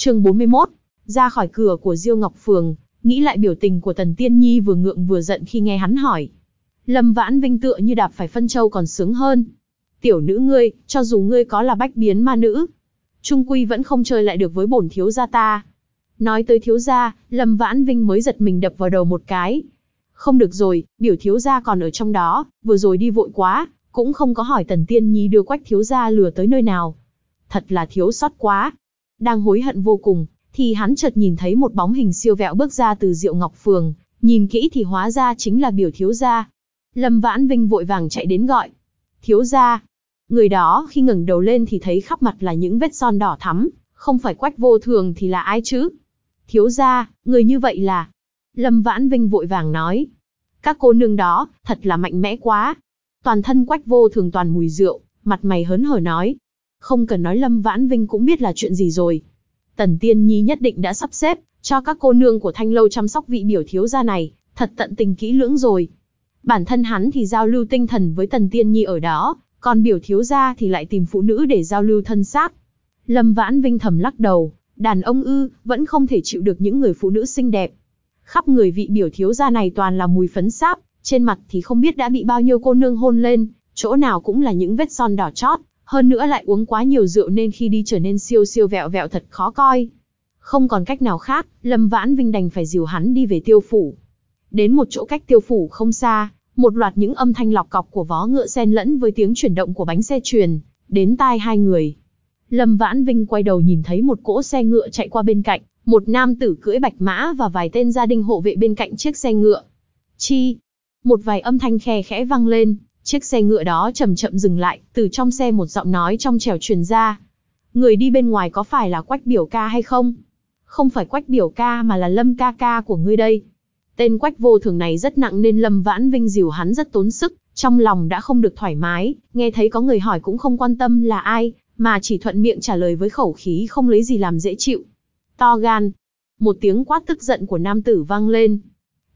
chương 41, ra khỏi cửa của Diêu Ngọc Phường, nghĩ lại biểu tình của Tần Tiên Nhi vừa ngượng vừa giận khi nghe hắn hỏi. Lâm Vãn Vinh tựa như đạp phải phân châu còn sướng hơn. Tiểu nữ ngươi, cho dù ngươi có là bách biến ma nữ, trung quy vẫn không chơi lại được với bổn thiếu gia ta. Nói tới thiếu gia, Lâm Vãn Vinh mới giật mình đập vào đầu một cái. Không được rồi, biểu thiếu gia còn ở trong đó, vừa rồi đi vội quá, cũng không có hỏi Tần Tiên Nhi đưa quách thiếu gia lừa tới nơi nào. Thật là thiếu sót quá. Đang hối hận vô cùng, thì hắn chợt nhìn thấy một bóng hình siêu vẹo bước ra từ Diệu Ngọc Phường, nhìn kỹ thì hóa ra chính là biểu thiếu gia. Lâm Vãn Vinh vội vàng chạy đến gọi. Thiếu gia. Người đó khi ngẩng đầu lên thì thấy khắp mặt là những vết son đỏ thắm, không phải quách vô thường thì là ai chứ? Thiếu gia, người như vậy là... Lâm Vãn Vinh vội vàng nói. Các cô nương đó, thật là mạnh mẽ quá. Toàn thân quách vô thường toàn mùi rượu, mặt mày hớn hở nói. Không cần nói Lâm Vãn Vinh cũng biết là chuyện gì rồi. Tần Tiên Nhi nhất định đã sắp xếp, cho các cô nương của Thanh Lâu chăm sóc vị biểu thiếu gia này, thật tận tình kỹ lưỡng rồi. Bản thân hắn thì giao lưu tinh thần với Tần Tiên Nhi ở đó, còn biểu thiếu gia thì lại tìm phụ nữ để giao lưu thân xác. Lâm Vãn Vinh thầm lắc đầu, đàn ông ư, vẫn không thể chịu được những người phụ nữ xinh đẹp. Khắp người vị biểu thiếu gia này toàn là mùi phấn sáp, trên mặt thì không biết đã bị bao nhiêu cô nương hôn lên, chỗ nào cũng là những vết son đỏ chót, hơn nữa lại uống quá nhiều rượu nên khi đi trở nên siêu siêu vẹo vẹo thật khó coi. Không còn cách nào khác, Lâm Vãn Vinh đành phải dìu hắn đi về tiêu phủ. Đến một chỗ cách tiêu phủ không xa, một loạt những âm thanh lọc cọc của vó ngựa xen lẫn với tiếng chuyển động của bánh xe truyền, đến tai hai người. Lâm Vãn Vinh quay đầu nhìn thấy một cỗ xe ngựa chạy qua bên cạnh, một nam tử cưỡi bạch mã và vài tên gia đình hộ vệ bên cạnh chiếc xe ngựa. Chi, một vài âm thanh khe khẽ vang lên, chiếc xe ngựa đó chậm chậm dừng lại, từ trong xe một giọng nói trong trèo truyền ra. Người đi bên ngoài có phải là quách biểu ca hay không? Không phải quách biểu ca mà là lâm ca ca của ngươi đây. Tên quách vô thường này rất nặng nên lâm vãn vinh dìu hắn rất tốn sức, trong lòng đã không được thoải mái, nghe thấy có người hỏi cũng không quan tâm là ai, mà chỉ thuận miệng trả lời với khẩu khí không lấy gì làm dễ chịu. To gan. Một tiếng quát tức giận của nam tử vang lên,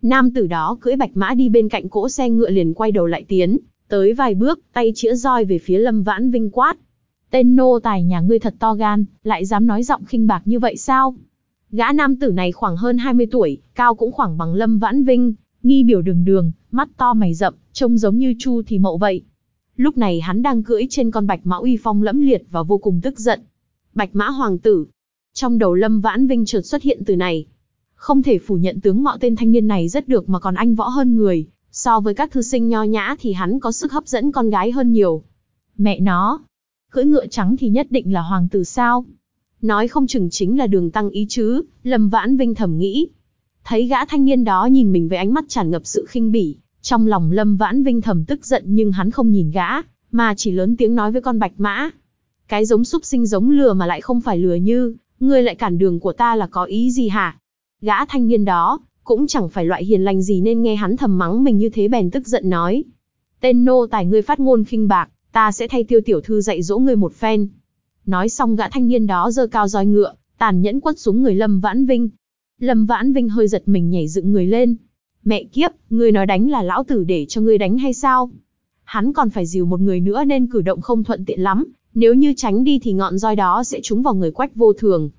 Nam tử đó cưỡi bạch mã đi bên cạnh cỗ xe ngựa liền quay đầu lại tiến, tới vài bước, tay chĩa roi về phía Lâm Vãn Vinh quát. Tên nô tài nhà ngươi thật to gan, lại dám nói giọng khinh bạc như vậy sao? Gã nam tử này khoảng hơn 20 tuổi, cao cũng khoảng bằng Lâm Vãn Vinh, nghi biểu đường đường, mắt to mày rậm, trông giống như Chu thì mậu vậy. Lúc này hắn đang cưỡi trên con bạch mã uy phong lẫm liệt và vô cùng tức giận. Bạch mã hoàng tử. Trong đầu Lâm Vãn Vinh chợt xuất hiện từ này, không thể phủ nhận tướng mạo tên thanh niên này rất được mà còn anh võ hơn người, so với các thư sinh nho nhã thì hắn có sức hấp dẫn con gái hơn nhiều. Mẹ nó, cưỡi ngựa trắng thì nhất định là hoàng tử sao? Nói không chừng chính là đường tăng ý chứ, Lâm Vãn Vinh thầm nghĩ. Thấy gã thanh niên đó nhìn mình với ánh mắt tràn ngập sự khinh bỉ, trong lòng Lâm Vãn Vinh thầm tức giận nhưng hắn không nhìn gã, mà chỉ lớn tiếng nói với con bạch mã. Cái giống súc sinh giống lừa mà lại không phải lừa như, ngươi lại cản đường của ta là có ý gì hả? Gã thanh niên đó, cũng chẳng phải loại hiền lành gì nên nghe hắn thầm mắng mình như thế bèn tức giận nói. Tên nô tài ngươi phát ngôn khinh bạc, ta sẽ thay tiêu tiểu thư dạy dỗ ngươi một phen. Nói xong gã thanh niên đó giơ cao roi ngựa, tàn nhẫn quất xuống người Lâm Vãn Vinh. Lâm Vãn Vinh hơi giật mình nhảy dựng người lên. Mẹ kiếp, ngươi nói đánh là lão tử để cho ngươi đánh hay sao? Hắn còn phải dìu một người nữa nên cử động không thuận tiện lắm, nếu như tránh đi thì ngọn roi đó sẽ trúng vào người quách vô thường.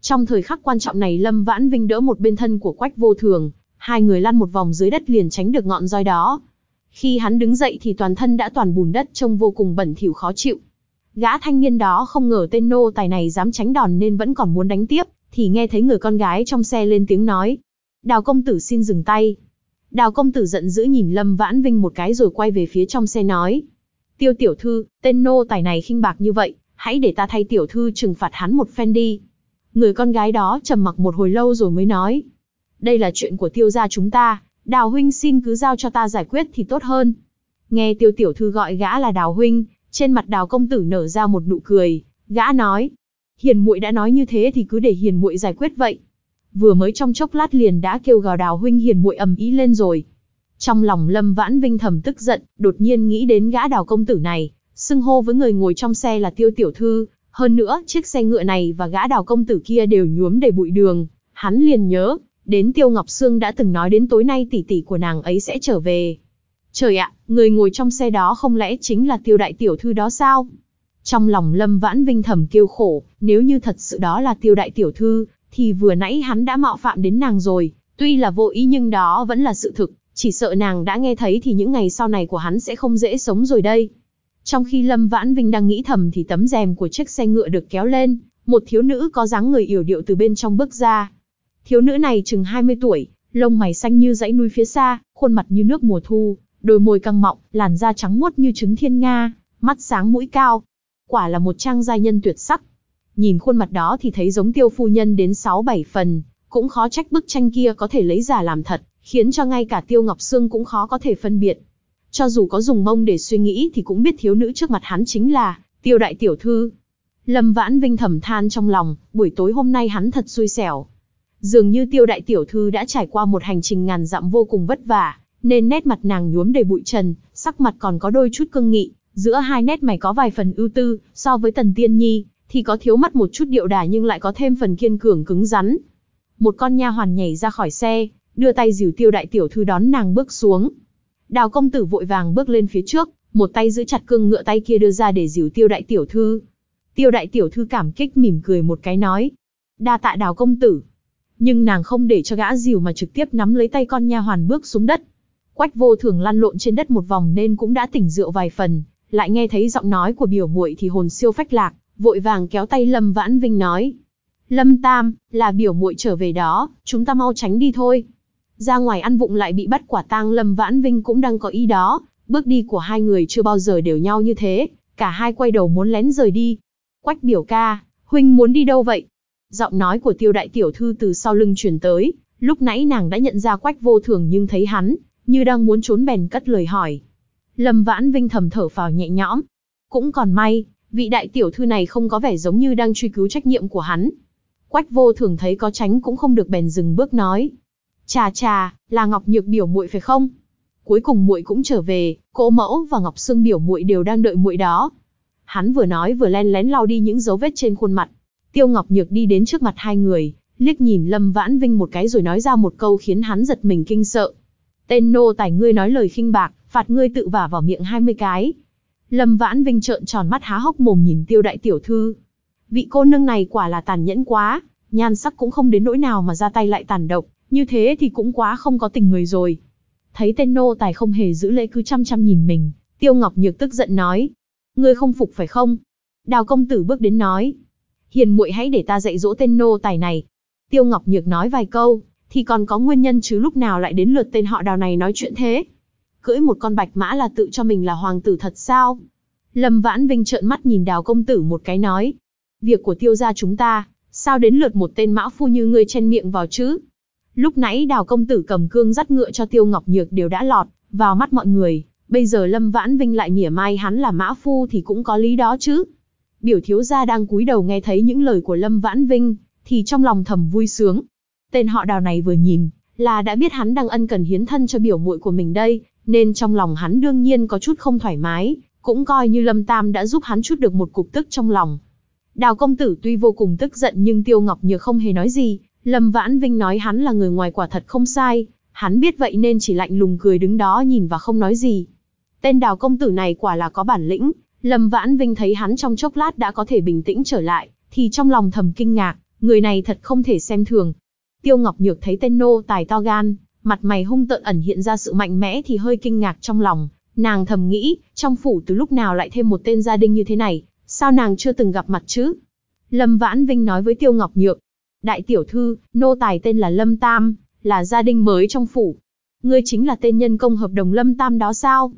Trong thời khắc quan trọng này Lâm Vãn Vinh đỡ một bên thân của Quách Vô Thường, hai người lăn một vòng dưới đất liền tránh được ngọn roi đó. Khi hắn đứng dậy thì toàn thân đã toàn bùn đất trông vô cùng bẩn thỉu khó chịu. Gã thanh niên đó không ngờ tên nô tài này dám tránh đòn nên vẫn còn muốn đánh tiếp, thì nghe thấy người con gái trong xe lên tiếng nói. Đào công tử xin dừng tay. Đào công tử giận dữ nhìn Lâm Vãn Vinh một cái rồi quay về phía trong xe nói. Tiêu tiểu thư, tên nô tài này khinh bạc như vậy, hãy để ta thay tiểu thư trừng phạt hắn một phen đi. Người con gái đó trầm mặc một hồi lâu rồi mới nói. Đây là chuyện của tiêu gia chúng ta, đào huynh xin cứ giao cho ta giải quyết thì tốt hơn. Nghe tiêu tiểu thư gọi gã là đào huynh, trên mặt đào công tử nở ra một nụ cười, gã nói. Hiền muội đã nói như thế thì cứ để hiền muội giải quyết vậy. Vừa mới trong chốc lát liền đã kêu gào đào huynh hiền muội ầm ý lên rồi. Trong lòng Lâm Vãn Vinh thầm tức giận, đột nhiên nghĩ đến gã đào công tử này, xưng hô với người ngồi trong xe là tiêu tiểu thư, hơn nữa, chiếc xe ngựa này và gã đào công tử kia đều nhuốm đầy bụi đường. Hắn liền nhớ, đến Tiêu Ngọc Sương đã từng nói đến tối nay tỷ tỷ của nàng ấy sẽ trở về. Trời ạ, người ngồi trong xe đó không lẽ chính là Tiêu Đại Tiểu Thư đó sao? Trong lòng Lâm Vãn Vinh thầm kêu khổ, nếu như thật sự đó là tiêu đại tiểu thư, thì vừa nãy hắn đã mạo phạm đến nàng rồi, tuy là vô ý nhưng đó vẫn là sự thực, chỉ sợ nàng đã nghe thấy thì những ngày sau này của hắn sẽ không dễ sống rồi đây. Trong khi Lâm Vãn Vinh đang nghĩ thầm thì tấm rèm của chiếc xe ngựa được kéo lên, một thiếu nữ có dáng người yểu điệu từ bên trong bước ra. Thiếu nữ này chừng 20 tuổi, lông mày xanh như dãy núi phía xa, khuôn mặt như nước mùa thu, đôi môi căng mọng, làn da trắng muốt như trứng thiên nga, mắt sáng mũi cao. Quả là một trang giai nhân tuyệt sắc. Nhìn khuôn mặt đó thì thấy giống tiêu phu nhân đến 6-7 phần, cũng khó trách bức tranh kia có thể lấy giả làm thật, khiến cho ngay cả tiêu ngọc sương cũng khó có thể phân biệt. Cho dù có dùng mông để suy nghĩ thì cũng biết thiếu nữ trước mặt hắn chính là tiêu đại tiểu thư. Lâm Vãn Vinh thầm than trong lòng, buổi tối hôm nay hắn thật xui xẻo. Dường như tiêu đại tiểu thư đã trải qua một hành trình ngàn dặm vô cùng vất vả, nên nét mặt nàng nhuốm đầy bụi trần, sắc mặt còn có đôi chút cương nghị, giữa hai nét mày có vài phần ưu tư, so với Tần Tiên Nhi, thì có thiếu mất một chút điệu đà nhưng lại có thêm phần kiên cường cứng rắn. Một con nha hoàn nhảy ra khỏi xe, đưa tay dìu tiêu đại tiểu thư đón nàng bước xuống. Đào công tử vội vàng bước lên phía trước, một tay giữ chặt cương ngựa tay kia đưa ra để dìu tiêu đại tiểu thư. Tiêu đại tiểu thư cảm kích mỉm cười một cái nói. Đa tạ đào công tử. Nhưng nàng không để cho gã dìu mà trực tiếp nắm lấy tay con nha hoàn bước xuống đất. Quách vô thường lăn lộn trên đất một vòng nên cũng đã tỉnh rượu vài phần, lại nghe thấy giọng nói của biểu muội thì hồn siêu phách lạc, vội vàng kéo tay Lâm Vãn Vinh nói. Lâm Tam, là biểu muội trở về đó, chúng ta mau tránh đi thôi. Ra ngoài ăn vụng lại bị bắt quả tang Lâm Vãn Vinh cũng đang có ý đó, bước đi của hai người chưa bao giờ đều nhau như thế, cả hai quay đầu muốn lén rời đi. Quách biểu ca, huynh muốn đi đâu vậy? Giọng nói của tiêu đại tiểu thư từ sau lưng truyền tới, lúc nãy nàng đã nhận ra quách vô thường nhưng thấy hắn, như đang muốn trốn bèn cất lời hỏi. Lâm Vãn Vinh thầm thở phào nhẹ nhõm. Cũng còn may, vị đại tiểu thư này không có vẻ giống như đang truy cứu trách nhiệm của hắn. Quách vô thường thấy có tránh cũng không được bèn dừng bước nói. Chà chà, là Ngọc Nhược biểu muội phải không? Cuối cùng muội cũng trở về, Cố Mẫu và Ngọc Sương biểu muội đều đang đợi muội đó. Hắn vừa nói vừa len lén lau đi những dấu vết trên khuôn mặt. Tiêu Ngọc Nhược đi đến trước mặt hai người, liếc nhìn Lâm Vãn Vinh một cái rồi nói ra một câu khiến hắn giật mình kinh sợ. Tên nô tài ngươi nói lời khinh bạc, phạt ngươi tự vả vào miệng 20 cái. Lâm Vãn Vinh trợn tròn mắt há hốc mồm nhìn tiêu đại tiểu thư. Vị cô nương này quả là tàn nhẫn quá, nhan sắc cũng không đến nỗi nào mà ra tay lại tàn độc, như thế thì cũng quá không có tình người rồi. Thấy tên nô tài không hề giữ lễ cứ chăm chăm nhìn mình, Tiêu Ngọc Nhược tức giận nói. Ngươi không phục phải không? Đào công tử bước đến nói. Hiền muội hãy để ta dạy dỗ tên nô tài này. Tiêu Ngọc Nhược nói vài câu, thì còn có nguyên nhân chứ lúc nào lại đến lượt tên họ đào này nói chuyện thế. Cưỡi một con bạch mã là tự cho mình là hoàng tử thật sao? Lâm Vãn Vinh trợn mắt nhìn đào công tử một cái nói. Việc của tiêu gia chúng ta, sao đến lượt một tên mã phu như ngươi chen miệng vào chứ? Lúc nãy đào công tử cầm cương dắt ngựa cho tiêu ngọc nhược đều đã lọt, vào mắt mọi người, bây giờ Lâm Vãn Vinh lại mỉa mai hắn là mã phu thì cũng có lý đó chứ. Biểu thiếu gia đang cúi đầu nghe thấy những lời của Lâm Vãn Vinh, thì trong lòng thầm vui sướng. Tên họ đào này vừa nhìn, là đã biết hắn đang ân cần hiến thân cho biểu muội của mình đây, nên trong lòng hắn đương nhiên có chút không thoải mái, cũng coi như Lâm Tam đã giúp hắn chút được một cục tức trong lòng. Đào công tử tuy vô cùng tức giận nhưng Tiêu Ngọc Nhược không hề nói gì, Lâm Vãn Vinh nói hắn là người ngoài quả thật không sai, hắn biết vậy nên chỉ lạnh lùng cười đứng đó nhìn và không nói gì. Tên đào công tử này quả là có bản lĩnh, Lâm Vãn Vinh thấy hắn trong chốc lát đã có thể bình tĩnh trở lại, thì trong lòng thầm kinh ngạc, người này thật không thể xem thường. Tiêu Ngọc Nhược thấy tên nô tài to gan, mặt mày hung tợn ẩn hiện ra sự mạnh mẽ thì hơi kinh ngạc trong lòng, nàng thầm nghĩ, trong phủ từ lúc nào lại thêm một tên gia đình như thế này, sao nàng chưa từng gặp mặt chứ? Lâm Vãn Vinh nói với Tiêu Ngọc Nhược, đại tiểu thư, nô tài tên là Lâm Tam, là gia đình mới trong phủ. Ngươi chính là tên nhân công hợp đồng Lâm Tam đó sao?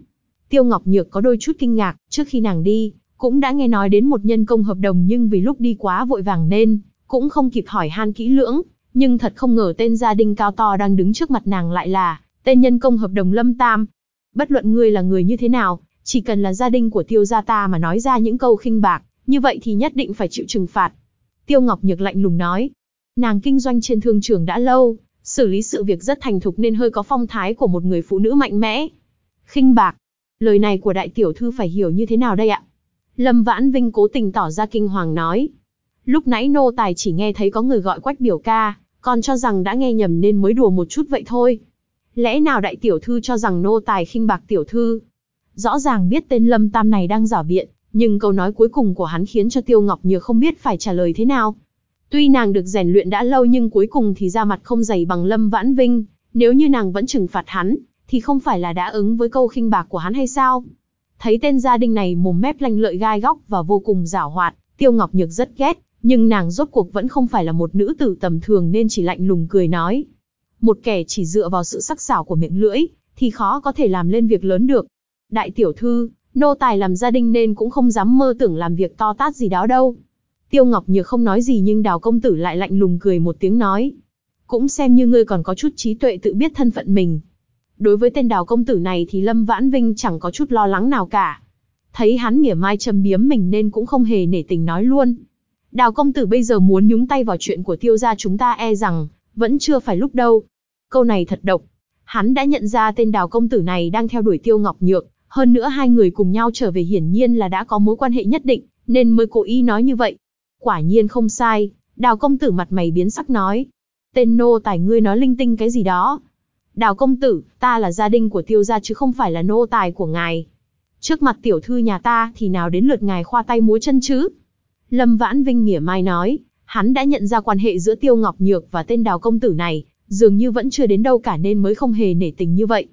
Tiêu Ngọc Nhược có đôi chút kinh ngạc, trước khi nàng đi, cũng đã nghe nói đến một nhân công hợp đồng nhưng vì lúc đi quá vội vàng nên, cũng không kịp hỏi han kỹ lưỡng, nhưng thật không ngờ tên gia đình cao to đang đứng trước mặt nàng lại là tên nhân công hợp đồng Lâm Tam. Bất luận ngươi là người như thế nào, chỉ cần là gia đình của tiêu gia ta mà nói ra những câu khinh bạc, như vậy thì nhất định phải chịu trừng phạt. Tiêu Ngọc Nhược lạnh lùng nói, nàng kinh doanh trên thương trường đã lâu, xử lý sự việc rất thành thục nên hơi có phong thái của một người phụ nữ mạnh mẽ. Khinh bạc, lời này của đại tiểu thư phải hiểu như thế nào đây ạ? Lâm Vãn Vinh cố tình tỏ ra kinh hoàng nói. Lúc nãy nô tài chỉ nghe thấy có người gọi quách biểu ca, còn cho rằng đã nghe nhầm nên mới đùa một chút vậy thôi. Lẽ nào đại tiểu thư cho rằng nô tài khinh bạc tiểu thư? Rõ ràng biết tên Lâm Tam này đang giả biện, Nhưng câu nói cuối cùng của hắn khiến cho Tiêu Ngọc Nhược không biết phải trả lời thế nào. Tuy nàng được rèn luyện đã lâu nhưng cuối cùng thì ra mặt không dày bằng Lâm Vãn Vinh, nếu như nàng vẫn trừng phạt hắn, thì không phải là đã ứng với câu khinh bạc của hắn hay sao? Thấy tên gia đình này mồm mép lanh lợi gai góc và vô cùng giảo hoạt, Tiêu Ngọc Nhược rất ghét, nhưng nàng rốt cuộc vẫn không phải là một nữ tử tầm thường nên chỉ lạnh lùng cười nói. Một kẻ chỉ dựa vào sự sắc sảo của miệng lưỡi, thì khó có thể làm lên việc lớn được. Đại tiểu thư, nô tài làm gia đình nên cũng không dám mơ tưởng làm việc to tát gì đó đâu. Tiêu Ngọc Nhược không nói gì nhưng đào công tử lại lạnh lùng cười một tiếng nói. Cũng xem như ngươi còn có chút trí tuệ tự biết thân phận mình. Đối với tên đào công tử này thì Lâm Vãn Vinh chẳng có chút lo lắng nào cả. Thấy hắn mỉa mai châm biếm mình nên cũng không hề nể tình nói luôn. Đào công tử bây giờ muốn nhúng tay vào chuyện của tiêu gia chúng ta e rằng, vẫn chưa phải lúc đâu. Câu này thật độc. Hắn đã nhận ra tên đào công tử này đang theo đuổi tiêu ngọc nhược, hơn nữa hai người cùng nhau trở về hiển nhiên là đã có mối quan hệ nhất định, nên mới cố ý nói như vậy. Quả nhiên không sai, đào công tử mặt mày biến sắc nói. Tên nô tài ngươi nói linh tinh cái gì đó. Đào công tử, ta là gia đình của tiêu gia chứ không phải là nô tài của ngài. Trước mặt tiểu thư nhà ta thì nào đến lượt ngài khoa tay múa chân chứ? Lâm Vãn Vinh mỉa mai nói, hắn đã nhận ra quan hệ giữa Tiêu Ngọc Nhược và tên đào công tử này, dường như vẫn chưa đến đâu cả nên mới không hề nể tình như vậy.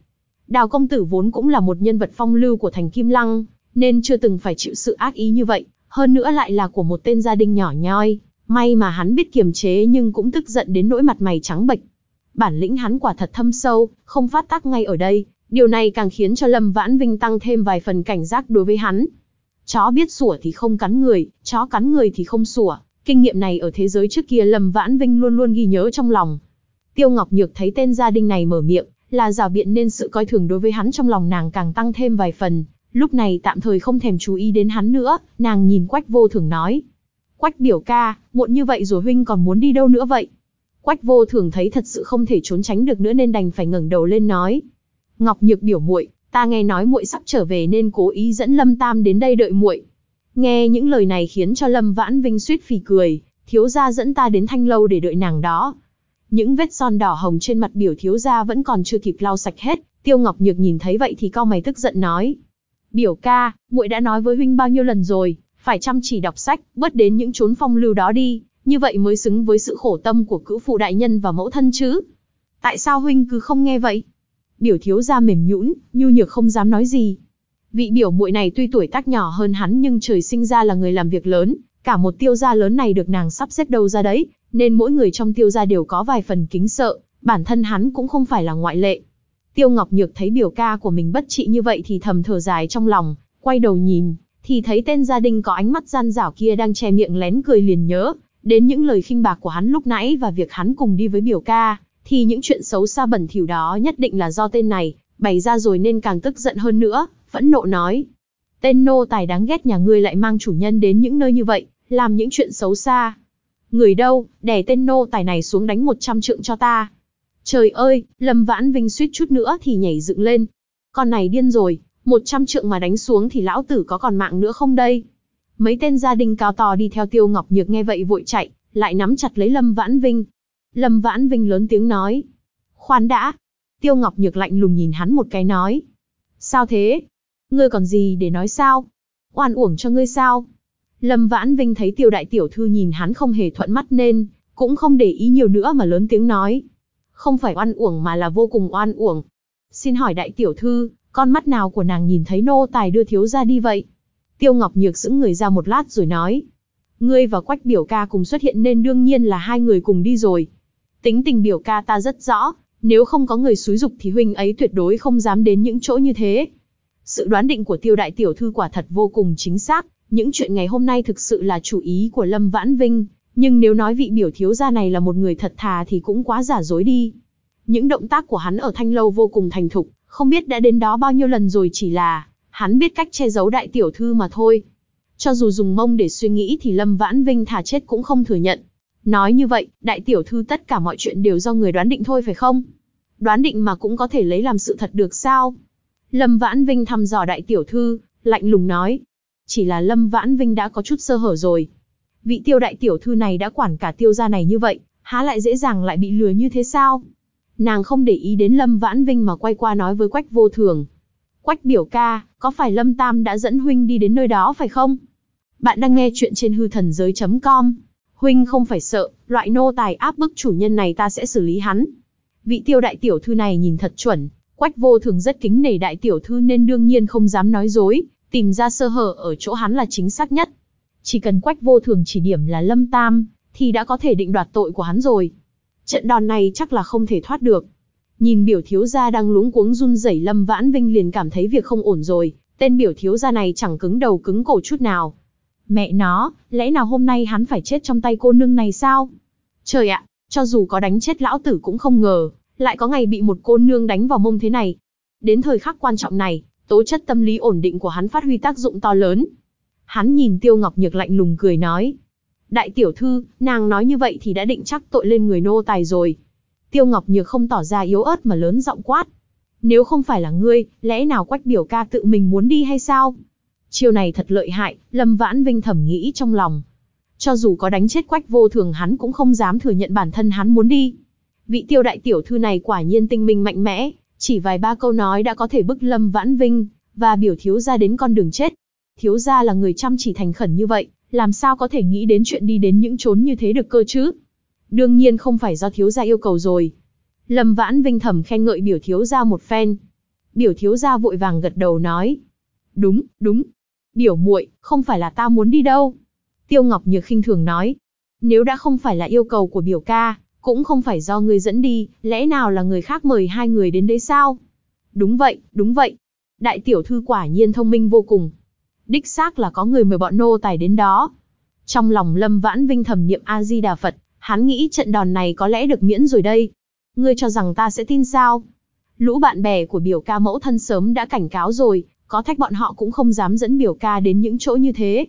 Đào công tử vốn cũng là một nhân vật phong lưu của thành Kim Lăng, nên chưa từng phải chịu sự ác ý như vậy, hơn nữa lại là của một tên gia đình nhỏ nhoi, may mà hắn biết kiềm chế nhưng cũng tức giận đến nỗi mặt mày trắng bệch. Bản lĩnh hắn quả thật thâm sâu, không phát tác ngay ở đây, điều này càng khiến cho Lâm Vãn Vinh tăng thêm vài phần cảnh giác đối với hắn. Chó biết sủa thì không cắn người, chó cắn người thì không sủa. Kinh nghiệm này ở thế giới trước kia Lâm Vãn Vinh luôn luôn ghi nhớ trong lòng. Tiêu Ngọc Nhược thấy tên gia đình này mở miệng, là giả biện nên sự coi thường đối với hắn trong lòng nàng càng tăng thêm vài phần. Lúc này tạm thời không thèm chú ý đến hắn nữa, nàng nhìn Quách vô thường nói. Quách biểu ca, muộn như vậy rồi huynh còn muốn đi đâu nữa vậy? Quách vô thường thấy thật sự không thể trốn tránh được nữa nên đành phải ngẩng đầu lên nói. Ngọc Nhược biểu muội, ta nghe nói muội sắp trở về nên cố ý dẫn Lâm Tam đến đây đợi muội. Nghe những lời này khiến cho Lâm Vãn Vinh suýt phì cười, thiếu gia dẫn ta đến thanh lâu để đợi nàng đó. Những vết son đỏ hồng trên mặt biểu thiếu gia vẫn còn chưa kịp lau sạch hết, Tiêu Ngọc Nhược nhìn thấy vậy thì cau mày tức giận nói: "Biểu ca, muội đã nói với huynh bao nhiêu lần rồi, phải chăm chỉ đọc sách, bớt đến những chốn phong lưu đó đi, như vậy mới xứng với sự khổ tâm của cữu phụ đại nhân và mẫu thân chứ. Tại sao huynh cứ không nghe vậy?" Biểu thiếu gia mềm nhũn, nhu nhược không dám nói gì. Vị biểu muội này tuy tuổi tác nhỏ hơn hắn nhưng trời sinh ra là người làm việc lớn, cả một tiêu gia lớn này được nàng sắp xếp đâu ra đấy, nên mỗi người trong tiêu gia đều có vài phần kính sợ, bản thân hắn cũng không phải là ngoại lệ. Tiêu Ngọc Nhược thấy biểu ca của mình bất trị như vậy thì thầm thở dài trong lòng, quay đầu nhìn, thì thấy tên gia đình có ánh mắt gian rảo kia đang che miệng lén cười liền nhớ, đến những lời khinh bạc của hắn lúc nãy và việc hắn cùng đi với biểu ca, thì những chuyện xấu xa bẩn thỉu đó nhất định là do tên này, bày ra rồi nên càng tức giận hơn nữa, phẫn nộ nói. Tên nô tài đáng ghét nhà ngươi lại mang chủ nhân đến những nơi như vậy, làm những chuyện xấu xa. Người đâu, đè tên nô tài này xuống đánh 100 trượng cho ta. Trời ơi, Lâm Vãn Vinh suýt chút nữa thì nhảy dựng lên. Con này điên rồi, 100 trượng mà đánh xuống thì lão tử có còn mạng nữa không đây? Mấy tên gia đình cao to đi theo Tiêu Ngọc Nhược nghe vậy vội chạy, lại nắm chặt lấy Lâm Vãn Vinh, Lâm Vãn Vinh lớn tiếng nói. Khoan đã. Tiêu Ngọc Nhược lạnh lùng nhìn hắn một cái nói. Sao thế? Ngươi còn gì để nói sao? Oan uổng cho ngươi sao? Lâm Vãn Vinh thấy tiêu đại tiểu thư nhìn hắn không hề thuận mắt nên, cũng không để ý nhiều nữa mà lớn tiếng nói. Không phải oan uổng mà là vô cùng oan uổng. Xin hỏi đại tiểu thư, con mắt nào của nàng nhìn thấy nô tài đưa thiếu ra đi vậy? Tiêu Ngọc Nhược sững người ra một lát rồi nói. Ngươi và Quách biểu ca cùng xuất hiện nên đương nhiên là hai người cùng đi rồi. Tính tình biểu ca ta rất rõ, nếu không có người xúi dục thì huynh ấy tuyệt đối không dám đến những chỗ như thế. Sự đoán định của tiêu đại tiểu thư quả thật vô cùng chính xác, những chuyện ngày hôm nay thực sự là chủ ý của Lâm Vãn Vinh, nhưng nếu nói vị biểu thiếu gia này là một người thật thà thì cũng quá giả dối đi. Những động tác của hắn ở thanh lâu vô cùng thành thục, không biết đã đến đó bao nhiêu lần rồi chỉ là, hắn biết cách che giấu đại tiểu thư mà thôi. Cho dù dùng mông để suy nghĩ thì Lâm Vãn Vinh thà chết cũng không thừa nhận. Nói như vậy, đại tiểu thư tất cả mọi chuyện đều do người đoán định thôi phải không? Đoán định mà cũng có thể lấy làm sự thật được sao? Lâm Vãn Vinh thăm dò đại tiểu thư, lạnh lùng nói. Chỉ là Lâm Vãn Vinh đã có chút sơ hở rồi. Vị tiêu đại tiểu thư này đã quản cả tiêu gia này như vậy, há lại dễ dàng lại bị lừa như thế sao? Nàng không để ý đến Lâm Vãn Vinh mà quay qua nói với Quách vô thường. Quách biểu ca, có phải Lâm Tam đã dẫn huynh đi đến nơi đó phải không? Bạn đang nghe chuyện trên hư thần giới.com. Huynh không phải sợ, loại nô tài áp bức chủ nhân này ta sẽ xử lý hắn. Vị tiêu đại tiểu thư này nhìn thật chuẩn, quách vô thường rất kính nể đại tiểu thư nên đương nhiên không dám nói dối, tìm ra sơ hở ở chỗ hắn là chính xác nhất. Chỉ cần quách vô thường chỉ điểm là lâm tam, thì đã có thể định đoạt tội của hắn rồi. Trận đòn này chắc là không thể thoát được. Nhìn biểu thiếu gia đang luống cuống run rẩy Lâm Vãn Vinh liền cảm thấy việc không ổn rồi, tên biểu thiếu gia này chẳng cứng đầu cứng cổ chút nào. Mẹ nó, lẽ nào hôm nay hắn phải chết trong tay cô nương này sao? Trời ạ, cho dù có đánh chết lão tử cũng không ngờ, lại có ngày bị một cô nương đánh vào mông thế này. Đến thời khắc quan trọng này, tố chất tâm lý ổn định của hắn phát huy tác dụng to lớn. Hắn nhìn Tiêu Ngọc Nhược lạnh lùng cười nói. Đại tiểu thư, nàng nói như vậy thì đã định chắc tội lên người nô tài rồi. Tiêu Ngọc Nhược không tỏ ra yếu ớt mà lớn giọng quát. Nếu không phải là ngươi, lẽ nào quách biểu ca tự mình muốn đi hay sao? Chiêu này thật lợi hại, Lâm Vãn Vinh thầm nghĩ trong lòng. Cho dù có đánh chết quách vô thường hắn cũng không dám thừa nhận bản thân hắn muốn đi. Vị tiêu đại tiểu thư này quả nhiên tinh minh mạnh mẽ, chỉ vài ba câu nói đã có thể bức Lâm Vãn Vinh, và biểu thiếu gia đến con đường chết. Thiếu gia là người chăm chỉ thành khẩn như vậy, làm sao có thể nghĩ đến chuyện đi đến những chốn như thế được cơ chứ? Đương nhiên không phải do thiếu gia yêu cầu rồi. Lâm Vãn Vinh thầm khen ngợi biểu thiếu gia một phen. Biểu thiếu gia vội vàng gật đầu nói. Đúng, đúng. Biểu muội, không phải là ta muốn đi đâu. Tiêu Ngọc Nhược khinh thường nói. Nếu đã không phải là yêu cầu của biểu ca, cũng không phải do ngươi dẫn đi, lẽ nào là người khác mời hai người đến đấy sao? Đúng vậy, đúng vậy. Đại tiểu thư quả nhiên thông minh vô cùng. Đích xác là có người mời bọn nô tài đến đó. Trong lòng Lâm Vãn Vinh thầm niệm A-di-đà Phật, hắn nghĩ trận đòn này có lẽ được miễn rồi đây. Ngươi cho rằng ta sẽ tin sao? Lũ bạn bè của biểu ca mẫu thân sớm đã cảnh cáo rồi, có thách bọn họ cũng không dám dẫn biểu ca đến những chỗ như thế.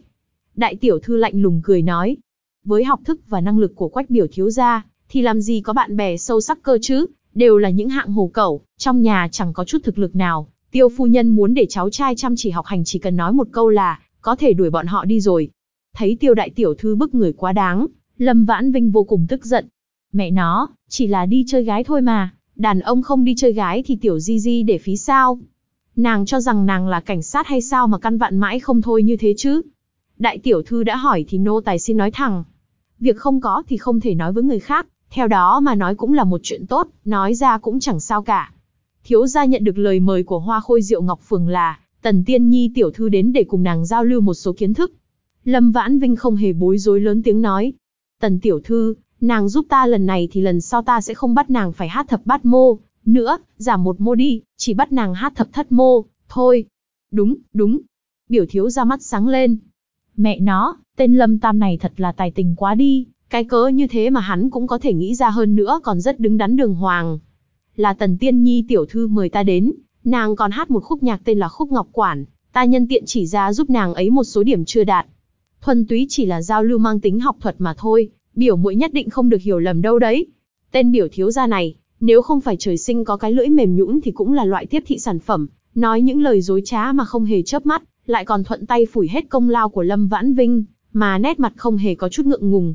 Đại tiểu thư lạnh lùng cười nói. Với học thức và năng lực của quách biểu thiếu gia, thì làm gì có bạn bè sâu sắc cơ chứ, đều là những hạng hồ cẩu, trong nhà chẳng có chút thực lực nào. Tiêu phu nhân muốn để cháu trai chăm chỉ học hành chỉ cần nói một câu là, có thể đuổi bọn họ đi rồi. Thấy tiêu đại tiểu thư bức người quá đáng, Lâm Vãn Vinh vô cùng tức giận. Mẹ nó, chỉ là đi chơi gái thôi mà, đàn ông không đi chơi gái thì tiểu di di để phí sao. Nàng cho rằng nàng là cảnh sát hay sao mà căn vặn mãi không thôi như thế chứ. Đại tiểu thư đã hỏi thì nô tài xin nói thẳng. Việc không có thì không thể nói với người khác, theo đó mà nói cũng là một chuyện tốt, nói ra cũng chẳng sao cả. Thiếu gia nhận được lời mời của Hoa Khôi Diệu Ngọc Phường là, Tần Tiên Nhi tiểu thư đến để cùng nàng giao lưu một số kiến thức. Lâm Vãn Vinh không hề bối rối lớn tiếng nói. Tần tiểu thư, nàng giúp ta lần này thì lần sau ta sẽ không bắt nàng phải hát thập bát mô, nữa, giảm một mô đi, chỉ bắt nàng hát thập thất mô, thôi. Đúng, đúng. Biểu thiếu ra mắt sáng lên. Mẹ nó, tên Lâm Tam này thật là tài tình quá đi, cái cớ như thế mà hắn cũng có thể nghĩ ra hơn nữa còn rất đứng đắn đường hoàng. Là Tần Tiên Nhi tiểu thư mời ta đến, nàng còn hát một khúc nhạc tên là Khúc Ngọc Quản, ta nhân tiện chỉ ra giúp nàng ấy một số điểm chưa đạt. Thuần túy chỉ là giao lưu mang tính học thuật mà thôi, biểu muội nhất định không được hiểu lầm đâu đấy. Tên biểu thiếu gia này, nếu không phải trời sinh có cái lưỡi mềm nhũn thì cũng là loại tiếp thị sản phẩm, nói những lời dối trá mà không hề chớp mắt, lại còn thuận tay phủi hết công lao của Lâm Vãn Vinh, mà nét mặt không hề có chút ngượng ngùng.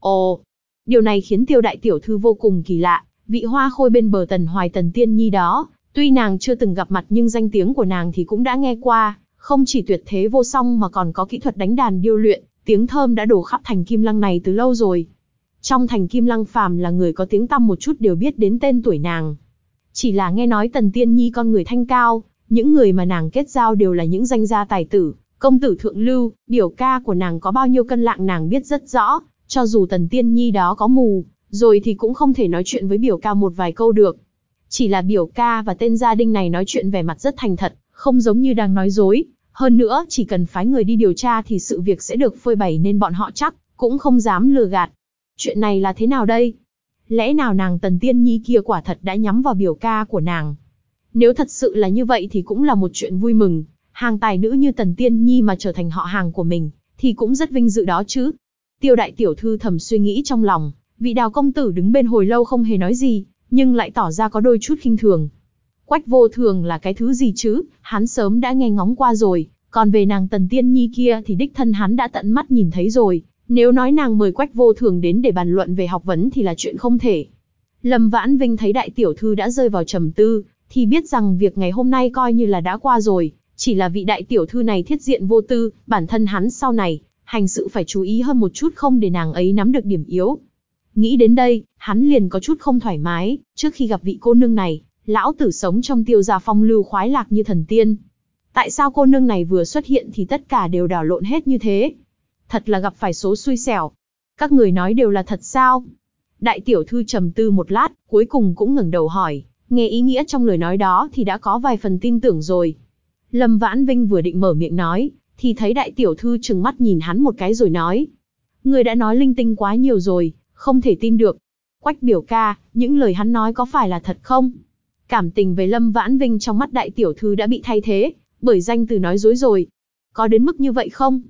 Ồ, điều này khiến tiêu đại tiểu thư vô cùng kỳ lạ, vị hoa khôi bên bờ tần hoài tần tiên nhi đó, tuy nàng chưa từng gặp mặt nhưng danh tiếng của nàng thì cũng đã nghe qua, không chỉ tuyệt thế vô song mà còn có kỹ thuật đánh đàn điêu luyện, tiếng thơm đã đổ khắp thành kim lăng này từ lâu rồi. Trong thành kim lăng phàm là người có tiếng tăm một chút đều biết đến tên tuổi nàng. Chỉ là nghe nói tần tiên nhi con người thanh cao, những người mà nàng kết giao đều là những danh gia tài tử, công tử thượng lưu, biểu ca của nàng có bao nhiêu cân lạng nàng biết rất rõ, cho dù tần tiên nhi đó có mù, rồi thì cũng không thể nói chuyện với biểu ca một vài câu được. Chỉ là biểu ca và tên gia đình này nói chuyện vẻ mặt rất thành thật, không giống như đang nói dối. Hơn nữa, chỉ cần phái người đi điều tra thì sự việc sẽ được phơi bày nên bọn họ chắc, cũng không dám lừa gạt. Chuyện này là thế nào đây? Lẽ nào nàng tần tiên nhi kia quả thật đã nhắm vào biểu ca của nàng? Nếu thật sự là như vậy thì cũng là một chuyện vui mừng, hàng tài nữ như tần tiên nhi mà trở thành họ hàng của mình, thì cũng rất vinh dự đó chứ. Tiêu đại tiểu thư thầm suy nghĩ trong lòng, vị đào công tử đứng bên hồi lâu không hề nói gì, nhưng lại tỏ ra có đôi chút khinh thường. Quách vô thường là cái thứ gì chứ, hắn sớm đã nghe ngóng qua rồi, còn về nàng tần tiên nhi kia thì đích thân hắn đã tận mắt nhìn thấy rồi, nếu nói nàng mời quách vô thường đến để bàn luận về học vấn thì là chuyện không thể. Lâm Vãn Vinh thấy đại tiểu thư đã rơi vào trầm tư, thì biết rằng việc ngày hôm nay coi như là đã qua rồi, chỉ là vị đại tiểu thư này thiết diện vô tư, bản thân hắn sau này, hành sự phải chú ý hơn một chút không để nàng ấy nắm được điểm yếu. Nghĩ đến đây, hắn liền có chút không thoải mái, trước khi gặp vị cô nương này, lão tử sống trong tiêu gia phong lưu khoái lạc như thần tiên. Tại sao cô nương này vừa xuất hiện thì tất cả đều đảo lộn hết như thế? Thật là gặp phải số xui xẻo. Các người nói đều là thật sao? Đại tiểu thư trầm tư một lát, cuối cùng cũng ngẩng đầu hỏi, nghe ý nghĩa trong lời nói đó thì đã có vài phần tin tưởng rồi. Lâm Vãn Vinh vừa định mở miệng nói, thì thấy đại tiểu thư trừng mắt nhìn hắn một cái rồi nói. Người đã nói linh tinh quá nhiều rồi, không thể tin được. Quách biểu ca, những lời hắn nói có phải là thật không? Cảm tình về Lâm Vãn Vinh trong mắt đại tiểu thư đã bị thay thế, bởi danh từ nói dối rồi. Có đến mức như vậy không?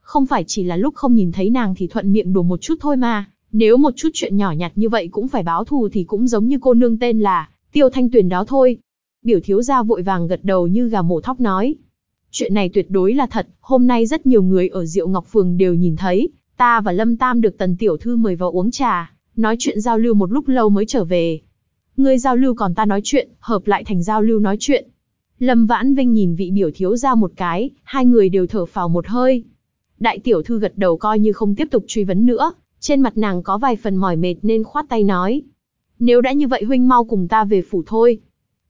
Không phải chỉ là lúc không nhìn thấy nàng thì thuận miệng đùa một chút thôi mà, nếu một chút chuyện nhỏ nhặt như vậy cũng phải báo thù thì cũng giống như cô nương tên là Tiêu Thanh Tuyền đó thôi. Biểu thiếu gia vội vàng gật đầu như gà mổ thóc nói. Chuyện này tuyệt đối là thật, hôm nay rất nhiều người ở Diệu Ngọc Phường đều nhìn thấy, ta và Lâm Tam được tần tiểu thư mời vào uống trà, nói chuyện giao lưu một lúc lâu mới trở về. Ngươi giao lưu còn ta nói chuyện, hợp lại thành giao lưu nói chuyện. Lâm Vãn Vinh nhìn vị biểu thiếu gia một cái, hai người đều thở phào một hơi. Đại tiểu thư gật đầu coi như không tiếp tục truy vấn nữa, trên mặt nàng có vài phần mỏi mệt nên khoát tay nói. Nếu đã như vậy huynh mau cùng ta về phủ thôi.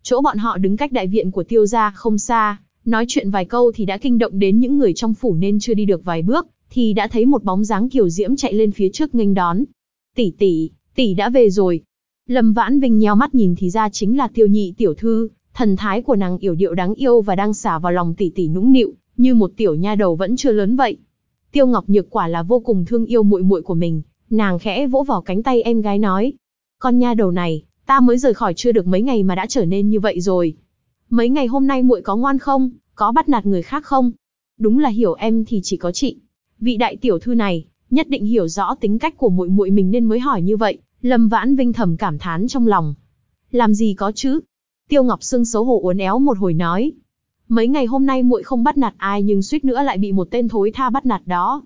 Chỗ bọn họ đứng cách đại viện của tiêu gia không xa, nói chuyện vài câu thì đã kinh động đến những người trong phủ nên chưa đi được vài bước, thì đã thấy một bóng dáng kiểu diễm chạy lên phía trước nghênh đón. Tỷ tỷ, tỷ đã về rồi. Lâm Vãn Vinh nheo mắt nhìn thì ra chính là tiêu nhị tiểu thư, thần thái của nàng yểu điệu đáng yêu và đang xả vào lòng tỷ tỷ nũng nịu, như một tiểu nha đầu vẫn chưa lớn vậy. Tiêu Ngọc Nhược quả là vô cùng thương yêu muội muội của mình, nàng khẽ vỗ vào cánh tay em gái nói: "Con nha đầu này, ta mới rời khỏi chưa được mấy ngày mà đã trở nên như vậy rồi. Mấy ngày hôm nay muội có ngoan không, có bắt nạt người khác không? Đúng là hiểu em thì chỉ có chị. Vị đại tiểu thư này, nhất định hiểu rõ tính cách của muội muội mình nên mới hỏi như vậy." Lâm Vãn Vinh thầm cảm thán trong lòng. Làm gì có chứ? Tiêu Ngọc Sương xấu hổ uốn éo một hồi nói. Mấy ngày hôm nay muội không bắt nạt ai nhưng suýt nữa lại bị một tên thối tha bắt nạt đó.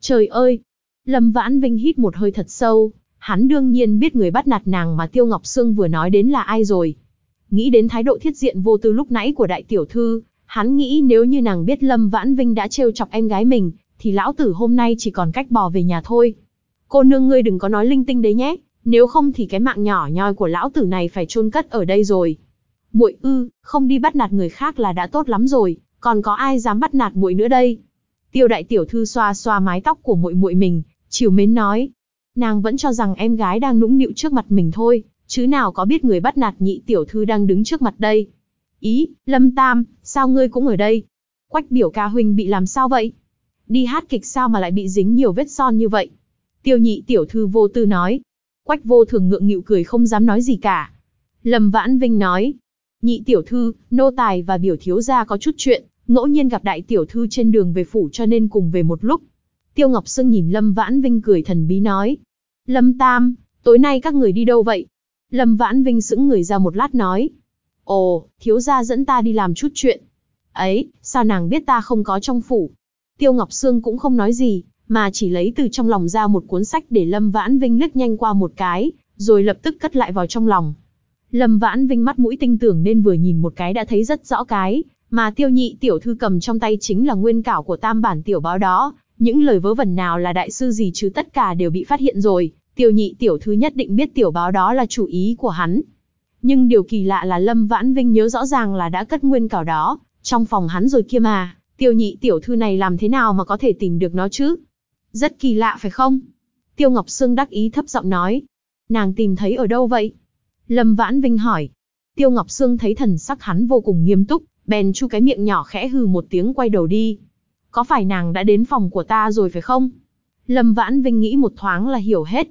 Trời ơi! Lâm Vãn Vinh hít một hơi thật sâu, hắn đương nhiên biết người bắt nạt nàng mà Tiêu Ngọc Sương vừa nói đến là ai rồi. Nghĩ đến thái độ thiết diện vô tư lúc nãy của đại tiểu thư, hắn nghĩ nếu như nàng biết Lâm Vãn Vinh đã trêu chọc em gái mình, thì lão tử hôm nay chỉ còn cách bò về nhà thôi. Cô nương ngươi đừng có nói linh tinh đấy nhé, nếu không thì cái mạng nhỏ nhoi của lão tử này phải chôn cất ở đây rồi. Muội ư, không đi bắt nạt người khác là đã tốt lắm rồi, còn có ai dám bắt nạt muội nữa đây? Tiêu đại tiểu thư xoa xoa mái tóc của muội muội mình, chiều mến nói. Nàng vẫn cho rằng em gái đang nũng nịu trước mặt mình thôi, chứ nào có biết người bắt nạt nhị tiểu thư đang đứng trước mặt đây. Ý, Lâm Tam, sao ngươi cũng ở đây? Quách biểu ca huynh bị làm sao vậy? Đi hát kịch sao mà lại bị dính nhiều vết son như vậy? Tiêu nhị tiểu thư vô tư nói. Quách vô thường ngượng nghịu cười không dám nói gì cả. Lâm Vãn Vinh nói, Nhị tiểu thư, nô tài và biểu thiếu gia có chút chuyện, ngẫu nhiên gặp đại tiểu thư trên đường về phủ cho nên cùng về một lúc. Tiêu Ngọc Sương nhìn Lâm Vãn Vinh cười thần bí nói. Lâm Tam, tối nay các người đi đâu vậy? Lâm Vãn Vinh sững người ra một lát nói. Ồ, thiếu gia dẫn ta đi làm chút chuyện. Ấy, sao nàng biết ta không có trong phủ? Tiêu Ngọc Sương cũng không nói gì, mà chỉ lấy từ trong lòng ra một cuốn sách để Lâm Vãn Vinh lướt nhanh qua một cái, rồi lập tức cất lại vào trong lòng. Lâm Vãn Vinh mắt mũi tinh tưởng nên vừa nhìn một cái đã thấy rất rõ cái, mà tiêu nhị tiểu thư cầm trong tay chính là nguyên cảo của tam bản tiểu báo đó, những lời vớ vẩn nào là đại sư gì chứ tất cả đều bị phát hiện rồi, tiêu nhị tiểu thư nhất định biết tiểu báo đó là chủ ý của hắn. Nhưng điều kỳ lạ là Lâm Vãn Vinh nhớ rõ ràng là đã cất nguyên cảo đó, trong phòng hắn rồi kia mà, tiêu nhị tiểu thư này làm thế nào mà có thể tìm được nó chứ? Rất kỳ lạ phải không? Tiêu Ngọc Sương đắc ý thấp giọng nói. Nàng tìm thấy ở đâu vậy? Lâm Vãn Vinh hỏi. Tiêu Ngọc Sương thấy thần sắc hắn vô cùng nghiêm túc, bèn chu cái miệng nhỏ khẽ hừ một tiếng quay đầu đi. Có phải nàng đã đến phòng của ta rồi phải không? Lâm Vãn Vinh nghĩ một thoáng là hiểu hết.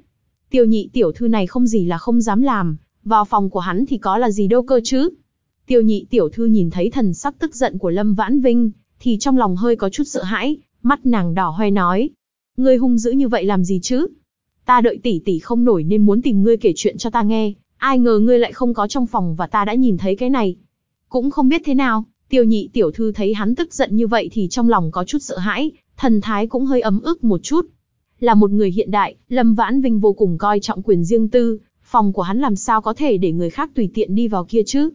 Tiêu nhị tiểu thư này không gì là không dám làm, vào phòng của hắn thì có là gì đâu cơ chứ? Tiêu nhị tiểu thư nhìn thấy thần sắc tức giận của Lâm Vãn Vinh, thì trong lòng hơi có chút sợ hãi, mắt nàng đỏ hoe nói. Ngươi hung dữ như vậy làm gì chứ? Ta đợi tỷ tỷ không nổi nên muốn tìm ngươi kể chuyện cho ta nghe, Ai ngờ ngươi lại không có trong phòng và ta đã nhìn thấy cái này. Cũng không biết thế nào, tiêu nhị tiểu thư thấy hắn tức giận như vậy thì trong lòng có chút sợ hãi, thần thái cũng hơi ấm ức một chút. Là một người hiện đại, Lâm Vãn Vinh vô cùng coi trọng quyền riêng tư, phòng của hắn làm sao có thể để người khác tùy tiện đi vào kia chứ.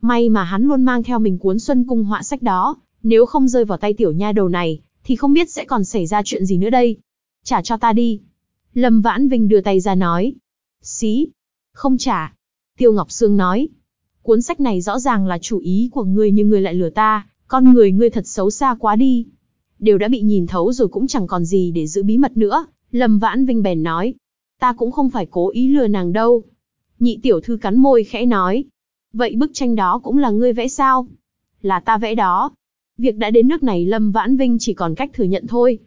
May mà hắn luôn mang theo mình cuốn xuân cung họa sách đó, nếu không rơi vào tay tiểu nha đầu này, thì không biết sẽ còn xảy ra chuyện gì nữa đây. Trả cho ta đi. Lâm Vãn Vinh đưa tay ra nói. Xí. Không trả. Tiêu Ngọc Sương nói. Cuốn sách này rõ ràng là chủ ý của ngươi nhưng ngươi lại lừa ta, con người ngươi thật xấu xa quá đi. Đều đã bị nhìn thấu rồi cũng chẳng còn gì để giữ bí mật nữa, Lâm Vãn Vinh bèn nói. Ta cũng không phải cố ý lừa nàng đâu. Nhị tiểu thư cắn môi khẽ nói. Vậy bức tranh đó cũng là ngươi vẽ sao? Là ta vẽ đó. Việc đã đến nước này Lâm Vãn Vinh chỉ còn cách thừa nhận thôi.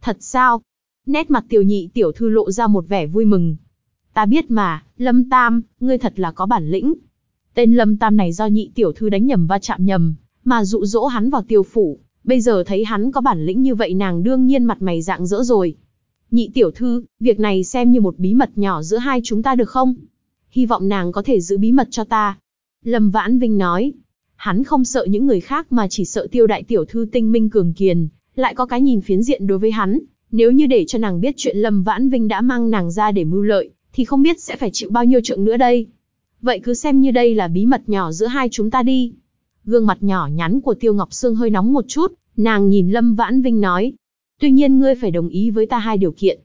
Thật sao? Nét mặt tiểu nhị tiểu thư lộ ra một vẻ vui mừng. Ta biết mà, Lâm Tam, ngươi thật là có bản lĩnh. Tên Lâm Tam này do nhị tiểu thư đánh nhầm va chạm nhầm, mà dụ dỗ hắn vào tiêu phủ. Bây giờ thấy hắn có bản lĩnh như vậy nàng đương nhiên mặt mày dạng dỡ rồi. Nhị tiểu thư, việc này xem như một bí mật nhỏ giữa hai chúng ta được không? Hy vọng nàng có thể giữ bí mật cho ta. Lâm Vãn Vinh nói. Hắn không sợ những người khác mà chỉ sợ tiêu đại tiểu thư tinh minh cường kiền, lại có cái nhìn phiến diện đối với hắn. Nếu như để cho nàng biết chuyện Lâm Vãn Vinh đã mang nàng ra để mưu lợi, thì không biết sẽ phải chịu bao nhiêu trượng nữa đây. Vậy cứ xem như đây là bí mật nhỏ giữa hai chúng ta đi. Gương mặt nhỏ nhắn của Tiêu Ngọc Sương hơi nóng một chút, nàng nhìn Lâm Vãn Vinh nói. Tuy nhiên ngươi phải đồng ý với ta hai điều kiện.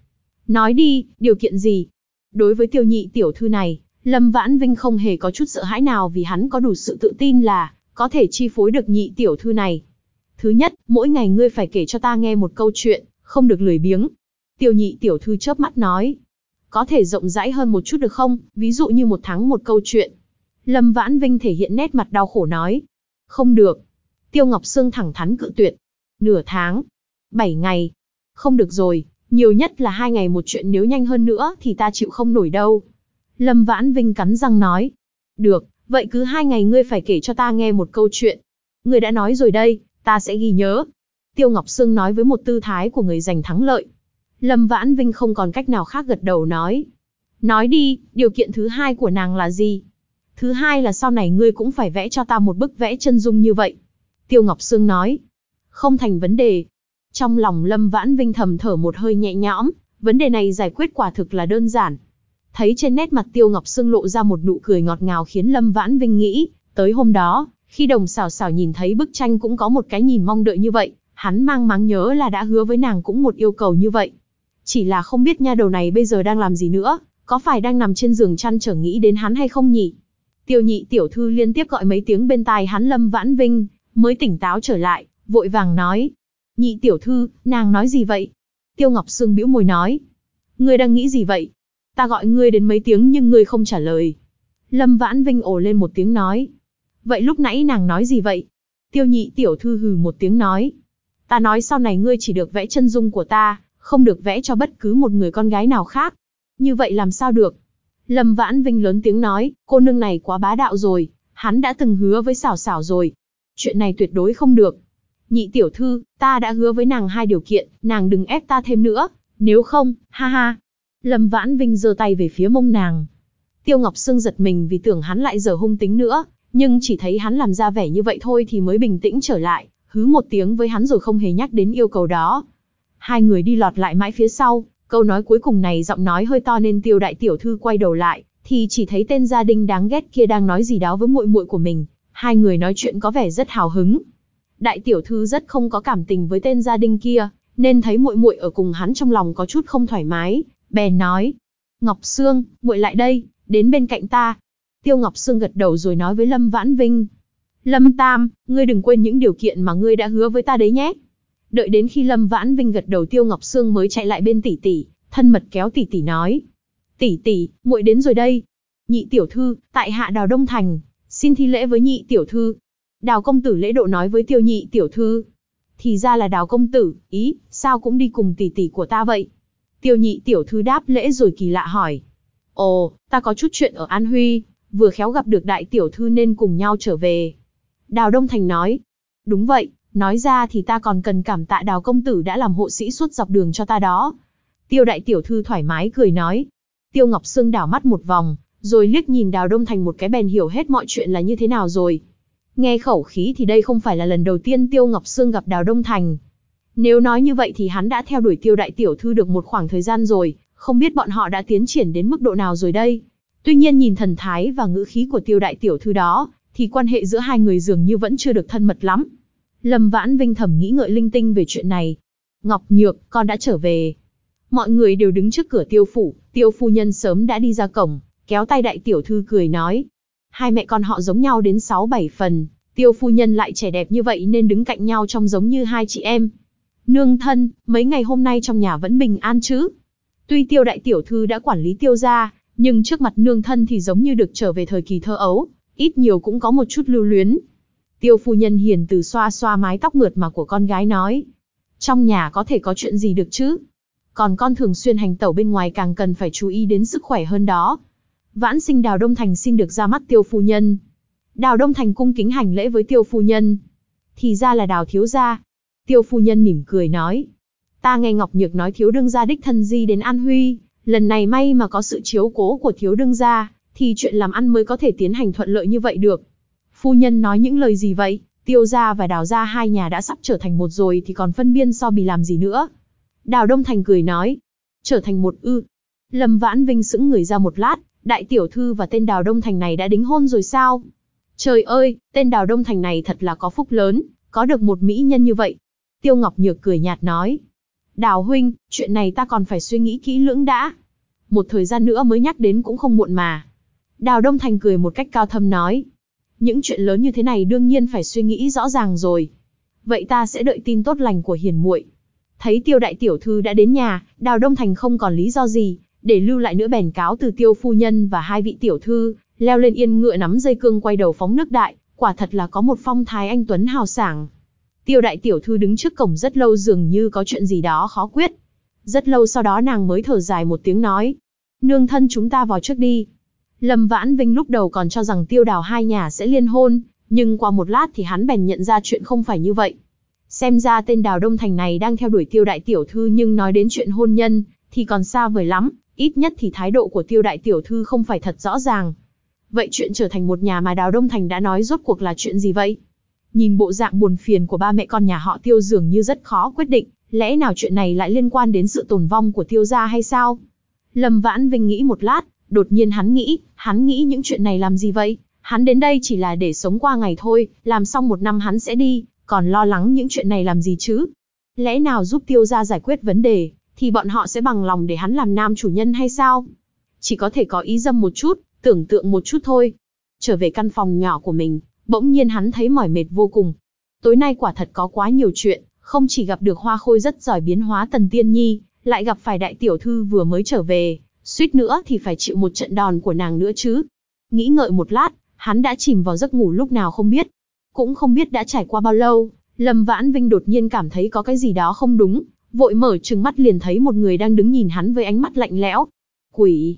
Nói đi, điều kiện gì? Đối với tiêu nhị tiểu thư này, Lâm Vãn Vinh không hề có chút sợ hãi nào vì hắn có đủ sự tự tin là có thể chi phối được nhị tiểu thư này. Thứ nhất, mỗi ngày ngươi phải kể cho ta nghe một câu chuyện, không được lười biếng. tiểu nhị tiểu thư chớp mắt nói. Có thể rộng rãi hơn một chút được không, ví dụ như một tháng một câu chuyện. Lâm Vãn Vinh thể hiện nét mặt đau khổ nói. Không được. Tiêu Ngọc Sương thẳng thắn cự tuyệt. Nửa tháng. Bảy ngày. Không được rồi, nhiều nhất là hai ngày một chuyện nếu nhanh hơn nữa thì ta chịu không nổi đâu. Lâm Vãn Vinh cắn răng nói. Được, vậy cứ hai ngày ngươi phải kể cho ta nghe một câu chuyện. Ngươi đã nói rồi đây, ta sẽ ghi nhớ. Tiêu Ngọc Sương nói với một tư thái của người giành thắng lợi. Lâm Vãn Vinh không còn cách nào khác gật đầu nói. Nói đi, điều kiện thứ hai của nàng là gì? Thứ hai là sau này ngươi cũng phải vẽ cho ta một bức vẽ chân dung như vậy. Tiêu Ngọc Sương nói. Không thành vấn đề. Trong lòng Lâm Vãn Vinh thầm thở một hơi nhẹ nhõm, vấn đề này giải quyết quả thực là đơn giản. Thấy trên nét mặt Tiêu Ngọc Sương lộ ra một nụ cười ngọt ngào khiến Lâm Vãn Vinh nghĩ, tới hôm đó, khi đồng xảo xảo nhìn thấy bức tranh cũng có một cái nhìn mong đợi như vậy, hắn mang máng nhớ là đã hứa với nàng cũng một yêu cầu như vậy. Chỉ là không biết nha đầu này bây giờ đang làm gì nữa, có phải đang nằm trên giường chăn trở nghĩ đến hắn hay không nhỉ? Tiêu nhị tiểu thư liên tiếp gọi mấy tiếng bên tai hắn Lâm Vãn Vinh, mới tỉnh táo trở lại, vội vàng nói. Nhị tiểu thư, nàng nói gì vậy? Tiêu Ngọc Sương bĩu môi nói. Ngươi đang nghĩ gì vậy? Ta gọi ngươi đến mấy tiếng nhưng ngươi không trả lời. Lâm Vãn Vinh ồ lên một tiếng nói. Vậy lúc nãy nàng nói gì vậy? Tiêu nhị tiểu thư hừ một tiếng nói. Ta nói sau này ngươi chỉ được vẽ chân dung của ta, không được vẽ cho bất cứ một người con gái nào khác. Như vậy làm sao được? Lâm Vãn Vinh lớn tiếng nói, cô nương này quá bá đạo rồi, hắn đã từng hứa với xảo xảo rồi. Chuyện này tuyệt đối không được. Nhị tiểu thư, ta đã hứa với nàng hai điều kiện, nàng đừng ép ta thêm nữa, nếu không, ha ha. Lâm Vãn Vinh giơ tay về phía mông nàng. Tiêu Ngọc Sương giật mình vì tưởng hắn lại giờ hung tính nữa, nhưng chỉ thấy hắn làm ra vẻ như vậy thôi thì mới bình tĩnh trở lại, hứ một tiếng với hắn rồi không hề nhắc đến yêu cầu đó. Hai người đi lọt lại mãi phía sau, câu nói cuối cùng này giọng nói hơi to nên tiêu đại tiểu thư quay đầu lại, thì chỉ thấy tên gia đình đáng ghét kia đang nói gì đó với muội muội của mình. Hai người nói chuyện có vẻ rất hào hứng. Đại tiểu thư rất không có cảm tình với tên gia đình kia, nên thấy muội muội ở cùng hắn trong lòng có chút không thoải mái, bèn nói: "Ngọc Sương, muội lại đây, đến bên cạnh ta." Tiêu Ngọc Sương gật đầu rồi nói với Lâm Vãn Vinh: "Lâm Tam, ngươi đừng quên những điều kiện mà ngươi đã hứa với ta đấy nhé." Đợi đến khi Lâm Vãn Vinh gật đầu Tiêu Ngọc Sương mới chạy lại bên tỷ tỷ, thân mật kéo tỷ tỷ nói: "Tỷ tỷ, muội đến rồi đây." Nhị tiểu thư, tại hạ Đào Đông Thành, xin thi lễ với nhị tiểu thư. Đào công tử lễ độ nói với Tiêu nhị tiểu thư. Thì ra là Đào công tử, ý, sao cũng đi cùng tỷ tỷ của ta vậy? Tiêu nhị tiểu thư đáp lễ rồi kỳ lạ hỏi. Ồ, ta có chút chuyện ở An Huy, vừa khéo gặp được đại tiểu thư nên cùng nhau trở về. Đào Đông Thành nói. Đúng vậy, nói ra thì ta còn cần cảm tạ đào công tử đã làm hộ sĩ suốt dọc đường cho ta đó. Tiêu đại tiểu thư thoải mái cười nói. Tiêu Ngọc Sương đảo mắt một vòng, rồi liếc nhìn đào Đông Thành một cái bèn hiểu hết mọi chuyện là như thế nào rồi. Nghe khẩu khí thì đây không phải là lần đầu tiên Tiêu Ngọc Sương gặp đào Đông Thành. Nếu nói như vậy thì hắn đã theo đuổi tiêu đại tiểu thư được một khoảng thời gian rồi, không biết bọn họ đã tiến triển đến mức độ nào rồi đây. Tuy nhiên nhìn thần thái và ngữ khí của tiêu đại tiểu thư đó, thì quan hệ giữa hai người dường như vẫn chưa được thân mật lắm. Lâm Vãn Vinh thầm nghĩ ngợi linh tinh về chuyện này. Ngọc Nhược, con đã trở về. Mọi người đều đứng trước cửa tiêu phủ, tiêu phu nhân sớm đã đi ra cổng, kéo tay đại tiểu thư cười nói. Hai mẹ con họ giống nhau đến 6-7 phần, tiêu phu nhân lại trẻ đẹp như vậy nên đứng cạnh nhau trông giống như hai chị em. Nương thân, mấy ngày hôm nay trong nhà vẫn bình an chứ? Tuy tiêu đại tiểu thư đã quản lý tiêu gia, nhưng trước mặt nương thân thì giống như được trở về thời kỳ thơ ấu, ít nhiều cũng có một chút lưu luyến. Tiêu phu nhân hiền từ xoa xoa mái tóc mượt mà của con gái nói. Trong nhà có thể có chuyện gì được chứ? Còn con thường xuyên hành tẩu bên ngoài càng cần phải chú ý đến sức khỏe hơn đó. Vãn sinh Đào Đông Thành xin được ra mắt tiêu phu nhân. Đào Đông Thành cung kính hành lễ với tiêu phu nhân. Thì ra là đào thiếu gia. Tiêu phu nhân mỉm cười nói. Ta nghe Ngọc Nhược nói thiếu đương gia đích thân di đến An Huy, lần này may mà có sự chiếu cố của thiếu đương gia, thì chuyện làm ăn mới có thể tiến hành thuận lợi như vậy được. Phu nhân nói những lời gì vậy? Tiêu gia và đào gia hai nhà đã sắp trở thành một rồi thì còn phân biên so bì làm gì nữa? Đào Đông Thành cười nói. Trở thành một ư. Lâm Vãn Vinh sững người ra một lát, đại tiểu thư và tên Đào Đông Thành này đã đính hôn rồi sao? Trời ơi, tên Đào Đông Thành này thật là có phúc lớn, có được một mỹ nhân như vậy. Tiêu Ngọc Nhược cười nhạt nói. Đào huynh, chuyện này ta còn phải suy nghĩ kỹ lưỡng đã. Một thời gian nữa mới nhắc đến cũng không muộn mà. Đào Đông Thành cười một cách cao thâm nói. Những chuyện lớn như thế này đương nhiên phải suy nghĩ rõ ràng rồi. Vậy ta sẽ đợi tin tốt lành của hiền muội. Thấy tiêu đại tiểu thư đã đến nhà, Đào Đông Thành không còn lý do gì, để lưu lại nữa bèn cáo từ tiêu phu nhân và hai vị tiểu thư, leo lên yên ngựa nắm dây cương quay đầu phóng nước đại, quả thật là có một phong thái anh Tuấn hào sảng. Tiêu đại tiểu thư đứng trước cổng rất lâu dường như có chuyện gì đó khó quyết. Rất lâu sau đó nàng mới thở dài một tiếng nói. Nương thân chúng ta vào trước đi. Lâm Vãn Vinh lúc đầu còn cho rằng tiêu đào hai nhà sẽ liên hôn, nhưng qua một lát thì hắn bèn nhận ra chuyện không phải như vậy. Xem ra tên đào Đông Thành này đang theo đuổi tiêu đại tiểu thư nhưng nói đến chuyện hôn nhân, thì còn xa vời lắm, ít nhất thì thái độ của tiêu đại tiểu thư không phải thật rõ ràng. Vậy chuyện trở thành một nhà mà đào Đông Thành đã nói rốt cuộc là chuyện gì vậy? Nhìn bộ dạng buồn phiền của ba mẹ con nhà họ tiêu dường như rất khó quyết định, lẽ nào chuyện này lại liên quan đến sự tồn vong của tiêu gia hay sao? Lâm Vãn Vinh nghĩ một lát, đột nhiên hắn nghĩ, hắn nghĩ những chuyện này làm gì vậy? Hắn đến đây chỉ là để sống qua ngày thôi, làm xong một năm hắn sẽ đi, còn lo lắng những chuyện này làm gì chứ? Lẽ nào giúp tiêu gia giải quyết vấn đề, thì bọn họ sẽ bằng lòng để hắn làm nam chủ nhân hay sao? Chỉ có thể có ý dâm một chút, tưởng tượng một chút thôi. Trở về căn phòng nhỏ của mình, bỗng nhiên hắn thấy mỏi mệt vô cùng. Tối nay quả thật có quá nhiều chuyện, không chỉ gặp được hoa khôi rất giỏi biến hóa tần tiên nhi, lại gặp phải đại tiểu thư vừa mới trở về, suýt nữa thì phải chịu một trận đòn của nàng nữa chứ. Nghĩ ngợi một lát, hắn đã chìm vào giấc ngủ lúc nào không biết. Cũng không biết đã trải qua bao lâu, Lâm Vãn Vinh đột nhiên cảm thấy có cái gì đó không đúng, vội mở trừng mắt liền thấy một người đang đứng nhìn hắn với ánh mắt lạnh lẽo. Quỷ!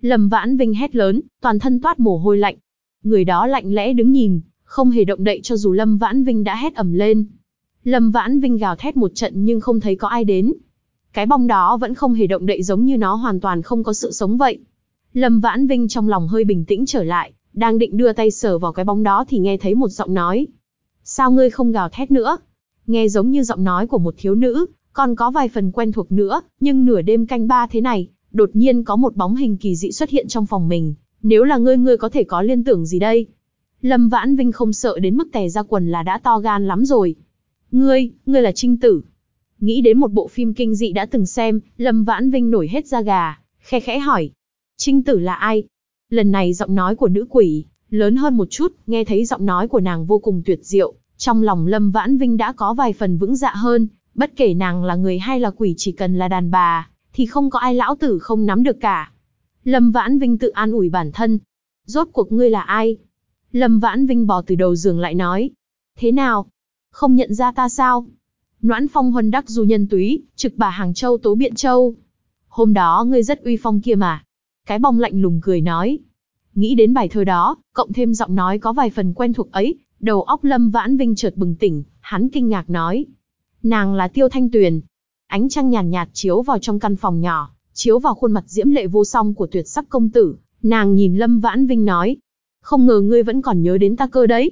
Lâm Vãn Vinh hét lớn, toàn thân toát mồ hôi lạnh. Người đó lạnh lẽ đứng nhìn, không hề động đậy cho dù Lâm Vãn Vinh đã hét ầm lên. Lâm Vãn Vinh gào thét một trận nhưng không thấy có ai đến. Cái bóng đó vẫn không hề động đậy giống như nó hoàn toàn không có sự sống vậy. Lâm Vãn Vinh trong lòng hơi bình tĩnh trở lại, đang định đưa tay sờ vào cái bóng đó thì nghe thấy một giọng nói. Sao ngươi không gào thét nữa? Nghe giống như giọng nói của một thiếu nữ, còn có vài phần quen thuộc nữa, nhưng nửa đêm canh ba thế này, đột nhiên có một bóng hình kỳ dị xuất hiện trong phòng mình. Nếu là ngươi ngươi có thể có liên tưởng gì đây? Lâm Vãn Vinh không sợ đến mức tè ra quần là đã to gan lắm rồi. Ngươi, ngươi là trinh tử. Nghĩ đến một bộ phim kinh dị đã từng xem, Lâm Vãn Vinh nổi hết da gà, khe khẽ hỏi. Trinh tử là ai? Lần này giọng nói của nữ quỷ, lớn hơn một chút, nghe thấy giọng nói của nàng vô cùng tuyệt diệu, trong lòng Lâm Vãn Vinh đã có vài phần vững dạ hơn, bất kể nàng là người hay là quỷ chỉ cần là đàn bà, thì không có ai lão tử không nắm được cả. Lâm Vãn Vinh tự an ủi bản thân. Rốt cuộc ngươi là ai? Lâm Vãn Vinh bò từ đầu giường lại nói. Thế nào? Không nhận ra ta sao? Noãn phong huân đắc du nhân túy, trực bà Hàng Châu tố biện châu. Hôm đó ngươi rất uy phong kia mà. Cái bong lạnh lùng cười nói. Nghĩ đến bài thơ đó, cộng thêm giọng nói có vài phần quen thuộc ấy, đầu óc Lâm Vãn Vinh chợt bừng tỉnh, hắn kinh ngạc nói. Nàng là Tiêu Thanh Tuyền. Ánh trăng nhàn nhạt, nhạt chiếu vào trong căn phòng nhỏ, chiếu vào khuôn mặt diễm lệ vô song của tuyệt sắc công tử. Nàng nhìn Lâm Vãn Vinh nói. Không ngờ ngươi vẫn còn nhớ đến ta cơ đấy.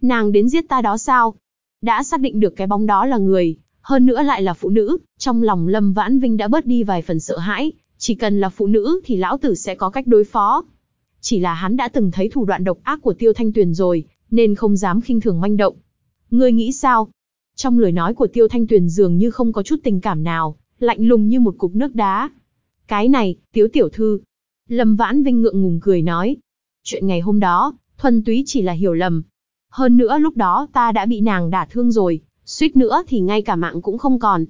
Nàng đến giết ta đó sao? Đã xác định được cái bóng đó là người, hơn nữa lại là phụ nữ, trong lòng Lâm Vãn Vinh đã bớt đi vài phần sợ hãi, chỉ cần là phụ nữ thì lão tử sẽ có cách đối phó. Chỉ là hắn đã từng thấy thủ đoạn độc ác của Tiêu Thanh Tuyền rồi, nên không dám khinh thường manh động. Ngươi nghĩ sao? Trong lời nói của Tiêu Thanh Tuyền dường như không có chút tình cảm nào, lạnh lùng như một cục nước đá. Cái này, Tiếu Tiểu Thư. Lâm Vãn Vinh ngượng ngùng cười nói. Chuyện ngày hôm đó, thuần túy chỉ là hiểu lầm. Hơn nữa lúc đó ta đã bị nàng đả thương rồi, suýt nữa thì ngay cả mạng cũng không còn.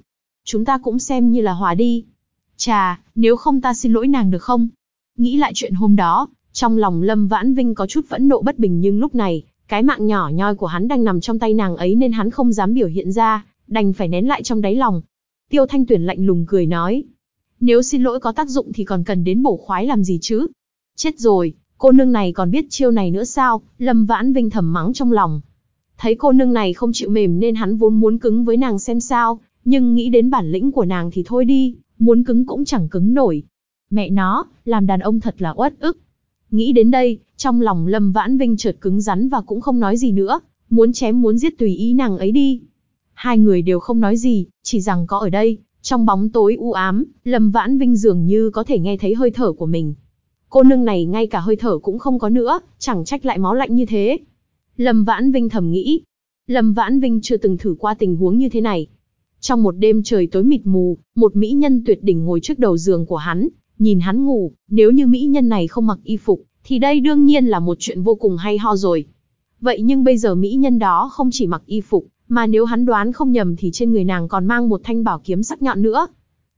Chúng ta cũng xem như là hòa đi. Chà, nếu không ta xin lỗi nàng được không? Nghĩ lại chuyện hôm đó, trong lòng Lâm Vãn Vinh có chút phẫn nộ bất bình nhưng lúc này, cái mạng nhỏ nhoi của hắn đang nằm trong tay nàng ấy nên hắn không dám biểu hiện ra, đành phải nén lại trong đáy lòng. Tiêu Thanh Tuyển lạnh lùng cười nói. Nếu xin lỗi có tác dụng thì còn cần đến bổ khoái làm gì chứ? Chết rồi, cô nương này còn biết chiêu này nữa sao? Lâm Vãn Vinh thầm mắng trong lòng. Thấy cô nương này không chịu mềm nên hắn vốn muốn cứng với nàng xem sao, nhưng nghĩ đến bản lĩnh của nàng thì thôi đi, muốn cứng cũng chẳng cứng nổi. Mẹ nó, làm đàn ông thật là uất ức. Nghĩ đến đây, trong lòng Lâm Vãn Vinh chợt cứng rắn và cũng không nói gì nữa, muốn chém muốn giết tùy ý nàng ấy đi. Hai người đều không nói gì, chỉ rằng có ở đây, trong bóng tối u ám, Lâm Vãn Vinh dường như có thể nghe thấy hơi thở của mình. Cô nương này ngay cả hơi thở cũng không có nữa, chẳng trách lại máu lạnh như thế. Lâm Vãn Vinh thầm nghĩ. Lâm Vãn Vinh chưa từng thử qua tình huống như thế này. Trong một đêm trời tối mịt mù, một mỹ nhân tuyệt đỉnh ngồi trước đầu giường của hắn, nhìn hắn ngủ, nếu như mỹ nhân này không mặc y phục, thì đây đương nhiên là một chuyện vô cùng hay ho rồi. Vậy nhưng bây giờ mỹ nhân đó không chỉ mặc y phục, mà nếu hắn đoán không nhầm thì trên người nàng còn mang một thanh bảo kiếm sắc nhọn nữa.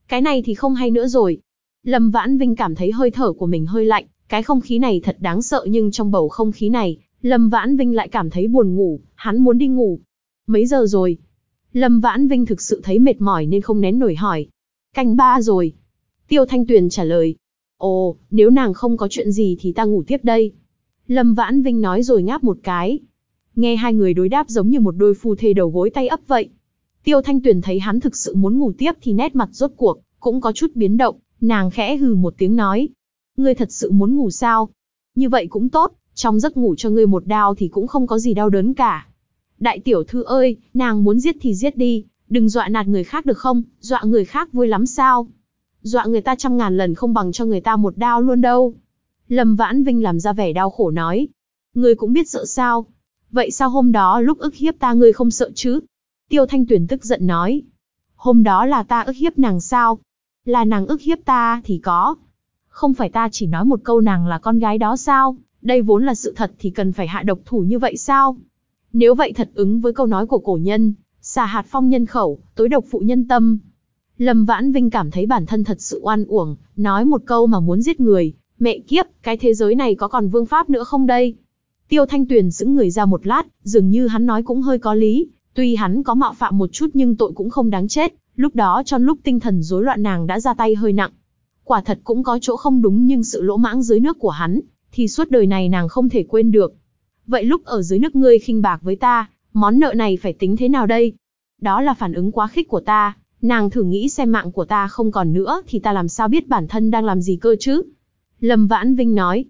Cái này thì không hay nữa rồi. Lâm Vãn Vinh cảm thấy hơi thở của mình hơi lạnh, cái không khí này thật đáng sợ nhưng trong bầu không khí này, Lâm Vãn Vinh lại cảm thấy buồn ngủ, hắn muốn đi ngủ. Mấy giờ rồi? Lâm Vãn Vinh thực sự thấy mệt mỏi nên không nén nổi hỏi. Canh ba rồi. Tiêu Thanh Tuyền trả lời. Ồ, nếu nàng không có chuyện gì thì ta ngủ tiếp đây. Lâm Vãn Vinh nói rồi ngáp một cái. Nghe hai người đối đáp giống như một đôi phu thê đầu gối tay ấp vậy. Tiêu Thanh Tuyền thấy hắn thực sự muốn ngủ tiếp thì nét mặt rốt cuộc, cũng có chút biến động, nàng khẽ hừ một tiếng nói. Ngươi thật sự muốn ngủ sao? Như vậy cũng tốt, trong giấc ngủ cho ngươi một đao thì cũng không có gì đau đớn cả. Đại tiểu thư ơi, nàng muốn giết thì giết đi, đừng dọa nạt người khác được không, dọa người khác vui lắm sao? Dọa người ta trăm ngàn lần không bằng cho người ta một đao luôn đâu. Lâm Vãn Vinh làm ra vẻ đau khổ nói. Ngươi cũng biết sợ sao? Vậy sao hôm đó lúc ức hiếp ta ngươi không sợ chứ? Tiêu Thanh Tuyền tức giận nói. Hôm đó là ta ức hiếp nàng sao? Là nàng ức hiếp ta thì có. Không phải ta chỉ nói một câu nàng là con gái đó sao? Đây vốn là sự thật thì cần phải hạ độc thủ như vậy sao? Nếu vậy thật ứng với câu nói của cổ nhân, xà hạt phong nhân khẩu, tối độc phụ nhân tâm. Lâm Vãn Vinh cảm thấy bản thân thật sự oan uổng, nói một câu mà muốn giết người, mẹ kiếp, cái thế giới này có còn vương pháp nữa không đây? Tiêu Thanh Tuyền sững người ra một lát, dường như hắn nói cũng hơi có lý, tuy hắn có mạo phạm một chút nhưng tội cũng không đáng chết, lúc đó trong lúc tinh thần rối loạn nàng đã ra tay hơi nặng. Quả thật cũng có chỗ không đúng nhưng sự lỗ mãng dưới nước của hắn, thì suốt đời này nàng không thể quên được. Vậy lúc ở dưới nước ngươi khinh bạc với ta, món nợ này phải tính thế nào đây? Đó là phản ứng quá khích của ta, nàng thử nghĩ xem mạng của ta không còn nữa thì ta làm sao biết bản thân đang làm gì cơ chứ? Lâm Vãn Vinh nói,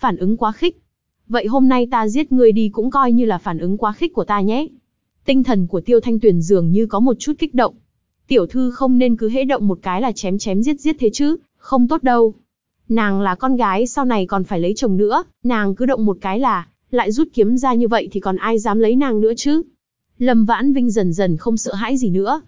phản ứng quá khích. Vậy hôm nay ta giết ngươi đi cũng coi như là phản ứng quá khích của ta nhé. Tinh thần của Tiêu Thanh Tuyền dường như có một chút kích động. Tiểu thư không nên cứ hễ động một cái là chém chém giết giết thế chứ, không tốt đâu. Nàng là con gái sau này còn phải lấy chồng nữa, nàng cứ động một cái là, lại rút kiếm ra như vậy thì còn ai dám lấy nàng nữa chứ. Lâm Vãn Vinh dần dần không sợ hãi gì nữa.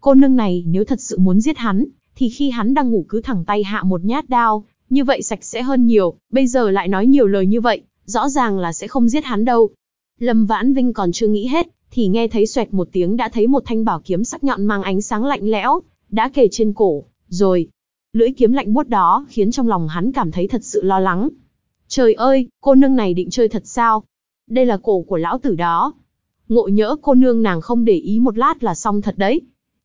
Cô nương này nếu thật sự muốn giết hắn, thì khi hắn đang ngủ cứ thẳng tay hạ một nhát đao, như vậy sạch sẽ hơn nhiều, bây giờ lại nói nhiều lời như vậy, rõ ràng là sẽ không giết hắn đâu. Lâm Vãn Vinh còn chưa nghĩ hết, thì nghe thấy xoẹt một tiếng đã thấy một thanh bảo kiếm sắc nhọn mang ánh sáng lạnh lẽo, đã kề trên cổ, rồi. Lưỡi kiếm lạnh buốt đó khiến trong lòng hắn cảm thấy thật sự lo lắng. Trời ơi, cô nương này định chơi thật sao? Đây là cổ của lão tử đó. Ngộ nhỡ cô nương nàng không để ý một lát là xong thật đấy.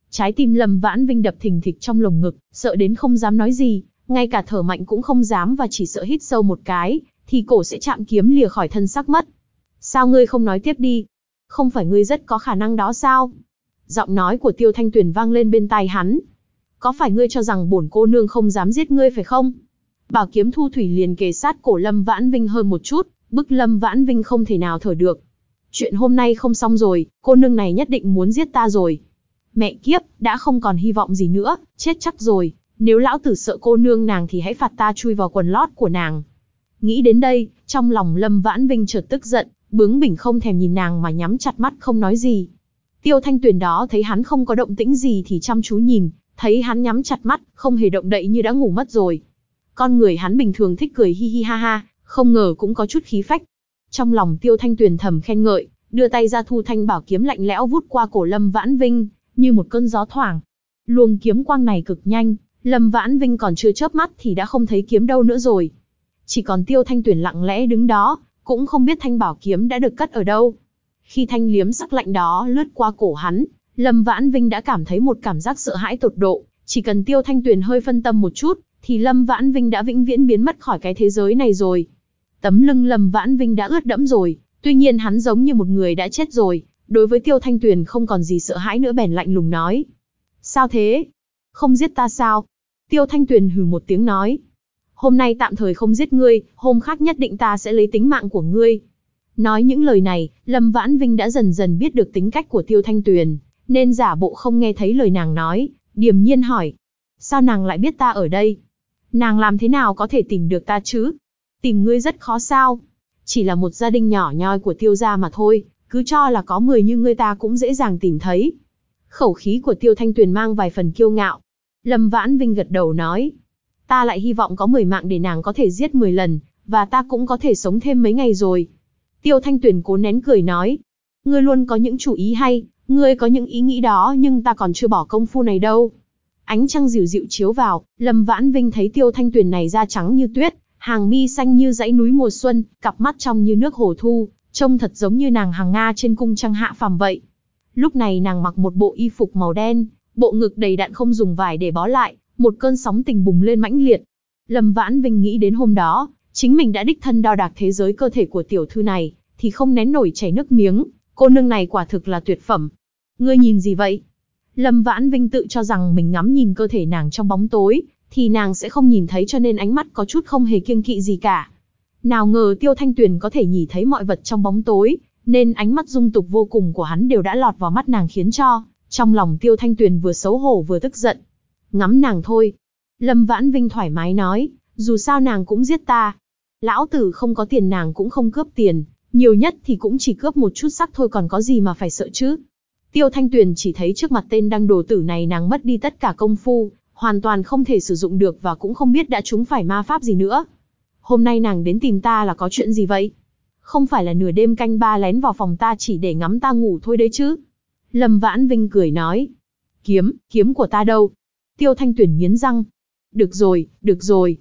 Trái tim Lâm Vãn Vinh đập thình thịch trong lồng ngực, sợ đến không dám nói gì, ngay cả thở mạnh cũng không dám và chỉ sợ hít sâu một cái, thì cổ sẽ chạm kiếm lìa khỏi thân xác mất. Sao ngươi không nói tiếp đi? Không phải ngươi rất có khả năng đó sao? Giọng nói của Tiêu Thanh Tuyền vang lên bên tai hắn. Có phải ngươi cho rằng bổn cô nương không dám giết ngươi phải không? Bảo kiếm thu thủy liền kề sát cổ Lâm Vãn Vinh hơn một chút, bức Lâm Vãn Vinh không thể nào thở được. Chuyện hôm nay không xong rồi, cô nương này nhất định muốn giết ta rồi. Mẹ kiếp, đã không còn hy vọng gì nữa, chết chắc rồi. Nếu lão tử sợ cô nương nàng thì hãy phạt ta chui vào quần lót của nàng. Nghĩ đến đây, trong lòng Lâm Vãn Vinh chợt tức giận, Bướng bỉnh không thèm nhìn nàng mà nhắm chặt mắt không nói gì. Tiêu Thanh Tuyền đó thấy hắn không có động tĩnh gì thì chăm chú nhìn, thấy hắn nhắm chặt mắt, không hề động đậy như đã ngủ mất rồi. Con người hắn bình thường thích cười hi hi ha ha, không ngờ cũng có chút khí phách. Trong lòng Tiêu Thanh Tuyền thầm khen ngợi, đưa tay ra thu thanh bảo kiếm lạnh lẽo vút qua cổ Lâm Vãn Vinh, như một cơn gió thoảng. Luồng kiếm quang này cực nhanh, Lâm Vãn Vinh còn chưa chớp mắt thì đã không thấy kiếm đâu nữa rồi. Chỉ còn Tiêu Thanh Tuyền lặng lẽ đứng đó, cũng không biết thanh bảo kiếm đã được cất ở đâu. Khi thanh liếm sắc lạnh đó lướt qua cổ hắn, Lâm Vãn Vinh đã cảm thấy một cảm giác sợ hãi tột độ, chỉ cần Tiêu Thanh Tuyền hơi phân tâm một chút, thì Lâm Vãn Vinh đã vĩnh viễn biến mất khỏi cái thế giới này rồi. Tấm lưng Lâm Vãn Vinh đã ướt đẫm rồi, tuy nhiên hắn giống như một người đã chết rồi, đối với Tiêu Thanh Tuyền không còn gì sợ hãi nữa bèn lạnh lùng nói. Sao thế? Không giết ta sao? Tiêu Thanh Tuyền hừ một tiếng nói. Hôm nay tạm thời không giết ngươi, hôm khác nhất định ta sẽ lấy tính mạng của ngươi. Nói những lời này, Lâm Vãn Vinh đã dần dần biết được tính cách của Tiêu Thanh Tuyền, nên giả bộ không nghe thấy lời nàng nói, điềm nhiên hỏi. Sao nàng lại biết ta ở đây? Nàng làm thế nào có thể tìm được ta chứ? Tìm ngươi rất khó sao? Chỉ là một gia đình nhỏ nhoi của tiêu gia mà thôi, cứ cho là có 10 như ngươi ta cũng dễ dàng tìm thấy. Khẩu khí của tiêu thanh tuyền mang vài phần kiêu ngạo. Lâm Vãn Vinh gật đầu nói. Ta lại hy vọng có 10 mạng để nàng có thể giết 10 lần, và ta cũng có thể sống thêm mấy ngày rồi. Tiêu thanh tuyền cố nén cười nói. Ngươi luôn có những chủ ý hay, ngươi có những ý nghĩ đó nhưng ta còn chưa bỏ công phu này đâu. Ánh trăng dịu dịu chiếu vào, Lâm Vãn Vinh thấy Tiêu Thanh Tuyền này da trắng như tuyết, hàng mi xanh như dãy núi mùa xuân, cặp mắt trong như nước hồ thu, trông thật giống như nàng hàng Nga trên cung trăng hạ phàm vậy. Lúc này nàng mặc một bộ y phục màu đen, bộ ngực đầy đặn không dùng vải để bó lại, một cơn sóng tình bùng lên mãnh liệt. Lâm Vãn Vinh nghĩ đến hôm đó, chính mình đã đích thân đo đạc thế giới cơ thể của tiểu thư này, thì không nén nổi chảy nước miếng, cô nương này quả thực là tuyệt phẩm. Ngươi nhìn gì vậy? Lâm Vãn Vinh tự cho rằng mình ngắm nhìn cơ thể nàng trong bóng tối, thì nàng sẽ không nhìn thấy cho nên ánh mắt có chút không hề kiêng kỵ gì cả. Nào ngờ Tiêu Thanh Tuyền có thể nhìn thấy mọi vật trong bóng tối, nên ánh mắt dung tục vô cùng của hắn đều đã lọt vào mắt nàng khiến cho, trong lòng Tiêu Thanh Tuyền vừa xấu hổ vừa tức giận. Ngắm nàng thôi. Lâm Vãn Vinh thoải mái nói, dù sao nàng cũng giết ta. Lão tử không có tiền nàng cũng không cướp tiền, nhiều nhất thì cũng chỉ cướp một chút sắc thôi còn có gì mà phải sợ chứ. Tiêu Thanh Tuyền chỉ thấy trước mặt tên đăng đồ tử này nàng mất đi tất cả công phu, hoàn toàn không thể sử dụng được và cũng không biết đã trúng phải ma pháp gì nữa. Hôm nay nàng đến tìm ta là có chuyện gì vậy? Không phải là nửa đêm canh ba lén vào phòng ta chỉ để ngắm ta ngủ thôi đấy chứ? Lâm Vãn Vinh cười nói. Kiếm, kiếm của ta đâu? Tiêu Thanh Tuyển nghiến răng. Được rồi, được rồi.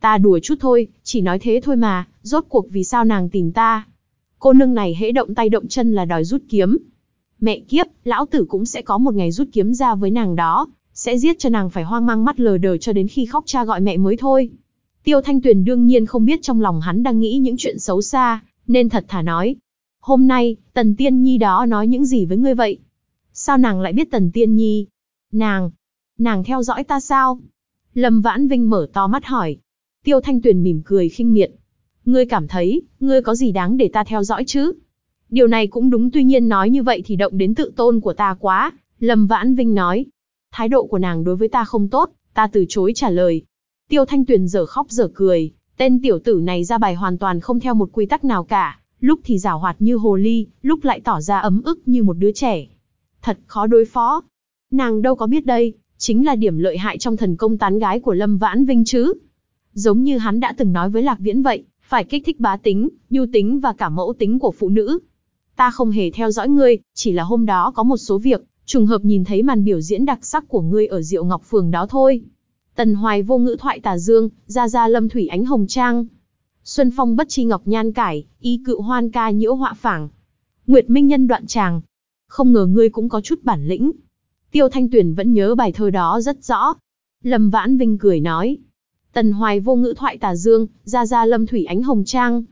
Ta đùa chút thôi, chỉ nói thế thôi mà, rốt cuộc vì sao nàng tìm ta? Cô nương này hễ động tay động chân là đòi rút kiếm. Mẹ kiếp, lão tử cũng sẽ có một ngày rút kiếm ra với nàng đó, sẽ giết cho nàng phải hoang mang mắt lờ đờ cho đến khi khóc cha gọi mẹ mới thôi. Tiêu Thanh Tuyền đương nhiên không biết trong lòng hắn đang nghĩ những chuyện xấu xa, nên thật thà nói. Hôm nay, Tần Tiên Nhi đó nói những gì với ngươi vậy? Sao nàng lại biết Tần Tiên Nhi? Nàng, nàng theo dõi ta sao? Lâm Vãn Vinh mở to mắt hỏi. Tiêu Thanh Tuyền mỉm cười khinh miệt. Ngươi cảm thấy, ngươi có gì đáng để ta theo dõi chứ? Điều này cũng đúng tuy nhiên nói như vậy thì động đến tự tôn của ta quá. Lâm Vãn Vinh nói. Thái độ của nàng đối với ta không tốt, ta từ chối trả lời. Tiêu Thanh Tuyền giờ khóc giờ cười, tên tiểu tử này ra bài hoàn toàn không theo một quy tắc nào cả, lúc thì giảo hoạt như hồ ly, lúc lại tỏ ra ấm ức như một đứa trẻ. Thật khó đối phó. Nàng đâu có biết đây, chính là điểm lợi hại trong thần công tán gái của Lâm Vãn Vinh chứ. Giống như hắn đã từng nói với Lạc Viễn vậy, phải kích thích bá tính, nhu tính và cả mẫu tính của phụ nữ. Ta không hề theo dõi ngươi, chỉ là hôm đó có một số việc, trùng hợp nhìn thấy màn biểu diễn đặc sắc của ngươi ở Diệu Ngọc Phường đó thôi. Tần Hoài vô ngữ thoại tà dương, ra ra lâm thủy ánh hồng trang. Xuân phong bất chi ngọc nhan cải, y cự hoan ca nhiễu họa phảng. Nguyệt minh nhân đoạn tràng. Không ngờ ngươi cũng có chút bản lĩnh. Tiêu Thanh Tuyền vẫn nhớ bài thơ đó rất rõ. Lâm Vãn Vinh cười nói. Tần Hoài vô ngữ thoại tà dương, ra ra lâm thủy ánh hồng trang.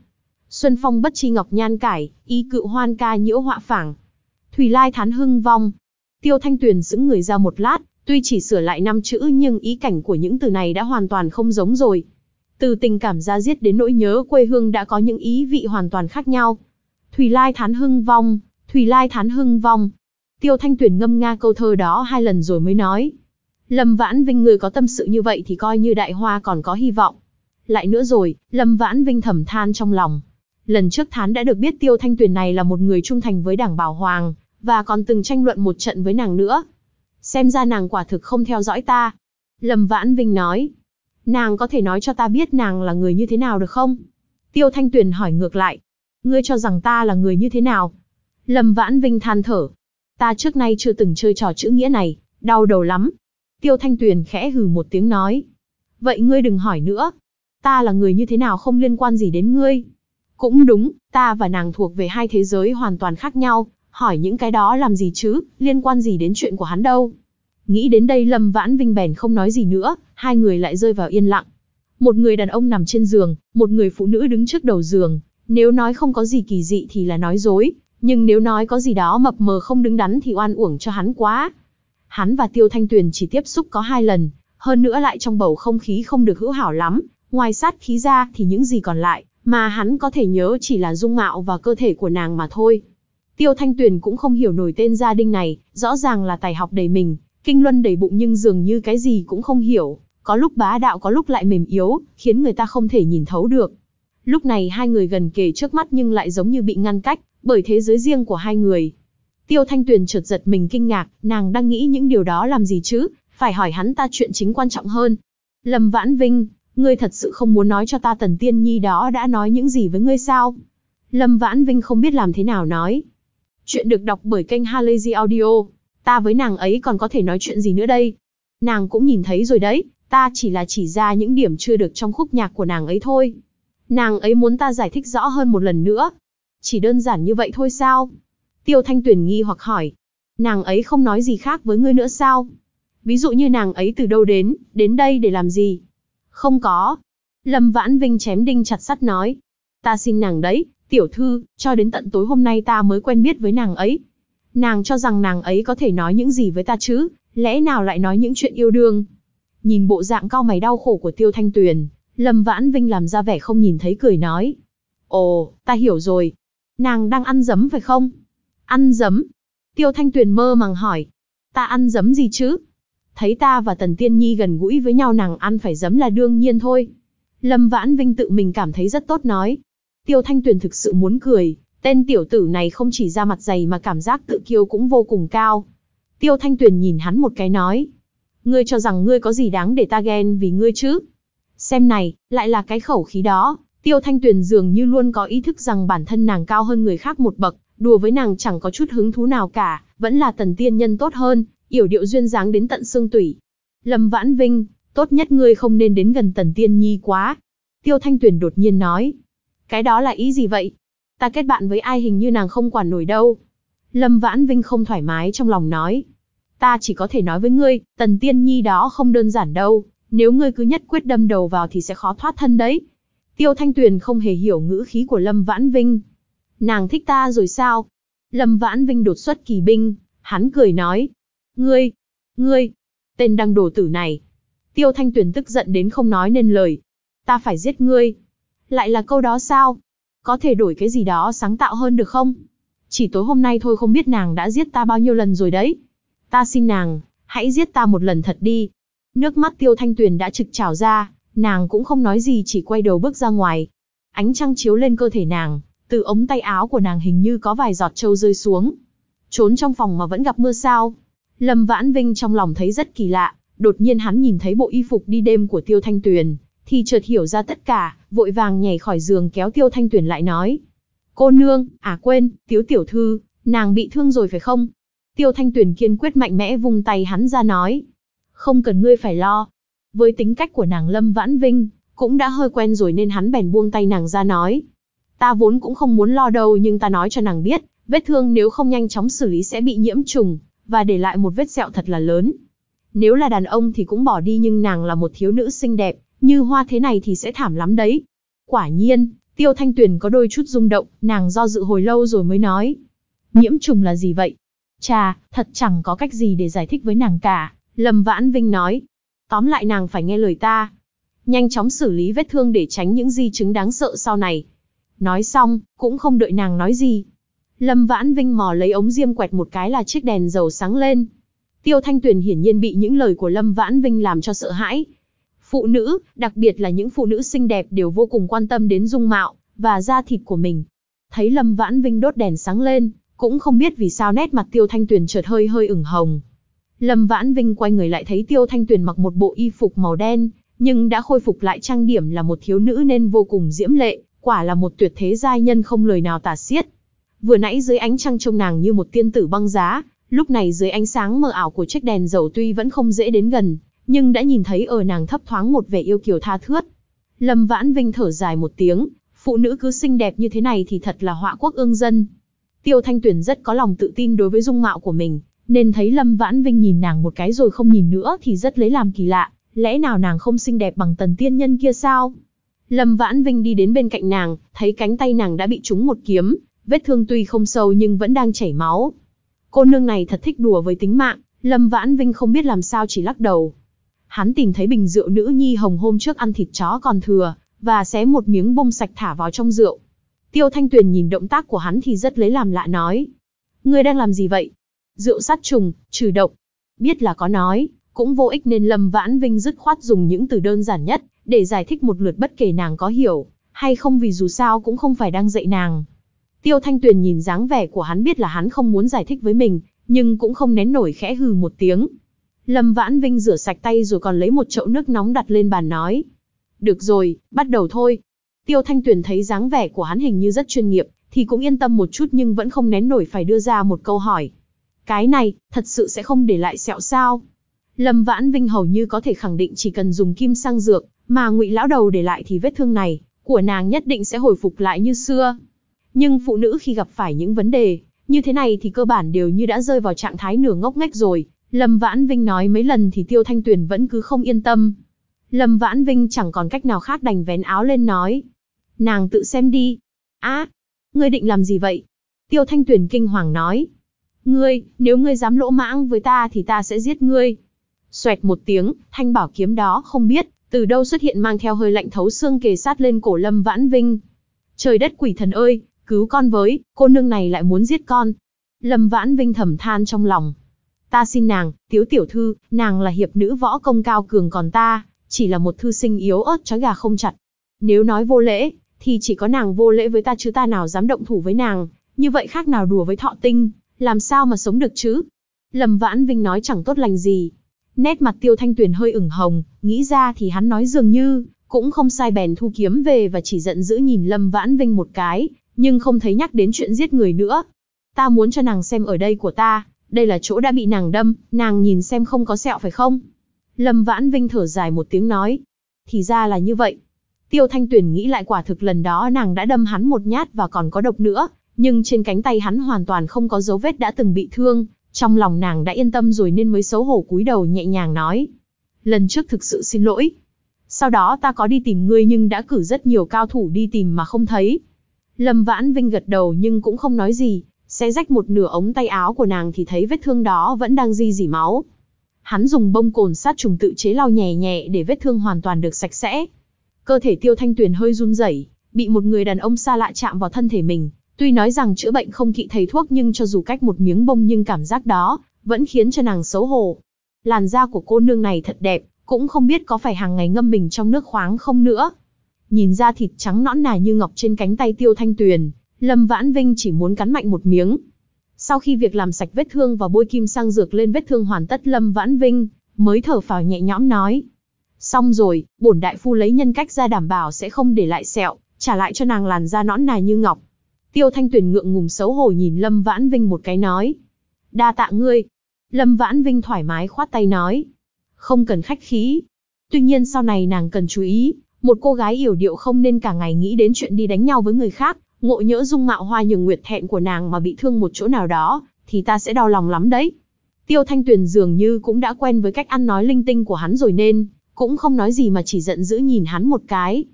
Xuân phong bất chi ngọc nhan cải, y cự hoan ca nhiễu họa phảng. Thủy lai thán hưng vong. Tiêu Thanh Tuyền sững người ra một lát, tuy chỉ sửa lại năm chữ nhưng ý cảnh của những từ này đã hoàn toàn không giống rồi. Từ tình cảm ra giết đến nỗi nhớ quê hương đã có những ý vị hoàn toàn khác nhau. Thủy lai thán hưng vong, thủy lai thán hưng vong. Tiêu Thanh Tuyền ngâm nga câu thơ đó hai lần rồi mới nói. Lâm Vãn Vinh người có tâm sự như vậy thì coi như đại hoa còn có hy vọng. Lại nữa rồi, Lâm Vãn Vinh thầm than trong lòng. Lần trước Thán đã được biết Tiêu Thanh Tuyền này là một người trung thành với đảng Bảo Hoàng, và còn từng tranh luận một trận với nàng nữa. Xem ra nàng quả thực không theo dõi ta. Lâm Vãn Vinh nói. Nàng có thể nói cho ta biết nàng là người như thế nào được không? Tiêu Thanh Tuyền hỏi ngược lại. Ngươi cho rằng ta là người như thế nào? Lâm Vãn Vinh than thở. Ta trước nay chưa từng chơi trò chữ nghĩa này, đau đầu lắm. Tiêu Thanh Tuyền khẽ hừ một tiếng nói. Vậy ngươi đừng hỏi nữa. Ta là người như thế nào không liên quan gì đến ngươi. Cũng đúng, ta và nàng thuộc về hai thế giới hoàn toàn khác nhau, hỏi những cái đó làm gì chứ, liên quan gì đến chuyện của hắn đâu. Nghĩ đến đây Lâm Vãn Vinh bèn không nói gì nữa, hai người lại rơi vào yên lặng. Một người đàn ông nằm trên giường, một người phụ nữ đứng trước đầu giường. Nếu nói không có gì kỳ dị thì là nói dối, nhưng nếu nói có gì đó mập mờ không đứng đắn thì oan uổng cho hắn quá. Hắn và Tiêu Thanh Tuyền chỉ tiếp xúc có hai lần, hơn nữa lại trong bầu không khí không được hữu hảo lắm, ngoài sát khí ra thì những gì còn lại, mà hắn có thể nhớ chỉ là dung mạo và cơ thể của nàng mà thôi. Tiêu Thanh Tuyền cũng không hiểu nổi tên gia đình này, rõ ràng là tài học đầy mình, kinh luân đầy bụng nhưng dường như cái gì cũng không hiểu, có lúc bá đạo có lúc lại mềm yếu, khiến người ta không thể nhìn thấu được. Lúc này hai người gần kề trước mắt nhưng lại giống như bị ngăn cách, bởi thế giới riêng của hai người. Tiêu Thanh Tuyền chợt giật mình kinh ngạc, nàng đang nghĩ những điều đó làm gì chứ, phải hỏi hắn ta chuyện chính quan trọng hơn. Lâm Vãn Vinh, ngươi thật sự không muốn nói cho ta Tần Tiên Nhi đó đã nói những gì với ngươi sao? Lâm Vãn Vinh không biết làm thế nào nói. Chuyện được đọc bởi kênh Halazy Audio. Ta với nàng ấy còn có thể nói chuyện gì nữa đây? Nàng cũng nhìn thấy rồi đấy, ta chỉ là chỉ ra những điểm chưa được trong khúc nhạc của nàng ấy thôi. Nàng ấy muốn ta giải thích rõ hơn một lần nữa. Chỉ đơn giản như vậy thôi sao? Tiêu Thanh Tuyền nghi hoặc hỏi. Nàng ấy không nói gì khác với ngươi nữa sao? Ví dụ như nàng ấy từ đâu đến, đến đây để làm gì? Không có. Lâm Vãn Vinh chém đinh chặt sắt nói. Ta xin nàng đấy, tiểu thư, cho đến tận tối hôm nay ta mới quen biết với nàng ấy. Nàng cho rằng nàng ấy có thể nói những gì với ta chứ, lẽ nào lại nói những chuyện yêu đương? Nhìn bộ dạng cao mày đau khổ của Tiêu Thanh Tuyền, Lâm Vãn Vinh làm ra vẻ không nhìn thấy cười nói. Ồ, ta hiểu rồi. Nàng đang ăn dấm phải không? Ăn dấm? Tiêu Thanh Tuyền mơ màng hỏi. Ta ăn dấm gì chứ? Thấy ta và Tần Tiên Nhi gần gũi với nhau nàng ăn phải dấm là đương nhiên thôi. Lâm Vãn Vinh tự mình cảm thấy rất tốt nói. Tiêu Thanh Tuyền thực sự muốn cười, tên tiểu tử này không chỉ ra mặt dày mà cảm giác tự kiêu cũng vô cùng cao. Tiêu Thanh Tuyền nhìn hắn một cái nói. Ngươi cho rằng ngươi có gì đáng để ta ghen vì ngươi chứ? Xem này, lại là cái khẩu khí đó. Tiêu Thanh Tuyền dường như luôn có ý thức rằng bản thân nàng cao hơn người khác một bậc, đùa với nàng chẳng có chút hứng thú nào cả, vẫn là tần tiên nhân tốt hơn, yểu điệu duyên dáng đến tận xương tủy. Lâm Vãn Vinh, tốt nhất ngươi không nên đến gần tần tiên nhi quá. Tiêu Thanh Tuyền đột nhiên nói. Cái đó là ý gì vậy? Ta kết bạn với ai hình như nàng không quản nổi đâu. Lâm Vãn Vinh không thoải mái trong lòng nói. Ta chỉ có thể nói với ngươi, tần tiên nhi đó không đơn giản đâu, nếu ngươi cứ nhất quyết đâm đầu vào thì sẽ khó thoát thân đấy. Tiêu Thanh Tuyền không hề hiểu ngữ khí của Lâm Vãn Vinh. Nàng thích ta rồi sao? Lâm Vãn Vinh đột xuất kỳ binh, hắn cười nói. Ngươi, ngươi, tên đăng đồ tử này. Tiêu Thanh Tuyền tức giận đến không nói nên lời. Ta phải giết ngươi. Lại là câu đó sao? Có thể đổi cái gì đó sáng tạo hơn được không? Chỉ tối hôm nay thôi không biết nàng đã giết ta bao nhiêu lần rồi đấy. Ta xin nàng, hãy giết ta một lần thật đi. Nước mắt Tiêu Thanh Tuyền đã trực trào ra, nàng cũng không nói gì chỉ quay đầu bước ra ngoài. Ánh trăng chiếu lên cơ thể nàng, từ ống tay áo của nàng hình như có vài giọt trâu rơi xuống. Trốn trong phòng mà vẫn gặp mưa sao. Lâm Vãn Vinh trong lòng thấy rất kỳ lạ, đột nhiên hắn nhìn thấy bộ y phục đi đêm của Tiêu Thanh Tuyền, thì chợt hiểu ra tất cả, vội vàng nhảy khỏi giường kéo Tiêu Thanh Tuyền lại nói. Cô nương, à quên, Tiếu Tiểu Thư, nàng bị thương rồi phải không? Tiêu Thanh Tuyền kiên quyết mạnh mẽ vung tay hắn ra nói. Không cần ngươi phải lo. Với tính cách của nàng Lâm Vãn Vinh, cũng đã hơi quen rồi nên hắn bèn buông tay nàng ra nói. Ta vốn cũng không muốn lo đâu nhưng ta nói cho nàng biết, vết thương nếu không nhanh chóng xử lý sẽ bị nhiễm trùng, và để lại một vết sẹo thật là lớn. Nếu là đàn ông thì cũng bỏ đi nhưng nàng là một thiếu nữ xinh đẹp, như hoa thế này thì sẽ thảm lắm đấy. Quả nhiên, Tiêu Thanh Tuyền có đôi chút rung động, nàng do dự hồi lâu rồi mới nói. Nhiễm trùng là gì vậy? Chà, thật chẳng có cách gì để giải thích với nàng cả, Lâm Vãn Vinh nói. Tóm lại nàng phải nghe lời ta. Nhanh chóng xử lý vết thương để tránh những di chứng đáng sợ sau này. Nói xong, cũng không đợi nàng nói gì. Lâm Vãn Vinh mò lấy ống diêm quẹt một cái là chiếc đèn dầu sáng lên. Tiêu Thanh Tuyền hiển nhiên bị những lời của Lâm Vãn Vinh làm cho sợ hãi. Phụ nữ, đặc biệt là những phụ nữ xinh đẹp đều vô cùng quan tâm đến dung mạo, và da thịt của mình. Thấy Lâm Vãn Vinh đốt đèn sáng lên, cũng không biết vì sao nét mặt Tiêu Thanh Tuyền chợt hơi hơi ửng hồng. Lâm Vãn Vinh quay người lại thấy Tiêu Thanh Tuyền mặc một bộ y phục màu đen, nhưng đã khôi phục lại trang điểm là một thiếu nữ nên vô cùng diễm lệ, quả là một tuyệt thế giai nhân không lời nào tả xiết. Vừa nãy dưới ánh trăng trông nàng như một tiên tử băng giá, lúc này dưới ánh sáng mờ ảo của chiếc đèn dầu tuy vẫn không dễ đến gần, nhưng đã nhìn thấy ở nàng thấp thoáng một vẻ yêu kiều tha thướt. Lâm Vãn Vinh thở dài một tiếng, phụ nữ cứ xinh đẹp như thế này thì thật là họa quốc ương dân. Tiêu Thanh Tuyền rất có lòng tự tin đối với dung mạo của mình, nên thấy Lâm Vãn Vinh nhìn nàng một cái rồi không nhìn nữa thì rất lấy làm kỳ lạ, lẽ nào nàng không xinh đẹp bằng tần tiên nhân kia sao? Lâm Vãn Vinh đi đến bên cạnh nàng, thấy cánh tay nàng đã bị trúng một kiếm, vết thương tuy không sâu nhưng vẫn đang chảy máu. Cô nương này thật thích đùa với tính mạng, Lâm Vãn Vinh không biết làm sao chỉ lắc đầu. Hắn tìm thấy bình rượu nữ nhi hồng hôm trước ăn thịt chó còn thừa, và xé một miếng bông sạch thả vào trong rượu. Tiêu Thanh Tuyền nhìn động tác của hắn thì rất lấy làm lạ nói. Ngươi đang làm gì vậy? Rượu sát trùng, trừ độc. Biết là có nói, cũng vô ích nên Lâm Vãn Vinh dứt khoát dùng những từ đơn giản nhất, để giải thích một lượt bất kể nàng có hiểu, hay không vì dù sao cũng không phải đang dạy nàng. Tiêu Thanh Tuyền nhìn dáng vẻ của hắn biết là hắn không muốn giải thích với mình, nhưng cũng không nén nổi khẽ hừ một tiếng. Lâm Vãn Vinh rửa sạch tay rồi còn lấy một chậu nước nóng đặt lên bàn nói. Được rồi, bắt đầu thôi. Tiêu Thanh Tuyền thấy dáng vẻ của hắn hình như rất chuyên nghiệp, thì cũng yên tâm một chút nhưng vẫn không nén nổi phải đưa ra một câu hỏi. Cái này, thật sự sẽ không để lại sẹo sao? Lâm Vãn Vinh hầu như có thể khẳng định chỉ cần dùng kim sang dược, mà ngụy lão đầu để lại thì vết thương này, của nàng nhất định sẽ hồi phục lại như xưa. Nhưng phụ nữ khi gặp phải những vấn đề, như thế này thì cơ bản đều như đã rơi vào trạng thái nửa ngốc nghếch rồi. Lâm Vãn Vinh nói mấy lần thì Tiêu Thanh Tuyền vẫn cứ không yên tâm. Lâm Vãn Vinh chẳng còn cách nào khác đành vén áo lên nói. Nàng tự xem đi. Á, ngươi định làm gì vậy? Tiêu Thanh Tuyền kinh hoàng nói. Ngươi, nếu ngươi dám lỗ mãng với ta thì ta sẽ giết ngươi. Xoẹt một tiếng, thanh bảo kiếm đó không biết, từ đâu xuất hiện mang theo hơi lạnh thấu xương kề sát lên cổ Lâm Vãn Vinh. Trời đất quỷ thần ơi, cứu con với, cô nương này lại muốn giết con. Lâm Vãn Vinh thầm than trong lòng. Ta xin nàng, tiếu tiểu thư, nàng là hiệp nữ võ công cao cường còn ta, chỉ là một thư sinh yếu ớt chói gà không chặt. Nếu nói vô lễ, thì chỉ có nàng vô lễ với ta chứ ta nào dám động thủ với nàng, như vậy khác nào đùa với thọ tinh, làm sao mà sống được chứ? Lâm Vãn Vinh nói chẳng tốt lành gì. Nét mặt Tiêu Thanh Tuyền hơi ửng hồng, nghĩ ra thì hắn nói dường như, cũng không sai bèn thu kiếm về và chỉ giận dữ nhìn Lâm Vãn Vinh một cái, nhưng không thấy nhắc đến chuyện giết người nữa. Ta muốn cho nàng xem ở đây của ta, đây là chỗ đã bị nàng đâm, nàng nhìn xem không có sẹo phải không? Lâm Vãn Vinh thở dài một tiếng nói. Thì ra là như vậy. Tiêu Thanh Tuyền nghĩ lại quả thực lần đó nàng đã đâm hắn một nhát và còn có độc nữa, nhưng trên cánh tay hắn hoàn toàn không có dấu vết đã từng bị thương, trong lòng nàng đã yên tâm rồi nên mới xấu hổ cúi đầu nhẹ nhàng nói. Lần trước thực sự xin lỗi. Sau đó ta có đi tìm ngươi nhưng đã cử rất nhiều cao thủ đi tìm mà không thấy. Lâm Vãn Vinh gật đầu nhưng cũng không nói gì, xé rách một nửa ống tay áo của nàng thì thấy vết thương đó vẫn đang di dỉ máu. Hắn dùng bông cồn sát trùng tự chế lau nhẹ nhẹ để vết thương hoàn toàn được sạch sẽ. Cơ thể Tiêu Thanh Tuyền hơi run rẩy, bị một người đàn ông xa lạ chạm vào thân thể mình, tuy nói rằng chữa bệnh không kỵ thầy thuốc nhưng cho dù cách một miếng bông nhưng cảm giác đó vẫn khiến cho nàng xấu hổ. Làn da của cô nương này thật đẹp, cũng không biết có phải hàng ngày ngâm mình trong nước khoáng không nữa. Nhìn da thịt trắng nõn nà như ngọc trên cánh tay Tiêu Thanh Tuyền, Lâm Vãn Vinh chỉ muốn cắn mạnh một miếng, sau khi việc làm sạch vết thương và bôi kim sang dược lên vết thương hoàn tất Lâm Vãn Vinh, mới thở phào nhẹ nhõm nói. Xong rồi, bổn đại phu lấy nhân cách ra đảm bảo sẽ không để lại sẹo, trả lại cho nàng làn da nõn nà như ngọc. Tiêu Thanh Tuyền ngượng ngùng xấu hổ nhìn Lâm Vãn Vinh một cái nói. Đa tạ ngươi. Lâm Vãn Vinh thoải mái khoát tay nói. Không cần khách khí. Tuy nhiên sau này nàng cần chú ý, một cô gái yểu điệu không nên cả ngày nghĩ đến chuyện đi đánh nhau với người khác, ngộ nhỡ dung mạo hoa nhường nguyệt thẹn của nàng mà bị thương một chỗ nào đó, thì ta sẽ đau lòng lắm đấy. Tiêu Thanh Tuyền dường như cũng đã quen với cách ăn nói linh tinh của hắn rồi nên, cũng không nói gì mà chỉ giận dữ nhìn hắn một cái.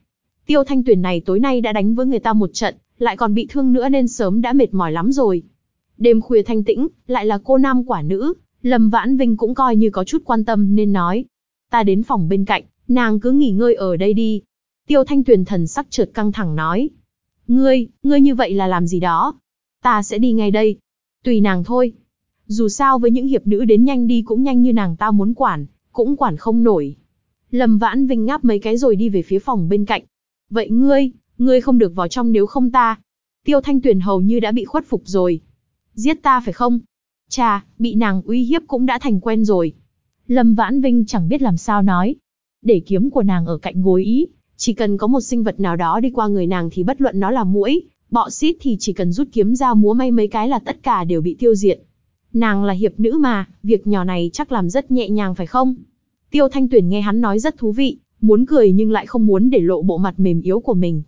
Tiêu Thanh Tuyền này tối nay đã đánh với người ta một trận, lại còn bị thương nữa nên sớm đã mệt mỏi lắm rồi. Đêm khuya thanh tĩnh, lại là cô nam quả nữ, Lâm Vãn Vinh cũng coi như có chút quan tâm nên nói. Ta đến phòng bên cạnh, nàng cứ nghỉ ngơi ở đây đi. Tiêu Thanh Tuyền thần sắc chợt căng thẳng nói. Ngươi, ngươi như vậy là làm gì đó? Ta sẽ đi ngay đây. Tùy nàng thôi. Dù sao với những hiệp nữ đến nhanh đi cũng nhanh như nàng ta muốn quản, cũng quản không nổi. Lâm Vãn Vinh ngáp mấy cái rồi đi về phía phòng bên cạnh. Vậy ngươi, Ngươi không được vào trong nếu không ta. Tiêu Thanh Tuyền hầu như đã bị khuất phục rồi. Giết ta phải không? Chà, bị nàng uy hiếp cũng đã thành quen rồi. Lâm Vãn Vinh chẳng biết làm sao nói. Để kiếm của nàng ở cạnh gối ý, chỉ cần có một sinh vật nào đó đi qua người nàng thì bất luận nó là muỗi, bọ xít thì chỉ cần rút kiếm ra múa may mấy cái là tất cả đều bị tiêu diệt. Nàng là hiệp nữ mà, việc nhỏ này chắc làm rất nhẹ nhàng phải không? Tiêu Thanh Tuyển nghe hắn nói rất thú vị, muốn cười nhưng lại không muốn để lộ bộ mặt mềm yếu của mình.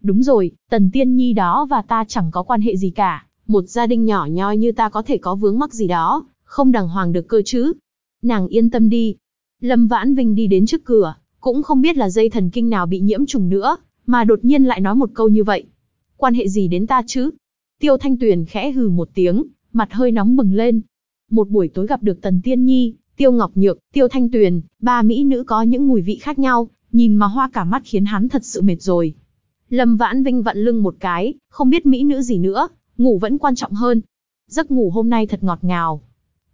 Đúng rồi, Tần Tiên Nhi đó và ta chẳng có quan hệ gì cả, một gia đình nhỏ nhoi như ta có thể có vướng mắc gì đó, không đàng hoàng được cơ chứ. Nàng yên tâm đi. Lâm Vãn Vinh đi đến trước cửa, cũng không biết là dây thần kinh nào bị nhiễm trùng nữa, mà đột nhiên lại nói một câu như vậy. Quan hệ gì đến ta chứ? Tiêu Thanh Tuyền khẽ hừ một tiếng, mặt hơi nóng bừng lên. Một buổi tối gặp được Tần Tiên Nhi, Tiêu Ngọc Nhược, Tiêu Thanh Tuyền, ba mỹ nữ có những mùi vị khác nhau, nhìn mà hoa cả mắt khiến hắn thật sự mệt rồi. Lâm Vãn Vinh vặn lưng một cái, không biết mỹ nữ gì nữa, ngủ vẫn quan trọng hơn. Giấc ngủ hôm nay thật ngọt ngào.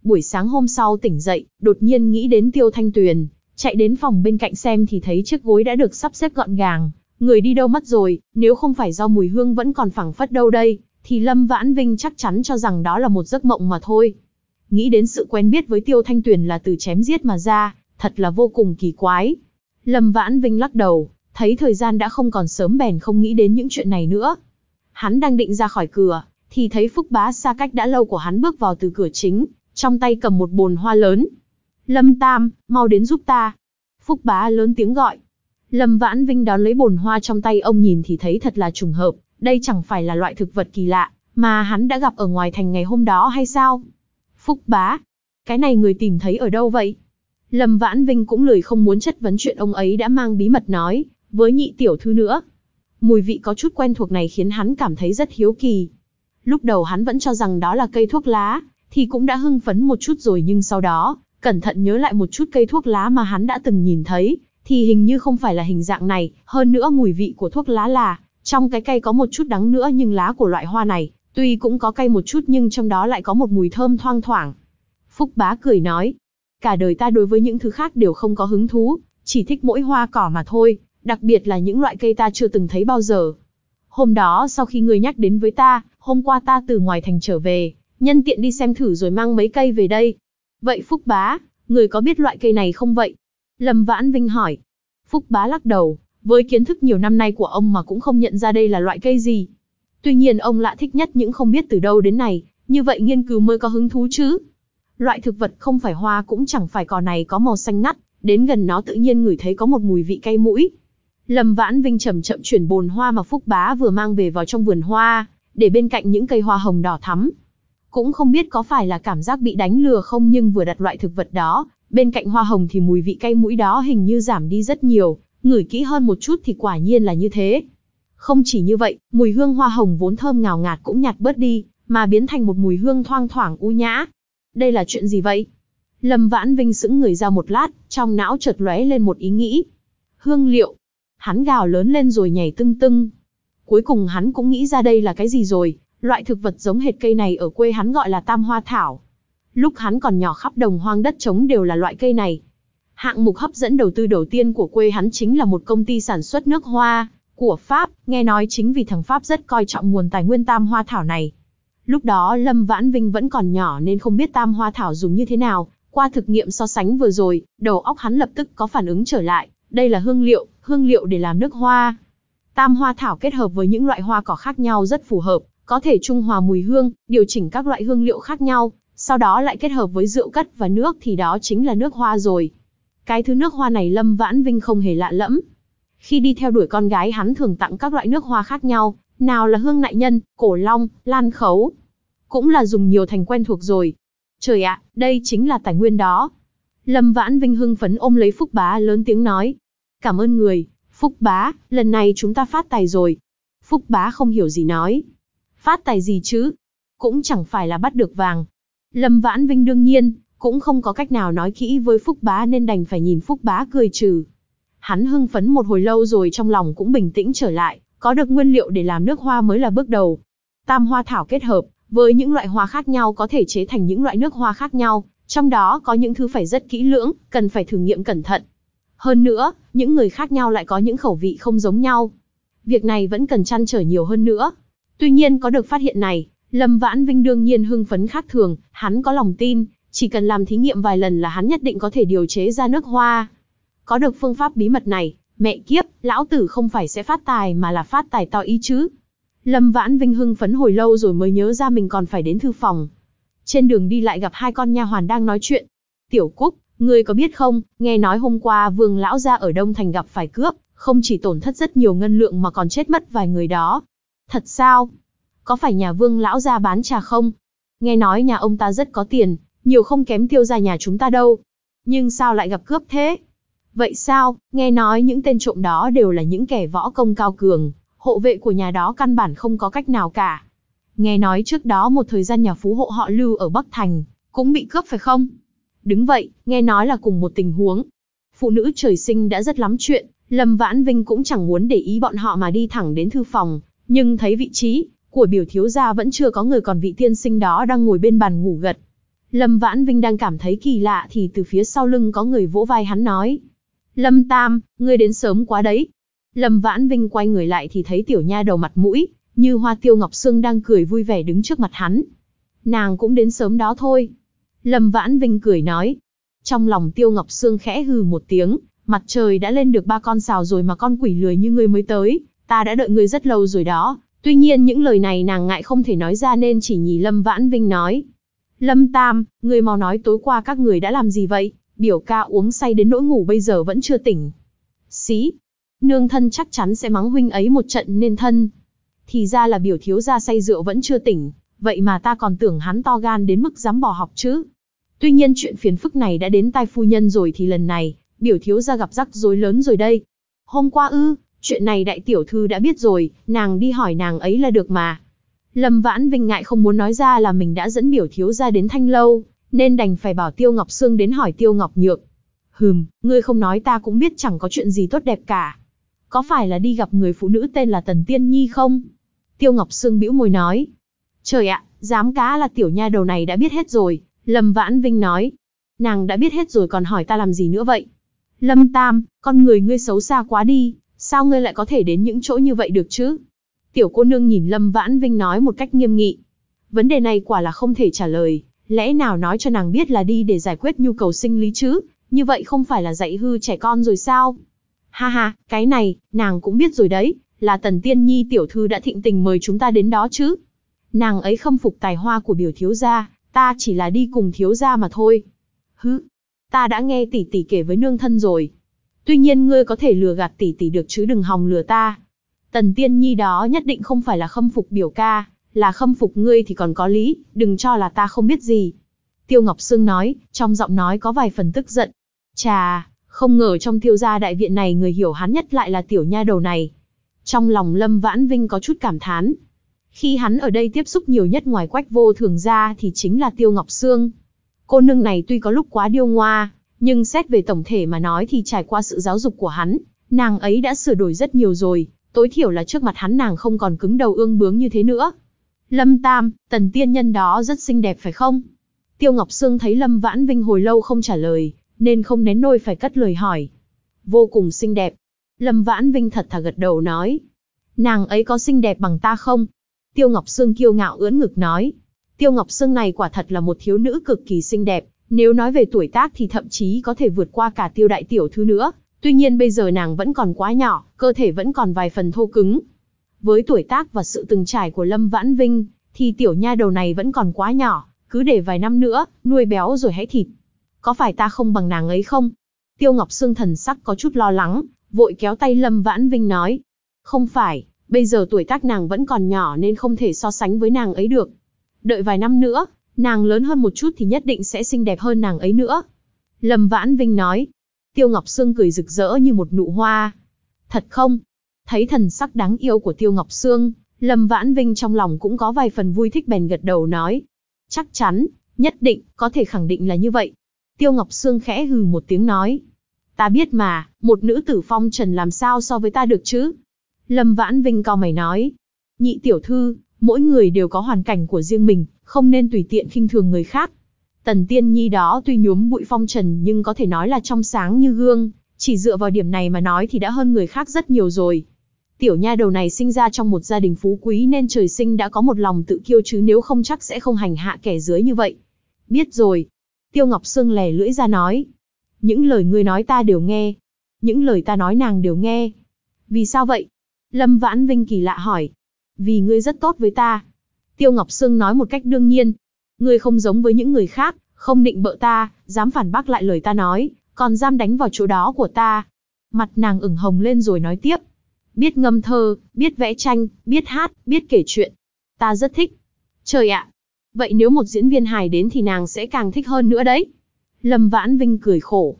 Buổi sáng hôm sau tỉnh dậy, đột nhiên nghĩ đến Tiêu Thanh Tuyền, chạy đến phòng bên cạnh xem thì thấy chiếc gối đã được sắp xếp gọn gàng, người đi đâu mất rồi, nếu không phải do mùi hương vẫn còn phẳng phất đâu đây, thì Lâm Vãn Vinh chắc chắn cho rằng đó là một giấc mộng mà thôi. Nghĩ đến sự quen biết với Tiêu Thanh Tuyền là từ chém giết mà ra, thật là vô cùng kỳ quái. Lâm Vãn Vinh lắc đầu, thấy thời gian đã không còn sớm bèn không nghĩ đến những chuyện này nữa. Hắn đang định ra khỏi cửa, thì thấy Phúc Bá xa cách đã lâu của hắn bước vào từ cửa chính, trong tay cầm một bồn hoa lớn. Lâm Tam, mau đến giúp ta. Phúc Bá lớn tiếng gọi. Lâm Vãn Vinh đón lấy bồn hoa trong tay ông nhìn thì thấy thật là trùng hợp, đây chẳng phải là loại thực vật kỳ lạ, mà hắn đã gặp ở ngoài thành ngày hôm đó hay sao? Phúc Bá, cái này người tìm thấy ở đâu vậy? Lâm Vãn Vinh cũng lười không muốn chất vấn chuyện ông ấy đã mang bí mật nói, với nhị tiểu thư nữa. Mùi vị có chút quen thuộc này khiến hắn cảm thấy rất hiếu kỳ. Lúc đầu hắn vẫn cho rằng đó là cây thuốc lá, thì cũng đã hưng phấn một chút rồi nhưng sau đó, cẩn thận nhớ lại một chút cây thuốc lá mà hắn đã từng nhìn thấy, thì hình như không phải là hình dạng này, hơn nữa mùi vị của thuốc lá là, trong cái cây có một chút đắng nữa nhưng lá của loại hoa này, tuy cũng có cây một chút nhưng trong đó lại có một mùi thơm thoang thoảng. Phúc bá cười nói, cả đời ta đối với những thứ khác đều không có hứng thú, chỉ thích mỗi hoa cỏ mà thôi, đặc biệt là những loại cây ta chưa từng thấy bao giờ. Hôm đó sau khi ngươi nhắc đến với ta, hôm qua ta từ ngoài thành trở về, nhân tiện đi xem thử rồi mang mấy cây về đây. Vậy Phúc bá, người có biết loại cây này không vậy? Lâm Vãn Vinh hỏi. Phúc bá lắc đầu, với kiến thức nhiều năm nay của ông mà cũng không nhận ra đây là loại cây gì. Tuy nhiên ông lạ thích nhất những không biết từ đâu đến này, như vậy nghiên cứu mới có hứng thú chứ. Loại thực vật không phải hoa cũng chẳng phải cỏ này có màu xanh ngắt, đến gần nó tự nhiên ngửi thấy có một mùi vị cay mũi. Lâm Vãn Vinh chậm chậm chuyển bồn hoa mà Phúc Bá vừa mang về vào trong vườn hoa, để bên cạnh những cây hoa hồng đỏ thắm. Cũng không biết có phải là cảm giác bị đánh lừa không nhưng vừa đặt loại thực vật đó, bên cạnh hoa hồng thì mùi vị cay mũi đó hình như giảm đi rất nhiều, ngửi kỹ hơn một chút thì quả nhiên là như thế. Không chỉ như vậy, mùi hương hoa hồng vốn thơm ngào ngạt cũng nhạt bớt đi, mà biến thành một mùi hương thoang thoảng u nhã. Đây là chuyện gì vậy? Lâm Vãn Vinh sững người ra một lát, trong não chợt lóe lên một ý nghĩ. Hương liệu. Hắn gào lớn lên rồi nhảy tưng tưng. Cuối cùng hắn cũng nghĩ ra đây là cái gì rồi, loại thực vật giống hệt cây này ở quê hắn gọi là tam hoa thảo. Lúc hắn còn nhỏ khắp đồng hoang đất trống đều là loại cây này. Hạng mục hấp dẫn đầu tư đầu tiên của quê hắn chính là một công ty sản xuất nước hoa, của Pháp, nghe nói chính vì thằng Pháp rất coi trọng nguồn tài nguyên tam hoa thảo này. Lúc đó Lâm Vãn Vinh vẫn còn nhỏ nên không biết tam hoa thảo dùng như thế nào, qua thực nghiệm so sánh vừa rồi, đầu óc hắn lập tức có phản ứng trở lại, đây là hương liệu, hương liệu để làm nước hoa. Tam hoa thảo kết hợp với những loại hoa cỏ khác nhau rất phù hợp, có thể trung hòa mùi hương, điều chỉnh các loại hương liệu khác nhau, sau đó lại kết hợp với rượu cất và nước thì đó chính là nước hoa rồi. Cái thứ nước hoa này Lâm Vãn Vinh không hề lạ lẫm. Khi đi theo đuổi con gái hắn thường tặng các loại nước hoa khác nhau, nào là hương nại nhân, cổ long, lan khấu. Cũng là dùng nhiều thành quen thuộc rồi. Trời ạ, đây chính là tài nguyên đó. Lâm Vãn Vinh hưng phấn ôm lấy Phúc Bá lớn tiếng nói. Cảm ơn người, Phúc Bá, lần này chúng ta phát tài rồi. Phúc Bá không hiểu gì nói. Phát tài gì chứ? Cũng chẳng phải là bắt được vàng. Lâm Vãn Vinh đương nhiên, cũng không có cách nào nói kỹ với Phúc Bá nên đành phải nhìn Phúc Bá cười trừ. Hắn hưng phấn một hồi lâu rồi trong lòng cũng bình tĩnh trở lại, có được nguyên liệu để làm nước hoa mới là bước đầu. Tam hoa thảo kết hợp với những loại hoa khác nhau có thể chế thành những loại nước hoa khác nhau, trong đó có những thứ phải rất kỹ lưỡng, cần phải thử nghiệm cẩn thận. Hơn nữa, những người khác nhau lại có những khẩu vị không giống nhau. Việc này vẫn cần chăn trở nhiều hơn nữa. Tuy nhiên có được phát hiện này, Lâm Vãn Vinh đương nhiên hưng phấn khác thường, hắn có lòng tin, chỉ cần làm thí nghiệm vài lần là hắn nhất định có thể điều chế ra nước hoa. Có được phương pháp bí mật này, mẹ kiếp, lão tử không phải sẽ phát tài mà là phát tài to ý chứ. Lâm Vãn Vinh hưng phấn hồi lâu rồi mới nhớ ra mình còn phải đến thư phòng. Trên đường đi lại gặp hai con nha hoàn đang nói chuyện. Tiểu Cúc, ngươi có biết không, nghe nói hôm qua vương lão gia ở Đông Thành gặp phải cướp, không chỉ tổn thất rất nhiều ngân lượng mà còn chết mất vài người đó. Thật sao? Có phải nhà vương lão gia bán trà không? Nghe nói nhà ông ta rất có tiền, nhiều không kém tiêu gia nhà chúng ta đâu. Nhưng sao lại gặp cướp thế? Vậy sao, nghe nói những tên trộm đó đều là những kẻ võ công cao cường, hộ vệ của nhà đó căn bản không có cách nào cả. Nghe nói trước đó một thời gian nhà phú hộ họ lưu ở Bắc Thành, cũng bị cướp phải không? Đứng vậy, nghe nói là cùng một tình huống. Phụ nữ trời sinh đã rất lắm chuyện, Lâm Vãn Vinh cũng chẳng muốn để ý bọn họ mà đi thẳng đến thư phòng, nhưng thấy vị trí của biểu thiếu gia vẫn chưa có người còn vị tiên sinh đó đang ngồi bên bàn ngủ gật. Lâm Vãn Vinh đang cảm thấy kỳ lạ thì từ phía sau lưng có người vỗ vai hắn nói. Lâm Tam, ngươi đến sớm quá đấy. Lâm Vãn Vinh quay người lại thì thấy tiểu nha đầu mặt mũi, như hoa tiêu ngọc sương đang cười vui vẻ đứng trước mặt hắn. Nàng cũng đến sớm đó thôi. Lâm Vãn Vinh cười nói. Trong lòng tiêu ngọc sương khẽ hừ một tiếng, mặt trời đã lên được ba con xào rồi mà con quỷ lười như ngươi mới tới, ta đã đợi ngươi rất lâu rồi đó. Tuy nhiên những lời này nàng ngại không thể nói ra nên chỉ nhì Lâm Vãn Vinh nói. Lâm Tam, ngươi mau nói tối qua các người đã làm gì vậy? Biểu ca uống say đến nỗi ngủ bây giờ vẫn chưa tỉnh. Xí, nương thân chắc chắn sẽ mắng huynh ấy một trận nên thân. Thì ra là biểu thiếu gia say rượu vẫn chưa tỉnh, vậy mà ta còn tưởng hắn to gan đến mức dám bỏ học chứ. Tuy nhiên chuyện phiền phức này đã đến tai phu nhân rồi thì lần này, biểu thiếu gia gặp rắc rối lớn rồi đây. Hôm qua ư, chuyện này đại tiểu thư đã biết rồi, nàng đi hỏi nàng ấy là được mà. Lâm Vãn Vinh ngại không muốn nói ra là mình đã dẫn biểu thiếu gia đến thanh lâu, nên đành phải bảo Tiêu Ngọc Sương đến hỏi Tiêu Ngọc Nhược. Hừm, ngươi không nói ta cũng biết chẳng có chuyện gì tốt đẹp cả. Có phải là đi gặp người phụ nữ tên là Tần Tiên Nhi không? Tiêu Ngọc Sương bĩu môi nói. Trời ạ, dám cá là tiểu nha đầu này đã biết hết rồi, Lâm Vãn Vinh nói. Nàng đã biết hết rồi còn hỏi ta làm gì nữa vậy? Lâm Tam, con người ngươi xấu xa quá đi, sao ngươi lại có thể đến những chỗ như vậy được chứ? Tiểu cô nương nhìn Lâm Vãn Vinh nói một cách nghiêm nghị. Vấn đề này quả là không thể trả lời, lẽ nào nói cho nàng biết là đi để giải quyết nhu cầu sinh lý chứ, như vậy không phải là dạy hư trẻ con rồi sao? Ha ha, cái này, nàng cũng biết rồi đấy, là Tần Tiên Nhi tiểu thư đã thịnh tình mời chúng ta đến đó chứ. Nàng ấy khâm phục tài hoa của biểu thiếu gia, ta chỉ là đi cùng thiếu gia mà thôi. Hứ, ta đã nghe tỷ tỷ kể với nương thân rồi. Tuy nhiên ngươi có thể lừa gạt tỷ tỷ được chứ đừng hòng lừa ta. Tần Tiên Nhi đó nhất định không phải là khâm phục biểu ca, là khâm phục ngươi thì còn có lý, đừng cho là ta không biết gì. Tiêu Ngọc Sương nói, trong giọng nói có vài phần tức giận. Chà, không ngờ trong tiêu gia đại viện này người hiểu hắn nhất lại là tiểu nha đầu này. Trong lòng Lâm Vãn Vinh có chút cảm thán. Khi hắn ở đây tiếp xúc nhiều nhất ngoài quách vô thường ra thì chính là Tiêu Ngọc Sương. Cô nương này tuy có lúc quá điêu ngoa, nhưng xét về tổng thể mà nói thì trải qua sự giáo dục của hắn, nàng ấy đã sửa đổi rất nhiều rồi, tối thiểu là trước mặt hắn nàng không còn cứng đầu ương bướng như thế nữa. Lâm Tam, tần tiên nhân đó rất xinh đẹp phải không? Tiêu Ngọc Sương thấy Lâm Vãn Vinh hồi lâu không trả lời, nên không nén nôi phải cất lời hỏi. Vô cùng xinh đẹp. Lâm Vãn Vinh thật thà gật đầu nói. Nàng ấy có xinh đẹp bằng ta không? Tiêu Ngọc Sương kiêu ngạo ưỡn ngực nói. Tiêu Ngọc Sương này quả thật là một thiếu nữ cực kỳ xinh đẹp, nếu nói về tuổi tác thì thậm chí có thể vượt qua cả tiêu đại tiểu thư nữa. Tuy nhiên bây giờ nàng vẫn còn quá nhỏ, cơ thể vẫn còn vài phần thô cứng. Với tuổi tác và sự từng trải của Lâm Vãn Vinh, thì tiểu nha đầu này vẫn còn quá nhỏ, cứ để vài năm nữa, nuôi béo rồi hãy thịt. Có phải ta không bằng nàng ấy không? Tiêu Ngọc Sương thần sắc có chút lo lắng, vội kéo tay Lâm Vãn Vinh nói. Không phải, bây giờ tuổi tác nàng vẫn còn nhỏ nên không thể so sánh với nàng ấy được. Đợi vài năm nữa, nàng lớn hơn một chút thì nhất định sẽ xinh đẹp hơn nàng ấy nữa. Lâm Vãn Vinh nói. Tiêu Ngọc Sương cười rực rỡ như một nụ hoa. Thật không? Thấy thần sắc đáng yêu của Tiêu Ngọc Sương, Lâm Vãn Vinh trong lòng cũng có vài phần vui thích bèn gật đầu nói. Chắc chắn, nhất định, có thể khẳng định là như vậy. Tiêu Ngọc Sương khẽ hừ một tiếng nói. Ta biết mà, một nữ tử phong trần làm sao so với ta được chứ? Lâm Vãn Vinh cao mày nói. Nhị tiểu thư, mỗi người đều có hoàn cảnh của riêng mình, không nên tùy tiện khinh thường người khác. Tần Tiên Nhi đó tuy nhuốm bụi phong trần nhưng có thể nói là trong sáng như gương, chỉ dựa vào điểm này mà nói thì đã hơn người khác rất nhiều rồi. Tiểu nha đầu này sinh ra trong một gia đình phú quý nên trời sinh đã có một lòng tự kiêu chứ nếu không chắc sẽ không hành hạ kẻ dưới như vậy. Biết rồi. Tiêu Ngọc Sương lè lưỡi ra nói. Những lời ngươi nói ta đều nghe. Những lời ta nói nàng đều nghe. Vì sao vậy? Lâm Vãn Vinh kỳ lạ hỏi. Vì ngươi rất tốt với ta. Tiêu Ngọc Sương nói một cách đương nhiên. Ngươi không giống với những người khác, không định bợ ta, dám phản bác lại lời ta nói, còn dám đánh vào chỗ đó của ta. Mặt nàng ửng hồng lên rồi nói tiếp. Biết ngâm thơ, biết vẽ tranh, biết hát, biết kể chuyện. Ta rất thích. Trời ạ! vậy nếu một diễn viên hài đến thì nàng sẽ càng thích hơn nữa đấy. Lâm Vãn Vinh cười khổ.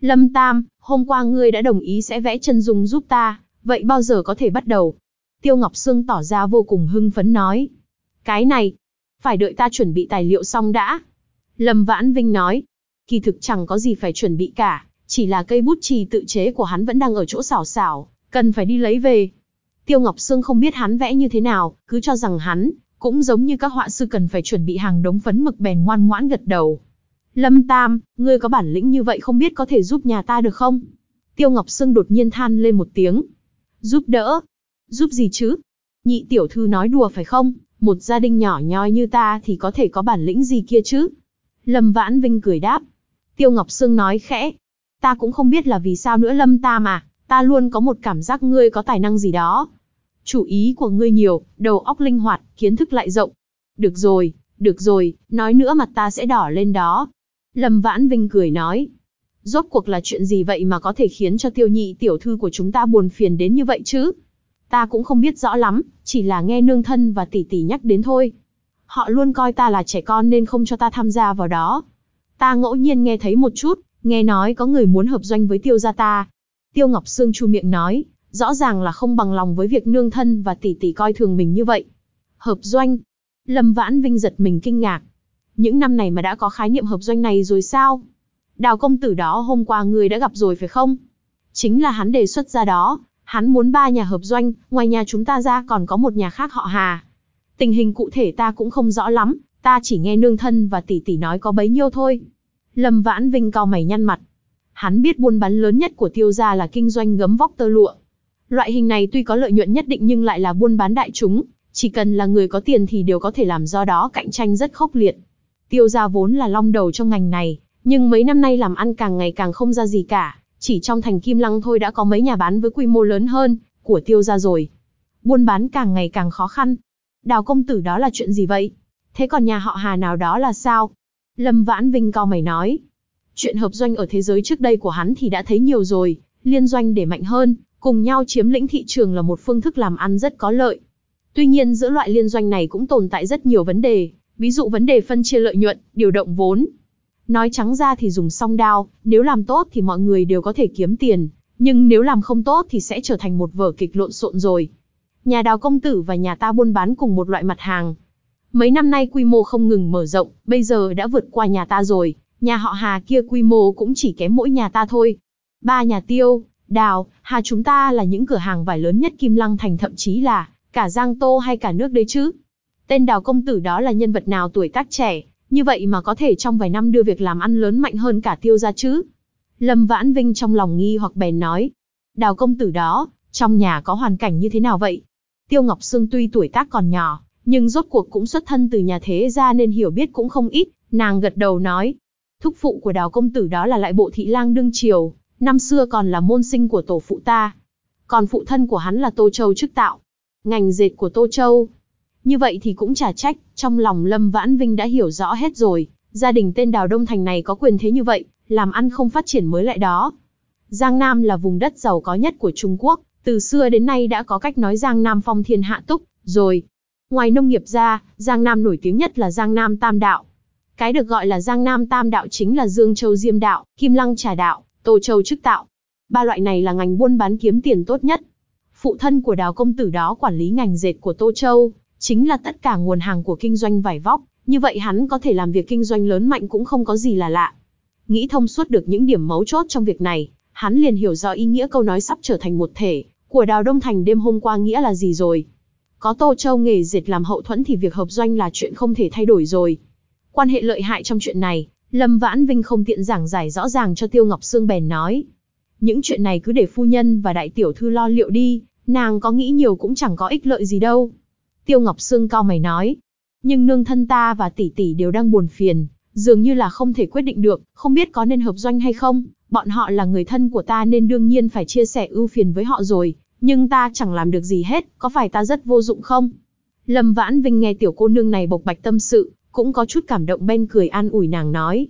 Lâm Tam, hôm qua ngươi đã đồng ý sẽ vẽ chân dung giúp ta, vậy bao giờ có thể bắt đầu? Tiêu Ngọc Sương tỏ ra vô cùng hưng phấn nói. Cái này, phải đợi ta chuẩn bị tài liệu xong đã. Lâm Vãn Vinh nói. Kỳ thực chẳng có gì phải chuẩn bị cả, chỉ là cây bút chì tự chế của hắn vẫn đang ở chỗ xảo xảo, cần phải đi lấy về. Tiêu Ngọc Sương không biết hắn vẽ như thế nào, cứ cho rằng hắn, cũng giống như các họa sư cần phải chuẩn bị hàng đống phấn mực bèn ngoan ngoãn gật đầu. Lâm Tam, ngươi có bản lĩnh như vậy không biết có thể giúp nhà ta được không? Tiêu Ngọc Sương đột nhiên than lên một tiếng. Giúp đỡ? Giúp gì chứ? Nhị tiểu thư nói đùa phải không? Một gia đình nhỏ nhoi như ta thì có thể có bản lĩnh gì kia chứ? Lâm Vãn Vinh cười đáp. Tiêu Ngọc Sương nói khẽ. Ta cũng không biết là vì sao nữa Lâm ta mà, ta luôn có một cảm giác ngươi có tài năng gì đó. Chủ ý của ngươi nhiều, đầu óc linh hoạt, kiến thức lại rộng. Được rồi, được rồi, nói nữa mặt ta sẽ đỏ lên đó. Lâm Vãn Vinh cười nói. Rốt cuộc là chuyện gì vậy mà có thể khiến cho tiêu nhị tiểu thư của chúng ta buồn phiền đến như vậy chứ? Ta cũng không biết rõ lắm, chỉ là nghe nương thân và tỷ tỷ nhắc đến thôi. Họ luôn coi ta là trẻ con nên không cho ta tham gia vào đó. Ta ngẫu nhiên nghe thấy một chút, nghe nói có người muốn hợp doanh với tiêu gia ta. Tiêu Ngọc Sương chu miệng nói, rõ ràng là không bằng lòng với việc nương thân và tỷ tỷ coi thường mình như vậy. Hợp doanh. Lâm Vãn Vinh giật mình kinh ngạc. Những năm này mà đã có khái niệm hợp doanh này rồi sao? Đào công tử đó hôm qua người đã gặp rồi phải không? Chính là hắn đề xuất ra đó, hắn muốn ba nhà hợp doanh, ngoài nhà chúng ta ra còn có một nhà khác họ Hà. Tình hình cụ thể ta cũng không rõ lắm, ta chỉ nghe nương thân và tỷ tỷ nói có bấy nhiêu thôi. Lâm Vãn Vinh cao mày nhăn mặt. Hắn biết buôn bán lớn nhất của tiêu gia là kinh doanh gấm vóc tơ lụa. Loại hình này tuy có lợi nhuận nhất định nhưng lại là buôn bán đại chúng, chỉ cần là người có tiền thì đều có thể làm do đó cạnh tranh rất khốc liệt. Tiêu gia vốn là long đầu trong ngành này, nhưng mấy năm nay làm ăn càng ngày càng không ra gì cả, chỉ trong thành Kim Lăng thôi đã có mấy nhà bán với quy mô lớn hơn của tiêu gia rồi. Buôn bán càng ngày càng khó khăn. Đào công tử đó là chuyện gì vậy? Thế còn nhà họ Hà nào đó là sao? Lâm Vãn Vinh cao mày nói. Chuyện hợp doanh ở thế giới trước đây của hắn thì đã thấy nhiều rồi, liên doanh để mạnh hơn, cùng nhau chiếm lĩnh thị trường là một phương thức làm ăn rất có lợi. Tuy nhiên giữa loại liên doanh này cũng tồn tại rất nhiều vấn đề, ví dụ vấn đề phân chia lợi nhuận, điều động vốn. Nói trắng ra thì dùng song đao, nếu làm tốt thì mọi người đều có thể kiếm tiền, nhưng nếu làm không tốt thì sẽ trở thành một vở kịch lộn xộn rồi. Nhà đào công tử và nhà ta buôn bán cùng một loại mặt hàng. Mấy năm nay quy mô không ngừng mở rộng, bây giờ đã vượt qua nhà ta rồi, nhà họ Hà kia quy mô cũng chỉ kém mỗi nhà ta thôi. Ba nhà tiêu, đào, Hà chúng ta là những cửa hàng vải lớn nhất Kim Lăng Thành thậm chí là cả Giang Tô hay cả nước đấy chứ. Tên đào công tử đó là nhân vật nào tuổi tác trẻ, như vậy mà có thể trong vài năm đưa việc làm ăn lớn mạnh hơn cả tiêu ra chứ. Lâm Vãn Vinh trong lòng nghi hoặc bèn nói. Đào công tử đó, trong nhà có hoàn cảnh như thế nào vậy? Tiêu Ngọc Sương tuy tuổi tác còn nhỏ, nhưng rốt cuộc cũng xuất thân từ nhà thế gia nên hiểu biết cũng không ít, nàng gật đầu nói. Thúc phụ của đào công tử đó là lại bộ thị lang đương triều, năm xưa còn là môn sinh của tổ phụ ta. Còn phụ thân của hắn là Tô Châu chức tạo, ngành dệt của Tô Châu. Như vậy thì cũng chả trách, trong lòng Lâm Vãn Vinh đã hiểu rõ hết rồi, gia đình tên Đào Đông Thành này có quyền thế như vậy, làm ăn không phát triển mới lại đó. Giang Nam là vùng đất giàu có nhất của Trung Quốc, từ xưa đến nay đã có cách nói Giang Nam phong thiên hạ túc, rồi. Ngoài nông nghiệp ra, Giang Nam nổi tiếng nhất là Giang Nam Tam Đạo. Cái được gọi là Giang Nam Tam Đạo chính là Dương Châu Diêm Đạo, Kim Lăng Trà Đạo, Tô Châu Trức Tạo. Ba loại này là ngành buôn bán kiếm tiền tốt nhất. Phụ thân của đào công tử đó quản lý ngành dệt của Tô Châu, chính là tất cả nguồn hàng của kinh doanh vải vóc, như vậy hắn có thể làm việc kinh doanh lớn mạnh cũng không có gì là lạ. Nghĩ thông suốt được những điểm mấu chốt trong việc này, hắn liền hiểu rõ ý nghĩa câu nói sắp trở thành một thể, của Đào Đông Thành đêm hôm qua nghĩa là gì rồi. Có Tô Châu nghề dệt làm hậu thuẫn thì việc hợp doanh là chuyện không thể thay đổi rồi. Quan hệ lợi hại trong chuyện này, Lâm Vãn Vinh không tiện giảng giải rõ ràng cho Tiêu Ngọc Sương bèn nói. Những chuyện này cứ để phu nhân và đại tiểu thư lo liệu đi, Nàng có nghĩ nhiều cũng chẳng có ích lợi gì đâu. Tiêu Ngọc Sương cao mày nói. Nhưng nương thân ta và tỷ tỷ đều đang buồn phiền, dường như là không thể quyết định được, không biết có nên hợp doanh hay không. Bọn họ là người thân của ta nên đương nhiên phải chia sẻ ưu phiền với họ rồi, nhưng ta chẳng làm được gì hết, có phải ta rất vô dụng không? Lâm Vãn Vinh nghe tiểu cô nương này bộc bạch tâm sự, cũng có chút cảm động bên cười an ủi nàng nói.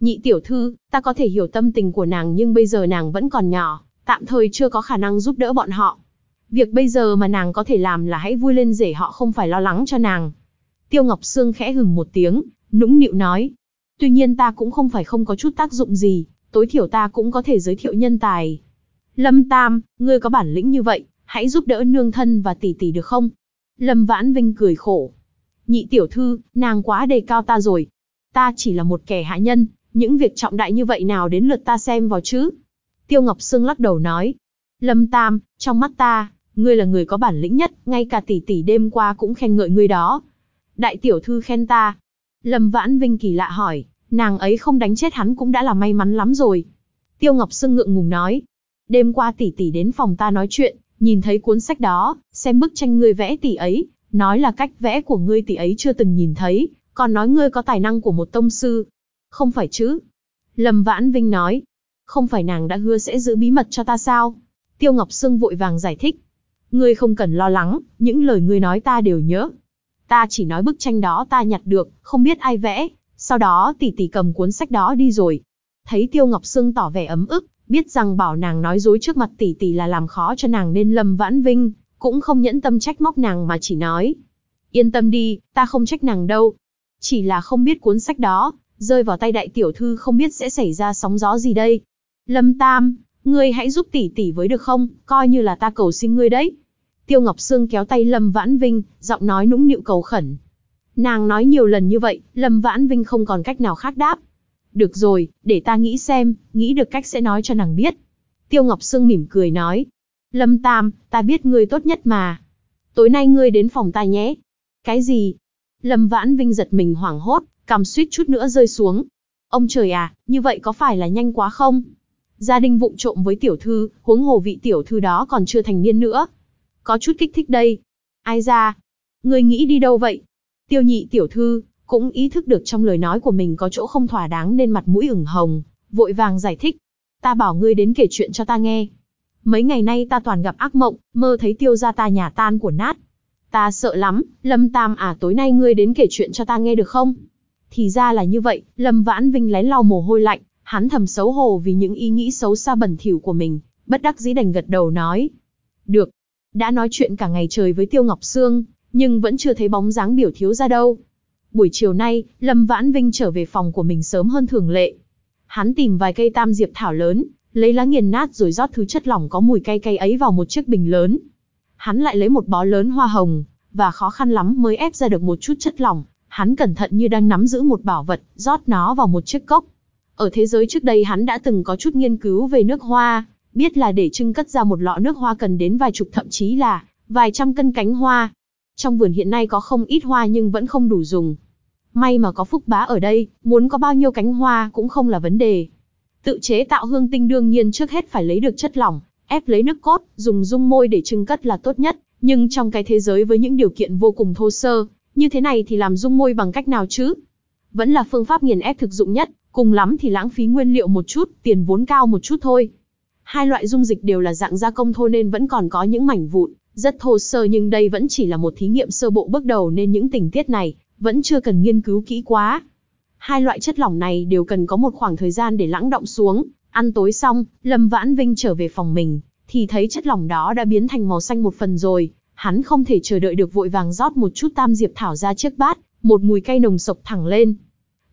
Nhị tiểu thư, ta có thể hiểu tâm tình của nàng nhưng bây giờ nàng vẫn còn nhỏ, tạm thời chưa có khả năng giúp đỡ bọn họ. Việc bây giờ mà nàng có thể làm là hãy vui lên để họ không phải lo lắng cho nàng. Tiêu Ngọc Sương khẽ hừng một tiếng, nũng nịu nói. Tuy nhiên ta cũng không phải không có chút tác dụng gì, tối thiểu ta cũng có thể giới thiệu nhân tài. Lâm Tam, ngươi có bản lĩnh như vậy, hãy giúp đỡ nương thân và tỷ tỷ được không? Lâm Vãn Vinh cười khổ. Nhị tiểu thư, nàng quá đề cao ta rồi. Ta chỉ là một kẻ hạ nhân, những việc trọng đại như vậy nào đến lượt ta xem vào chứ? Tiêu Ngọc Sương lắc đầu nói. Lâm Tam, trong mắt ta, ngươi là người có bản lĩnh nhất, ngay cả tỷ tỷ đêm qua cũng khen ngợi ngươi đó. Đại tiểu thư khen ta. Lâm Vãn Vinh kỳ lạ hỏi, nàng ấy không đánh chết hắn cũng đã là may mắn lắm rồi. Tiêu Ngọc Sương ngượng ngùng nói. Đêm qua tỷ tỷ đến phòng ta nói chuyện, nhìn thấy cuốn sách đó, xem bức tranh ngươi vẽ tỷ ấy, nói là cách vẽ của ngươi tỷ ấy chưa từng nhìn thấy, còn nói ngươi có tài năng của một tông sư. Không phải chứ? Lâm Vãn Vinh nói. Không phải nàng đã hứa sẽ giữ bí mật cho ta sao? Tiêu Ngọc Sương vội vàng giải thích. Ngươi không cần lo lắng, những lời ngươi nói ta đều nhớ. Ta chỉ nói bức tranh đó ta nhặt được, không biết ai vẽ, sau đó tỷ tỷ cầm cuốn sách đó đi rồi. Thấy Tiêu Ngọc Sương tỏ vẻ ấm ức, biết rằng bảo nàng nói dối trước mặt tỷ tỷ là làm khó cho nàng nên Lâm Vãn Vinh cũng không nhẫn tâm trách móc nàng mà chỉ nói. Yên tâm đi, ta không trách nàng đâu. Chỉ là không biết cuốn sách đó, rơi vào tay đại tiểu thư không biết sẽ xảy ra sóng gió gì đây. Lâm Tam, ngươi hãy giúp tỷ tỷ với được không, coi như là ta cầu xin ngươi đấy. Tiêu Ngọc Sương kéo tay Lâm Vãn Vinh, giọng nói nũng nịu cầu khẩn. Nàng nói nhiều lần như vậy, Lâm Vãn Vinh không còn cách nào khác đáp. Được rồi, để ta nghĩ xem, nghĩ được cách sẽ nói cho nàng biết. Tiêu Ngọc Sương mỉm cười nói. Lâm Tam, ta biết ngươi tốt nhất mà. Tối nay ngươi đến phòng ta nhé. Cái gì? Lâm Vãn Vinh giật mình hoảng hốt, cầm suýt chút nữa rơi xuống. Ông trời à, như vậy có phải là nhanh quá không? Gia đình vụng trộm với tiểu thư, huống hồ vị tiểu thư đó còn chưa thành niên nữa. Có chút kích thích đây. Ai ra? Ngươi nghĩ đi đâu vậy? Tiêu nhị tiểu thư, cũng ý thức được trong lời nói của mình có chỗ không thỏa đáng nên mặt mũi ửng hồng, vội vàng giải thích. Ta bảo ngươi đến kể chuyện cho ta nghe. Mấy ngày nay ta toàn gặp ác mộng, mơ thấy tiêu gia ta nhà tan của nát. Ta sợ lắm, Lâm Tam à tối nay ngươi đến kể chuyện cho ta nghe được không? Thì ra là như vậy, Lâm Vãn Vinh lén lau mồ hôi lạnh, hắn thầm xấu hổ vì những ý nghĩ xấu xa bẩn thỉu của mình, bất đắc dĩ đành gật đầu nói. Được, đã nói chuyện cả ngày trời với Tiêu Ngọc Sương, nhưng vẫn chưa thấy bóng dáng biểu thiếu ra đâu. Buổi chiều nay, Lâm Vãn Vinh trở về phòng của mình sớm hơn thường lệ. Hắn tìm vài cây tam diệp thảo lớn, lấy lá nghiền nát rồi rót thứ chất lỏng có mùi cay cay ấy vào một chiếc bình lớn. Hắn lại lấy một bó lớn hoa hồng, và khó khăn lắm mới ép ra được một chút chất lỏng. Hắn cẩn thận như đang nắm giữ một bảo vật, rót nó vào một chiếc cốc. Ở thế giới trước đây hắn đã từng có chút nghiên cứu về nước hoa, biết là để trưng cất ra một lọ nước hoa cần đến vài chục thậm chí là vài trăm cân cánh hoa. Trong vườn hiện nay có không ít hoa nhưng vẫn không đủ dùng. May mà có phúc bá ở đây, muốn có bao nhiêu cánh hoa cũng không là vấn đề. Tự chế tạo hương tinh đương nhiên trước hết phải lấy được chất lỏng, ép lấy nước cốt, dùng dung môi để trưng cất là tốt nhất, nhưng trong cái thế giới với những điều kiện vô cùng thô sơ, như thế này thì làm dung môi bằng cách nào chứ? Vẫn là phương pháp nghiền ép thực dụng nhất, cùng lắm thì lãng phí nguyên liệu một chút, tiền vốn cao một chút thôi. Hai loại dung dịch đều là dạng gia công thôi nên vẫn còn có những mảnh vụn, rất thô sơ nhưng đây vẫn chỉ là một thí nghiệm sơ bộ bước đầu nên những tình tiết này vẫn chưa cần nghiên cứu kỹ quá. Hai loại chất lỏng này đều cần có một khoảng thời gian để lắng động xuống, ăn tối xong, Lâm Vãn Vinh trở về phòng mình, thì thấy chất lỏng đó đã biến thành màu xanh một phần rồi, hắn không thể chờ đợi được vội vàng rót một chút tam diệp thảo ra chiếc bát, một mùi cay nồng sộc thẳng lên.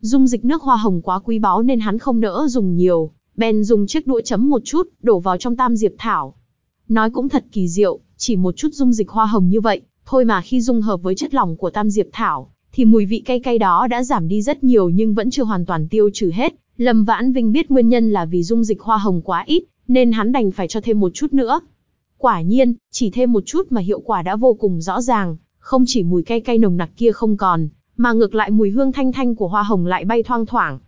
Dung dịch nước hoa hồng quá quý báu nên hắn không nỡ dùng nhiều, bèn dùng chiếc đũa chấm một chút, đổ vào trong tam diệp thảo. Nói cũng thật kỳ diệu, chỉ một chút dung dịch hoa hồng như vậy, thôi mà khi dung hợp với chất lỏng của tam diệp thảo, thì mùi vị cay cay đó đã giảm đi rất nhiều nhưng vẫn chưa hoàn toàn tiêu trừ hết. Lâm Vãn Vinh biết nguyên nhân là vì dung dịch hoa hồng quá ít, nên hắn đành phải cho thêm một chút nữa. Quả nhiên, chỉ thêm một chút mà hiệu quả đã vô cùng rõ ràng, không chỉ mùi cay cay nồng nặc kia không còn, mà ngược lại mùi hương thanh thanh của hoa hồng lại bay thoang thoảng.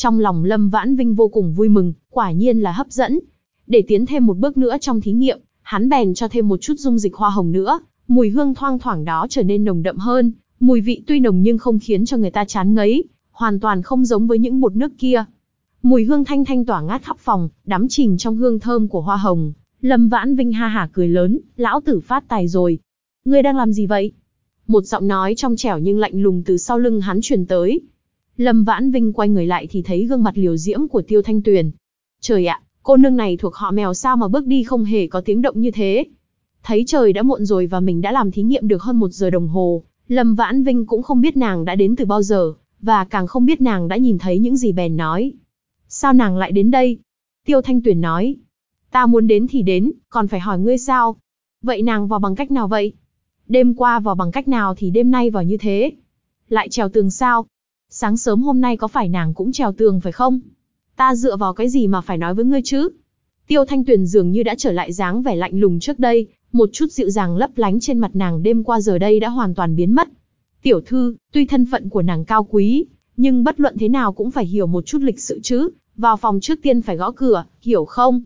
Trong lòng Lâm Vãn Vinh vô cùng vui mừng, quả nhiên là hấp dẫn. Để tiến thêm một bước nữa trong thí nghiệm, hắn bèn cho thêm một chút dung dịch hoa hồng nữa, mùi hương thoang thoảng đó trở nên nồng đậm hơn, mùi vị tuy nồng nhưng không khiến cho người ta chán ngấy, hoàn toàn không giống với những bột nước kia. Mùi hương thanh thanh tỏa ngát khắp phòng, đắm chìm trong hương thơm của hoa hồng. Lâm Vãn Vinh ha hả cười lớn, lão tử phát tài rồi. Ngươi đang làm gì vậy? Một giọng nói trong trẻo nhưng lạnh lùng từ sau lưng hắn truyền tới. Lâm Vãn Vinh quay người lại thì thấy gương mặt liều diễm của Tiêu Thanh Tuyền. Trời ạ, cô nương này thuộc họ mèo sao mà bước đi không hề có tiếng động như thế. Thấy trời đã muộn rồi và mình đã làm thí nghiệm được hơn một giờ đồng hồ, Lâm Vãn Vinh cũng không biết nàng đã đến từ bao giờ, và càng không biết nàng đã nhìn thấy những gì bèn nói. Sao nàng lại đến đây? Tiêu Thanh Tuyền nói. Ta muốn đến thì đến, còn phải hỏi ngươi sao? Vậy nàng vào bằng cách nào vậy? Đêm qua vào bằng cách nào thì đêm nay vào như thế? Lại trèo tường sao? Sáng sớm hôm nay có phải nàng cũng trèo tường phải không? Ta dựa vào cái gì mà phải nói với ngươi chứ? Tiêu Thanh Tuyền dường như đã trở lại dáng vẻ lạnh lùng trước đây, một chút dịu dàng lấp lánh trên mặt nàng đêm qua giờ đây đã hoàn toàn biến mất. Tiểu thư, tuy thân phận của nàng cao quý, nhưng bất luận thế nào cũng phải hiểu một chút lịch sự chứ, vào phòng trước tiên phải gõ cửa, hiểu không?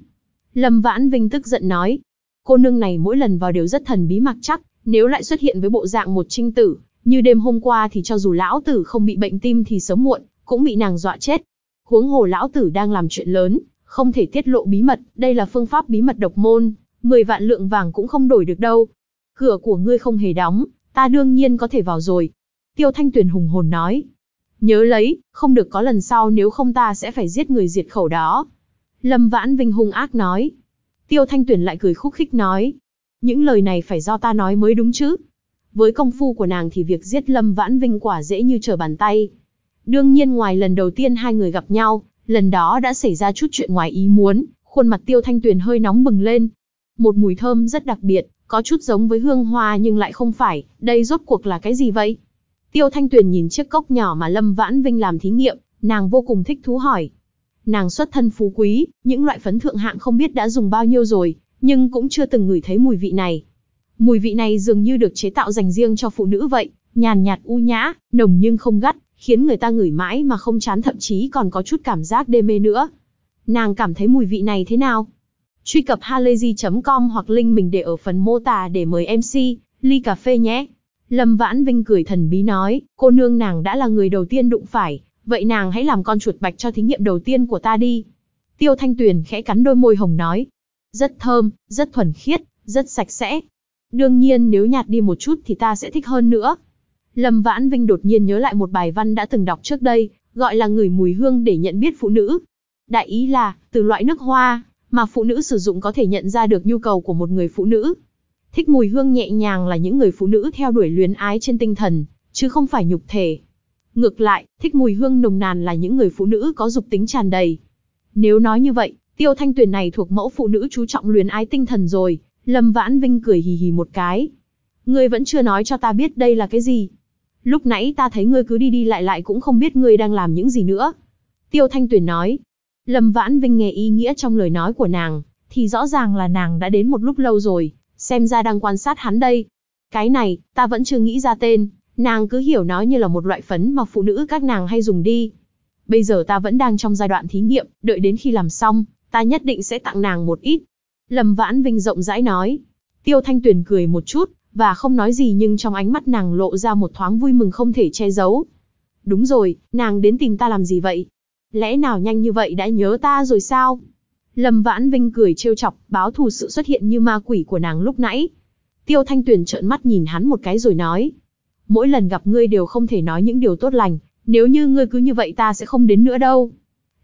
Lâm Vãn Vinh tức giận nói, cô nương này mỗi lần vào đều rất thần bí mặc chắc, nếu lại xuất hiện với bộ dạng một trinh tử, như đêm hôm qua thì cho dù lão tử không bị bệnh tim thì sớm muộn, cũng bị nàng dọa chết. Huống hồ lão tử đang làm chuyện lớn, không thể tiết lộ bí mật, đây là phương pháp bí mật độc môn, 10 vạn lượng vàng cũng không đổi được đâu. Cửa của ngươi không hề đóng, ta đương nhiên có thể vào rồi. Tiêu Thanh Tuyền hùng hồn nói. Nhớ lấy, không được có lần sau nếu không ta sẽ phải giết người diệt khẩu đó. Lâm Vãn Vinh hung ác nói. Tiêu Thanh Tuyền lại cười khúc khích nói. Những lời này phải do ta nói mới đúng chứ. Với công phu của nàng thì việc giết Lâm Vãn Vinh quả dễ như trở bàn tay. Đương nhiên ngoài lần đầu tiên hai người gặp nhau, lần đó đã xảy ra chút chuyện ngoài ý muốn, khuôn mặt Tiêu Thanh Tuyền hơi nóng bừng lên. Một mùi thơm rất đặc biệt, có chút giống với hương hoa nhưng lại không phải, đây rốt cuộc là cái gì vậy? Tiêu Thanh Tuyền nhìn chiếc cốc nhỏ mà Lâm Vãn Vinh làm thí nghiệm, nàng vô cùng thích thú hỏi. Nàng xuất thân phú quý, những loại phấn thượng hạng không biết đã dùng bao nhiêu rồi, nhưng cũng chưa từng ngửi thấy mùi vị này. Mùi vị này dường như được chế tạo dành riêng cho phụ nữ vậy, nhàn nhạt u nhã, nồng nhưng không gắt, khiến người ta ngửi mãi mà không chán thậm chí còn có chút cảm giác đê mê nữa. Nàng cảm thấy mùi vị này thế nào? Truy cập halayzi.com hoặc link mình để ở phần mô tả để mời MC, ly cà phê nhé. Lâm Vãn Vinh cười thần bí nói, cô nương nàng đã là người đầu tiên đụng phải, vậy nàng hãy làm con chuột bạch cho thí nghiệm đầu tiên của ta đi. Tiêu Thanh Tuyền khẽ cắn đôi môi hồng nói, rất thơm, rất thuần khiết, rất sạch sẽ. Đương nhiên nếu nhạt đi một chút thì ta sẽ thích hơn nữa. Lâm Vãn Vinh đột nhiên nhớ lại một bài văn đã từng đọc trước đây, gọi là người mùi hương để nhận biết phụ nữ. Đại ý là, từ loại nước hoa, mà phụ nữ sử dụng có thể nhận ra được nhu cầu của một người phụ nữ. Thích mùi hương nhẹ nhàng là những người phụ nữ theo đuổi luyến ái trên tinh thần, chứ không phải nhục thể. Ngược lại, thích mùi hương nồng nàn là những người phụ nữ có dục tính tràn đầy. Nếu nói như vậy, Tiêu Thanh Tuyền này thuộc mẫu phụ nữ chú trọng luyến ái tinh thần rồi, Lâm Vãn Vinh cười hì hì một cái. Ngươi vẫn chưa nói cho ta biết đây là cái gì. Lúc nãy ta thấy ngươi cứ đi đi lại lại cũng không biết ngươi đang làm những gì nữa. Tiêu Thanh Tuyền nói, Lâm Vãn Vinh nghe ý nghĩa trong lời nói của nàng, thì rõ ràng là nàng đã đến một lúc lâu rồi, xem ra đang quan sát hắn đây. Cái này, ta vẫn chưa nghĩ ra tên, nàng cứ hiểu nó như là một loại phấn mà phụ nữ các nàng hay dùng đi. Bây giờ ta vẫn đang trong giai đoạn thí nghiệm, đợi đến khi làm xong, ta nhất định sẽ tặng nàng một ít. Lâm Vãn Vinh rộng rãi nói. Tiêu Thanh Tuyền cười một chút, và không nói gì nhưng trong ánh mắt nàng lộ ra một thoáng vui mừng không thể che giấu. Đúng rồi, nàng đến tìm ta làm gì vậy? Lẽ nào nhanh như vậy đã nhớ ta rồi sao? Lâm Vãn Vinh cười trêu chọc, báo thù sự xuất hiện như ma quỷ của nàng lúc nãy. Tiêu Thanh Tuyền trợn mắt nhìn hắn một cái rồi nói. Mỗi lần gặp ngươi đều không thể nói những điều tốt lành, nếu như ngươi cứ như vậy ta sẽ không đến nữa đâu.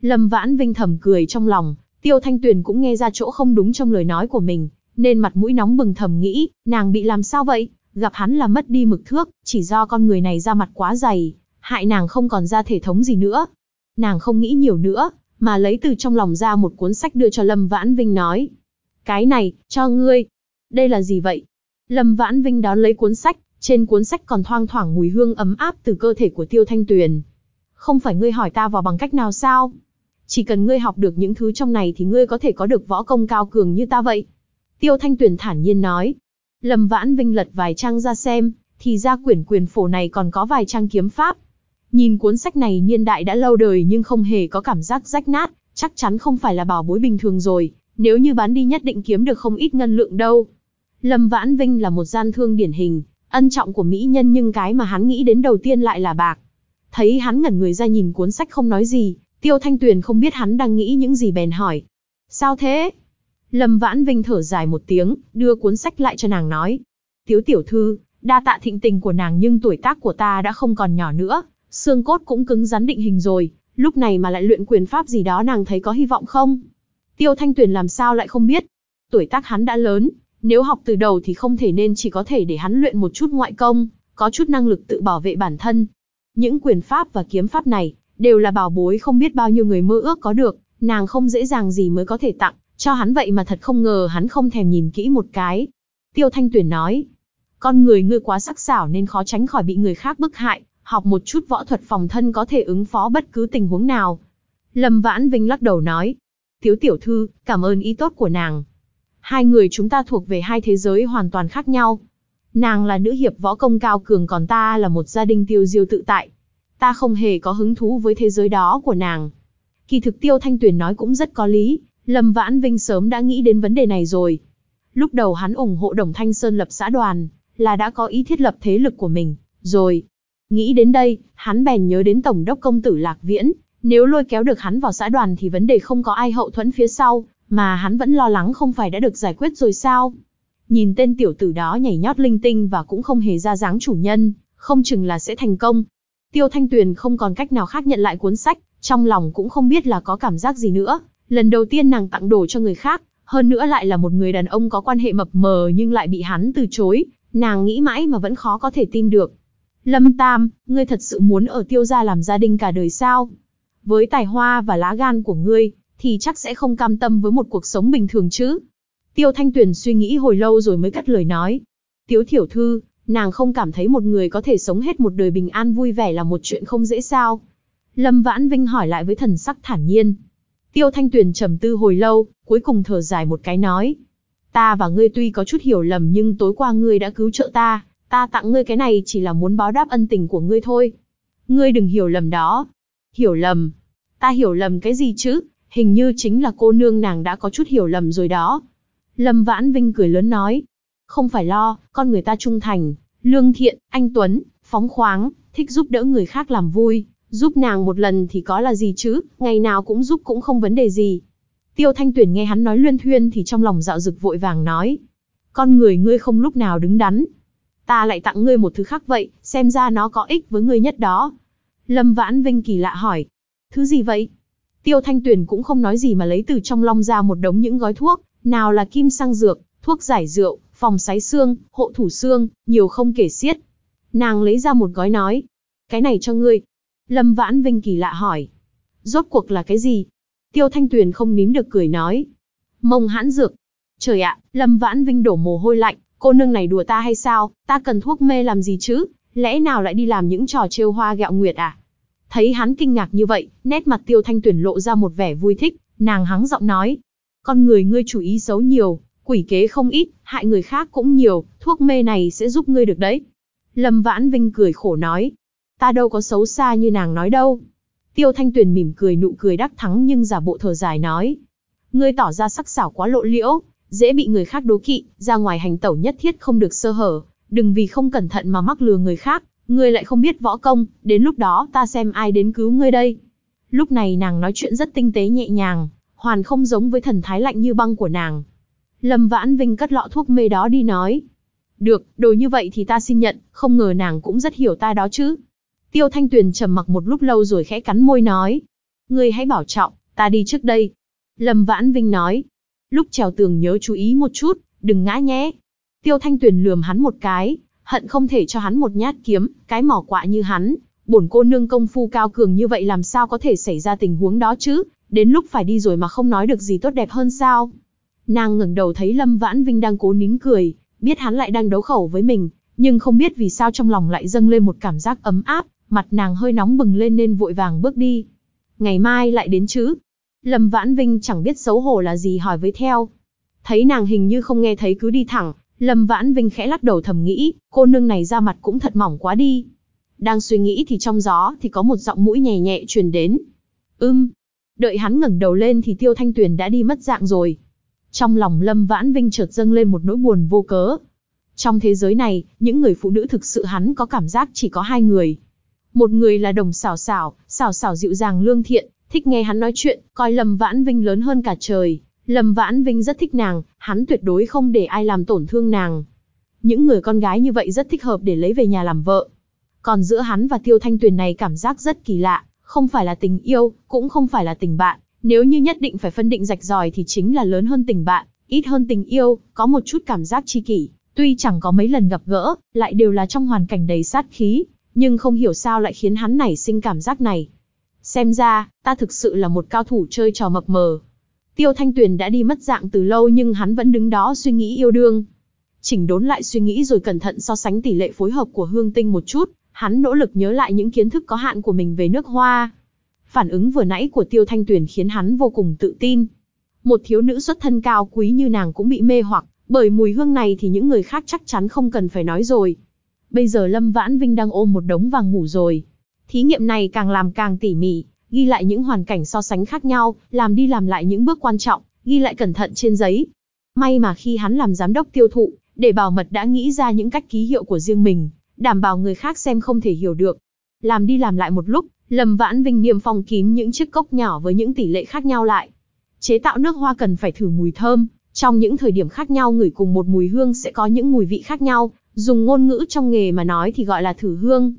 Lâm Vãn Vinh thầm cười trong lòng, Tiêu Thanh Tuyền cũng nghe ra chỗ không đúng trong lời nói của mình, nên mặt mũi nóng bừng thầm nghĩ, nàng bị làm sao vậy? Gặp hắn là mất đi mực thước, chỉ do con người này ra mặt quá dày, hại nàng không còn ra thể thống gì nữa. Nàng không nghĩ nhiều nữa, mà lấy từ trong lòng ra một cuốn sách đưa cho Lâm Vãn Vinh nói. Cái này, cho ngươi. Đây là gì vậy? Lâm Vãn Vinh đón lấy cuốn sách, trên cuốn sách còn thoang thoảng mùi hương ấm áp từ cơ thể của Tiêu Thanh Tuyền. Không phải ngươi hỏi ta vào bằng cách nào sao? Chỉ cần ngươi học được những thứ trong này thì ngươi có thể có được võ công cao cường như ta vậy. Tiêu Thanh Tuyền thản nhiên nói. Lâm Vãn Vinh lật vài trang ra xem, thì ra quyển quyền phổ này còn có vài trang kiếm pháp. Nhìn cuốn sách này niên đại đã lâu đời nhưng không hề có cảm giác rách nát, chắc chắn không phải là bảo bối bình thường rồi, Nếu như bán đi nhất định kiếm được không ít ngân lượng đâu. Lâm Vãn Vinh là một gian thương điển hình, ân trọng của mỹ nhân nhưng cái mà hắn nghĩ đến đầu tiên lại là bạc. Thấy hắn ngẩn người ra nhìn cuốn sách không nói gì, Tiêu Thanh Tuyền không biết hắn đang nghĩ những gì bèn hỏi. Sao thế? Lâm Vãn Vinh thở dài một tiếng, đưa cuốn sách lại cho nàng nói. Tiếu tiểu thư, đa tạ thịnh tình của nàng nhưng tuổi tác của ta đã không còn nhỏ nữa, xương cốt cũng cứng rắn định hình rồi, lúc này mà lại luyện quyền pháp gì đó nàng thấy có hy vọng không? Tiêu Thanh Tuyền làm sao lại không biết? Tuổi tác hắn đã lớn, nếu học từ đầu thì không thể nên chỉ có thể để hắn luyện một chút ngoại công, có chút năng lực tự bảo vệ bản thân. Những quyền pháp và kiếm pháp này, đều là bảo bối không biết bao nhiêu người mơ ước có được, nàng không dễ dàng gì mới có thể tặng, cho hắn vậy mà thật không ngờ hắn không thèm nhìn kỹ một cái. Tiêu Thanh Tuyển nói, con người ngươi quá sắc sảo nên khó tránh khỏi bị người khác bức hại, học một chút võ thuật phòng thân có thể ứng phó bất cứ tình huống nào. Lâm Vãn Vinh lắc đầu nói, Tiếu tiểu thư, cảm ơn ý tốt của nàng. Hai người chúng ta thuộc về hai thế giới hoàn toàn khác nhau. Nàng là nữ hiệp võ công cao cường còn ta là một gia đình tiêu diêu tự tại. Ta không hề có hứng thú với thế giới đó của nàng. Kỳ thực tiêu thanh tuyển nói cũng rất có lý, Lâm Vãn Vinh sớm đã nghĩ đến vấn đề này rồi. Lúc đầu hắn ủng hộ Đồng Thanh Sơn lập xã đoàn, là đã có ý thiết lập thế lực của mình, rồi. Nghĩ đến đây, hắn bèn nhớ đến Tổng đốc công tử Lạc Viễn, nếu lôi kéo được hắn vào xã đoàn thì vấn đề không có ai hậu thuẫn phía sau, mà hắn vẫn lo lắng không phải đã được giải quyết rồi sao. Nhìn tên tiểu tử đó nhảy nhót linh tinh và cũng không hề ra dáng chủ nhân, không chừng là sẽ thành công. Tiêu Thanh Tuyền không còn cách nào khác nhận lại cuốn sách, trong lòng cũng không biết là có cảm giác gì nữa. Lần đầu tiên nàng tặng đồ cho người khác, hơn nữa lại là một người đàn ông có quan hệ mập mờ nhưng lại bị hắn từ chối, nàng nghĩ mãi mà vẫn khó có thể tin được. Lâm Tam, ngươi thật sự muốn ở tiêu gia làm gia đình cả đời sao? Với tài hoa và lá gan của ngươi, thì chắc sẽ không cam tâm với một cuộc sống bình thường chứ. Tiêu Thanh Tuyền suy nghĩ hồi lâu rồi mới cắt lời nói. Tiếu Thiểu Thư, nàng không cảm thấy một người có thể sống hết một đời bình an vui vẻ là một chuyện không dễ sao. Lâm Vãn Vinh hỏi lại với thần sắc thản nhiên. Tiêu Thanh Tuyền trầm tư hồi lâu, cuối cùng thở dài một cái nói. Ta và ngươi tuy có chút hiểu lầm nhưng tối qua ngươi đã cứu trợ ta, ta tặng ngươi cái này chỉ là muốn báo đáp ân tình của ngươi thôi. Ngươi đừng hiểu lầm đó. Hiểu lầm. Ta hiểu lầm cái gì chứ, hình như chính là cô nương nàng đã có chút hiểu lầm rồi đó. Lâm Vãn Vinh cười lớn nói. Không phải lo, con người ta trung thành, lương thiện, anh Tuấn, phóng khoáng, thích giúp đỡ người khác làm vui, giúp nàng một lần thì có là gì chứ, ngày nào cũng giúp cũng không vấn đề gì. Tiêu Thanh Tuyển nghe hắn nói luyên thuyên thì trong lòng dạo dực vội vàng nói. Con người ngươi không lúc nào đứng đắn. Ta lại tặng ngươi một thứ khác vậy, xem ra nó có ích với ngươi nhất đó. Lâm Vãn Vinh kỳ lạ hỏi. Thứ gì vậy? Tiêu Thanh Tuyền cũng không nói gì mà lấy từ trong long ra một đống những gói thuốc, nào là kim sang dược, thuốc giải rượu, phòng sái xương, hộ thủ xương, nhiều không kể xiết. Nàng lấy ra một gói nói, cái này cho ngươi. Lâm Vãn Vinh kỳ lạ hỏi, rốt cuộc là cái gì? Tiêu Thanh Tuyền không nín được cười nói, mông hãn dược. Trời ạ, Lâm Vãn Vinh đổ mồ hôi lạnh, cô nương này đùa ta hay sao, ta cần thuốc mê làm gì chứ, lẽ nào lại đi làm những trò trêu hoa gẹo nguyệt à? Thấy hắn kinh ngạc như vậy, nét mặt tiêu thanh Tuyền lộ ra một vẻ vui thích, nàng hắng giọng nói. Con người ngươi chủ ý xấu nhiều, quỷ kế không ít, hại người khác cũng nhiều, thuốc mê này sẽ giúp ngươi được đấy. Lâm Vãn Vinh cười khổ nói. Ta đâu có xấu xa như nàng nói đâu. Tiêu Thanh Tuyền mỉm cười nụ cười đắc thắng nhưng giả bộ thở dài nói. Ngươi tỏ ra sắc sảo quá lộ liễu, dễ bị người khác đố kỵ, ra ngoài hành tẩu nhất thiết không được sơ hở, đừng vì không cẩn thận mà mắc lừa người khác, Ngươi lại không biết võ công, đến lúc đó ta xem ai đến cứu ngươi đây. Lúc này nàng nói chuyện rất tinh tế nhẹ nhàng, hoàn không giống với thần thái lạnh như băng của nàng. Lâm Vãn Vinh cất lọ thuốc mê đó đi nói. Được, đồ như vậy thì ta xin nhận, không ngờ nàng cũng rất hiểu ta đó chứ. Tiêu Thanh Tuyền trầm mặc một lúc lâu rồi khẽ cắn môi nói. Ngươi hãy bảo trọng, ta đi trước đây. Lâm Vãn Vinh nói. Lúc trèo tường nhớ chú ý một chút, đừng ngã nhé. Tiêu Thanh Tuyền lườm hắn một cái, hận không thể cho hắn một nhát kiếm, cái mỏ quạ như hắn, bổn cô nương công phu cao cường như vậy làm sao có thể xảy ra tình huống đó chứ, đến lúc phải đi rồi mà không nói được gì tốt đẹp hơn sao. Nàng ngẩng đầu thấy Lâm Vãn Vinh đang cố nín cười, biết hắn lại đang đấu khẩu với mình, nhưng không biết vì sao trong lòng lại dâng lên một cảm giác ấm áp, mặt nàng hơi nóng bừng lên nên vội vàng bước đi. Ngày mai lại đến chứ? Lâm Vãn Vinh chẳng biết xấu hổ là gì hỏi với theo. Thấy nàng hình như không nghe thấy cứ đi thẳng, Lâm Vãn Vinh khẽ lắc đầu thầm nghĩ, cô nương này ra mặt cũng thật mỏng quá đi. Đang suy nghĩ thì trong gió thì có một giọng mũi nhẹ nhẹ truyền đến. Ưm. Đợi hắn ngẩng đầu lên thì Tiêu Thanh Tuyền đã đi mất dạng rồi. Trong lòng Lâm Vãn Vinh chợt dâng lên một nỗi buồn vô cớ. Trong thế giới này, những người phụ nữ thực sự hắn có cảm giác chỉ có hai người. Một người là đồng xảo xảo, xảo xảo dịu dàng lương thiện, thích nghe hắn nói chuyện, coi Lâm Vãn Vinh lớn hơn cả trời. Lâm Vãn Vinh rất thích nàng, hắn tuyệt đối không để ai làm tổn thương nàng. Những người con gái như vậy rất thích hợp để lấy về nhà làm vợ. Còn giữa hắn và Tiêu Thanh Tuyền này cảm giác rất kỳ lạ, không phải là tình yêu, cũng không phải là tình bạn. Nếu như nhất định phải phân định rạch ròi thì chính là lớn hơn tình bạn, ít hơn tình yêu, có một chút cảm giác tri kỷ. Tuy chẳng có mấy lần gặp gỡ, lại đều là trong hoàn cảnh đầy sát khí, nhưng không hiểu sao lại khiến hắn nảy sinh cảm giác này. Xem ra, ta thực sự là một cao thủ chơi trò mập mờ. Tiêu Thanh Tuyền đã đi mất dạng từ lâu nhưng hắn vẫn đứng đó suy nghĩ yêu đương. Chỉnh đốn lại suy nghĩ rồi cẩn thận so sánh tỷ lệ phối hợp của hương tinh một chút, hắn nỗ lực nhớ lại những kiến thức có hạn của mình về nước hoa. Phản ứng vừa nãy của Tiêu Thanh Tuyền khiến hắn vô cùng tự tin. Một thiếu nữ xuất thân cao quý như nàng cũng bị mê hoặc, bởi mùi hương này thì những người khác chắc chắn không cần phải nói rồi. Bây giờ Lâm Vãn Vinh đang ôm một đống vàng ngủ rồi. Thí nghiệm này càng làm càng tỉ mỉ, ghi lại những hoàn cảnh so sánh khác nhau, làm đi làm lại những bước quan trọng, ghi lại cẩn thận trên giấy. May mà khi hắn làm giám đốc tiêu thụ, để bảo mật đã nghĩ ra những cách ký hiệu của riêng mình, đảm bảo người khác xem không thể hiểu được. Làm đi làm lại một lúc, Lâm Vãn Vinh niêm phong kín những chiếc cốc nhỏ với những tỷ lệ khác nhau lại. Chế tạo nước hoa cần phải thử mùi thơm, trong những thời điểm khác nhau ngửi cùng một mùi hương sẽ có những mùi vị khác nhau, dùng ngôn ngữ trong nghề mà nói thì gọi là thử hương.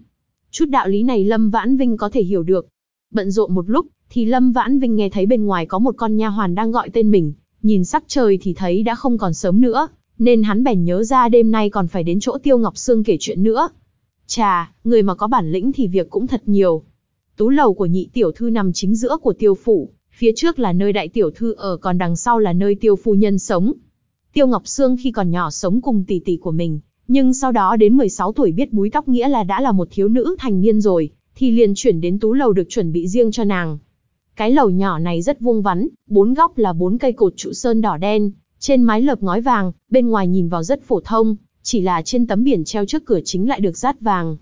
Chút đạo lý này Lâm Vãn Vinh có thể hiểu được. Bận rộn một lúc, thì Lâm Vãn Vinh nghe thấy bên ngoài có một con nha hoàn đang gọi tên mình, nhìn sắc trời thì thấy đã không còn sớm nữa, nên hắn bèn nhớ ra đêm nay còn phải đến chỗ Tiêu Ngọc Sương kể chuyện nữa. Chà, người mà có bản lĩnh thì việc cũng thật nhiều. Tú lầu của nhị tiểu thư nằm chính giữa của tiêu phủ, phía trước là nơi đại tiểu thư ở còn đằng sau là nơi tiêu phu nhân sống. Tiêu Ngọc Sương khi còn nhỏ sống cùng tỷ tỷ của mình, nhưng sau đó đến 16 tuổi biết búi tóc nghĩa là đã là một thiếu nữ thành niên rồi, thì liền chuyển đến tú lầu được chuẩn bị riêng cho nàng. Cái lầu nhỏ này rất vuông vắn, bốn góc là bốn cây cột trụ sơn đỏ đen, trên mái lợp ngói vàng, bên ngoài nhìn vào rất phổ thông, chỉ là trên tấm biển treo trước cửa chính lại được dát vàng.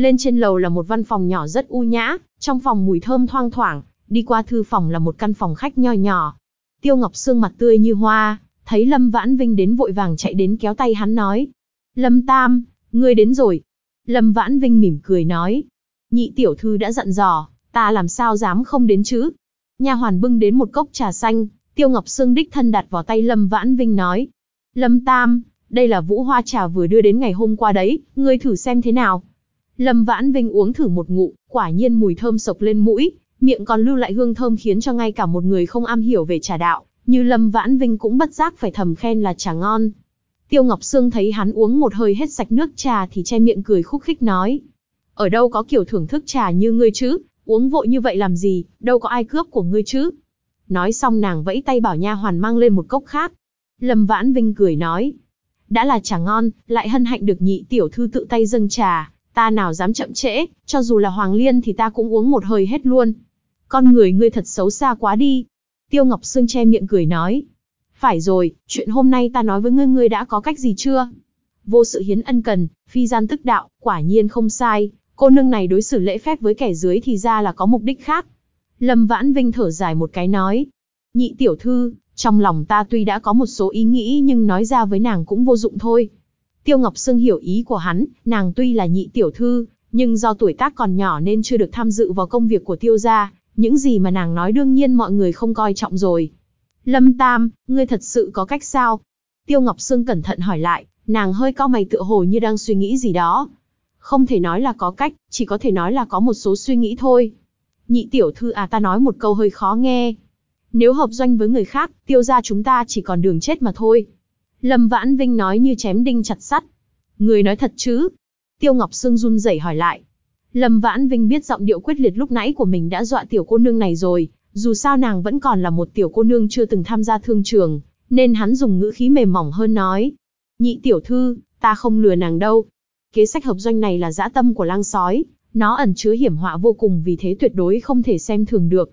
Lên trên lầu là một văn phòng nhỏ rất u nhã, trong phòng mùi thơm thoang thoảng, đi qua thư phòng là một căn phòng khách nho nhỏ. Tiêu Ngọc Sương mặt tươi như hoa, thấy Lâm Vãn Vinh đến vội vàng chạy đến kéo tay hắn nói. Lâm Tam, ngươi đến rồi. Lâm Vãn Vinh mỉm cười nói. Nhị tiểu thư đã dặn dò, ta làm sao dám không đến chứ. nhà hoàn bưng đến một cốc trà xanh, Tiêu Ngọc Sương đích thân đặt vào tay Lâm Vãn Vinh nói. Lâm Tam, đây là vũ hoa trà vừa đưa đến ngày hôm qua đấy, ngươi thử xem thế nào. Lâm Vãn Vinh uống thử một ngụ, quả nhiên mùi thơm sộc lên mũi, miệng còn lưu lại hương thơm khiến cho ngay cả một người không am hiểu về trà đạo, như Lâm Vãn Vinh cũng bất giác phải thầm khen là trà ngon. Tiêu Ngọc Sương thấy hắn uống một hơi hết sạch nước trà thì che miệng cười khúc khích nói. Ở đâu có kiểu thưởng thức trà như ngươi chứ, uống vội như vậy làm gì, đâu có ai cướp của ngươi chứ. Nói xong nàng vẫy tay bảo nha hoàn mang lên một cốc khác. Lâm Vãn Vinh cười nói. Đã là trà ngon, lại hân hạnh được nhị tiểu thư tự tay dâng trà, ta nào dám chậm trễ, cho dù là Hoàng Liên thì ta cũng uống một hơi hết luôn. Con người ngươi thật xấu xa quá đi. Tiêu Ngọc Sương che miệng cười nói. Phải rồi, chuyện hôm nay ta nói với ngươi ngươi đã có cách gì chưa? Vô sự hiến ân cần, phi gian tức đạo, quả nhiên không sai. Cô nương này đối xử lễ phép với kẻ dưới thì ra là có mục đích khác. Lâm Vãn Vinh thở dài một cái nói. Nhị tiểu thư, trong lòng ta tuy đã có một số ý nghĩ nhưng nói ra với nàng cũng vô dụng thôi. Tiêu Ngọc Sương hiểu ý của hắn, nàng tuy là nhị tiểu thư, nhưng do tuổi tác còn nhỏ nên chưa được tham dự vào công việc của tiêu gia, những gì mà nàng nói đương nhiên mọi người không coi trọng rồi. Lâm Tam, ngươi thật sự có cách sao? Tiêu Ngọc Sương cẩn thận hỏi lại, nàng hơi cao mày tựa hồ như đang suy nghĩ gì đó. Không thể nói là có cách, chỉ có thể nói là có một số suy nghĩ thôi. Nhị tiểu thư à ta nói một câu hơi khó nghe. Nếu hợp doanh với người khác, tiêu gia chúng ta chỉ còn đường chết mà thôi. Lâm Vãn Vinh nói như chém đinh chặt sắt. Người nói thật chứ? Tiêu Ngọc Sương run rẩy hỏi lại. Lâm Vãn Vinh biết giọng điệu quyết liệt lúc nãy của mình đã dọa tiểu cô nương này rồi, dù sao nàng vẫn còn là một tiểu cô nương chưa từng tham gia thương trường, nên hắn dùng ngữ khí mềm mỏng hơn nói. Nhị tiểu thư, ta không lừa nàng đâu. Kế sách hợp doanh này là dã tâm của lang sói, nó ẩn chứa hiểm họa vô cùng vì thế tuyệt đối không thể xem thường được.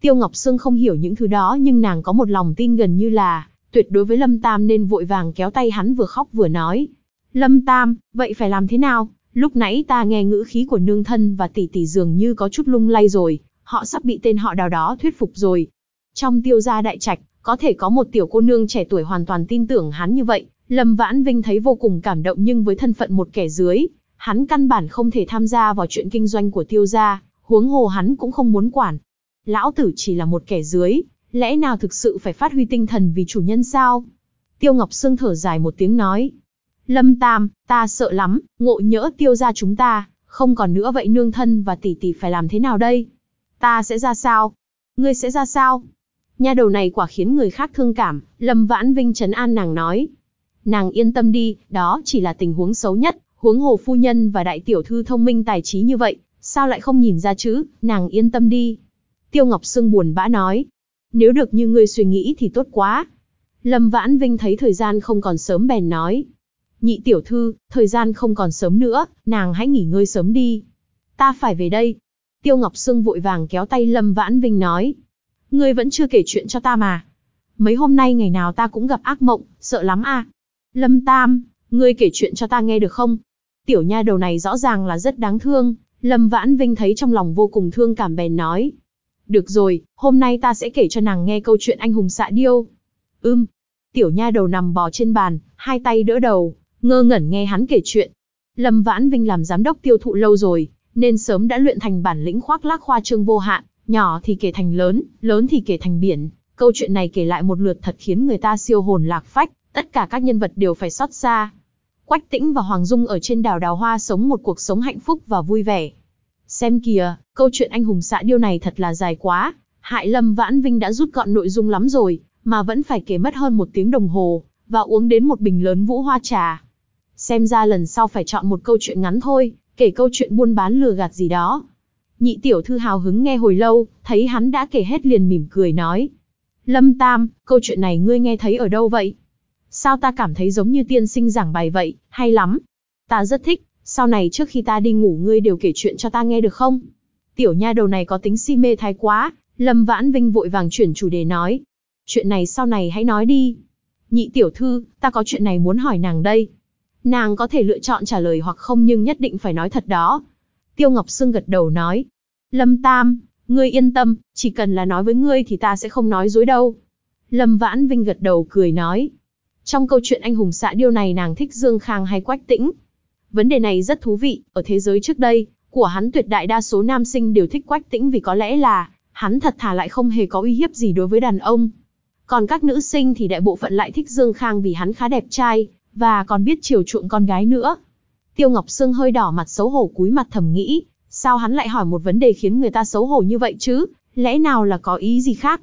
Tiêu Ngọc Sương không hiểu những thứ đó nhưng nàng có một lòng tin gần như là, tuyệt đối với Lâm Tam nên vội vàng kéo tay hắn vừa khóc vừa nói. Lâm Tam, vậy phải làm thế nào? Lúc nãy ta nghe ngữ khí của nương thân và tỷ tỷ dường như có chút lung lay rồi, họ sắp bị tên họ đào đó thuyết phục rồi. Trong tiêu gia đại trạch, Có thể có một tiểu cô nương trẻ tuổi hoàn toàn tin tưởng hắn như vậy, Lâm Vãn Vinh thấy vô cùng cảm động nhưng với thân phận một kẻ dưới, hắn căn bản không thể tham gia vào chuyện kinh doanh của tiêu gia, huống hồ hắn cũng không muốn quản. Lão tử chỉ là một kẻ dưới, lẽ nào thực sự phải phát huy tinh thần vì chủ nhân sao? Tiêu Ngọc Sương thở dài một tiếng nói. Lâm Tam, ta sợ lắm, ngộ nhỡ tiêu gia chúng ta, không còn nữa vậy nương thân và tỷ tỷ phải làm thế nào đây? Ta sẽ ra sao? Ngươi sẽ ra sao? Nha đầu này quả khiến người khác thương cảm, Lâm Vãn Vinh trấn an nàng nói. Nàng yên tâm đi, đó chỉ là tình huống xấu nhất, huống hồ phu nhân và đại tiểu thư thông minh tài trí như vậy, sao lại không nhìn ra chứ, nàng yên tâm đi. Tiêu Ngọc Sương buồn bã nói. Nếu được như ngươi suy nghĩ thì tốt quá. Lâm Vãn Vinh thấy thời gian không còn sớm bèn nói. Nhị tiểu thư, thời gian không còn sớm nữa, nàng hãy nghỉ ngơi sớm đi. Ta phải về đây. Tiêu Ngọc Sương vội vàng kéo tay Lâm Vãn Vinh nói. Ngươi vẫn chưa kể chuyện cho ta mà. Mấy hôm nay ngày nào ta cũng gặp ác mộng, sợ lắm à. Lâm Tam, ngươi kể chuyện cho ta nghe được không? Tiểu nha đầu này rõ ràng là rất đáng thương, Lâm Vãn Vinh thấy trong lòng vô cùng thương cảm bèn nói. Được rồi, hôm nay ta sẽ kể cho nàng nghe câu chuyện anh hùng xạ điêu. Ưm. Tiểu nha đầu nằm bò trên bàn, hai tay đỡ đầu, ngơ ngẩn nghe hắn kể chuyện. Lâm Vãn Vinh làm giám đốc tiêu thụ lâu rồi, nên sớm đã luyện thành bản lĩnh khoác lác khoa trương vô hạn, nhỏ thì kể thành lớn, lớn thì kể thành biển. Câu chuyện này kể lại một lượt thật khiến người ta siêu hồn lạc phách, tất cả các nhân vật đều phải xót xa. Quách Tĩnh và Hoàng Dung ở trên đảo Đào Hoa sống một cuộc sống hạnh phúc và vui vẻ. Xem kìa, câu chuyện anh hùng xã điêu này thật là dài quá, hại Lâm Vãn Vinh đã rút gọn nội dung lắm rồi, mà vẫn phải kể mất hơn một tiếng đồng hồ, và uống đến một bình lớn vũ hoa trà. Xem ra lần sau phải chọn một câu chuyện ngắn thôi, kể câu chuyện buôn bán lừa gạt gì đó. Nhị tiểu thư hào hứng nghe hồi lâu, thấy hắn đã kể hết liền mỉm cười nói. Lâm Tam, câu chuyện này ngươi nghe thấy ở đâu vậy? Sao ta cảm thấy giống như tiên sinh giảng bài vậy, hay lắm. Ta rất thích, sau này trước khi ta đi ngủ ngươi đều kể chuyện cho ta nghe được không? Tiểu nha đầu này có tính si mê thái quá, Lâm Vãn Vinh vội vàng chuyển chủ đề nói. Chuyện này sau này hãy nói đi. Nhị tiểu thư, ta có chuyện này muốn hỏi nàng đây. Nàng có thể lựa chọn trả lời hoặc không nhưng nhất định phải nói thật đó. Tiêu Ngọc Sương gật đầu nói. Lâm Tam, ngươi yên tâm, chỉ cần là nói với ngươi thì ta sẽ không nói dối đâu. Lâm Vãn Vinh gật đầu cười nói. Trong câu chuyện anh hùng xạ điêu này nàng thích Dương Khang hay Quách Tĩnh? Vấn đề này rất thú vị, ở thế giới trước đây, của hắn tuyệt đại đa số nam sinh đều thích Quách Tĩnh vì có lẽ là, hắn thật thà lại không hề có uy hiếp gì đối với đàn ông. Còn các nữ sinh thì đại bộ phận lại thích Dương Khang vì hắn khá đẹp trai, và còn biết chiều chuộng con gái nữa. Tiêu Ngọc Sương hơi đỏ mặt xấu hổ cúi mặt thầm nghĩ, sao hắn lại hỏi một vấn đề khiến người ta xấu hổ như vậy chứ, lẽ nào là có ý gì khác?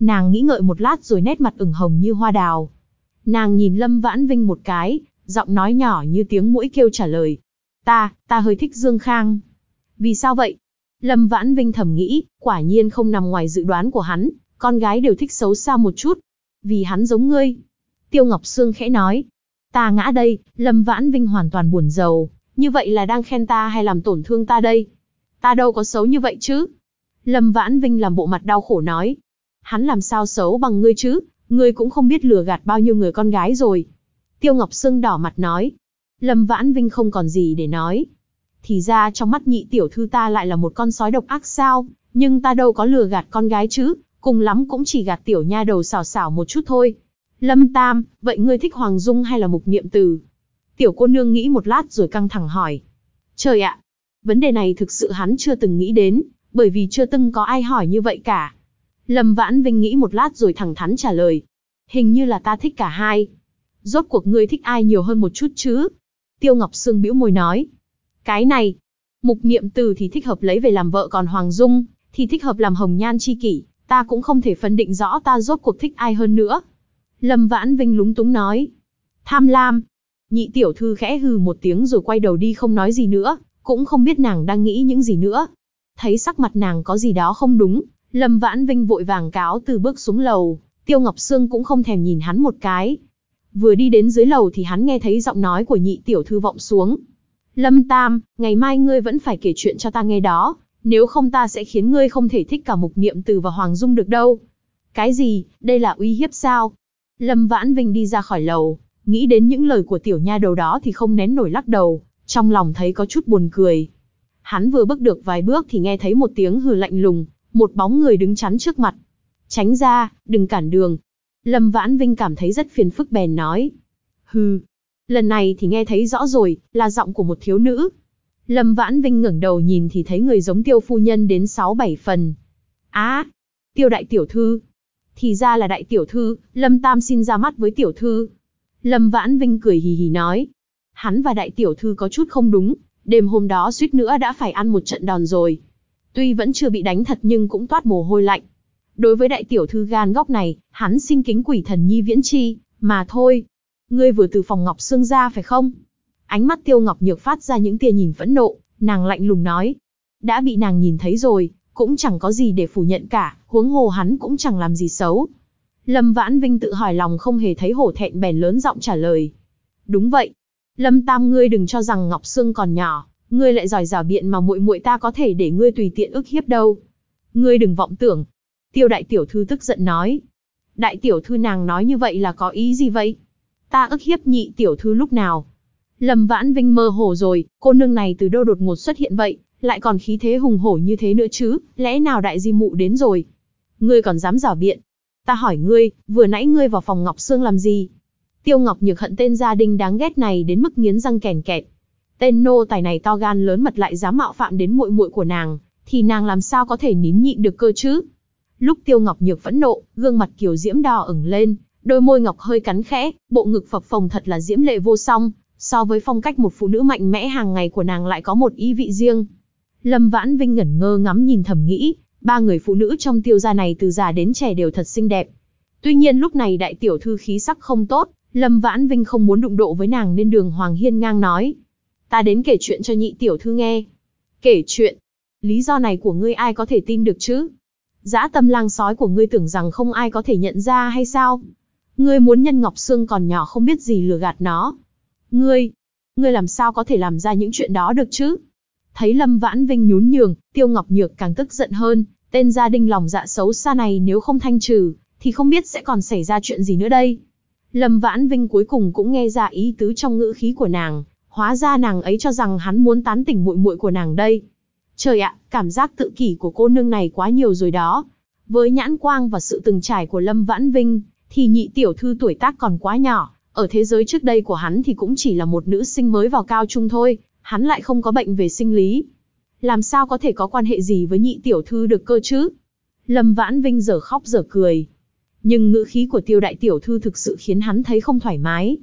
Nàng nghĩ ngợi một lát rồi nét mặt ửng hồng như hoa đào. Nàng nhìn Lâm Vãn Vinh một cái, giọng nói nhỏ như tiếng mũi kêu trả lời. Ta, ta hơi thích Dương Khang. Vì sao vậy? Lâm Vãn Vinh thầm nghĩ, quả nhiên không nằm ngoài dự đoán của hắn, con gái đều thích xấu xa một chút. Vì hắn giống ngươi. Tiêu Ngọc Sương khẽ nói. Ta ngã đây, Lâm Vãn Vinh hoàn toàn buồn giàu, như vậy là đang khen ta hay làm tổn thương ta đây? Ta đâu có xấu như vậy chứ? Lâm Vãn Vinh làm bộ mặt đau khổ nói. Hắn làm sao xấu bằng ngươi chứ, ngươi cũng không biết lừa gạt bao nhiêu người con gái rồi. Tiêu Ngọc Sương đỏ mặt nói. Lâm Vãn Vinh không còn gì để nói. Thì ra trong mắt nhị tiểu thư ta lại là một con sói độc ác sao, nhưng ta đâu có lừa gạt con gái chứ, cùng lắm cũng chỉ gạt tiểu nha đầu xảo xảo một chút thôi. Lâm Tam, vậy ngươi thích Hoàng Dung hay là Mục Niệm Từ? Tiểu cô nương nghĩ một lát rồi căng thẳng hỏi. Trời ạ, vấn đề này thực sự hắn chưa từng nghĩ đến, bởi vì chưa từng có ai hỏi như vậy cả. Lâm Vãn Vinh nghĩ một lát rồi thẳng thắn trả lời. Hình như là ta thích cả hai. Rốt cuộc ngươi thích ai nhiều hơn một chút chứ? Tiêu Ngọc Sương bĩu môi nói. Cái này, Mục Niệm Từ thì thích hợp lấy về làm vợ còn Hoàng Dung, thì thích hợp làm hồng nhan chi kỷ, ta cũng không thể phân định rõ ta rốt cuộc thích ai hơn nữa. Lâm Vãn Vinh lúng túng nói. Tham lam. Nhị tiểu thư khẽ hừ một tiếng rồi quay đầu đi không nói gì nữa, cũng không biết nàng đang nghĩ những gì nữa. Thấy sắc mặt nàng có gì đó không đúng, Lâm Vãn Vinh vội vàng cáo từ bước xuống lầu, Tiêu Ngọc Sương cũng không thèm nhìn hắn một cái. Vừa đi đến dưới lầu thì hắn nghe thấy giọng nói của nhị tiểu thư vọng xuống. Lâm Tam, ngày mai ngươi vẫn phải kể chuyện cho ta nghe đó, nếu không ta sẽ khiến ngươi không thể thích cả mục niệm từ và Hoàng Dung được đâu. Cái gì, đây là uy hiếp sao? Lâm Vãn Vinh đi ra khỏi lầu, nghĩ đến những lời của tiểu nha đầu đó thì không nén nổi lắc đầu, trong lòng thấy có chút buồn cười. Hắn vừa bước được vài bước thì nghe thấy một tiếng hừ lạnh lùng, một bóng người đứng chắn trước mặt. Tránh ra, đừng cản đường. Lâm Vãn Vinh cảm thấy rất phiền phức bèn nói. Hừ, lần này thì nghe thấy rõ rồi, là giọng của một thiếu nữ. Lâm Vãn Vinh ngẩng đầu nhìn thì thấy người giống tiêu phu nhân đến 6-7 phần. Á, tiêu đại tiểu thư. Thì ra là đại tiểu thư, Lâm Tam xin ra mắt với tiểu thư. Lâm Vãn Vinh cười hì hì nói. Hắn và đại tiểu thư có chút không đúng, đêm hôm đó suýt nữa đã phải ăn một trận đòn rồi. Tuy vẫn chưa bị đánh thật nhưng cũng toát mồ hôi lạnh. Đối với đại tiểu thư gan góc này, hắn xin kính quỷ thần nhi viễn chi, mà thôi. Ngươi vừa từ phòng Ngọc Sương ra phải không? Ánh mắt tiêu Ngọc Nhược phát ra những tia nhìn phẫn nộ, nàng lạnh lùng nói. Đã bị nàng nhìn thấy rồi, cũng chẳng có gì để phủ nhận cả, huống hồ hắn cũng chẳng làm gì xấu. Lâm Vãn Vinh tự hỏi lòng không hề thấy hổ thẹn bèn lớn giọng trả lời. Đúng vậy. Lâm Tam ngươi đừng cho rằng Ngọc Sương còn nhỏ, ngươi lại giỏi giả biện mà muội muội ta có thể để ngươi tùy tiện ức hiếp đâu. Ngươi đừng vọng tưởng. Tiêu đại tiểu thư tức giận nói. Đại tiểu thư nàng nói như vậy là có ý gì vậy? Ta ức hiếp nhị tiểu thư lúc nào? Lâm Vãn Vinh mơ hồ rồi, cô nương này từ đâu đột ngột xuất hiện vậy, lại còn khí thế hùng hổ như thế nữa chứ, lẽ nào đại di mụ đến rồi? Ngươi còn dám giả biện? Ta hỏi ngươi, vừa nãy ngươi vào phòng Ngọc Sương làm gì? Tiêu Ngọc Nhược hận tên gia đình đáng ghét này đến mức nghiến răng kèn kẹt. Tên nô tài này to gan lớn mật lại dám mạo phạm đến muội muội của nàng, thì nàng làm sao có thể nín nhịn được cơ chứ? Lúc Tiêu Ngọc Nhược phẫn nộ, gương mặt kiều diễm đỏ ửng lên, đôi môi ngọc hơi cắn khẽ, bộ ngực phập phồng thật là diễm lệ vô song, so với phong cách một phụ nữ mạnh mẽ hàng ngày của nàng lại có một ý vị riêng. Lâm Vãn Vinh ngẩn ngơ ngắm nhìn thầm nghĩ, ba người phụ nữ trong tiêu gia này từ già đến trẻ đều thật xinh đẹp. Tuy nhiên lúc này đại tiểu thư khí sắc không tốt, Lâm Vãn Vinh không muốn đụng độ với nàng nên đường Hoàng Hiên ngang nói. Ta đến kể chuyện cho nhị tiểu thư nghe. Kể chuyện? Lý do này của ngươi ai có thể tin được chứ? Dã tâm lang sói của ngươi tưởng rằng không ai có thể nhận ra hay sao? Ngươi muốn nhân Ngọc Sương còn nhỏ không biết gì lừa gạt nó. Ngươi, ngươi làm sao có thể làm ra những chuyện đó được chứ? Thấy Lâm Vãn Vinh nhún nhường, Tiêu Ngọc Nhược càng tức giận hơn, tên gia đình lòng dạ xấu xa này nếu không thanh trừ, thì không biết sẽ còn xảy ra chuyện gì nữa đây. Lâm Vãn Vinh cuối cùng cũng nghe ra ý tứ trong ngữ khí của nàng, hóa ra nàng ấy cho rằng hắn muốn tán tỉnh muội muội của nàng đây. Trời ạ, cảm giác tự kỷ của cô nương này quá nhiều rồi đó. Với nhãn quang và sự từng trải của Lâm Vãn Vinh, thì nhị tiểu thư tuổi tác còn quá nhỏ, ở thế giới trước đây của hắn thì cũng chỉ là một nữ sinh mới vào cao trung thôi, hắn lại không có bệnh về sinh lý. Làm sao có thể có quan hệ gì với nhị tiểu thư được cơ chứ? Lâm Vãn Vinh giờ khóc giờ cười. Nhưng ngữ khí của tiêu đại tiểu thư thực sự khiến hắn thấy không thoải mái.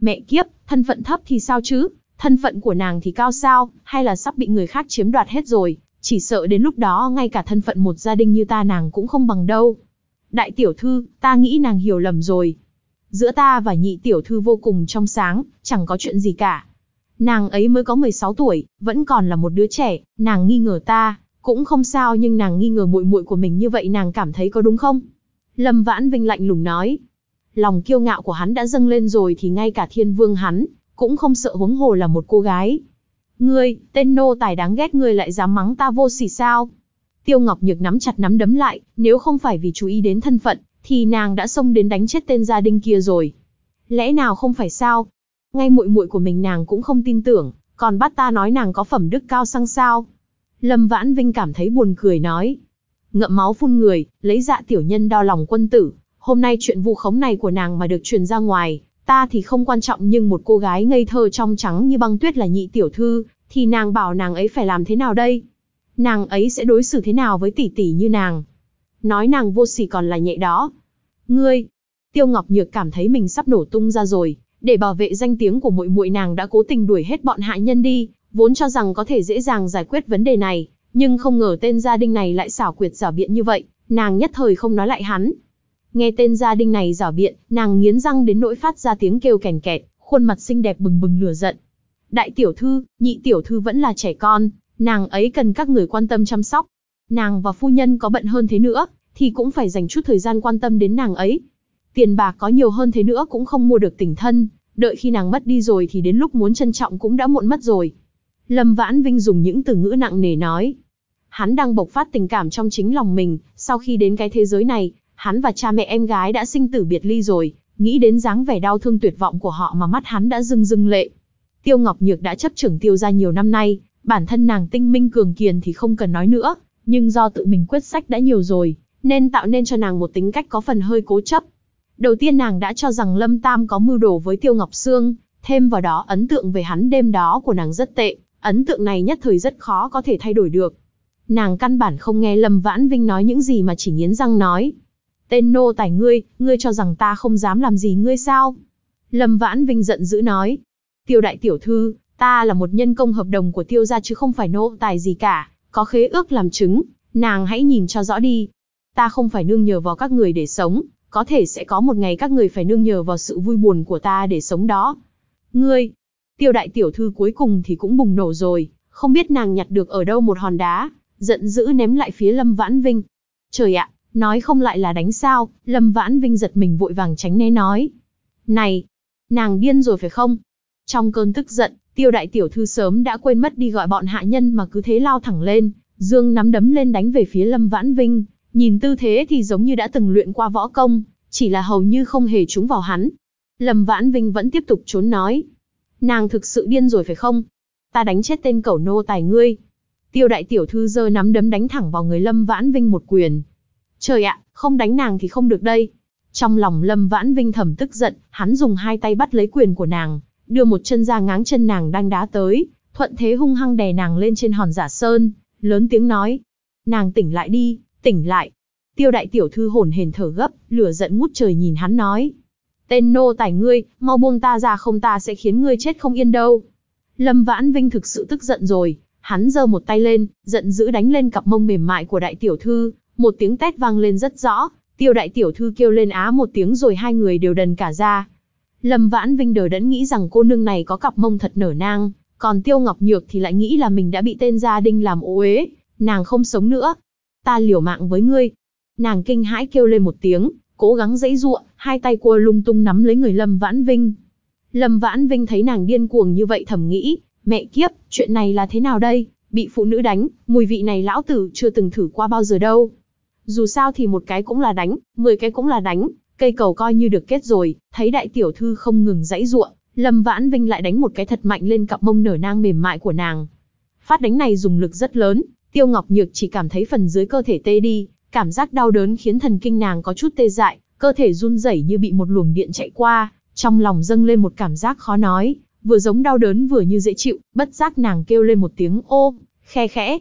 Mẹ kiếp, thân phận thấp thì sao chứ? Thân phận của nàng thì cao sao, hay là sắp bị người khác chiếm đoạt hết rồi? Chỉ sợ đến lúc đó ngay cả thân phận một gia đình như ta nàng cũng không bằng đâu. Đại tiểu thư, ta nghĩ nàng hiểu lầm rồi. Giữa ta và nhị tiểu thư vô cùng trong sáng, chẳng có chuyện gì cả. Nàng ấy mới có 16 tuổi, vẫn còn là một đứa trẻ, nàng nghi ngờ ta, cũng không sao nhưng nàng nghi ngờ muội muội của mình như vậy nàng cảm thấy có đúng không? Lâm Vãn Vinh lạnh lùng nói. Lòng kiêu ngạo của hắn đã dâng lên rồi thì ngay cả thiên vương hắn, cũng không sợ huống hồ là một cô gái. Ngươi, tên nô tài đáng ghét ngươi lại dám mắng ta vô sỉ sao? Tiêu Ngọc Nhược nắm chặt nắm đấm lại, nếu không phải vì chú ý đến thân phận, thì nàng đã xông đến đánh chết tên gia đình kia rồi. Lẽ nào không phải sao? Ngay muội muội của mình nàng cũng không tin tưởng, còn bắt ta nói nàng có phẩm đức cao sang sao? Lâm Vãn Vinh cảm thấy buồn cười nói. Ngậm máu phun người, lấy dạ tiểu nhân đo lòng quân tử. Hôm nay chuyện vu khống này của nàng mà được truyền ra ngoài, ta thì không quan trọng nhưng một cô gái ngây thơ trong trắng như băng tuyết là nhị tiểu thư, thì nàng bảo nàng ấy phải làm thế nào đây? Nàng ấy sẽ đối xử thế nào với tỷ tỷ như nàng? Nói nàng vô sỉ còn là nhẹ đó. Ngươi, Tiêu Ngọc Nhược cảm thấy mình sắp nổ tung ra rồi, để bảo vệ danh tiếng của muội muội nàng đã cố tình đuổi hết bọn hạ nhân đi, vốn cho rằng có thể dễ dàng giải quyết vấn đề này, nhưng không ngờ tên gia đình này lại xảo quyệt giả biện như vậy, nàng nhất thời không nói lại hắn. Nghe tên gia đình này giả biện, nàng nghiến răng đến nỗi phát ra tiếng kêu kèn kẹt, khuôn mặt xinh đẹp bừng bừng lửa giận. Đại tiểu thư, nhị tiểu thư vẫn là trẻ con, nàng ấy cần các người quan tâm chăm sóc. Nàng và phu nhân có bận hơn thế nữa, thì cũng phải dành chút thời gian quan tâm đến nàng ấy. Tiền bạc có nhiều hơn thế nữa cũng không mua được tình thân, đợi khi nàng mất đi rồi thì đến lúc muốn trân trọng cũng đã muộn mất rồi. Lâm Vãn Vinh dùng những từ ngữ nặng nề nói. Hắn đang bộc phát tình cảm trong chính lòng mình, sau khi đến cái thế giới này, hắn và cha mẹ em gái đã sinh tử biệt ly rồi, nghĩ đến dáng vẻ đau thương tuyệt vọng của họ mà mắt hắn đã rưng rưng lệ. Tiêu Ngọc Nhược đã chấp trưởng tiêu ra nhiều năm nay, bản thân nàng tinh minh cường kiền thì không cần nói nữa, nhưng do tự mình quyết sách đã nhiều rồi, nên tạo nên cho nàng một tính cách có phần hơi cố chấp. Đầu tiên nàng đã cho rằng Lâm Tam có mưu đồ với Tiêu Ngọc Sương, thêm vào đó ấn tượng về hắn đêm đó của nàng rất tệ, ấn tượng này nhất thời rất khó có thể thay đổi được. Nàng căn bản không nghe Lâm Vãn Vinh nói những gì mà chỉ nghiến răng nói. Tên nô tài ngươi, ngươi cho rằng ta không dám làm gì ngươi sao? Lâm Vãn Vinh giận dữ nói. Tiêu đại tiểu thư, ta là một nhân công hợp đồng của tiêu gia chứ không phải nô tài gì cả, có khế ước làm chứng, nàng hãy nhìn cho rõ đi. Ta không phải nương nhờ vào các người để sống, có thể sẽ có một ngày các người phải nương nhờ vào sự vui buồn của ta để sống đó. Ngươi, tiêu đại tiểu thư cuối cùng thì cũng bùng nổ rồi, không biết nàng nhặt được ở đâu một hòn đá, giận dữ ném lại phía Lâm Vãn Vinh. Trời ạ, nói không lại là đánh sao, Lâm Vãn Vinh giật mình vội vàng tránh né nói. Này, nàng điên rồi phải không? Trong cơn tức giận, tiêu đại tiểu thư sớm đã quên mất đi gọi bọn hạ nhân mà cứ thế lao thẳng lên, dương nắm đấm lên đánh về phía Lâm Vãn Vinh, nhìn tư thế thì giống như đã từng luyện qua võ công, chỉ là hầu như không hề trúng vào hắn. Lâm Vãn Vinh vẫn tiếp tục trốn nói. Nàng thực sự điên rồi phải không? Ta đánh chết tên cẩu nô tài ngươi. Tiêu đại tiểu thư giơ nắm đấm đánh thẳng vào người Lâm Vãn Vinh một quyền. Trời ạ, không đánh nàng thì không được đây. Trong lòng Lâm Vãn Vinh thầm tức giận, hắn dùng hai tay bắt lấy quyền của nàng, đưa một chân ra ngáng chân nàng đang đá tới, thuận thế hung hăng đè nàng lên trên hòn giả sơn, lớn tiếng nói. Nàng tỉnh lại đi, tỉnh lại. Tiêu đại tiểu thư hồn hển thở gấp, lửa giận ngút trời nhìn hắn nói. Tên nô tài ngươi, mau buông ta ra không ta sẽ khiến ngươi chết không yên đâu. Lâm Vãn Vinh thực sự tức giận rồi, hắn giơ một tay lên, giận dữ đánh lên cặp mông mềm mại của đại tiểu thư, một tiếng tét vang lên rất rõ, tiêu đại tiểu thư kêu lên á một tiếng rồi hai người đều đần cả ra. Lâm Vãn Vinh đờ đẫn nghĩ rằng cô nương này có cặp mông thật nở nang, còn Tiêu Ngọc Nhược thì lại nghĩ là mình đã bị tên gia đinh làm ô uế, nàng không sống nữa. Ta liều mạng với ngươi. Nàng kinh hãi kêu lên một tiếng, cố gắng dãy giụa, hai tay cua lung tung nắm lấy người Lâm Vãn Vinh. Lâm Vãn Vinh thấy nàng điên cuồng như vậy thầm nghĩ, mẹ kiếp, chuyện này là thế nào đây? Bị phụ nữ đánh, mùi vị này lão tử chưa từng thử qua bao giờ đâu. Dù sao thì một cái cũng là đánh, mười cái cũng là đánh, cây cầu coi như được kết rồi, thấy đại tiểu thư không ngừng dãy ruộng, Lâm Vãn Vinh lại đánh một cái thật mạnh lên cặp mông nở nang mềm mại của nàng. Phát đánh này dùng lực rất lớn, Tiêu Ngọc Nhược chỉ cảm thấy phần dưới cơ thể tê đi, cảm giác đau đớn khiến thần kinh nàng có chút tê dại, cơ thể run rẩy như bị một luồng điện chạy qua, trong lòng dâng lên một cảm giác khó nói, vừa giống đau đớn vừa như dễ chịu, bất giác nàng kêu lên một tiếng ô, khe khẽ.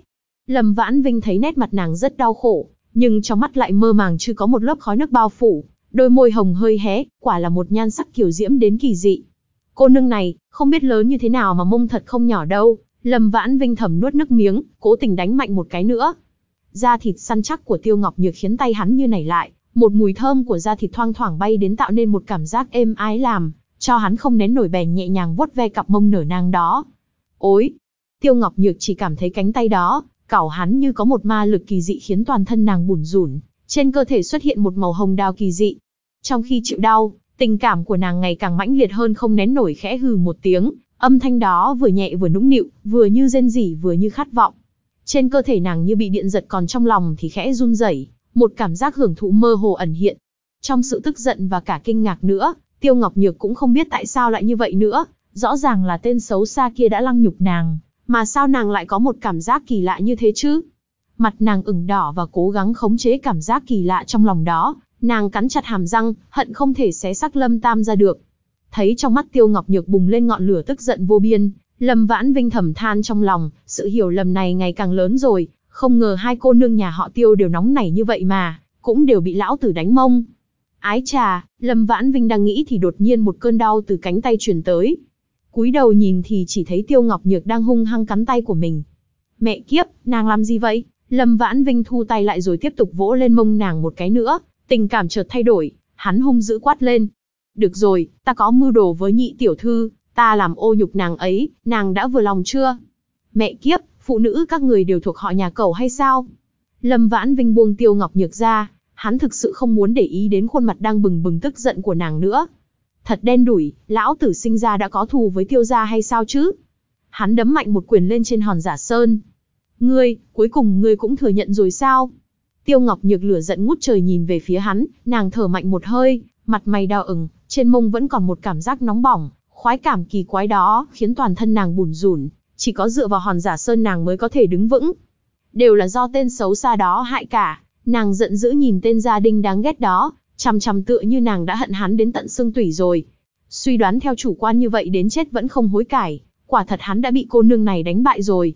Lâm Vãn Vinh thấy nét mặt nàng rất đau khổ, nhưng trong mắt lại mơ màng chưa có một lớp khói nước bao phủ, đôi môi hồng hơi hé, quả là một nhan sắc kiểu diễm đến kỳ dị. Cô nương này, không biết lớn như thế nào mà mông thật không nhỏ đâu, Lâm Vãn Vinh thầm nuốt nước miếng, cố tình đánh mạnh một cái nữa. Da thịt săn chắc của Tiêu Ngọc Nhược khiến tay hắn như nảy lại, một mùi thơm của da thịt thoang thoảng bay đến tạo nên một cảm giác êm ái làm, cho hắn không nén nổi bèn nhẹ nhàng vuốt ve cặp mông nở nang đó. Ôi! Tiêu Ngọc Nhược chỉ cảm thấy cánh tay đó, cảo hắn như có một ma lực kỳ dị khiến toàn thân nàng bủn rủn, trên cơ thể xuất hiện một màu hồng đào kỳ dị. Trong khi chịu đau, tình cảm của nàng ngày càng mãnh liệt hơn không nén nổi khẽ hừ một tiếng, âm thanh đó vừa nhẹ vừa nũng nịu, vừa như rên rỉ vừa như khát vọng. Trên cơ thể nàng như bị điện giật còn trong lòng thì khẽ run rẩy, một cảm giác hưởng thụ mơ hồ ẩn hiện. Trong sự tức giận và cả kinh ngạc nữa, Tiêu Ngọc Nhược cũng không biết tại sao lại như vậy nữa, rõ ràng là tên xấu xa kia đã lăng nhục nàng, mà sao nàng lại có một cảm giác kỳ lạ như thế chứ? Mặt nàng ửng đỏ và cố gắng khống chế cảm giác kỳ lạ trong lòng đó, nàng cắn chặt hàm răng, hận không thể xé xác Lâm Tam ra được. Thấy trong mắt Tiêu Ngọc Nhược bùng lên ngọn lửa tức giận vô biên, Lâm Vãn Vinh thầm than trong lòng, sự hiểu lầm này ngày càng lớn rồi, không ngờ hai cô nương nhà họ Tiêu đều nóng nảy như vậy mà, cũng đều bị lão tử đánh mông. Ái trà, Lâm Vãn Vinh đang nghĩ thì đột nhiên một cơn đau từ cánh tay truyền tới. Cúi đầu nhìn thì chỉ thấy Tiêu Ngọc Nhược đang hung hăng cắn tay của mình. Mẹ kiếp, nàng làm gì vậy? Lâm Vãn Vinh thu tay lại rồi tiếp tục vỗ lên mông nàng một cái nữa, tình cảm chợt thay đổi, hắn hung dữ quát lên. Được rồi, ta có mưu đồ với nhị tiểu thư, ta làm ô nhục nàng ấy, nàng đã vừa lòng chưa? Mẹ kiếp, phụ nữ các người đều thuộc họ nhà Cầu hay sao? Lâm Vãn Vinh buông Tiêu Ngọc Nhược ra, hắn thực sự không muốn để ý đến khuôn mặt đang bừng bừng tức giận của nàng nữa. Thật đen đủi, lão tử sinh ra đã có thù với Tiêu gia hay sao chứ? Hắn đấm mạnh một quyền lên trên hòn giả sơn. Ngươi, cuối cùng ngươi cũng thừa nhận rồi sao? Tiêu Ngọc Nhược lửa giận ngút trời nhìn về phía hắn, nàng thở mạnh một hơi, mặt mày đau ửng, trên mông vẫn còn một cảm giác nóng bỏng, khoái cảm kỳ quái đó khiến toàn thân nàng bùn rủn, chỉ có dựa vào hòn giả sơn nàng mới có thể đứng vững. Đều là do tên xấu xa đó hại cả, nàng giận dữ nhìn tên gia đình đáng ghét đó, Chằm chằm tựa như nàng đã hận hắn đến tận xương tủy rồi. Suy đoán theo chủ quan như vậy đến chết vẫn không hối cải, quả thật hắn đã bị cô nương này đánh bại rồi.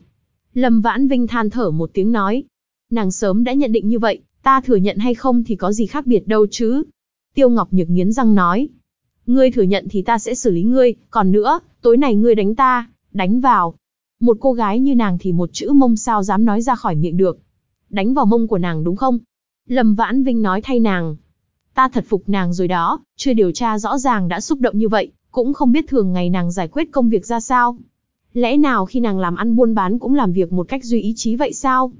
Lâm Vãn Vinh than thở một tiếng nói. Nàng sớm đã nhận định như vậy, ta thừa nhận hay không thì có gì khác biệt đâu chứ. Tiêu Ngọc Nhược nghiến răng nói. Ngươi thừa nhận thì ta sẽ xử lý ngươi, còn nữa, tối này ngươi đánh ta, đánh vào. Một cô gái như nàng thì một chữ mông sao dám nói ra khỏi miệng được. Đánh vào mông của nàng đúng không? Lâm Vãn Vinh nói thay nàng. Ta thật phục nàng rồi đó, chưa điều tra rõ ràng đã xúc động như vậy, cũng không biết thường ngày nàng giải quyết công việc ra sao. Lẽ nào khi nàng làm ăn buôn bán cũng làm việc một cách duy ý chí vậy sao?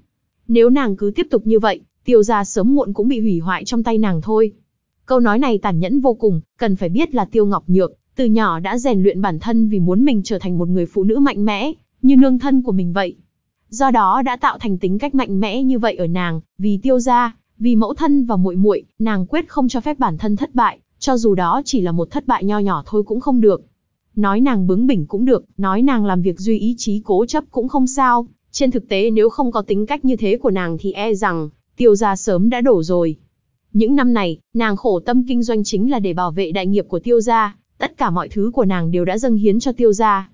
Nếu nàng cứ tiếp tục như vậy, tiêu gia sớm muộn cũng bị hủy hoại trong tay nàng thôi. Câu nói này tàn nhẫn vô cùng, cần phải biết là tiêu ngọc nhược, từ nhỏ đã rèn luyện bản thân vì muốn mình trở thành một người phụ nữ mạnh mẽ, như nương thân của mình vậy. Do đó đã tạo thành tính cách mạnh mẽ như vậy ở nàng, vì tiêu gia, vì mẫu thân và muội muội, nàng quyết không cho phép bản thân thất bại, cho dù đó chỉ là một thất bại nho nhỏ thôi cũng không được. Nói nàng bướng bỉnh cũng được, nói nàng làm việc duy ý chí cố chấp cũng không sao. Trên thực tế nếu không có tính cách như thế của nàng thì e rằng, tiêu gia sớm đã đổ rồi. Những năm này, nàng khổ tâm kinh doanh chính là để bảo vệ đại nghiệp của tiêu gia, tất cả mọi thứ của nàng đều đã dâng hiến cho tiêu gia.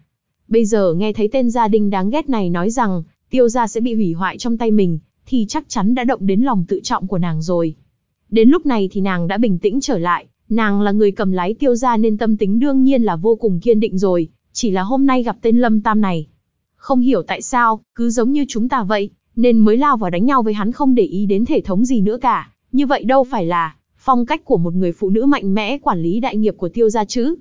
Bây giờ nghe thấy tên gia đình đáng ghét này nói rằng, tiêu gia sẽ bị hủy hoại trong tay mình, thì chắc chắn đã động đến lòng tự trọng của nàng rồi. Đến lúc này thì nàng đã bình tĩnh trở lại, nàng là người cầm lái tiêu gia nên tâm tính đương nhiên là vô cùng kiên định rồi, chỉ là hôm nay gặp tên Lâm Tam này. Không hiểu tại sao, cứ giống như chúng ta vậy, nên mới lao vào đánh nhau với hắn không để ý đến thể thống gì nữa cả, như vậy đâu phải là phong cách của một người phụ nữ mạnh mẽ quản lý đại nghiệp của tiêu gia chứ.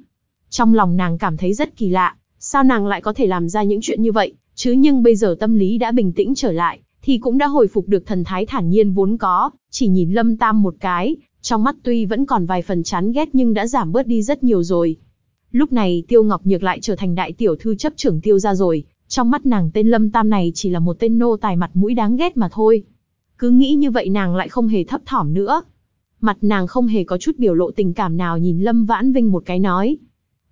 Trong lòng nàng cảm thấy rất kỳ lạ, sao nàng lại có thể làm ra những chuyện như vậy, chứ nhưng bây giờ tâm lý đã bình tĩnh trở lại, thì cũng đã hồi phục được thần thái thản nhiên vốn có, chỉ nhìn Lâm Tam một cái, trong mắt tuy vẫn còn vài phần chán ghét nhưng đã giảm bớt đi rất nhiều rồi. Lúc này Tiêu Ngọc Nhược lại trở thành đại tiểu thư chấp trưởng Tiêu gia rồi, trong mắt nàng tên Lâm Tam này chỉ là một tên nô tài mặt mũi đáng ghét mà thôi. Cứ nghĩ như vậy nàng lại không hề thấp thỏm nữa. Mặt nàng không hề có chút biểu lộ tình cảm nào nhìn Lâm Vãn Vinh một cái nói.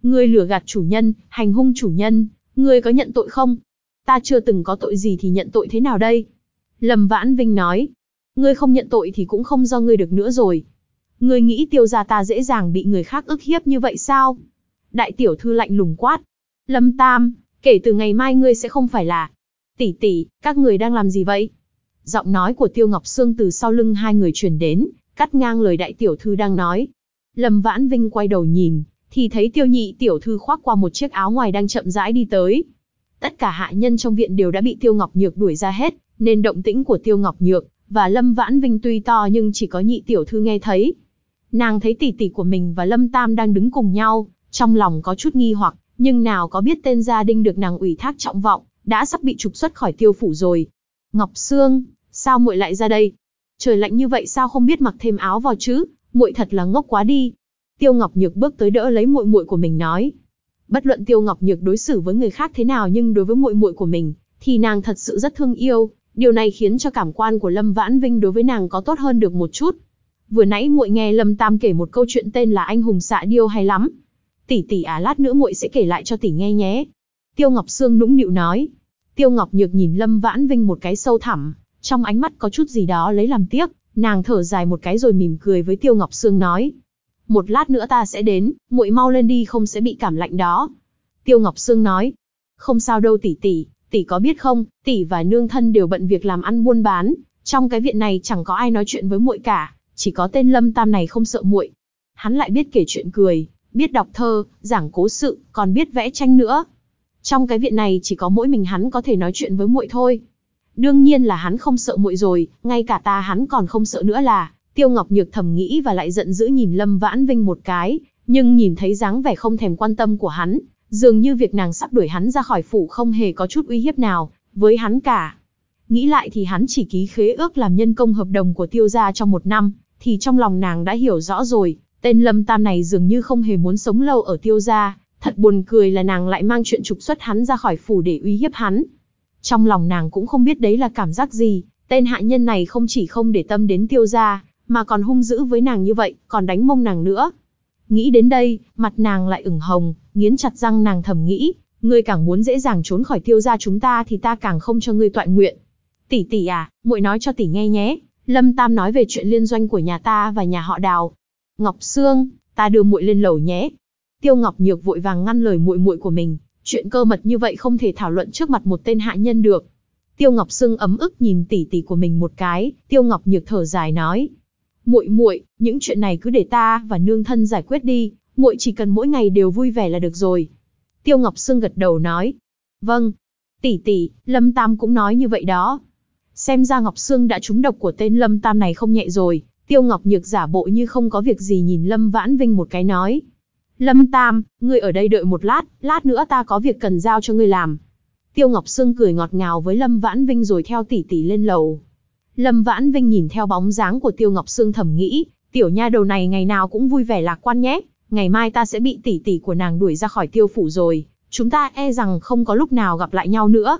Ngươi lừa gạt chủ nhân, hành hung chủ nhân, ngươi có nhận tội không? Ta chưa từng có tội gì thì nhận tội thế nào đây? Lâm Vãn Vinh nói. Ngươi không nhận tội thì cũng không do ngươi được nữa rồi. Ngươi nghĩ tiêu gia ta dễ dàng bị người khác ức hiếp như vậy sao? Đại tiểu thư lạnh lùng quát. Lâm Tam, kể từ ngày mai ngươi sẽ không phải là... Tỷ tỷ, các người đang làm gì vậy? Giọng nói của Tiêu Ngọc Sương từ sau lưng hai người truyền đến, cắt ngang lời đại tiểu thư đang nói. Lâm Vãn Vinh quay đầu nhìn, thì thấy Tiêu Nhị tiểu thư khoác qua một chiếc áo ngoài đang chậm rãi đi tới. Tất cả hạ nhân trong viện đều đã bị Tiêu Ngọc Nhược đuổi ra hết, nên động tĩnh của Tiêu Ngọc Nhược và Lâm Vãn Vinh tuy to nhưng chỉ có nhị tiểu thư nghe thấy. Nàng thấy tỷ tỷ của mình và Lâm Tam đang đứng cùng nhau, trong lòng có chút nghi hoặc, nhưng nào có biết tên gia đình được nàng ủy thác trọng vọng, đã sắp bị trục xuất khỏi tiêu phủ rồi. Ngọc Sương, sao muội lại ra đây? Trời lạnh như vậy sao không biết mặc thêm áo vào chứ? Muội thật là ngốc quá đi. Tiêu Ngọc Nhược bước tới đỡ lấy muội muội của mình nói. Bất luận Tiêu Ngọc Nhược đối xử với người khác thế nào nhưng đối với muội muội của mình, thì nàng thật sự rất thương yêu, điều này khiến cho cảm quan của Lâm Vãn Vinh đối với nàng có tốt hơn được một chút. Vừa nãy muội nghe Lâm Tam kể một câu chuyện tên là anh hùng xạ điêu hay lắm. Tỷ tỷ à lát nữa muội sẽ kể lại cho tỷ nghe nhé. Tiêu Ngọc Sương nũng nịu nói. Tiêu Ngọc Nhược nhìn Lâm Vãn Vinh một cái sâu thẳm, trong ánh mắt có chút gì đó lấy làm tiếc, nàng thở dài một cái rồi mỉm cười với Tiêu Ngọc Sương nói. Một lát nữa ta sẽ đến, muội mau lên đi không sẽ bị cảm lạnh đó. Tiêu Ngọc Sương nói. Không sao đâu tỷ tỷ, tỷ có biết không, tỷ và nương thân đều bận việc làm ăn buôn bán, trong cái viện này chẳng có ai nói chuyện với muội cả, chỉ có tên Lâm Tam này không sợ muội. Hắn lại biết kể chuyện cười, biết đọc thơ, giảng cố sự, còn biết vẽ tranh nữa. Trong cái viện này chỉ có mỗi mình hắn có thể nói chuyện với muội thôi. Đương nhiên là hắn không sợ muội rồi, ngay cả ta hắn còn không sợ nữa là. Tiêu Ngọc Nhược thầm nghĩ và lại giận dữ nhìn Lâm Vãn Vinh một cái, nhưng nhìn thấy dáng vẻ không thèm quan tâm của hắn, dường như việc nàng sắp đuổi hắn ra khỏi phủ không hề có chút uy hiếp nào với hắn cả. Nghĩ lại thì hắn chỉ ký khế ước làm nhân công hợp đồng của tiêu gia trong một năm, thì trong lòng nàng đã hiểu rõ rồi, tên Lâm Tam này dường như không hề muốn sống lâu ở tiêu gia, thật buồn cười là nàng lại mang chuyện trục xuất hắn ra khỏi phủ để uy hiếp hắn. Trong lòng nàng cũng không biết đấy là cảm giác gì, tên hạ nhân này không chỉ không để tâm đến tiêu gia, mà còn hung dữ với nàng như vậy, còn đánh mông nàng nữa. Nghĩ đến đây, mặt nàng lại ửng hồng, nghiến chặt răng nàng thầm nghĩ, ngươi càng muốn dễ dàng trốn khỏi tiêu gia chúng ta thì ta càng không cho ngươi toại nguyện. Tỷ tỷ à, muội nói cho tỷ nghe nhé, Lâm Tam nói về chuyện liên doanh của nhà ta và nhà họ Đào. Ngọc Sương, ta đưa muội lên lầu nhé. Tiêu Ngọc Nhược vội vàng ngăn lời muội muội của mình, chuyện cơ mật như vậy không thể thảo luận trước mặt một tên hạ nhân được. Tiêu Ngọc Sương ấm ức nhìn tỷ tỷ của mình một cái, Tiêu Ngọc Nhược thở dài nói: "Muội muội, những chuyện này cứ để ta và nương thân giải quyết đi, muội chỉ cần mỗi ngày đều vui vẻ là được rồi." Tiêu Ngọc Sương gật đầu nói: "Vâng, tỷ tỷ, Lâm Tam cũng nói như vậy đó." Xem ra Ngọc Sương đã trúng độc của tên Lâm Tam này không nhẹ rồi, Tiêu Ngọc Nhược giả bộ như không có việc gì nhìn Lâm Vãn Vinh một cái nói. Lâm Tam, ngươi ở đây đợi một lát, lát nữa ta có việc cần giao cho ngươi làm. Tiêu Ngọc Sương cười ngọt ngào với Lâm Vãn Vinh rồi theo tỷ tỷ lên lầu. Lâm Vãn Vinh nhìn theo bóng dáng của Tiêu Ngọc Sương thầm nghĩ, tiểu nha đầu này ngày nào cũng vui vẻ lạc quan nhé, ngày mai ta sẽ bị tỷ tỷ của nàng đuổi ra khỏi tiêu phủ rồi, chúng ta e rằng không có lúc nào gặp lại nhau nữa.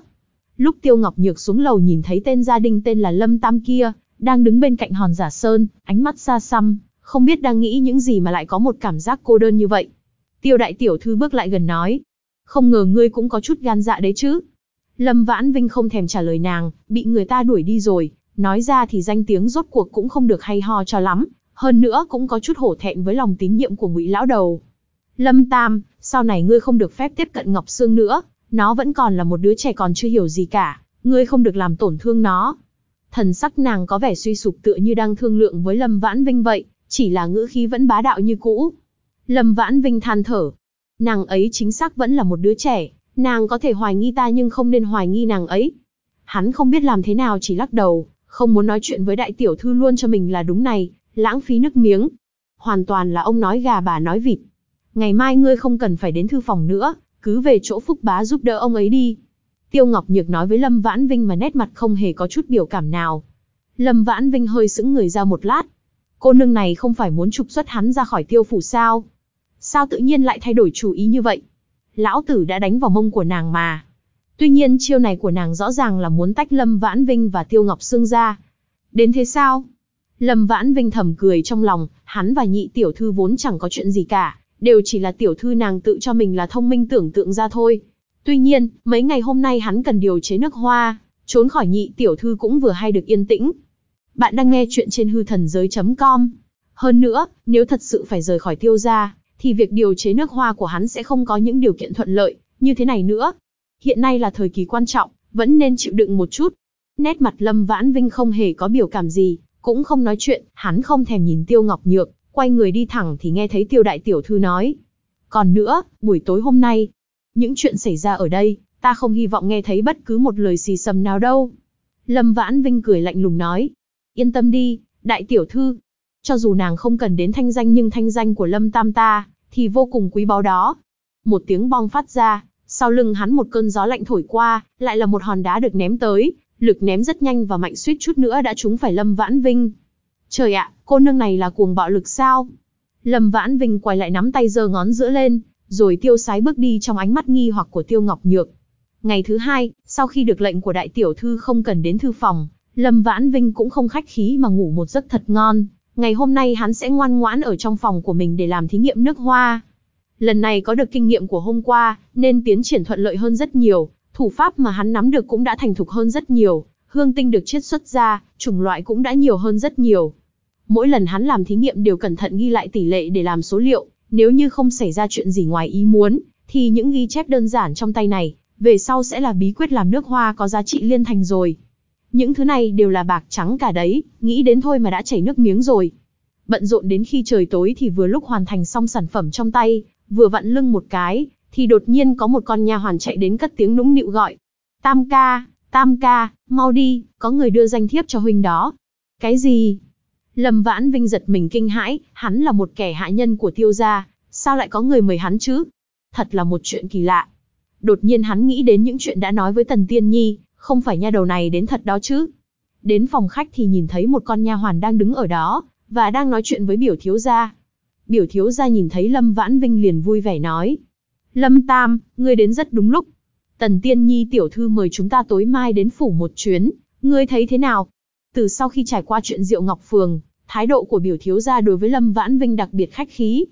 Lúc Tiêu Ngọc Nhược xuống lầu nhìn thấy tên gia đình tên là Lâm Tam kia, đang đứng bên cạnh hòn giả sơn, ánh mắt xa xăm, không biết đang nghĩ những gì mà lại có một cảm giác cô đơn như vậy. Tiêu đại tiểu thư bước lại gần nói, không ngờ ngươi cũng có chút gan dạ đấy chứ. Lâm Vãn Vinh không thèm trả lời nàng, bị người ta đuổi đi rồi, nói ra thì danh tiếng rốt cuộc cũng không được hay ho cho lắm, hơn nữa cũng có chút hổ thẹn với lòng tín nhiệm của ngụy lão đầu. Lâm Tam, sau này ngươi không được phép tiếp cận Ngọc Sương nữa, nó vẫn còn là một đứa trẻ còn chưa hiểu gì cả, ngươi không được làm tổn thương nó. Thần sắc nàng có vẻ suy sụp tựa như đang thương lượng với Lâm Vãn Vinh vậy, chỉ là ngữ khí vẫn bá đạo như cũ. Lâm Vãn Vinh than thở. Nàng ấy chính xác vẫn là một đứa trẻ, nàng có thể hoài nghi ta nhưng không nên hoài nghi nàng ấy. Hắn không biết làm thế nào chỉ lắc đầu, không muốn nói chuyện với đại tiểu thư luôn cho mình là đúng này, lãng phí nước miếng. Hoàn toàn là ông nói gà bà nói vịt. Ngày mai ngươi không cần phải đến thư phòng nữa, cứ về chỗ Phúc Bá giúp đỡ ông ấy đi. Tiêu Ngọc Nhược nói với Lâm Vãn Vinh mà nét mặt không hề có chút biểu cảm nào. Lâm Vãn Vinh hơi sững người ra một lát. Cô nương này không phải muốn trục xuất hắn ra khỏi tiêu phủ sao? Sao tự nhiên lại thay đổi chủ ý như vậy? Lão tử đã đánh vào mông của nàng mà. Tuy nhiên chiêu này của nàng rõ ràng là muốn tách Lâm Vãn Vinh và Tiêu Ngọc Sương ra. Đến thế sao? Lâm Vãn Vinh thầm cười trong lòng, hắn và nhị tiểu thư vốn chẳng có chuyện gì cả, đều chỉ là tiểu thư nàng tự cho mình là thông minh tưởng tượng ra thôi. Tuy nhiên, mấy ngày hôm nay hắn cần điều chế nước hoa, trốn khỏi nhị tiểu thư cũng vừa hay được yên tĩnh. Bạn đang nghe chuyện trên hư thần giới.com. Hơn nữa, nếu thật sự phải rời khỏi tiêu gia, thì việc điều chế nước hoa của hắn sẽ không có những điều kiện thuận lợi, như thế này nữa. Hiện nay là thời kỳ quan trọng, vẫn nên chịu đựng một chút. Nét mặt Lâm Vãn Vinh không hề có biểu cảm gì, cũng không nói chuyện, hắn không thèm nhìn Tiêu Ngọc Nhược, quay người đi thẳng thì nghe thấy Tiêu Đại Tiểu Thư nói. Còn nữa, buổi tối hôm nay, những chuyện xảy ra ở đây, ta không hy vọng nghe thấy bất cứ một lời xì xầm nào đâu. Lâm Vãn Vinh cười lạnh lùng nói. Yên tâm đi, Đại Tiểu Thư. Cho dù nàng không cần đến thanh danh nhưng thanh danh của Lâm Tam ta, thì vô cùng quý báu đó. Một tiếng bong phát ra, sau lưng hắn một cơn gió lạnh thổi qua, lại là một hòn đá được ném tới, lực ném rất nhanh và mạnh suýt chút nữa đã trúng phải Lâm Vãn Vinh. Trời ạ, cô nương này là cuồng bạo lực sao? Lâm Vãn Vinh quay lại nắm tay giơ ngón giữa lên, rồi tiêu sái bước đi trong ánh mắt nghi hoặc của Tiêu Ngọc Nhược. Ngày thứ hai, sau khi được lệnh của đại tiểu thư không cần đến thư phòng, Lâm Vãn Vinh cũng không khách khí mà ngủ một giấc thật ngon. Ngày hôm nay hắn sẽ ngoan ngoãn ở trong phòng của mình để làm thí nghiệm nước hoa. Lần này có được kinh nghiệm của hôm qua, nên tiến triển thuận lợi hơn rất nhiều, thủ pháp mà hắn nắm được cũng đã thành thục hơn rất nhiều, hương tinh được chiết xuất ra, chủng loại cũng đã nhiều hơn rất nhiều. Mỗi lần hắn làm thí nghiệm đều cẩn thận ghi lại tỷ lệ để làm số liệu, nếu như không xảy ra chuyện gì ngoài ý muốn, thì những ghi chép đơn giản trong tay này, về sau sẽ là bí quyết làm nước hoa có giá trị liên thành rồi. Những thứ này đều là bạc trắng cả đấy, nghĩ đến thôi mà đã chảy nước miếng rồi. Bận rộn đến khi trời tối thì vừa lúc hoàn thành xong sản phẩm trong tay, vừa vặn lưng một cái, thì đột nhiên có một con nha hoàn chạy đến cất tiếng nũng nịu gọi. Tam ca, tam ca, mau đi, có người đưa danh thiếp cho huynh đó. Cái gì? Lâm Vãn Vinh giật mình kinh hãi, hắn là một kẻ hạ nhân của tiêu gia, sao lại có người mời hắn chứ? Thật là một chuyện kỳ lạ. Đột nhiên hắn nghĩ đến những chuyện đã nói với Tần Tiên Nhi, không phải nha đầu này đến thật đó chứ. Đến phòng khách thì nhìn thấy một con nha hoàn đang đứng ở đó, và đang nói chuyện với biểu thiếu gia. Biểu thiếu gia nhìn thấy Lâm Vãn Vinh liền vui vẻ nói. Lâm Tam, ngươi đến rất đúng lúc. Tần Tiên Nhi tiểu thư mời chúng ta tối mai đến phủ một chuyến, ngươi thấy thế nào? Từ sau khi trải qua chuyện Diệu Ngọc Phường, thái độ của biểu thiếu gia đối với Lâm Vãn Vinh đặc biệt khách khí.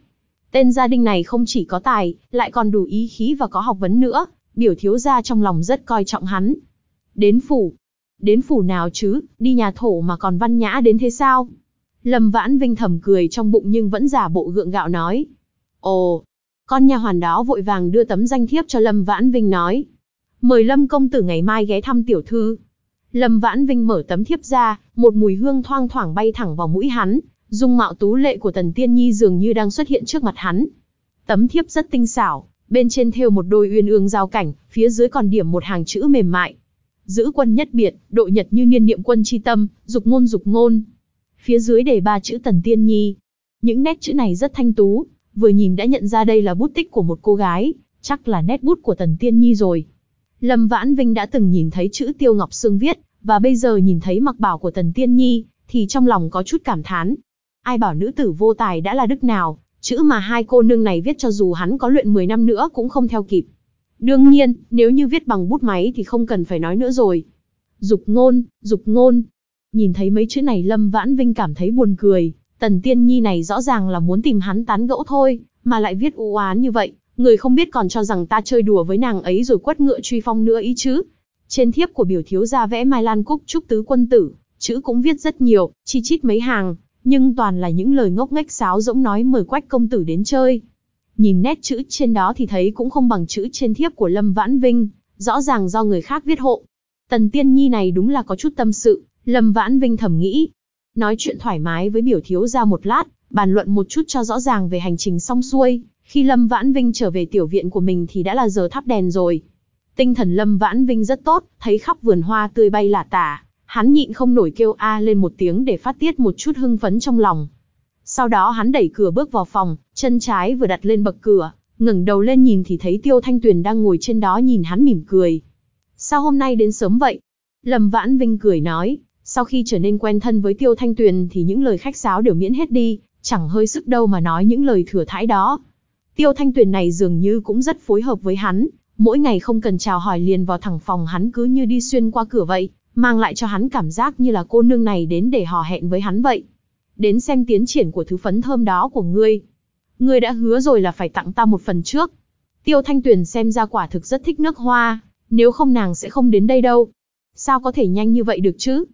Tên gia đình này không chỉ có tài, lại còn đủ ý khí và có học vấn nữa, biểu thiếu gia trong lòng rất coi trọng hắn. Đến phủ. Đến phủ nào chứ, đi nhà thổ mà còn văn nhã đến thế sao? Lâm Vãn Vinh thầm cười trong bụng nhưng vẫn giả bộ gượng gạo nói. Ồ, con nha hoàn đó vội vàng đưa tấm danh thiếp cho Lâm Vãn Vinh nói. Mời Lâm công tử ngày mai ghé thăm tiểu thư. Lâm Vãn Vinh mở tấm thiếp ra, một mùi hương thoang thoảng bay thẳng vào mũi hắn, dung mạo tú lệ của Tần Tiên Nhi dường như đang xuất hiện trước mặt hắn. Tấm thiếp rất tinh xảo, bên trên thêu một đôi uyên ương giao cảnh, phía dưới còn điểm một hàng chữ mềm mại. Giữ quân nhất biệt, độ nhật như niên niệm quân chi tâm, dục ngôn dục ngôn. Phía dưới để ba chữ Tần Tiên Nhi. Những nét chữ này rất thanh tú, vừa nhìn đã nhận ra đây là bút tích của một cô gái, chắc là nét bút của Tần Tiên Nhi rồi. Lâm Vãn Vinh đã từng nhìn thấy chữ Tiêu Ngọc Sương viết, và bây giờ nhìn thấy mặc bảo của Tần Tiên Nhi, thì trong lòng có chút cảm thán. Ai bảo nữ tử vô tài đã là đức nào, chữ mà hai cô nương này viết cho dù hắn có luyện 10 năm nữa cũng không theo kịp. Đương nhiên, nếu như viết bằng bút máy thì không cần phải nói nữa rồi. Dục ngôn, dục ngôn. Nhìn thấy mấy chữ này Lâm Vãn Vinh cảm thấy buồn cười, Tần Tiên Nhi này rõ ràng là muốn tìm hắn tán gẫu thôi, mà lại viết u oán như vậy, người không biết còn cho rằng ta chơi đùa với nàng ấy rồi quất ngựa truy phong nữa ý chứ. Trên thiếp của biểu thiếu gia vẽ Mai Lan Cúc chúc tứ quân tử, chữ cũng viết rất nhiều, chi chít mấy hàng, nhưng toàn là những lời ngốc nghếch sáo rỗng nói mời quách công tử đến chơi. Nhìn nét chữ trên đó thì thấy cũng không bằng chữ trên thiếp của Lâm Vãn Vinh, rõ ràng do người khác viết hộ. Tần Tiên Nhi này đúng là có chút tâm sự, Lâm Vãn Vinh thầm nghĩ. Nói chuyện thoải mái với biểu thiếu gia một lát, bàn luận một chút cho rõ ràng về hành trình xong xuôi, khi Lâm Vãn Vinh trở về tiểu viện của mình thì đã là giờ thắp đèn rồi. Tinh thần Lâm Vãn Vinh rất tốt, thấy khắp vườn hoa tươi bay lả tả, hắn nhịn không nổi kêu a lên một tiếng để phát tiết một chút hưng phấn trong lòng. Sau đó hắn đẩy cửa bước vào phòng, chân trái vừa đặt lên bậc cửa, ngẩng đầu lên nhìn thì thấy Tiêu Thanh Tuyền đang ngồi trên đó nhìn hắn mỉm cười. Sao hôm nay đến sớm vậy? Lâm Vãn Vinh cười nói, sau khi trở nên quen thân với Tiêu Thanh Tuyền thì những lời khách sáo đều miễn hết đi, chẳng hơi sức đâu mà nói những lời thừa thãi đó. Tiêu Thanh Tuyền này dường như cũng rất phối hợp với hắn, mỗi ngày không cần chào hỏi liền vào thẳng phòng hắn cứ như đi xuyên qua cửa vậy, mang lại cho hắn cảm giác như là cô nương này đến để hò hẹn với hắn vậy. Đến xem tiến triển của thứ phấn thơm đó của ngươi. Ngươi đã hứa rồi là phải tặng ta một phần trước. Tiêu Thanh Tuyền xem ra quả thực rất thích nước hoa, nếu không nàng sẽ không đến đây đâu. Sao có thể nhanh như vậy được chứ?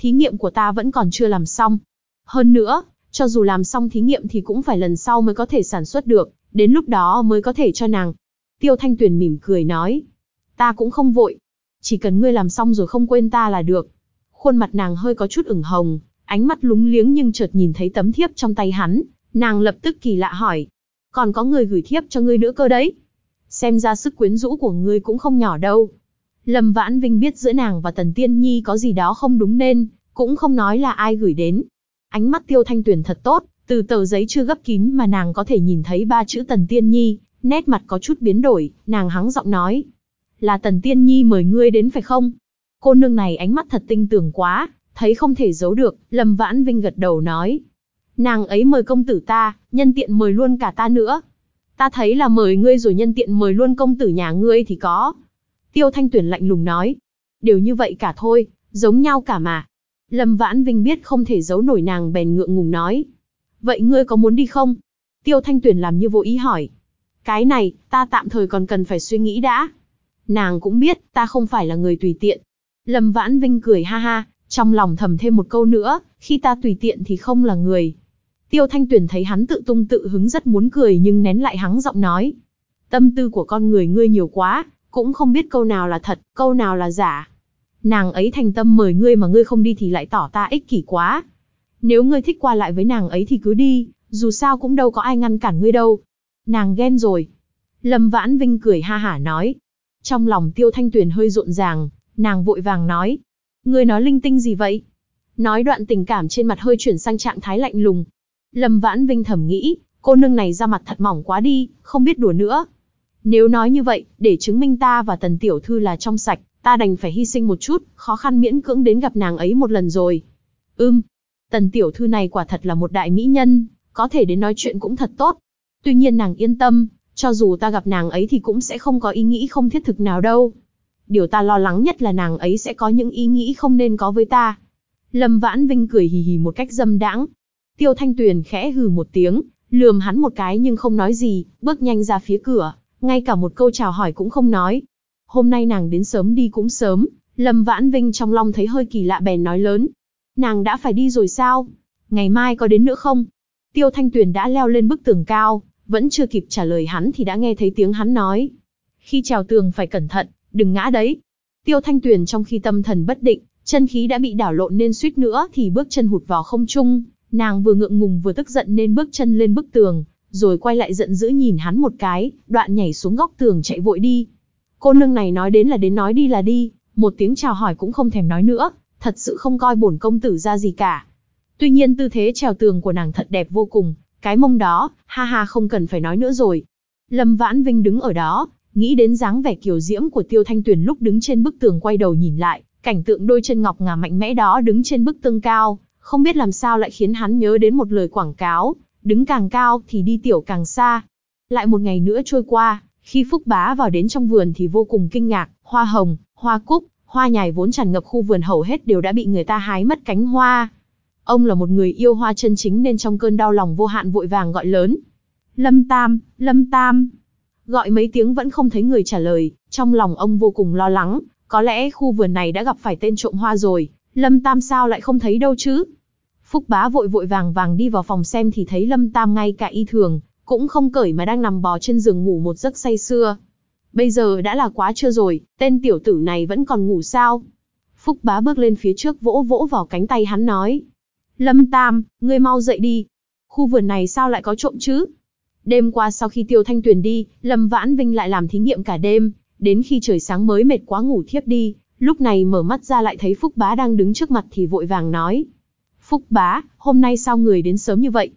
Thí nghiệm của ta vẫn còn chưa làm xong. Hơn nữa, cho dù làm xong thí nghiệm thì cũng phải lần sau mới có thể sản xuất được, đến lúc đó mới có thể cho nàng. Tiêu Thanh Tuyền mỉm cười nói. Ta cũng không vội. Chỉ cần ngươi làm xong rồi không quên ta là được. Khuôn mặt nàng hơi có chút ửng hồng, ánh mắt lúng liếng nhưng chợt nhìn thấy tấm thiếp trong tay hắn, nàng lập tức kỳ lạ hỏi. Còn có người gửi thiếp cho ngươi nữa cơ đấy. Xem ra sức quyến rũ của ngươi cũng không nhỏ đâu. Lâm Vãn Vinh biết giữa nàng và Tần Tiên Nhi có gì đó không đúng nên, cũng không nói là ai gửi đến. Ánh mắt Tiêu Thanh Tuyền thật tốt, từ tờ giấy chưa gấp kín mà nàng có thể nhìn thấy ba chữ Tần Tiên Nhi, nét mặt có chút biến đổi, nàng hắng giọng nói. Là Tần Tiên Nhi mời ngươi đến phải không? Cô nương này ánh mắt thật tinh tường quá, thấy không thể giấu được, Lâm Vãn Vinh gật đầu nói. Nàng ấy mời công tử ta, nhân tiện mời luôn cả ta nữa. Ta thấy là mời ngươi rồi nhân tiện mời luôn công tử nhà ngươi thì có. Tiêu Thanh Tuyển lạnh lùng nói. Đều như vậy cả thôi, giống nhau cả mà. Lâm Vãn Vinh biết không thể giấu nổi nàng bèn ngượng ngùng nói. Vậy ngươi có muốn đi không? Tiêu Thanh Tuyển làm như vô ý hỏi. Cái này, ta tạm thời còn cần phải suy nghĩ đã. Nàng cũng biết, ta không phải là người tùy tiện. Lâm Vãn Vinh cười ha ha, trong lòng thầm thêm một câu nữa, khi ta tùy tiện thì không là người. Tiêu Thanh Tuyển thấy hắn tự tung tự hứng rất muốn cười nhưng nén lại hắn giọng nói. Tâm tư của con người ngươi nhiều quá, cũng không biết câu nào là thật, câu nào là giả. Nàng ấy thành tâm mời ngươi mà ngươi không đi thì lại tỏ ta ích kỷ quá. Nếu ngươi thích qua lại với nàng ấy thì cứ đi, dù sao cũng đâu có ai ngăn cản ngươi đâu. Nàng ghen rồi. Lâm Vãn Vinh cười ha hả nói. Trong lòng Tiêu Thanh Tuyền hơi rộn ràng, nàng vội vàng nói. Ngươi nói linh tinh gì vậy? Nói đoạn tình cảm trên mặt hơi chuyển sang trạng thái lạnh lùng. Lâm Vãn Vinh thầm nghĩ, cô nương này ra mặt thật mỏng quá đi, không biết đùa nữa. Nếu nói như vậy, để chứng minh ta và tần tiểu thư là trong sạch, ta đành phải hy sinh một chút, khó khăn miễn cưỡng đến gặp nàng ấy một lần rồi. Ưm, tần tiểu thư này quả thật là một đại mỹ nhân, có thể đến nói chuyện cũng thật tốt. Tuy nhiên nàng yên tâm, cho dù ta gặp nàng ấy thì cũng sẽ không có ý nghĩ không thiết thực nào đâu. Điều ta lo lắng nhất là nàng ấy sẽ có những ý nghĩ không nên có với ta. Lâm Vãn Vinh cười hì hì một cách dâm đãng. Tiêu Thanh Tuyền khẽ hừ một tiếng, lườm hắn một cái nhưng không nói gì, bước nhanh ra phía cửa, ngay cả một câu chào hỏi cũng không nói. Hôm nay nàng đến sớm đi cũng sớm, Lâm Vãn Vinh trong lòng thấy hơi kỳ lạ bèn nói lớn. Nàng đã phải đi rồi sao? Ngày mai có đến nữa không? Tiêu Thanh Tuyền đã leo lên bức tường cao, vẫn chưa kịp trả lời hắn thì đã nghe thấy tiếng hắn nói. Khi trèo tường phải cẩn thận, đừng ngã đấy. Tiêu Thanh Tuyền trong khi tâm thần bất định, chân khí đã bị đảo lộn nên suýt nữa thì bước chân hụt vào không trung, nàng vừa ngượng ngùng vừa tức giận nên bước chân lên bức tường, rồi quay lại giận dữ nhìn hắn một cái, đoạn nhảy xuống góc tường chạy vội đi. Cô nương này nói đến là đến nói đi là đi, một tiếng chào hỏi cũng không thèm nói nữa, thật sự không coi bổn công tử ra gì cả. Tuy nhiên tư thế trèo tường của nàng thật đẹp vô cùng, cái mông đó, ha ha không cần phải nói nữa rồi. Lâm Vãn Vinh đứng ở đó, nghĩ đến dáng vẻ kiều diễm của Tiêu Thanh Tuyền lúc đứng trên bức tường quay đầu nhìn lại, cảnh tượng đôi chân ngọc ngà mạnh mẽ đó đứng trên bức tường cao, không biết làm sao lại khiến hắn nhớ đến một lời quảng cáo, đứng càng cao thì đi tiểu càng xa. Lại một ngày nữa trôi qua, khi Phúc Bá vào đến trong vườn thì vô cùng kinh ngạc, hoa hồng, hoa cúc, hoa nhài vốn tràn ngập khu vườn hầu hết đều đã bị người ta hái mất cánh hoa. Ông là một người yêu hoa chân chính nên trong cơn đau lòng vô hạn vội vàng gọi lớn. Lâm Tam, Lâm Tam. Gọi mấy tiếng vẫn không thấy người trả lời, trong lòng ông vô cùng lo lắng, có lẽ khu vườn này đã gặp phải tên trộm hoa rồi, Lâm Tam sao lại không thấy đâu chứ? Phúc bá vội vội vàng vàng đi vào phòng xem thì thấy Lâm Tam ngay cả y thường, cũng không cởi mà đang nằm bò trên giường ngủ một giấc say sưa. Bây giờ đã là quá trưa rồi, tên tiểu tử này vẫn còn ngủ sao? Phúc bá bước lên phía trước vỗ vỗ vào cánh tay hắn nói. Lâm Tam, ngươi mau dậy đi. Khu vườn này sao lại có trộm chứ? Đêm qua sau khi Tiêu Thanh Tuyền đi, Lâm Vãn Vinh lại làm thí nghiệm cả đêm, đến khi trời sáng mới mệt quá ngủ thiếp đi, lúc này mở mắt ra lại thấy Phúc Bá đang đứng trước mặt thì vội vàng nói. Phúc Bá, hôm nay sao người đến sớm như vậy?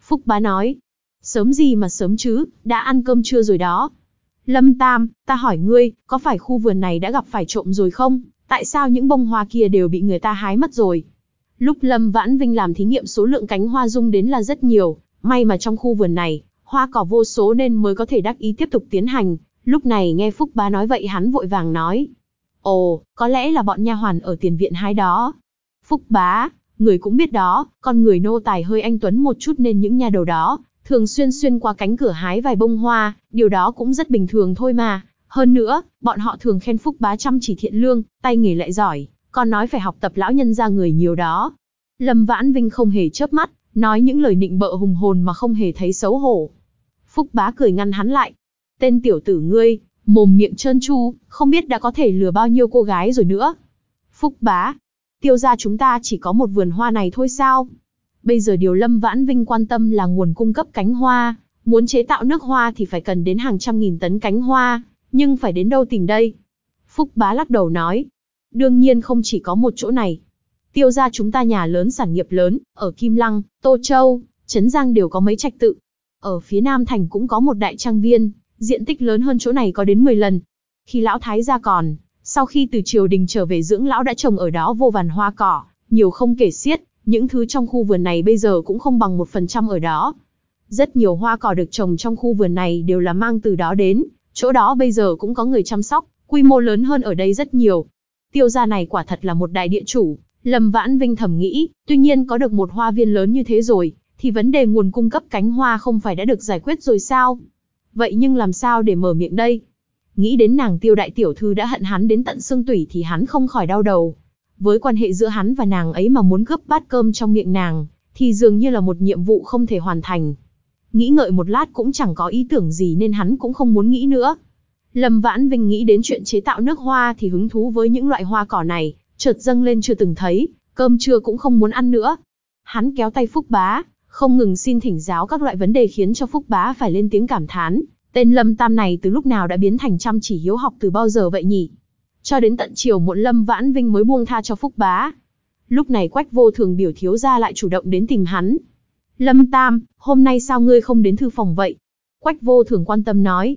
Phúc Bá nói. Sớm gì mà sớm chứ, đã ăn cơm trưa rồi đó. Lâm Tam, ta hỏi ngươi, có phải khu vườn này đã gặp phải trộm rồi không? Tại sao những bông hoa kia đều bị người ta hái mất rồi? Lúc Lâm Vãn Vinh làm thí nghiệm số lượng cánh hoa dung đến là rất nhiều, may mà trong khu vườn này, hoa cỏ vô số nên mới có thể đắc ý tiếp tục tiến hành. Lúc này nghe Phúc Bá nói vậy hắn vội vàng nói. Ồ, có lẽ là bọn nha hoàn ở tiền viện hái đó. Phúc Bá, người cũng biết đó, con người nô tài hơi anh tuấn một chút nên những nhà đầu đó, thường xuyên xuyên qua cánh cửa hái vài bông hoa, điều đó cũng rất bình thường thôi mà. Hơn nữa, bọn họ thường khen Phúc Bá chăm chỉ thiện lương, tay nghề lại giỏi, còn nói phải học tập lão nhân ra người nhiều đó. Lâm Vãn Vinh không hề chớp mắt, nói những lời nịnh bợ hùng hồn mà không hề thấy xấu hổ. Phúc Bá cười ngăn hắn lại. Tên tiểu tử ngươi, mồm miệng trơn tru, không biết đã có thể lừa bao nhiêu cô gái rồi nữa. Phúc Bá, tiêu gia chúng ta chỉ có một vườn hoa này thôi sao? Bây giờ điều Lâm Vãn Vinh quan tâm là nguồn cung cấp cánh hoa, muốn chế tạo nước hoa thì phải cần đến hàng trăm nghìn tấn cánh hoa, nhưng phải đến đâu tìm đây? Phúc Bá lắc đầu nói, đương nhiên không chỉ có một chỗ này. Tiêu gia chúng ta nhà lớn sản nghiệp lớn, ở Kim Lăng, Tô Châu, Trấn Giang đều có mấy trạch tự. Ở phía Nam Thành cũng có một đại trang viên, diện tích lớn hơn chỗ này có đến 10 lần. Khi lão thái gia còn, sau khi từ triều đình trở về dưỡng lão đã trồng ở đó vô vàn hoa cỏ, nhiều không kể xiết, những thứ trong khu vườn này bây giờ cũng không bằng một phần trăm ở đó. Rất nhiều hoa cỏ được trồng trong khu vườn này đều là mang từ đó đến, chỗ đó bây giờ cũng có người chăm sóc, quy mô lớn hơn ở đây rất nhiều. Tiêu gia này quả thật là một đại địa chủ, Lâm Vãn Vinh thầm nghĩ, tuy nhiên có được một hoa viên lớn như thế rồi, thì vấn đề nguồn cung cấp cánh hoa không phải đã được giải quyết rồi sao? Vậy nhưng làm sao để mở miệng đây? Nghĩ đến nàng tiêu đại tiểu thư đã hận hắn đến tận xương tủy thì hắn không khỏi đau đầu. Với quan hệ giữa hắn và nàng ấy mà muốn gấp bát cơm trong miệng nàng, thì dường như là một nhiệm vụ không thể hoàn thành. Nghĩ ngợi một lát cũng chẳng có ý tưởng gì nên hắn cũng không muốn nghĩ nữa. Lâm Vãn Vinh nghĩ đến chuyện chế tạo nước hoa thì hứng thú với những loại hoa cỏ này, chợt dâng lên chưa từng thấy, cơm trưa cũng không muốn ăn nữa. Hắn kéo tay Phúc Bá, không ngừng xin thỉnh giáo các loại vấn đề khiến cho Phúc Bá phải lên tiếng cảm thán. Tên Lâm Tam này từ lúc nào đã biến thành chăm chỉ hiếu học từ bao giờ vậy nhỉ? Cho đến tận chiều muộn Lâm Vãn Vinh mới buông tha cho Phúc Bá. Lúc này Quách Vô Thường biểu thiếu gia lại chủ động đến tìm hắn. Lâm Tam, hôm nay sao ngươi không đến thư phòng vậy? Quách Vô Thường quan tâm nói.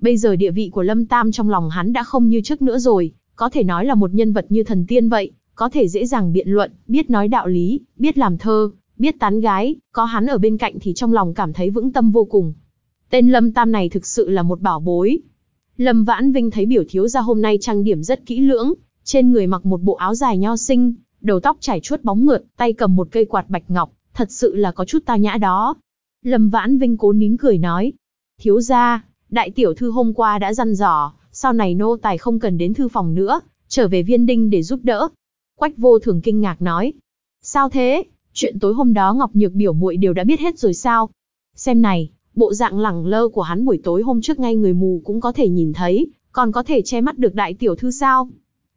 Bây giờ địa vị của Lâm Tam trong lòng hắn đã không như trước nữa rồi, có thể nói là một nhân vật như thần tiên vậy, có thể dễ dàng biện luận, biết nói đạo lý, biết làm thơ, biết tán gái, có hắn ở bên cạnh thì trong lòng cảm thấy vững tâm vô cùng. Tên Lâm Tam này thực sự là một bảo bối. Lâm Vãn Vinh thấy biểu thiếu gia hôm nay trang điểm rất kỹ lưỡng, trên người mặc một bộ áo dài nho sinh, đầu tóc trải chuốt bóng mượt, tay cầm một cây quạt bạch ngọc, thật sự là có chút ta nhã đó. Lâm Vãn Vinh cố nín cười nói, thiếu gia, đại tiểu thư hôm qua đã dặn dò, sau này nô tài không cần đến thư phòng nữa, trở về viên đinh để giúp đỡ. Quách vô thường kinh ngạc nói, sao thế, Chuyện tối hôm đó Ngọc Nhược biểu muội đều đã biết hết rồi sao? Xem này, bộ dạng lẳng lơ của hắn buổi tối hôm trước ngay người mù cũng có thể nhìn thấy, còn có thể che mắt được đại tiểu thư sao?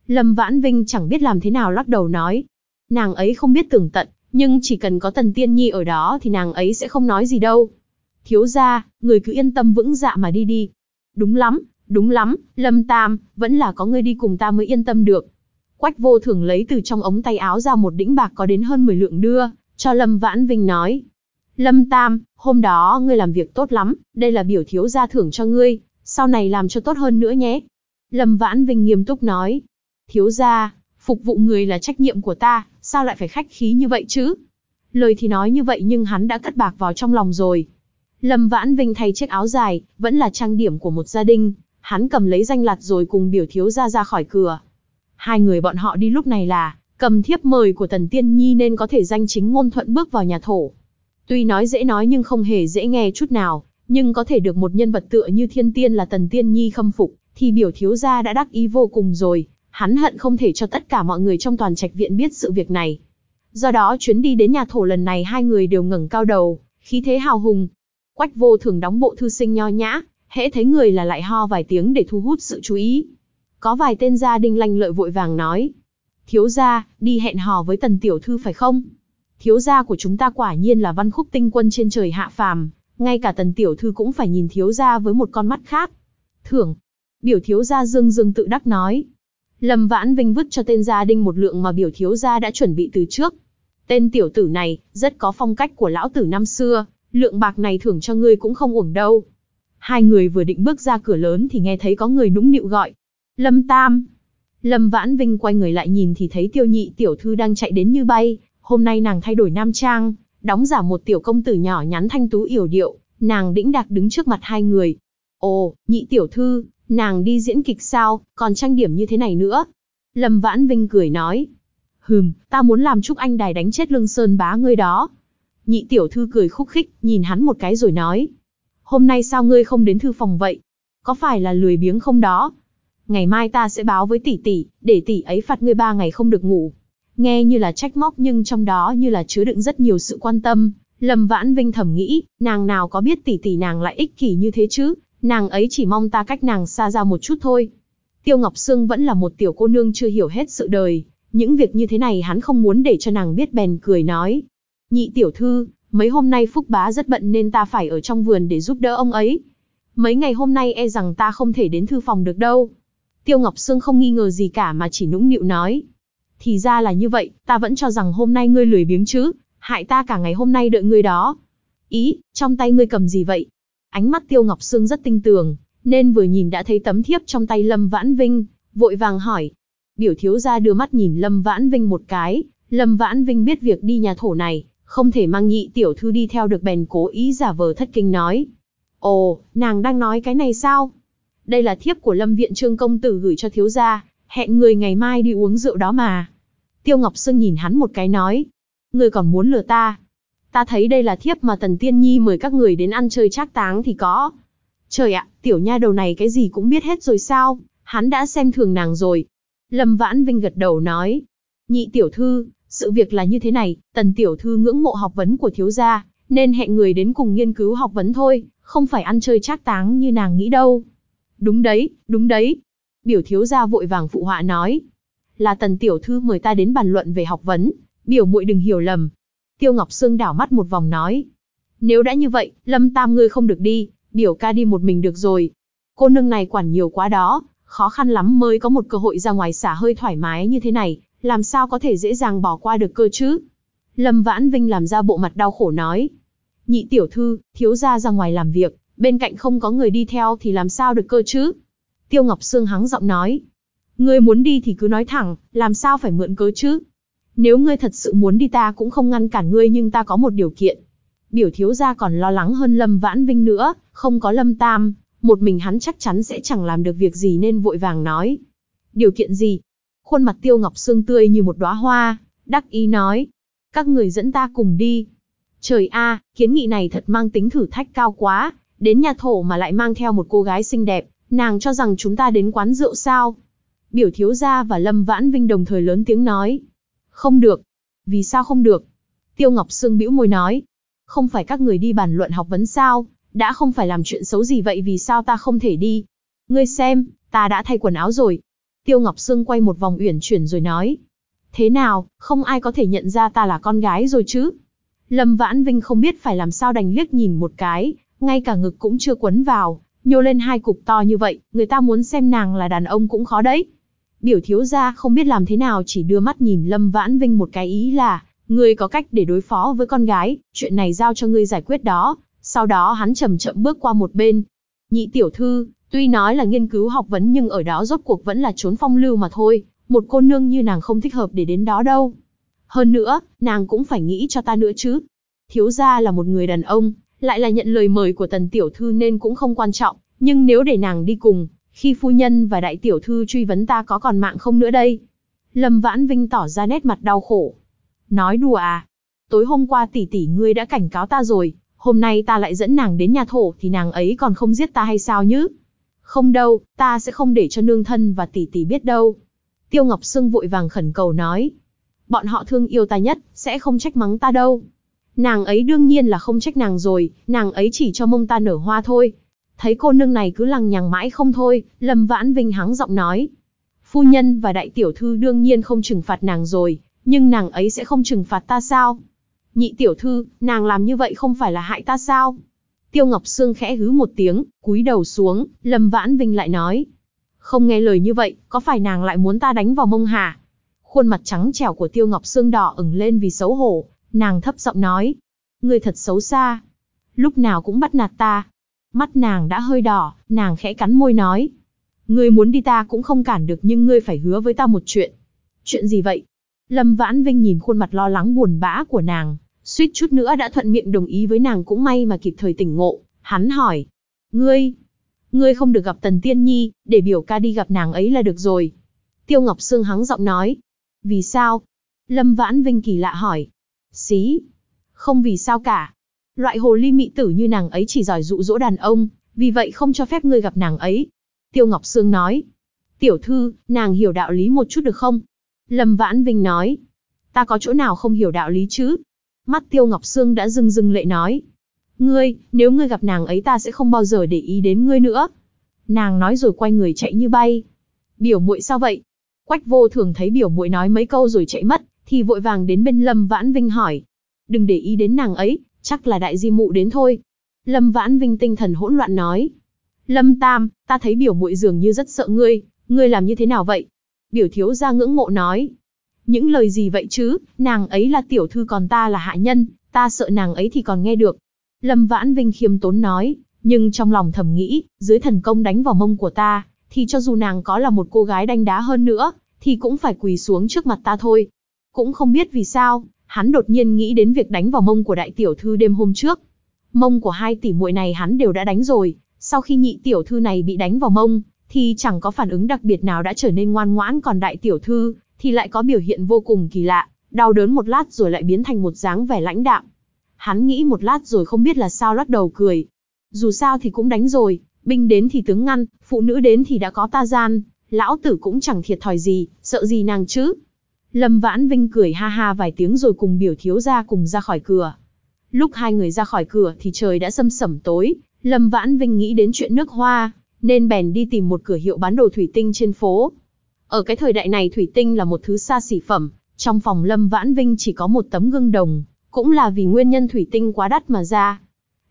Lâm Vãn Vinh chẳng biết làm thế nào lắc đầu nói. Nàng ấy không biết tường tận, nhưng chỉ cần có Tần Tiên Nhi ở đó thì nàng ấy sẽ không nói gì đâu. Thiếu gia, người cứ yên tâm vững dạ mà đi đi. Đúng lắm, đúng lắm, Lâm Tam, vẫn là có người đi cùng ta mới yên tâm được. Quách vô thường lấy từ trong ống tay áo ra một đĩnh bạc có đến hơn 10 lượng đưa, cho Lâm Vãn Vinh nói. Lâm Tam, hôm đó ngươi làm việc tốt lắm, đây là biểu thiếu gia thưởng cho ngươi, sau này làm cho tốt hơn nữa nhé. Lâm Vãn Vinh nghiêm túc nói. Thiếu gia, phục vụ người là trách nhiệm của ta, sao lại phải khách khí như vậy chứ? Lời thì nói như vậy nhưng hắn đã cất bạc vào trong lòng rồi. Lâm Vãn Vinh thay chiếc áo dài, vẫn là trang điểm của một gia đình, hắn cầm lấy danh lạt rồi cùng biểu thiếu gia ra khỏi cửa. Hai người bọn họ đi lúc này là, cầm thiếp mời của Tần Tiên Nhi nên có thể danh chính ngôn thuận bước vào nhà thổ. Tuy nói dễ nói nhưng không hề dễ nghe chút nào, nhưng có thể được một nhân vật tựa như thiên tiên là Tần Tiên Nhi khâm phục, thì biểu thiếu gia đã đắc ý vô cùng rồi, hắn hận không thể cho tất cả mọi người trong toàn trạch viện biết sự việc này. Do đó chuyến đi đến nhà thổ lần này hai người đều ngẩng cao đầu, khí thế hào hùng. Quách vô thường đóng bộ thư sinh nho nhã, hễ thấy người là lại ho vài tiếng để thu hút sự chú ý. Có vài tên gia đình lanh lợi vội vàng nói. Thiếu gia, đi hẹn hò với tần tiểu thư phải không? Thiếu gia của chúng ta quả nhiên là văn khúc tinh quân trên trời hạ phàm, ngay cả tần tiểu thư cũng phải nhìn thiếu gia với một con mắt khác. Thưởng. Biểu thiếu gia dương dương tự đắc nói. Lâm Vãn Vinh vứt cho tên gia đinh một lượng mà biểu thiếu gia đã chuẩn bị từ trước. Tên tiểu tử này, rất có phong cách của lão tử năm xưa, lượng bạc này thưởng cho ngươi cũng không uổng đâu. Hai người vừa định bước ra cửa lớn thì nghe thấy có người nũng nịu gọi. Lâm Tam. Lâm Vãn Vinh quay người lại nhìn thì thấy tiêu nhị tiểu thư đang chạy đến như bay. Hôm nay nàng thay đổi nam trang, đóng giả một tiểu công tử nhỏ nhắn thanh tú yểu điệu, nàng đĩnh đạc đứng trước mặt hai người. Ồ, nhị tiểu thư, nàng đi diễn kịch sao, còn trang điểm như thế này nữa. Lâm Vãn Vinh cười nói. Hừm, ta muốn làm chúc anh đài đánh chết lưng sơn bá ngươi đó. Nhị tiểu thư cười khúc khích, nhìn hắn một cái rồi nói. Hôm nay sao ngươi không đến thư phòng vậy? Có phải là lười biếng không đó? Ngày mai ta sẽ báo với tỷ tỷ, để tỷ ấy phạt ngươi ba ngày không được ngủ. Nghe như là trách móc nhưng trong đó như là chứa đựng rất nhiều sự quan tâm. Lâm Vãn Vinh thầm nghĩ, nàng nào có biết tỷ tỷ nàng lại ích kỷ như thế chứ, nàng ấy chỉ mong ta cách nàng xa ra một chút thôi. Tiêu Ngọc Sương vẫn là một tiểu cô nương chưa hiểu hết sự đời, những việc như thế này hắn không muốn để cho nàng biết bèn cười nói. Nhị tiểu thư, mấy hôm nay Phúc Bá rất bận nên ta phải ở trong vườn để giúp đỡ ông ấy. Mấy ngày hôm nay e rằng ta không thể đến thư phòng được đâu. Tiêu Ngọc Sương không nghi ngờ gì cả mà chỉ nũng nịu nói. Thì ra là như vậy, ta vẫn cho rằng hôm nay ngươi lười biếng chứ, hại ta cả ngày hôm nay đợi ngươi đó. Ý, trong tay ngươi cầm gì vậy? Ánh mắt Tiêu Ngọc Sương rất tinh tường, nên vừa nhìn đã thấy tấm thiếp trong tay Lâm Vãn Vinh, vội vàng hỏi. Biểu thiếu gia đưa mắt nhìn Lâm Vãn Vinh một cái, Lâm Vãn Vinh biết việc đi nhà thổ này, không thể mang nhị tiểu thư đi theo được bèn cố ý giả vờ thất kinh nói. Ồ, nàng đang nói cái này sao? Đây là thiếp của Lâm Viện Trương Công Tử gửi cho thiếu gia, hẹn người ngày mai đi uống rượu đó mà. Tiêu Ngọc Sương nhìn hắn một cái nói. Người còn muốn lừa ta? Ta thấy đây là thiếp mà Tần Tiên Nhi mời các người đến ăn chơi trác táng thì có. Trời ạ, tiểu nha đầu này cái gì cũng biết hết rồi sao? Hắn đã xem thường nàng rồi. Lâm Vãn Vinh gật đầu nói. Nhị tiểu thư, sự việc là như thế này, Tần tiểu thư ngưỡng mộ học vấn của thiếu gia, nên hẹn người đến cùng nghiên cứu học vấn thôi, không phải ăn chơi trác táng như nàng nghĩ đâu. Đúng đấy, đúng đấy. Biểu thiếu gia vội vàng phụ họa nói. Là tần tiểu thư mời ta đến bàn luận về học vấn, biểu muội đừng hiểu lầm. Tiêu Ngọc Sương đảo mắt một vòng nói. Nếu đã như vậy, Lâm Tam ngươi không được đi, biểu ca đi một mình được rồi. Cô nương này quản nhiều quá đó, khó khăn lắm mới có một cơ hội ra ngoài xả hơi thoải mái như thế này, làm sao có thể dễ dàng bỏ qua được cơ chứ? Lâm Vãn Vinh làm ra bộ mặt đau khổ nói. Nhị tiểu thư, thiếu gia ra ngoài làm việc, bên cạnh không có người đi theo thì làm sao được cơ chứ? Tiêu Ngọc Sương hắng giọng nói. Ngươi muốn đi thì cứ nói thẳng, làm sao phải mượn cớ chứ? Nếu ngươi thật sự muốn đi ta cũng không ngăn cản ngươi nhưng ta có một điều kiện. Biểu thiếu gia còn lo lắng hơn Lâm Vãn Vinh nữa, không có Lâm Tam, một mình hắn chắc chắn sẽ chẳng làm được việc gì nên vội vàng nói. Điều kiện gì? Khuôn mặt Tiêu Ngọc Sương tươi như một đóa hoa, đắc ý nói. Các người dẫn ta cùng đi. Trời a, kiến nghị này thật mang tính thử thách cao quá, đến nhà thổ mà lại mang theo một cô gái xinh đẹp, nàng cho rằng chúng ta đến quán rượu sao? Biểu thiếu gia và Lâm Vãn Vinh đồng thời lớn tiếng nói. Không được. Vì sao không được? Tiêu Ngọc Sương bĩu môi nói, không phải các người đi bàn luận học vấn sao, đã không phải làm chuyện xấu gì vậy vì sao ta không thể đi. Ngươi xem, ta đã thay quần áo rồi. Tiêu Ngọc Sương quay một vòng uyển chuyển rồi nói. Thế nào, không ai có thể nhận ra ta là con gái rồi chứ? Lâm Vãn Vinh không biết phải làm sao đành liếc nhìn một cái, ngay cả ngực cũng chưa quấn vào, nhô lên hai cục to như vậy, người ta muốn xem nàng là đàn ông cũng khó đấy. Biểu thiếu gia không biết làm thế nào chỉ đưa mắt nhìn Lâm Vãn Vinh một cái ý là, ngươi có cách để đối phó với con gái, chuyện này giao cho ngươi giải quyết đó. Sau đó hắn chậm chậm bước qua một bên. Nhị tiểu thư, tuy nói là nghiên cứu học vấn nhưng ở đó rốt cuộc vẫn là trốn phong lưu mà thôi, một cô nương như nàng không thích hợp để đến đó đâu. Hơn nữa, nàng cũng phải nghĩ cho ta nữa chứ. Thiếu gia là một người đàn ông, lại là nhận lời mời của tần tiểu thư nên cũng không quan trọng, nhưng nếu để nàng đi cùng, khi phu nhân và đại tiểu thư truy vấn ta có còn mạng không nữa đây. Lâm Vãn Vinh tỏ ra nét mặt đau khổ. Nói đùa à? Tối hôm qua tỷ tỷ ngươi đã cảnh cáo ta rồi, hôm nay ta lại dẫn nàng đến nhà thổ thì nàng ấy còn không giết ta hay sao nhứ? Không đâu, ta sẽ không để cho nương thân và tỷ tỷ biết đâu. Tiêu Ngọc Sương vội vàng khẩn cầu nói. Bọn họ thương yêu ta nhất, sẽ không trách mắng ta đâu. Nàng ấy đương nhiên là không trách nàng rồi, nàng ấy chỉ cho mông ta nở hoa thôi. Thấy cô nương này cứ lằng nhằng mãi không thôi, Lâm Vãn Vinh hắng giọng nói. Phu nhân và đại tiểu thư đương nhiên không trừng phạt nàng rồi, nhưng nàng ấy sẽ không trừng phạt ta sao? Nhị tiểu thư, nàng làm như vậy không phải là hại ta sao? Tiêu Ngọc Sương khẽ hứ một tiếng, cúi đầu xuống, Lâm Vãn Vinh lại nói. Không nghe lời như vậy, có phải nàng lại muốn ta đánh vào mông hà? Khuôn mặt trắng trẻo của Tiêu Ngọc Sương đỏ ửng lên vì xấu hổ, nàng thấp giọng nói. Ngươi thật xấu xa. Lúc nào cũng bắt nạt ta. Mắt nàng đã hơi đỏ, nàng khẽ cắn môi nói. Ngươi muốn đi ta cũng không cản được nhưng ngươi phải hứa với ta một chuyện. Chuyện gì vậy? Lâm Vãn Vinh nhìn khuôn mặt lo lắng buồn bã của nàng, suýt chút nữa đã thuận miệng đồng ý với nàng cũng may mà kịp thời tỉnh ngộ, hắn hỏi. Ngươi, ngươi không được gặp Tần Tiên Nhi, để biểu ca đi gặp nàng ấy là được rồi. Tiêu Ngọc Sương hắng giọng nói. Vì sao? Lâm Vãn Vinh kỳ lạ hỏi. Xí. Không vì sao cả. Loại hồ ly mị tử như nàng ấy chỉ giỏi dụ dỗ đàn ông, vì vậy không cho phép ngươi gặp nàng ấy. Tiêu Ngọc Sương nói. Tiểu thư, nàng hiểu đạo lý một chút được không? Lâm Vãn Vinh nói. Ta có chỗ nào không hiểu đạo lý chứ? Mắt Tiêu Ngọc Sương đã rưng rưng lệ nói. Ngươi, nếu ngươi gặp nàng ấy ta sẽ không bao giờ để ý đến ngươi nữa. Nàng nói rồi quay người chạy như bay. Biểu muội sao vậy? Quách vô thường thấy biểu muội nói mấy câu rồi chạy mất, thì vội vàng đến bên Lâm Vãn Vinh hỏi. Đừng để ý đến nàng ấy, chắc là đại di mụ đến thôi. Lâm Vãn Vinh tinh thần hỗn loạn nói. Lâm Tam, ta thấy biểu muội dường như rất sợ ngươi, ngươi làm như thế nào vậy? Biểu thiếu gia ngưỡng mộ nói. Những lời gì vậy chứ, nàng ấy là tiểu thư còn ta là hạ nhân, ta sợ nàng ấy thì còn nghe được. Lâm Vãn Vinh khiêm tốn nói, nhưng trong lòng thầm nghĩ, dưới thần công đánh vào mông của ta, thì cho dù nàng có là một cô gái đanh đá hơn nữa, thì cũng phải quỳ xuống trước mặt ta thôi. Cũng không biết vì sao, hắn đột nhiên nghĩ đến việc đánh vào mông của đại tiểu thư đêm hôm trước. Mông của hai tỷ muội này hắn đều đã đánh rồi, sau khi nhị tiểu thư này bị đánh vào mông, thì chẳng có phản ứng đặc biệt nào đã trở nên ngoan ngoãn còn đại tiểu thư, thì lại có biểu hiện vô cùng kỳ lạ, đau đớn một lát rồi lại biến thành một dáng vẻ lãnh đạm. Hắn nghĩ một lát rồi không biết là sao lắc đầu cười. Dù sao thì cũng đánh rồi, binh đến thì tướng ngăn, phụ nữ đến thì đã có ta gian, lão tử cũng chẳng thiệt thòi gì, sợ gì nàng chứ. Lâm Vãn Vinh cười ha ha vài tiếng rồi cùng biểu thiếu ra cùng ra khỏi cửa. Lúc hai người ra khỏi cửa thì trời đã sâm sẩm tối, Lâm Vãn Vinh nghĩ đến chuyện nước hoa, nên bèn đi tìm một cửa hiệu bán đồ thủy tinh trên phố. Ở cái thời đại này thủy tinh là một thứ xa xỉ phẩm, trong phòng Lâm Vãn Vinh chỉ có một tấm gương đồng, cũng là vì nguyên nhân thủy tinh quá đắt mà ra.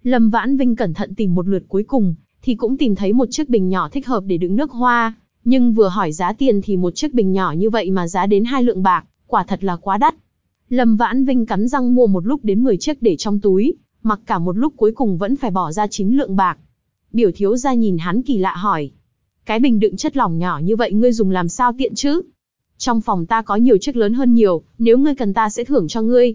Lâm Vãn Vinh cẩn thận tìm một lượt cuối cùng, thì cũng tìm thấy một chiếc bình nhỏ thích hợp để đựng nước hoa, nhưng vừa hỏi giá tiền thì một chiếc bình nhỏ như vậy mà giá đến hai lượng bạc, quả thật là quá đắt. Lâm Vãn Vinh cắn răng mua một lúc đến 10 chiếc để trong túi, mặc cả một lúc cuối cùng vẫn phải bỏ ra 9 lượng bạc. Biểu thiếu gia nhìn hắn kỳ lạ hỏi. Cái bình đựng chất lỏng nhỏ như vậy ngươi dùng làm sao tiện chứ? Trong phòng ta có nhiều chiếc lớn hơn nhiều, nếu ngươi cần ta sẽ thưởng cho ngươi.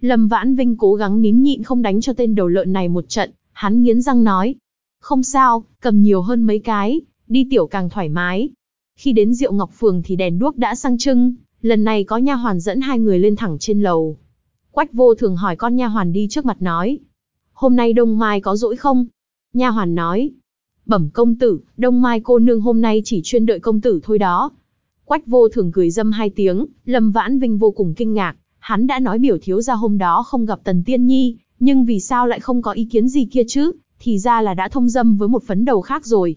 Lâm Vãn Vinh cố gắng nín nhịn không đánh cho tên đầu lợn này một trận, hắn nghiến răng nói. Không sao, cầm nhiều hơn mấy cái, đi tiểu càng thoải mái. Khi đến Diệu Ngọc Phường thì đèn đuốc đã sang trưng, lần này có nha hoàn dẫn hai người lên thẳng trên lầu. Quách vô thường hỏi con nha hoàn đi trước mặt nói. Hôm nay Đông Mai có rỗi không? Nha hoàn nói. Bẩm công tử, Đông Mai cô nương hôm nay chỉ chuyên đợi công tử thôi đó. Quách vô thường cười dâm hai tiếng, Lâm Vãn Vinh vô cùng kinh ngạc, Hắn đã nói biểu thiếu gia hôm đó không gặp Tần Tiên Nhi, nhưng vì sao lại không có ý kiến gì kia chứ, thì ra là đã thông dâm với một phấn đầu khác rồi.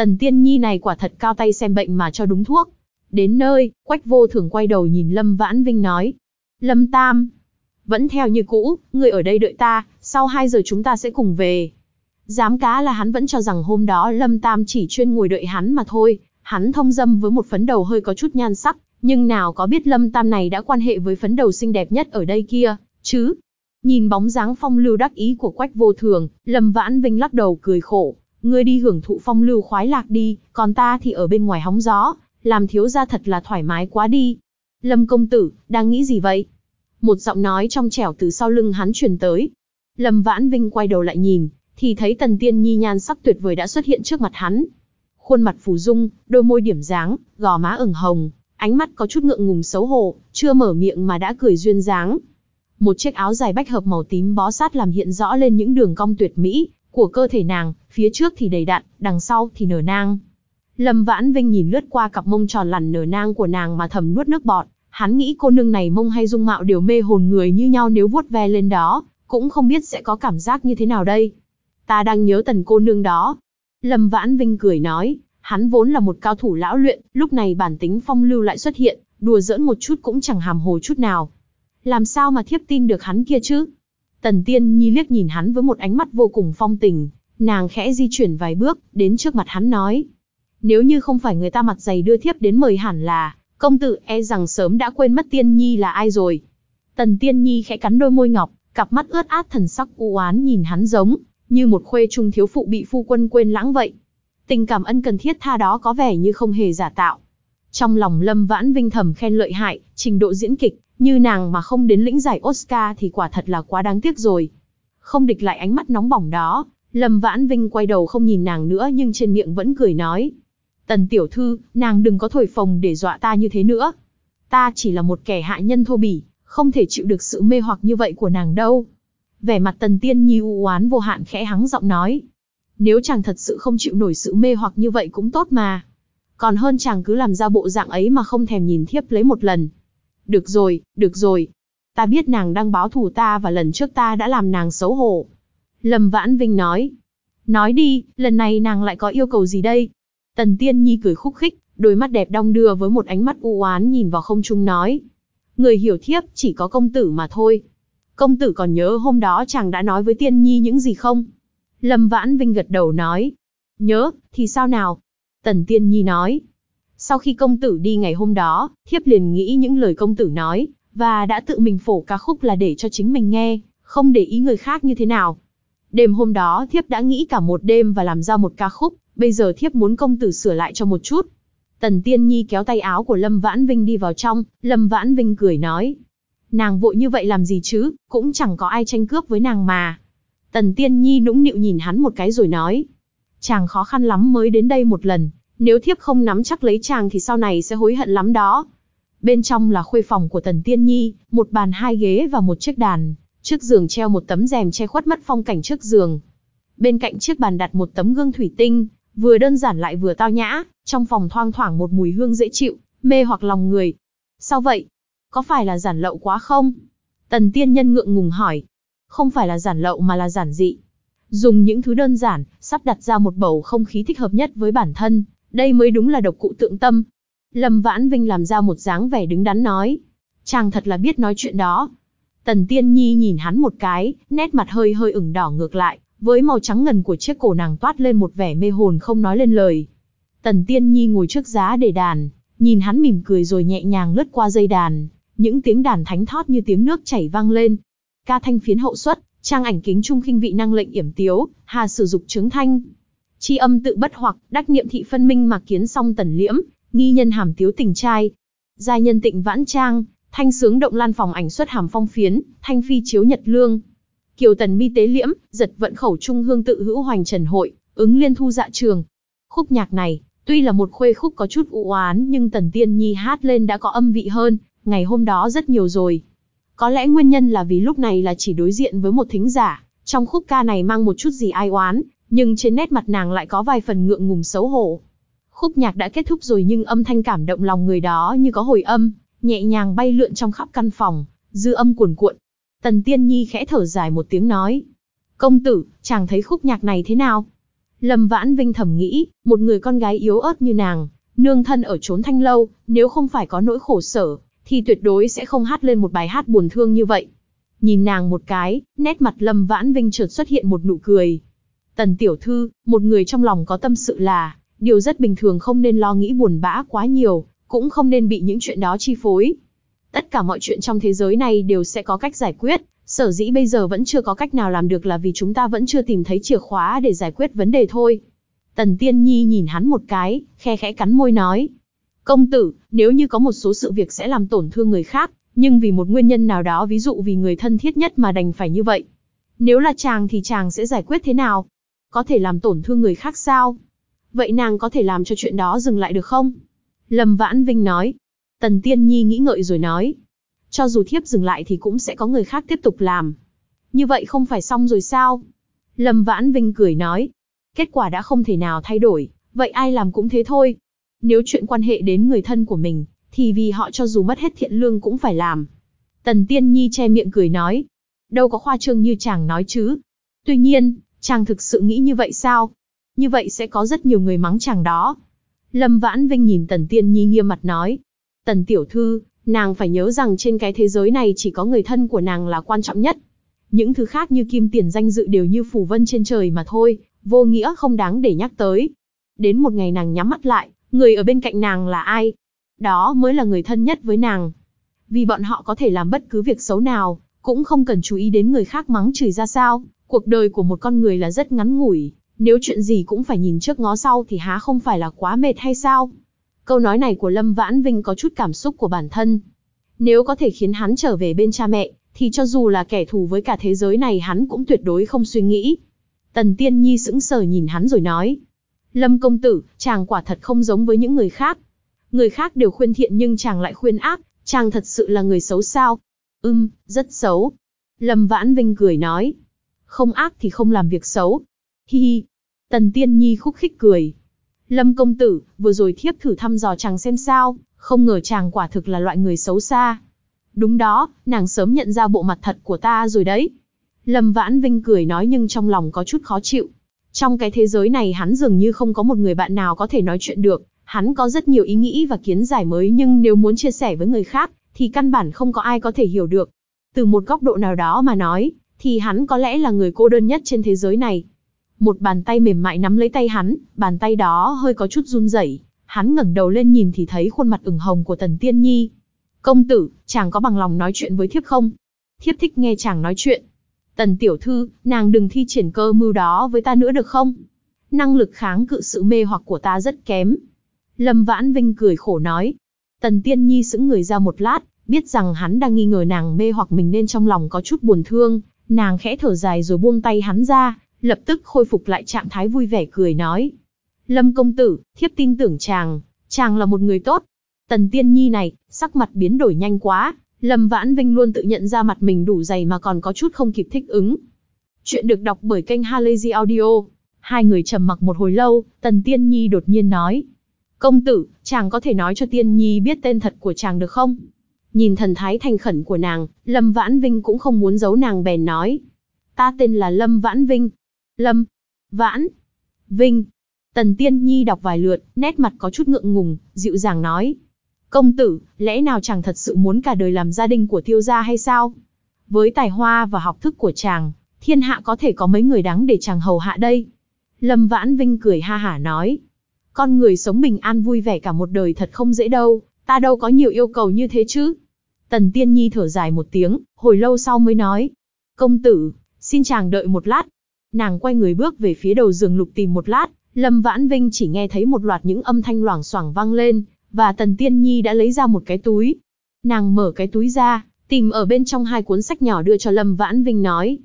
Tần Tiên Nhi này quả thật cao tay xem bệnh mà cho đúng thuốc. Đến nơi, Quách vô thường quay đầu nhìn Lâm Vãn Vinh nói. Lâm Tam, vẫn theo như cũ, người ở đây đợi ta, sau 2 giờ chúng ta sẽ cùng về. Dám cá là hắn vẫn cho rằng hôm đó Lâm Tam chỉ chuyên ngồi đợi hắn mà thôi, hắn thông dâm với một phấn đầu hơi có chút nhan sắc, nhưng nào có biết Lâm Tam này đã quan hệ với phấn đầu xinh đẹp nhất ở đây kia, chứ. Nhìn bóng dáng phong lưu đắc ý của quách vô thường, Lâm Vãn Vinh lắc đầu cười khổ, ngươi đi hưởng thụ phong lưu khoái lạc đi, còn ta thì ở bên ngoài hóng gió, làm thiếu gia thật là thoải mái quá đi. Lâm công tử, đang nghĩ gì vậy? Một giọng nói trong trẻo từ sau lưng hắn truyền tới. Lâm Vãn Vinh quay đầu lại nhìn, thì thấy Tần Tiên Nhi nhan sắc tuyệt vời đã xuất hiện trước mặt hắn. Khuôn mặt phù dung, đôi môi điểm dáng, gò má ửng hồng, ánh mắt có chút ngượng ngùng xấu hổ, chưa mở miệng mà đã cười duyên dáng. Một chiếc áo dài bách hợp màu tím bó sát làm hiện rõ lên những đường cong tuyệt mỹ của cơ thể nàng, phía trước thì đầy đặn, đằng sau thì nở nang. Lâm Vãn Vinh nhìn lướt qua cặp mông tròn lằn nở nang của nàng mà thầm nuốt nước bọt, hắn nghĩ cô nương này mông hay dung mạo đều mê hồn người như nhau nếu vuốt ve lên đó, cũng không biết sẽ có cảm giác như thế nào đây. Ta đang nhớ tần cô nương đó. Lâm Vãn Vinh cười nói, hắn vốn là một cao thủ lão luyện, lúc này bản tính phong lưu lại xuất hiện, đùa giỡn một chút cũng chẳng hàm hồ chút nào. Làm sao mà thiếp tin được hắn kia chứ? Tần Tiên Nhi liếc nhìn hắn với một ánh mắt vô cùng phong tình, nàng khẽ di chuyển vài bước, đến trước mặt hắn nói. Nếu như không phải người ta mặt dày đưa thiếp đến mời hẳn là, công tử e rằng sớm đã quên mất Tiên Nhi là ai rồi. Tần Tiên Nhi khẽ cắn đôi môi ngọc, cặp mắt ướt át thần sắc u oán nhìn hắn giống, như một khuê trung thiếu phụ bị phu quân quên lãng vậy. Tình cảm ân cần thiết tha đó có vẻ như không hề giả tạo. Trong lòng Lâm Vãn Vinh thầm khen lợi hại, trình độ diễn kịch, như nàng mà không đến lĩnh giải Oscar thì quả thật là quá đáng tiếc rồi. Không địch lại ánh mắt nóng bỏng đó, Lâm Vãn Vinh quay đầu không nhìn nàng nữa nhưng trên miệng vẫn cười nói. Tần tiểu thư, nàng đừng có thổi phồng để dọa ta như thế nữa. Ta chỉ là một kẻ hạ nhân thô bỉ, không thể chịu được sự mê hoặc như vậy của nàng đâu. Vẻ mặt tần tiên nhi u oán vô hạn khẽ hắng giọng nói. Nếu chàng thật sự không chịu nổi sự mê hoặc như vậy cũng tốt mà. Còn hơn chàng cứ làm ra bộ dạng ấy mà không thèm nhìn thiếp lấy một lần. Được rồi, được rồi. Ta biết nàng đang báo thù ta và lần trước ta đã làm nàng xấu hổ. Lâm Vãn Vinh nói. Nói đi, lần này nàng lại có yêu cầu gì đây? Tần Tiên Nhi cười khúc khích, đôi mắt đẹp đong đưa với một ánh mắt u oán nhìn vào không trung nói. Người hiểu thiếp chỉ có công tử mà thôi. Công tử còn nhớ hôm đó chàng đã nói với Tiên Nhi những gì không? Lâm Vãn Vinh gật đầu nói. Nhớ, thì sao nào? Tần Tiên Nhi nói. Sau khi công tử đi ngày hôm đó, thiếp liền nghĩ những lời công tử nói, và đã tự mình phổ ca khúc là để cho chính mình nghe, không để ý người khác như thế nào. Đêm hôm đó thiếp đã nghĩ cả một đêm và làm ra một ca khúc, bây giờ thiếp muốn công tử sửa lại cho một chút. Tần Tiên Nhi kéo tay áo của Lâm Vãn Vinh đi vào trong, Lâm Vãn Vinh cười nói. Nàng vội như vậy làm gì chứ, cũng chẳng có ai tranh cướp với nàng mà. Tần Tiên Nhi nũng nịu nhìn hắn một cái rồi nói. Chàng khó khăn lắm mới đến đây một lần, nếu thiếp không nắm chắc lấy chàng thì sau này sẽ hối hận lắm đó. Bên trong là khuê phòng của Tần Tiên Nhi, một bàn hai ghế và một chiếc đàn. Trước giường treo một tấm rèm che khuất mất phong cảnh trước giường. Bên cạnh chiếc bàn đặt một tấm gương thủy tinh, vừa đơn giản lại vừa tao nhã, trong phòng thoang thoảng một mùi hương dễ chịu, mê hoặc lòng người. Sao vậy? Có phải là giản lậu quá không? Tần tiên nhân ngượng ngùng hỏi. Không phải là giản lậu mà là giản dị. Dùng những thứ đơn giản, sắp đặt ra một bầu không khí thích hợp nhất với bản thân, đây mới đúng là độc cụ tượng tâm. Lâm Vãn Vinh làm ra một dáng vẻ đứng đắn nói. Chàng thật là biết nói chuyện đó. Tần Tiên Nhi nhìn hắn một cái, nét mặt hơi hơi ửng đỏ ngược lại, với màu trắng ngần của chiếc cổ nàng toát lên một vẻ mê hồn không nói lên lời. Tần Tiên Nhi ngồi trước giá để đàn, nhìn hắn mỉm cười rồi nhẹ nhàng lướt qua dây đàn, những tiếng đàn thánh thót như tiếng nước chảy vang lên. Ca thanh phiến hậu xuất, trang ảnh kính trung khinh vị năng lệnh yểm tiếu, hà sử dục chứng thanh. Chi âm tự bất hoặc, đắc niệm thị phân minh mà kiến song tần liễm, nghi nhân hàm tiếu tình trai. gia nhân tịnh vãn trang, thanh sướng động lan phòng ảnh xuất hàm phong phiến, thanh phi chiếu nhật lương. Kiều tần mi tế liễm, giật vận khẩu trung hương tự hữu hoành trần hội, ứng liên thu dạ trường. Khúc nhạc này, tuy là một khuê khúc có chút u oán nhưng tần tiên nhi hát lên đã có âm vị hơn, ngày hôm đó rất nhiều rồi. Có lẽ nguyên nhân là vì lúc này là chỉ đối diện với một thính giả, trong khúc ca này mang một chút gì ai oán, nhưng trên nét mặt nàng lại có vài phần ngượng ngùng xấu hổ. Khúc nhạc đã kết thúc rồi nhưng âm thanh cảm động lòng người đó như có hồi âm, nhẹ nhàng bay lượn trong khắp căn phòng, Dư âm cuồn cuộn. Tần Tiên Nhi khẽ thở dài một tiếng nói. Công tử, chàng thấy khúc nhạc này thế nào? Lâm Vãn Vinh thầm nghĩ, một người con gái yếu ớt như nàng, nương thân ở chốn thanh lâu, nếu không phải có nỗi khổ sở, thì tuyệt đối sẽ không hát lên một bài hát buồn thương như vậy. Nhìn nàng một cái, nét mặt Lâm Vãn Vinh chợt xuất hiện một nụ cười. Tần tiểu thư, một người trong lòng có tâm sự là, điều rất bình thường không nên lo nghĩ buồn bã quá nhiều, cũng không nên bị những chuyện đó chi phối. Tất cả mọi chuyện trong thế giới này đều sẽ có cách giải quyết, sở dĩ bây giờ vẫn chưa có cách nào làm được là vì chúng ta vẫn chưa tìm thấy chìa khóa để giải quyết vấn đề thôi. Tần Tiên Nhi nhìn hắn một cái, khe khẽ cắn môi nói. Công tử, nếu như có một số sự việc sẽ làm tổn thương người khác, nhưng vì một nguyên nhân nào đó ví dụ vì người thân thiết nhất mà đành phải như vậy. Nếu là chàng thì chàng sẽ giải quyết thế nào? Có thể làm tổn thương người khác sao? Vậy nàng có thể làm cho chuyện đó dừng lại được không? Lâm Vãn Vinh nói. Tần Tiên Nhi nghĩ ngợi rồi nói. Cho dù thiếp dừng lại thì cũng sẽ có người khác tiếp tục làm. Như vậy không phải xong rồi sao? Lâm Vãn Vinh cười nói. Kết quả đã không thể nào thay đổi, vậy ai làm cũng thế thôi. Nếu chuyện quan hệ đến người thân của mình, thì vì họ cho dù mất hết thiện lương cũng phải làm. Tần Tiên Nhi che miệng cười nói. Đâu có khoa trương như chàng nói chứ. Tuy nhiên, chàng thực sự nghĩ như vậy sao? Như vậy sẽ có rất nhiều người mắng chàng đó. Lâm Vãn Vinh nhìn Tần Tiên Nhi nghiêm mặt nói. Tần Tiểu Thư, nàng phải nhớ rằng trên cái thế giới này chỉ có người thân của nàng là quan trọng nhất. Những thứ khác như kim tiền danh dự đều như phù vân trên trời mà thôi, vô nghĩa không đáng để nhắc tới. Đến một ngày nàng nhắm mắt lại, người ở bên cạnh nàng là ai? Đó mới là người thân nhất với nàng. Vì bọn họ có thể làm bất cứ việc xấu nào, cũng không cần chú ý đến người khác mắng chửi ra sao. Cuộc đời của một con người là rất ngắn ngủi, nếu chuyện gì cũng phải nhìn trước ngó sau thì há không phải là quá mệt hay sao? Câu nói này của Lâm Vãn Vinh có chút cảm xúc của bản thân. Nếu có thể khiến hắn trở về bên cha mẹ, thì cho dù là kẻ thù với cả thế giới này hắn cũng tuyệt đối không suy nghĩ. Tần Tiên Nhi sững sờ nhìn hắn rồi nói. Lâm công tử, chàng quả thật không giống với những người khác. Người khác đều khuyên thiện nhưng chàng lại khuyên ác, chàng thật sự là người xấu sao? Ừm, rất xấu. Lâm Vãn Vinh cười nói. Không ác thì không làm việc xấu. Hi hi. Tần Tiên Nhi khúc khích cười. Lâm công tử, vừa rồi thiếp thử thăm dò chàng xem sao, không ngờ chàng quả thực là loại người xấu xa. Đúng đó, nàng sớm nhận ra bộ mặt thật của ta rồi đấy. Lâm Vãn Vinh cười nói nhưng trong lòng có chút khó chịu. Trong cái thế giới này hắn dường như không có một người bạn nào có thể nói chuyện được, hắn có rất nhiều ý nghĩ và kiến giải mới nhưng nếu muốn chia sẻ với người khác, thì căn bản không có ai có thể hiểu được. Từ một góc độ nào đó mà nói, thì hắn có lẽ là người cô đơn nhất trên thế giới này. Một bàn tay mềm mại nắm lấy tay hắn, bàn tay đó hơi có chút run rẩy. Hắn ngẩng đầu lên nhìn thì thấy khuôn mặt ửng hồng của Tần Tiên Nhi. Công tử, chàng có bằng lòng nói chuyện với thiếp không? Thiếp thích nghe chàng nói chuyện. Tần tiểu thư, nàng đừng thi triển cơ mưu đó với ta nữa được không? Năng lực kháng cự sự mê hoặc của ta rất kém. Lâm Vãn Vinh cười khổ nói. Tần Tiên Nhi sững người ra một lát, biết rằng hắn đang nghi ngờ nàng mê hoặc mình nên trong lòng có chút buồn thương. Nàng khẽ thở dài rồi buông tay hắn ra, lập tức khôi phục lại trạng thái vui vẻ cười nói. Lâm công tử, thiếp tin tưởng chàng, chàng là một người tốt. Tần Tiên Nhi này, sắc mặt biến đổi nhanh quá, Lâm Vãn Vinh luôn tự nhận ra mặt mình đủ dày mà còn có chút không kịp thích ứng. Chuyện được đọc bởi kênh Halazy Audio. Hai người trầm mặc một hồi lâu, Tần Tiên Nhi đột nhiên nói. Công tử, chàng có thể nói cho Tiên Nhi biết tên thật của chàng được không? Nhìn thần thái thành khẩn của nàng, Lâm Vãn Vinh cũng không muốn giấu nàng bèn nói. Ta tên là Lâm Vãn Vinh. Lâm, Vãn, Vinh. Tần Tiên Nhi đọc vài lượt, nét mặt có chút ngượng ngùng, dịu dàng nói. Công tử, lẽ nào chàng thật sự muốn cả đời làm gia đình của tiêu gia hay sao? Với tài hoa và học thức của chàng, thiên hạ có thể có mấy người đáng để chàng hầu hạ đây. Lâm Vãn Vinh cười ha hả nói. Con người sống bình an vui vẻ cả một đời thật không dễ đâu, ta đâu có nhiều yêu cầu như thế chứ. Tần Tiên Nhi thở dài một tiếng, hồi lâu sau mới nói. Công tử, xin chàng đợi một lát. Nàng quay người bước về phía đầu giường lục tìm một lát, Lâm Vãn Vinh chỉ nghe thấy một loạt những âm thanh loảng xoảng vang lên, và Tần Tiên Nhi đã lấy ra một cái túi. Nàng mở cái túi ra, tìm ở bên trong hai cuốn sách nhỏ đưa cho Lâm Vãn Vinh nói.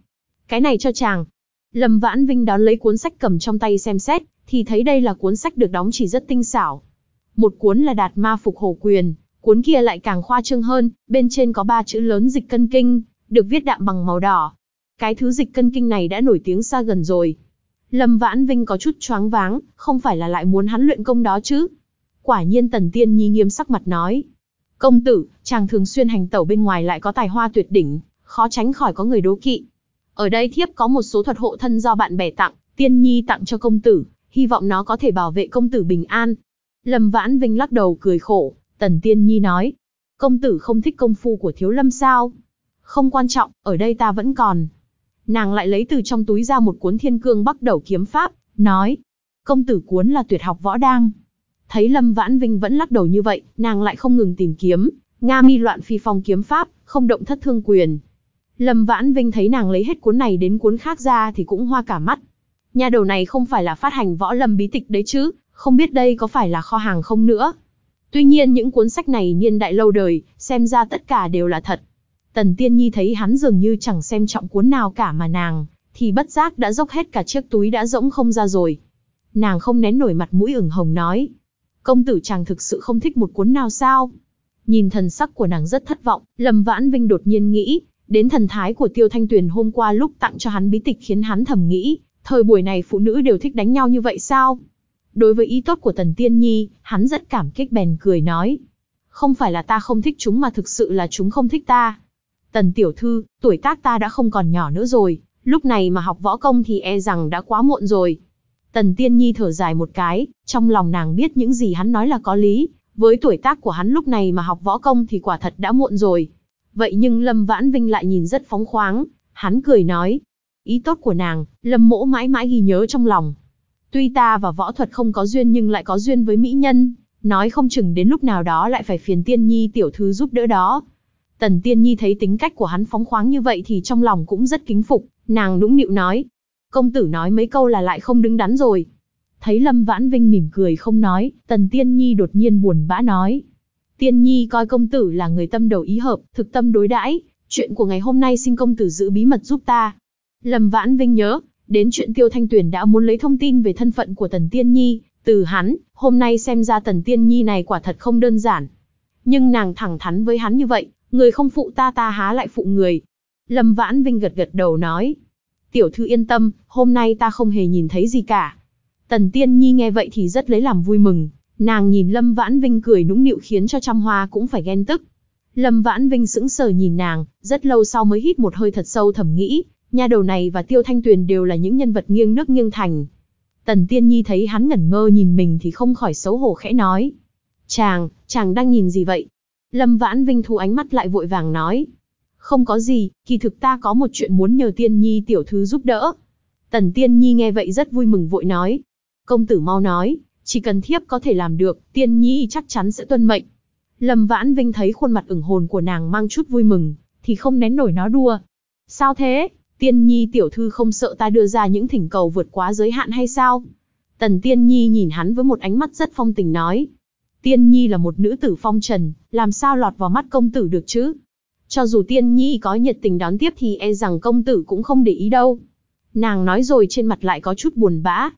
Cái này cho chàng. Lâm Vãn Vinh đón lấy cuốn sách cầm trong tay xem xét, thì thấy đây là cuốn sách được đóng chỉ rất tinh xảo. Một cuốn là Đạt Ma Phục Hổ Quyền, cuốn kia lại càng khoa trương hơn, bên trên có ba chữ lớn dịch cân kinh, được viết đạm bằng màu đỏ. Cái thứ dịch cân kinh này đã nổi tiếng xa gần rồi. Lâm Vãn Vinh có chút choáng váng, không phải là lại muốn hắn luyện công đó chứ. Quả nhiên Tần Tiên Nhi nghiêm sắc mặt nói. Công tử, chàng thường xuyên hành tẩu bên ngoài lại có tài hoa tuyệt đỉnh, khó tránh khỏi có người đố kỵ. Ở đây thiếp có một số thuật hộ thân do bạn bè tặng, tiên nhi tặng cho công tử, hy vọng nó có thể bảo vệ công tử bình an. Lâm Vãn Vinh lắc đầu cười khổ, Tần Tiên Nhi nói, công tử không thích công phu của thiếu lâm sao? Không quan trọng, ở đây ta vẫn còn. Nàng lại lấy từ trong túi ra một cuốn thiên cương bắt đầu kiếm pháp, nói, công tử cuốn là tuyệt học võ đang. Thấy Lâm Vãn Vinh vẫn lắc đầu như vậy, nàng lại không ngừng tìm kiếm, Nga mi loạn phi phong kiếm pháp, không động thất thương quyền. Lâm Vãn Vinh thấy nàng lấy hết cuốn này đến cuốn khác ra thì cũng hoa cả mắt. Nhà đầu này không phải là phát hành võ lâm bí tịch đấy chứ, không biết đây có phải là kho hàng không nữa. Tuy nhiên những cuốn sách này niên đại lâu đời, xem ra tất cả đều là thật. Tần Tiên Nhi thấy hắn dường như chẳng xem trọng cuốn nào cả mà nàng, thì bất giác đã dốc hết cả chiếc túi đã rỗng không ra rồi. Nàng không nén nổi mặt mũi ửng hồng nói. Công tử chàng thực sự không thích một cuốn nào sao? Nhìn thần sắc của nàng rất thất vọng, Lâm Vãn Vinh đột nhiên nghĩ, đến thần thái của Tiêu Thanh Tuyền hôm qua lúc tặng cho hắn bí tịch khiến hắn thầm nghĩ, thời buổi này phụ nữ đều thích đánh nhau như vậy sao? Đối với ý tốt của Tần Tiên Nhi, hắn rất cảm kích bèn cười nói. Không phải là ta không thích chúng mà thực sự là chúng không thích ta. Tần Tiểu Thư, tuổi tác ta đã không còn nhỏ nữa rồi, lúc này mà học võ công thì e rằng đã quá muộn rồi. Tần Tiên Nhi thở dài một cái, trong lòng nàng biết những gì hắn nói là có lý, với tuổi tác của hắn lúc này mà học võ công thì quả thật đã muộn rồi. Vậy nhưng Lâm Vãn Vinh lại nhìn rất phóng khoáng, hắn cười nói. Ý tốt của nàng, Lâm mỗ mãi mãi ghi nhớ trong lòng. Tuy ta và võ thuật không có duyên nhưng lại có duyên với mỹ nhân, nói không chừng đến lúc nào đó lại phải phiền tiên nhi tiểu thư giúp đỡ đó. Tần tiên nhi thấy tính cách của hắn phóng khoáng như vậy thì trong lòng cũng rất kính phục, nàng nũng nịu nói. Công tử nói mấy câu là lại không đứng đắn rồi. Thấy Lâm Vãn Vinh mỉm cười không nói, Tần Tiên Nhi đột nhiên buồn bã nói. Tiên Nhi coi công tử là người tâm đầu ý hợp, thực tâm đối đãi, chuyện của ngày hôm nay xin công tử giữ bí mật giúp ta. Lâm Vãn Vinh nhớ, đến chuyện Tiêu Thanh Tuyền đã muốn lấy thông tin về thân phận của Tần Tiên Nhi, từ hắn, hôm nay xem ra Tần Tiên Nhi này quả thật không đơn giản. Nhưng nàng thẳng thắn với hắn như vậy, người không phụ ta ta há lại phụ người. Lâm Vãn Vinh gật gật đầu nói. Tiểu thư yên tâm, hôm nay ta không hề nhìn thấy gì cả. Tần Tiên Nhi nghe vậy thì rất lấy làm vui mừng, nàng nhìn Lâm Vãn Vinh cười nũng nịu khiến cho trăm hoa cũng phải ghen tức. Lâm Vãn Vinh sững sờ nhìn nàng, rất lâu sau mới hít một hơi thật sâu thầm nghĩ, nha đầu này và Tiêu Thanh Tuyền đều là những nhân vật nghiêng nước nghiêng thành. Tần Tiên Nhi thấy hắn ngẩn ngơ nhìn mình thì không khỏi xấu hổ khẽ nói. Chàng, chàng đang nhìn gì vậy? Lâm Vãn Vinh thu ánh mắt lại vội vàng nói. Không có gì, kỳ thực ta có một chuyện muốn nhờ Tiên Nhi tiểu thư giúp đỡ. Tần Tiên Nhi nghe vậy rất vui mừng vội nói. Công tử mau nói, chỉ cần thiếp có thể làm được, Tiên Nhi chắc chắn sẽ tuân mệnh. Lâm Vãn Vinh thấy khuôn mặt ửng hồn của nàng mang chút vui mừng, thì không nén nổi nó đua. Sao thế? Tiên Nhi tiểu thư không sợ ta đưa ra những thỉnh cầu vượt quá giới hạn hay sao? Tần Tiên Nhi nhìn hắn với một ánh mắt rất phong tình nói. Tiên Nhi là một nữ tử phong trần, làm sao lọt vào mắt công tử được chứ? Cho dù Tiên Nhi có nhiệt tình đón tiếp thì e rằng công tử cũng không để ý đâu. Nàng nói rồi trên mặt lại có chút buồn bã.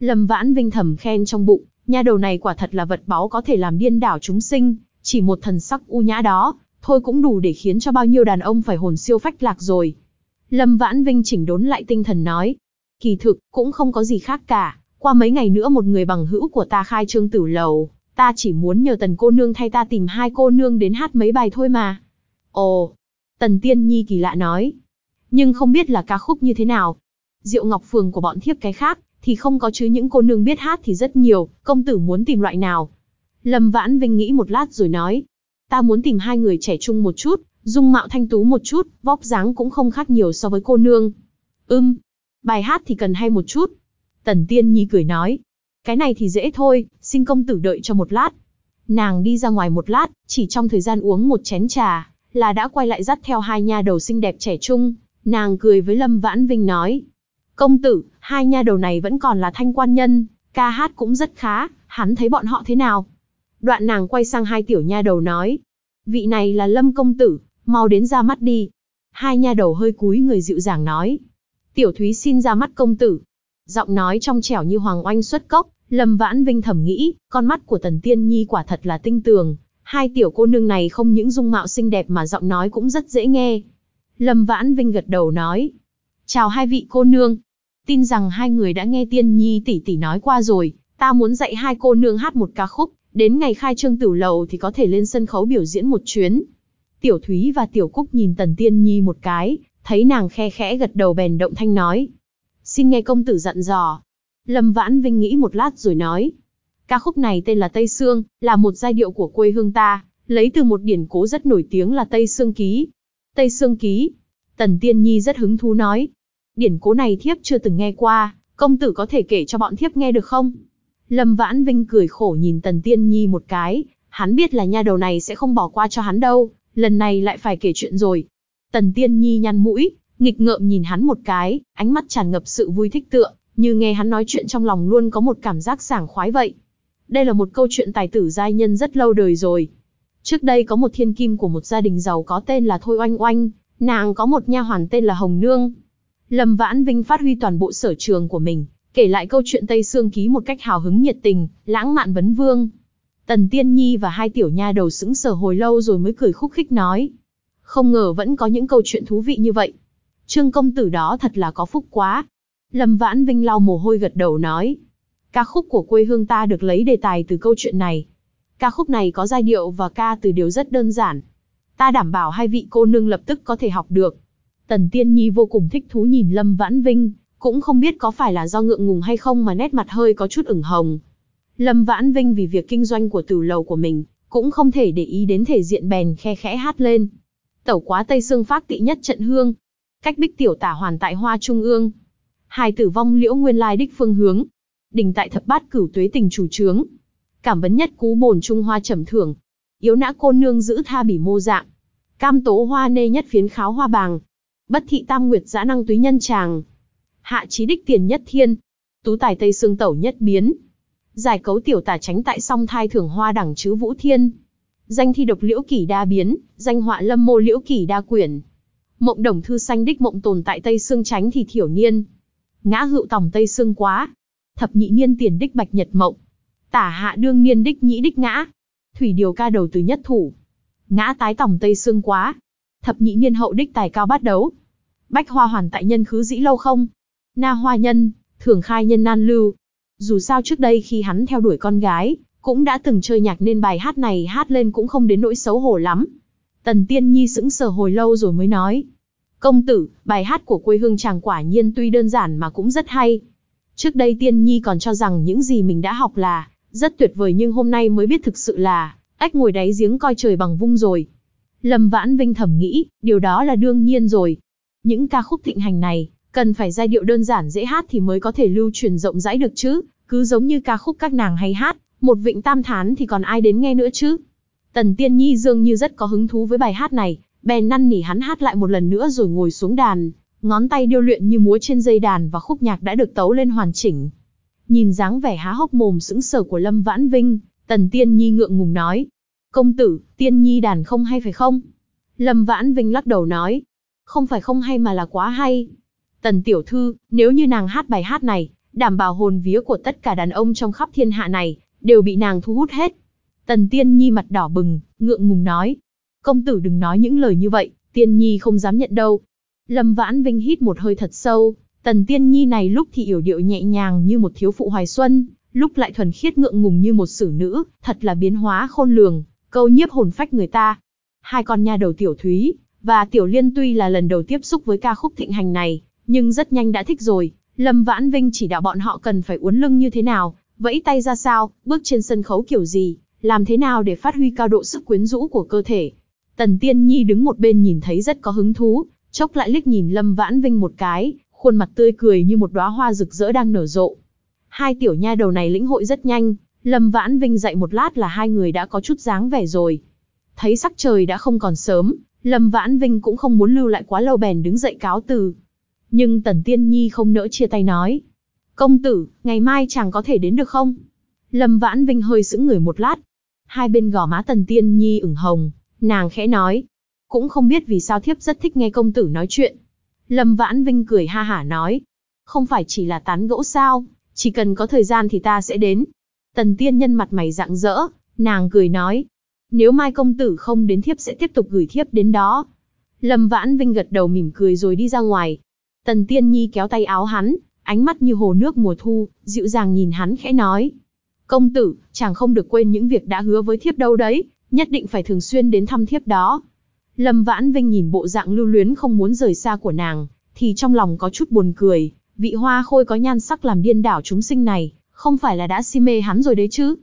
Lâm Vãn Vinh thầm khen trong bụng, nha đầu này quả thật là vật báu có thể làm điên đảo chúng sinh, chỉ một thần sắc u nhã đó, thôi cũng đủ để khiến cho bao nhiêu đàn ông phải hồn siêu phách lạc rồi. Lâm Vãn Vinh chỉnh đốn lại tinh thần nói. Kỳ thực, cũng không có gì khác cả. Qua mấy ngày nữa một người bằng hữu của ta khai trương tử lầu. Ta chỉ muốn nhờ tần cô nương thay ta tìm hai cô nương đến hát mấy bài thôi mà. Ồ, tần tiên nhi kỳ lạ nói. Nhưng không biết là ca khúc như thế nào. Diệu Ngọc Phường của bọn thiếp cái khác, thì không có chứ những cô nương biết hát thì rất nhiều, công tử muốn tìm loại nào. Lâm Vãn Vinh nghĩ một lát rồi nói. Ta muốn tìm hai người trẻ trung một chút, dung mạo thanh tú một chút, vóc dáng cũng không khác nhiều so với cô nương. Ưm, bài hát thì cần hay một chút. Tần Tiên Nhi cười nói, cái này thì dễ thôi, xin công tử đợi cho một lát. Nàng đi ra ngoài một lát, chỉ trong thời gian uống một chén trà, là đã quay lại dắt theo hai nha đầu xinh đẹp trẻ trung. Nàng cười với Lâm Vãn Vinh nói, công tử, hai nha đầu này vẫn còn là thanh quan nhân, ca hát cũng rất khá, hắn thấy bọn họ thế nào? Đoạn nàng quay sang hai tiểu nha đầu nói, vị này là Lâm công tử, mau đến ra mắt đi. Hai nha đầu hơi cúi người dịu dàng nói. Tiểu Thúy xin ra mắt công tử. Giọng nói trong trẻo như hoàng oanh xuất cốc, Lâm Vãn Vinh thầm nghĩ, con mắt của Tần Tiên Nhi quả thật là tinh tường. Hai tiểu cô nương này không những dung mạo xinh đẹp mà giọng nói cũng rất dễ nghe. Lâm Vãn Vinh gật đầu nói. Chào hai vị cô nương. Tin rằng hai người đã nghe Tiên Nhi tỷ tỷ nói qua rồi. Ta muốn dạy hai cô nương hát một ca khúc, Đến ngày khai trương tử lầu thì có thể lên sân khấu biểu diễn một chuyến. Tiểu Thúy và Tiểu Cúc nhìn Tần Tiên Nhi một cái, thấy nàng khe khẽ gật đầu bèn động thanh nói. Xin nghe công tử dặn dò. Lâm Vãn Vinh nghĩ một lát rồi nói. Ca khúc này tên là Tây Sương, là một giai điệu của quê hương ta, lấy từ một điển cố rất nổi tiếng là Tây Sương Ký. Tây Sương Ký. Tần Tiên Nhi rất hứng thú nói. Điển cố này thiếp chưa từng nghe qua, công tử có thể kể cho bọn thiếp nghe được không? Lâm Vãn Vinh cười khổ nhìn Tần Tiên Nhi một cái, hắn biết là nha đầu này sẽ không bỏ qua cho hắn đâu, lần này lại phải kể chuyện rồi. Tần Tiên Nhi nhăn mũi, nghịch ngợm nhìn hắn một cái, ánh mắt tràn ngập sự vui thích tựa, như nghe hắn nói chuyện trong lòng luôn có một cảm giác sảng khoái vậy. Đây là một câu chuyện tài tử giai nhân rất lâu đời rồi. Trước đây có một thiên kim của một gia đình giàu có tên là Thôi Oanh Oanh, nàng có một nha hoàn tên là Hồng Nương. Lâm Vãn Vinh phát huy toàn bộ sở trường của mình, kể lại câu chuyện Tây Sương Ký một cách hào hứng nhiệt tình, lãng mạn vấn vương. Tần Tiên Nhi và hai tiểu nha đầu sững sờ hồi lâu rồi mới cười khúc khích nói. Không ngờ vẫn có những câu chuyện thú vị như vậy. Trương công tử đó thật là có phúc quá. Lâm Vãn Vinh lau mồ hôi gật đầu nói. Ca khúc của quê hương ta được lấy đề tài từ câu chuyện này. Ca khúc này có giai điệu và ca từ điều rất đơn giản. Ta đảm bảo hai vị cô nương lập tức có thể học được. Tần Tiên Nhi vô cùng thích thú nhìn Lâm Vãn Vinh, cũng không biết có phải là do ngượng ngùng hay không mà nét mặt hơi có chút ửng hồng. Lâm Vãn Vinh vì việc kinh doanh của tử lầu của mình, cũng không thể để ý đến thể diện bèn khe khẽ hát lên. Tẩu quá Tây Sương phát tị nhất trận hương. Cách bích tiểu tả hoàn tại hoa trung ương. Hài tử vong liễu nguyên lai đích phương hướng. Đình tại thập bát cửu tuế tình chủ trướng. Cảm vấn nhất cú bổn trung hoa trầm thưởng. Yếu nã cô nương giữ tha bỉ mô dạng. Cam tố hoa nê nhất phiến kháo hoa bàng. Bất thị tam nguyệt giã năng túy nhân tràng. Hạ trí đích tiền nhất thiên. Tú tài tây Sương tẩu nhất biến. Giải cấu tiểu tả tránh tại song thai thưởng hoa đẳng chứ vũ thiên. Danh thi độc liễu kỷ đa biến, danh họa lâm mô liễu kỷ đa quyển. Mộng đồng thư xanh đích mộng tồn tại tây xương tránh thì thiểu niên. Ngã hữu tòng tây xương quá. Thập nhị niên tiền đích bạch nhật mộng. Tả hạ đương niên đích nhĩ đích ngã. Thủy điều ca đầu từ nhất thủ. Ngã tái tòng tây xương quá. Thập nhị niên hậu đích tài cao bát đấu. Bách hoa hoàn tại nhân khứ dĩ lâu không? Na hoa nhân, thường khai nhân nan lưu. Dù sao trước đây khi hắn theo đuổi con gái, cũng đã từng chơi nhạc nên bài hát này hát lên cũng không đến nỗi xấu hổ lắm. Tần Tiên Nhi sững sờ hồi lâu rồi mới nói. Công tử, bài hát của quê hương chàng quả nhiên tuy đơn giản mà cũng rất hay. Trước đây Tiên Nhi còn cho rằng những gì mình đã học là rất tuyệt vời nhưng hôm nay mới biết thực sự là ách ngồi đáy giếng coi trời bằng vung rồi. Lâm Vãn Vinh thầm nghĩ, điều đó là đương nhiên rồi. Những ca khúc thịnh hành này, cần phải giai điệu đơn giản dễ hát thì mới có thể lưu truyền rộng rãi được chứ, cứ giống như ca khúc các nàng hay hát, một vịnh tam thán thì còn ai đến nghe nữa chứ. Tần Tiên Nhi dường như rất có hứng thú với bài hát này, bèn năn nỉ hắn hát lại một lần nữa rồi ngồi xuống đàn, ngón tay điêu luyện như múa trên dây đàn và khúc nhạc đã được tấu lên hoàn chỉnh. Nhìn dáng vẻ há hốc mồm sững sờ của Lâm Vãn Vinh, Tần Tiên Nhi ngượng ngùng nói. Công tử, Tiên Nhi đàn không hay phải không? Lâm Vãn Vinh lắc đầu nói. Không phải không hay mà là quá hay. Tần Tiểu Thư, nếu như nàng hát bài hát này, đảm bảo hồn vía của tất cả đàn ông trong khắp thiên hạ này, đều bị nàng thu hút hết. Tần Tiên Nhi mặt đỏ bừng, ngượng ngùng nói. Công tử đừng nói những lời như vậy, Tiên Nhi không dám nhận đâu. Lâm Vãn Vinh hít một hơi thật sâu, Tần Tiên Nhi này lúc thì yểu điệu nhẹ nhàng như một thiếu phụ hoài xuân, lúc lại thuần khiết ngượng ngùng như một sử nữ, thật là biến hóa khôn lường, câu nhiếp hồn phách người ta. Hai con nha đầu Tiểu Thúy và Tiểu Liên tuy là lần đầu tiếp xúc với ca khúc thịnh hành này, nhưng rất nhanh đã thích rồi. Lâm Vãn Vinh chỉ đạo bọn họ cần phải uốn lưng như thế nào, vẫy tay ra sao, bước trên sân khấu kiểu gì, làm thế nào để phát huy cao độ sức quyến rũ của cơ thể. Tần Tiên Nhi đứng một bên nhìn thấy rất có hứng thú, chốc lại liếc nhìn Lâm Vãn Vinh một cái, khuôn mặt tươi cười như một đóa hoa rực rỡ đang nở rộ. Hai tiểu nha đầu này lĩnh hội rất nhanh, Lâm Vãn Vinh dạy một lát là hai người đã có chút dáng vẻ rồi. Thấy sắc trời đã không còn sớm, Lâm Vãn Vinh cũng không muốn lưu lại quá lâu bèn đứng dậy cáo từ. Nhưng Tần Tiên Nhi không nỡ chia tay nói. Công tử, ngày mai chàng có thể đến được không? Lâm Vãn Vinh hơi sững người một lát. Hai bên gò má Tần Tiên Nhi ửng hồng, nàng khẽ nói. Cũng không biết vì sao thiếp rất thích nghe công tử nói chuyện. Lâm Vãn Vinh cười ha hả nói. Không phải chỉ là tán gẫu sao, chỉ cần có thời gian thì ta sẽ đến. Tần Tiên Nhân mặt mày rạng rỡ, nàng cười nói. Nếu mai công tử không đến thiếp sẽ tiếp tục gửi thiếp đến đó. Lâm Vãn Vinh gật đầu mỉm cười rồi đi ra ngoài. Tần Tiên Nhi kéo tay áo hắn, ánh mắt như hồ nước mùa thu, dịu dàng nhìn hắn khẽ nói. Công tử, chàng không được quên những việc đã hứa với thiếp đâu đấy, nhất định phải thường xuyên đến thăm thiếp đó. Lâm Vãn Vinh nhìn bộ dạng lưu luyến không muốn rời xa của nàng, thì trong lòng có chút buồn cười, vị hoa khôi có nhan sắc làm điên đảo chúng sinh này, không phải là đã si mê hắn rồi đấy chứ.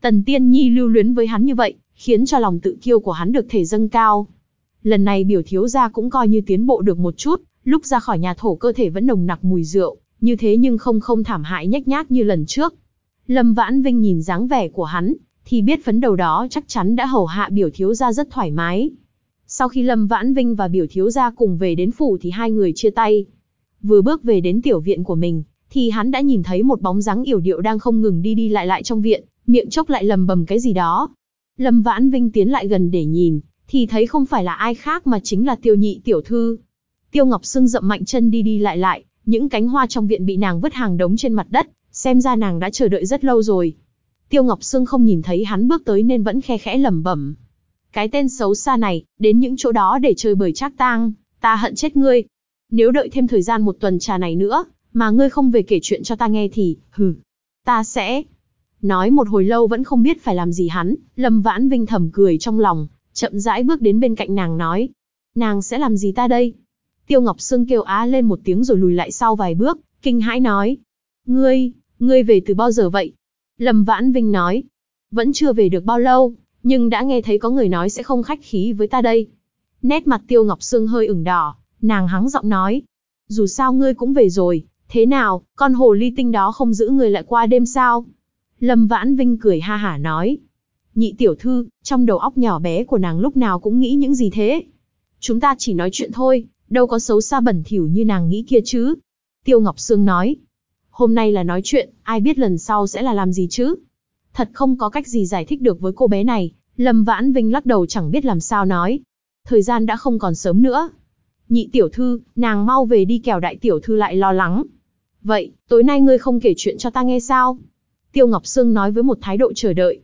Tần Tiên Nhi lưu luyến với hắn như vậy, khiến cho lòng tự kiêu của hắn được thể dâng cao. Lần này biểu thiếu gia cũng coi như tiến bộ được một chút, lúc ra khỏi nhà thổ cơ thể vẫn nồng nặc mùi rượu, như thế nhưng không không thảm hại nhách nhác như lần trước. Lâm Vãn Vinh nhìn dáng vẻ của hắn, thì biết phấn đầu đó chắc chắn đã hầu hạ biểu thiếu gia rất thoải mái. Sau khi Lâm Vãn Vinh và biểu thiếu gia cùng về đến phủ thì hai người chia tay. Vừa bước về đến tiểu viện của mình, thì hắn đã nhìn thấy một bóng dáng yểu điệu đang không ngừng đi đi lại lại trong viện, miệng chốc lại lầm bầm cái gì đó. Lâm Vãn Vinh tiến lại gần để nhìn, thì thấy không phải là ai khác mà chính là tiêu nhị tiểu thư. Tiêu Ngọc Sương dậm mạnh chân đi đi lại lại, những cánh hoa trong viện bị nàng vứt hàng đống trên mặt đất, xem ra nàng đã chờ đợi rất lâu rồi. Tiêu Ngọc Sương không nhìn thấy hắn bước tới nên vẫn khe khẽ lẩm bẩm. Cái tên xấu xa này, đến những chỗ đó để chơi bời trác tang, ta hận chết ngươi. Nếu đợi thêm thời gian một tuần trà này nữa, mà ngươi không về kể chuyện cho ta nghe thì, hừ, ta sẽ... Nói một hồi lâu vẫn không biết phải làm gì hắn, Lâm Vãn Vinh thầm cười trong lòng, chậm rãi bước đến bên cạnh nàng nói. Nàng sẽ làm gì ta đây? Tiêu Ngọc Sương kêu á lên một tiếng rồi lùi lại sau vài bước, kinh hãi nói. Ngươi, ngươi về từ bao giờ vậy? Lâm Vãn Vinh nói. Vẫn chưa về được bao lâu, nhưng đã nghe thấy có người nói sẽ không khách khí với ta đây. Nét mặt Tiêu Ngọc Sương hơi ửng đỏ, nàng hắng giọng nói. Dù sao ngươi cũng về rồi, thế nào, con hồ ly tinh đó không giữ người lại qua đêm sao? Lâm Vãn Vinh cười ha hả nói. Nhị tiểu thư, trong đầu óc nhỏ bé của nàng lúc nào cũng nghĩ những gì thế? Chúng ta chỉ nói chuyện thôi, đâu có xấu xa bẩn thỉu như nàng nghĩ kia chứ. Tiêu Ngọc Sương nói. Hôm nay là nói chuyện, ai biết lần sau sẽ là làm gì chứ? Thật không có cách gì giải thích được với cô bé này, Lâm Vãn Vinh lắc đầu chẳng biết làm sao nói. Thời gian đã không còn sớm nữa. Nhị tiểu thư, nàng mau về đi kẻo đại tiểu thư lại lo lắng. Vậy, tối nay ngươi không kể chuyện cho ta nghe sao? Tiêu Ngọc Sương nói với một thái độ chờ đợi.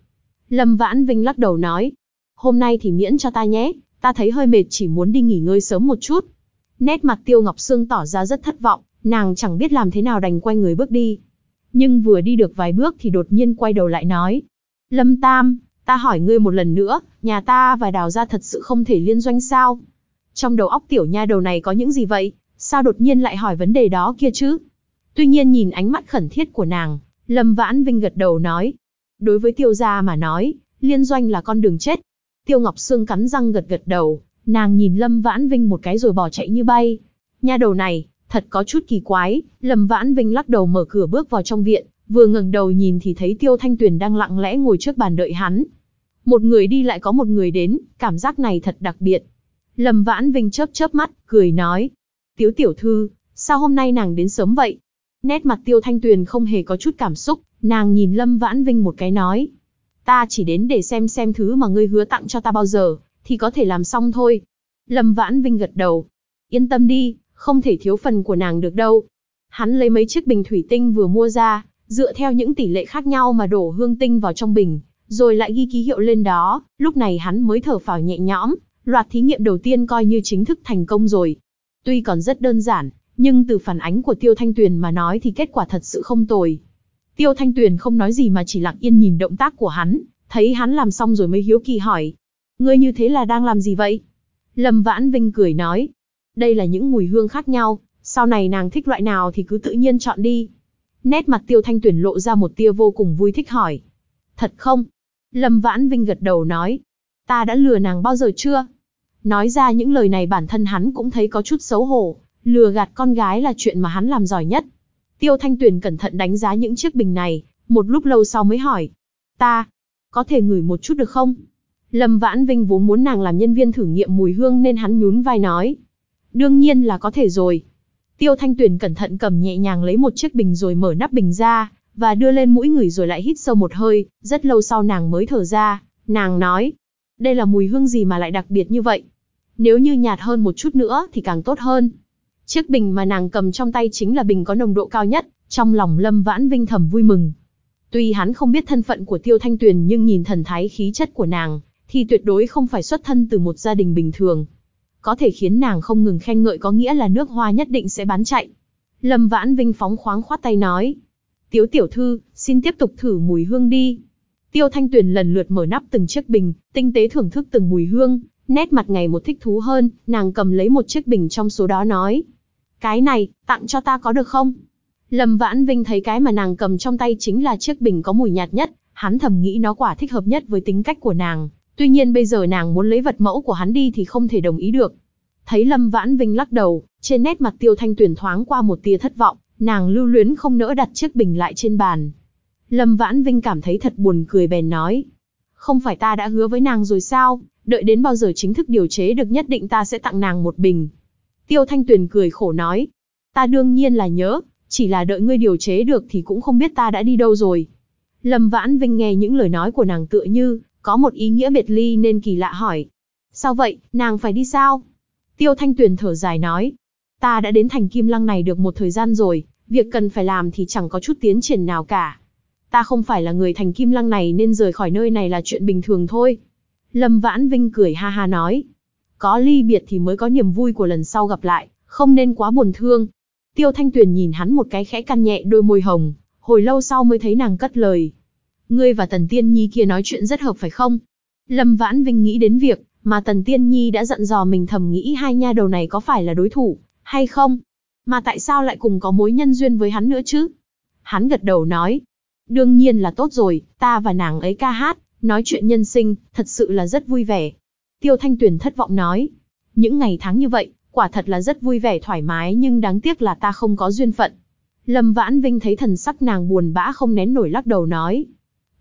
Lâm Vãn Vinh lắc đầu nói. Hôm nay thì miễn cho ta nhé, ta thấy hơi mệt chỉ muốn đi nghỉ ngơi sớm một chút. Nét mặt Tiêu Ngọc Sương tỏ ra rất thất vọng, nàng chẳng biết làm thế nào đành quay người bước đi. Nhưng vừa đi được vài bước thì đột nhiên quay đầu lại nói. Lâm Tam, ta hỏi ngươi một lần nữa, nhà ta và đào gia thật sự không thể liên doanh sao? Trong đầu óc tiểu nha đầu này có những gì vậy? Sao đột nhiên lại hỏi vấn đề đó kia chứ? Tuy nhiên nhìn ánh mắt khẩn thiết của nàng, Lâm Vãn Vinh gật đầu nói. Đối với tiêu gia mà nói, liên doanh là con đường chết. Tiêu Ngọc Sương cắn răng gật gật đầu, nàng nhìn Lâm Vãn Vinh một cái rồi bỏ chạy như bay. Nha đầu này, thật có chút kỳ quái, Lâm Vãn Vinh lắc đầu mở cửa bước vào trong viện, vừa ngẩng đầu nhìn thì thấy Tiêu Thanh Tuyền đang lặng lẽ ngồi trước bàn đợi hắn. Một người đi lại có một người đến, cảm giác này thật đặc biệt. Lâm Vãn Vinh chớp chớp mắt, cười nói. Tiếu tiểu thư, sao hôm nay nàng đến sớm vậy? Nét mặt Tiêu Thanh Tuyền không hề có chút cảm xúc, nàng nhìn Lâm Vãn Vinh một cái nói. Ta chỉ đến để xem xem thứ mà ngươi hứa tặng cho ta bao giờ, thì có thể làm xong thôi. Lâm Vãn Vinh gật đầu. Yên tâm đi, không thể thiếu phần của nàng được đâu. Hắn lấy mấy chiếc bình thủy tinh vừa mua ra, dựa theo những tỷ lệ khác nhau mà đổ hương tinh vào trong bình, rồi lại ghi ký hiệu lên đó, lúc này hắn mới thở phào nhẹ nhõm, loạt thí nghiệm đầu tiên coi như chính thức thành công rồi. Tuy còn rất đơn giản, nhưng từ phản ánh của Tiêu Thanh Tuyền mà nói thì kết quả thật sự không tồi. Tiêu Thanh Tuyền không nói gì mà chỉ lặng yên nhìn động tác của hắn, thấy hắn làm xong rồi mới hiếu kỳ hỏi. Ngươi như thế là đang làm gì vậy? Lâm Vãn Vinh cười nói. Đây là những mùi hương khác nhau, sau này nàng thích loại nào thì cứ tự nhiên chọn đi. Nét mặt Tiêu Thanh Tuyển lộ ra một tia vô cùng vui thích hỏi. Thật không? Lâm Vãn Vinh gật đầu nói. Ta đã lừa nàng bao giờ chưa? Nói ra những lời này bản thân hắn cũng thấy có chút xấu hổ, lừa gạt con gái là chuyện mà hắn làm giỏi nhất. Tiêu Thanh Tuyền cẩn thận đánh giá những chiếc bình này, một lúc lâu sau mới hỏi. Ta, có thể ngửi một chút được không? Lâm Vãn Vinh vốn muốn nàng làm nhân viên thử nghiệm mùi hương nên hắn nhún vai nói. Đương nhiên là có thể rồi. Tiêu Thanh Tuyền cẩn thận cầm nhẹ nhàng lấy một chiếc bình rồi mở nắp bình ra, và đưa lên mũi người rồi lại hít sâu một hơi, rất lâu sau nàng mới thở ra, nàng nói. Đây là mùi hương gì mà lại đặc biệt như vậy? Nếu như nhạt hơn một chút nữa thì càng tốt hơn. Chiếc bình mà nàng cầm trong tay chính là bình có nồng độ cao nhất, trong lòng Lâm Vãn Vinh thầm vui mừng. Tuy hắn không biết thân phận của Tiêu Thanh Tuyền nhưng nhìn thần thái khí chất của nàng, thì tuyệt đối không phải xuất thân từ một gia đình bình thường. Có thể khiến nàng không ngừng khen ngợi có nghĩa là nước hoa nhất định sẽ bán chạy. Lâm Vãn Vinh phóng khoáng khoát tay nói. Tiếu tiểu thư, xin tiếp tục thử mùi hương đi. Tiêu Thanh Tuyền lần lượt mở nắp từng chiếc bình, tinh tế thưởng thức từng mùi hương, nét mặt ngày một thích thú hơn, nàng cầm lấy một chiếc bình trong số đó nói. Cái này, tặng cho ta có được không? Lâm Vãn Vinh thấy cái mà nàng cầm trong tay chính là chiếc bình có mùi nhạt nhất, hắn thầm nghĩ nó quả thích hợp nhất với tính cách của nàng. Tuy nhiên bây giờ nàng muốn lấy vật mẫu của hắn đi thì không thể đồng ý được. Thấy Lâm Vãn Vinh lắc đầu, trên nét mặt Tiêu Thanh Tuyền thoáng qua một tia thất vọng, nàng lưu luyến không nỡ đặt chiếc bình lại trên bàn. Lâm Vãn Vinh cảm thấy thật buồn cười bèn nói. Không phải ta đã hứa với nàng rồi sao, đợi đến bao giờ chính thức điều chế được nhất định ta sẽ tặng nàng một bình. Tiêu Thanh Tuyền cười khổ nói. Ta đương nhiên là nhớ, chỉ là đợi ngươi điều chế được thì cũng không biết ta đã đi đâu rồi. Lâm Vãn Vinh nghe những lời nói của nàng tựa như, có một ý nghĩa biệt ly nên kỳ lạ hỏi. Sao vậy, nàng phải đi sao? Tiêu Thanh Tuyền thở dài nói. Ta đã đến thành Kim Lăng này được một thời gian rồi, việc cần phải làm thì chẳng có chút tiến triển nào cả. Ta không phải là người thành Kim Lăng này nên rời khỏi nơi này là chuyện bình thường thôi. Lâm Vãn Vinh cười ha ha nói. Có ly biệt thì mới có niềm vui của lần sau gặp lại, không nên quá buồn thương. Tiêu Thanh Tuyền nhìn hắn một cái khẽ căn nhẹ đôi môi hồng, hồi lâu sau mới thấy nàng cất lời. Ngươi và Tần Tiên Nhi kia nói chuyện rất hợp phải không? Lâm Vãn Vinh nghĩ đến việc mà Tần Tiên Nhi đã dặn dò mình thầm nghĩ hai nha đầu này có phải là đối thủ, hay không? Mà tại sao lại cùng có mối nhân duyên với hắn nữa chứ? Hắn gật đầu nói. Đương nhiên là tốt rồi, ta và nàng ấy ca hát, nói chuyện nhân sinh, thật sự là rất vui vẻ. Tiêu Thanh Tuyền thất vọng nói. Những ngày tháng như vậy, quả thật là rất vui vẻ thoải mái nhưng đáng tiếc là ta không có duyên phận. Lâm Vãn Vinh thấy thần sắc nàng buồn bã không nén nổi lắc đầu nói.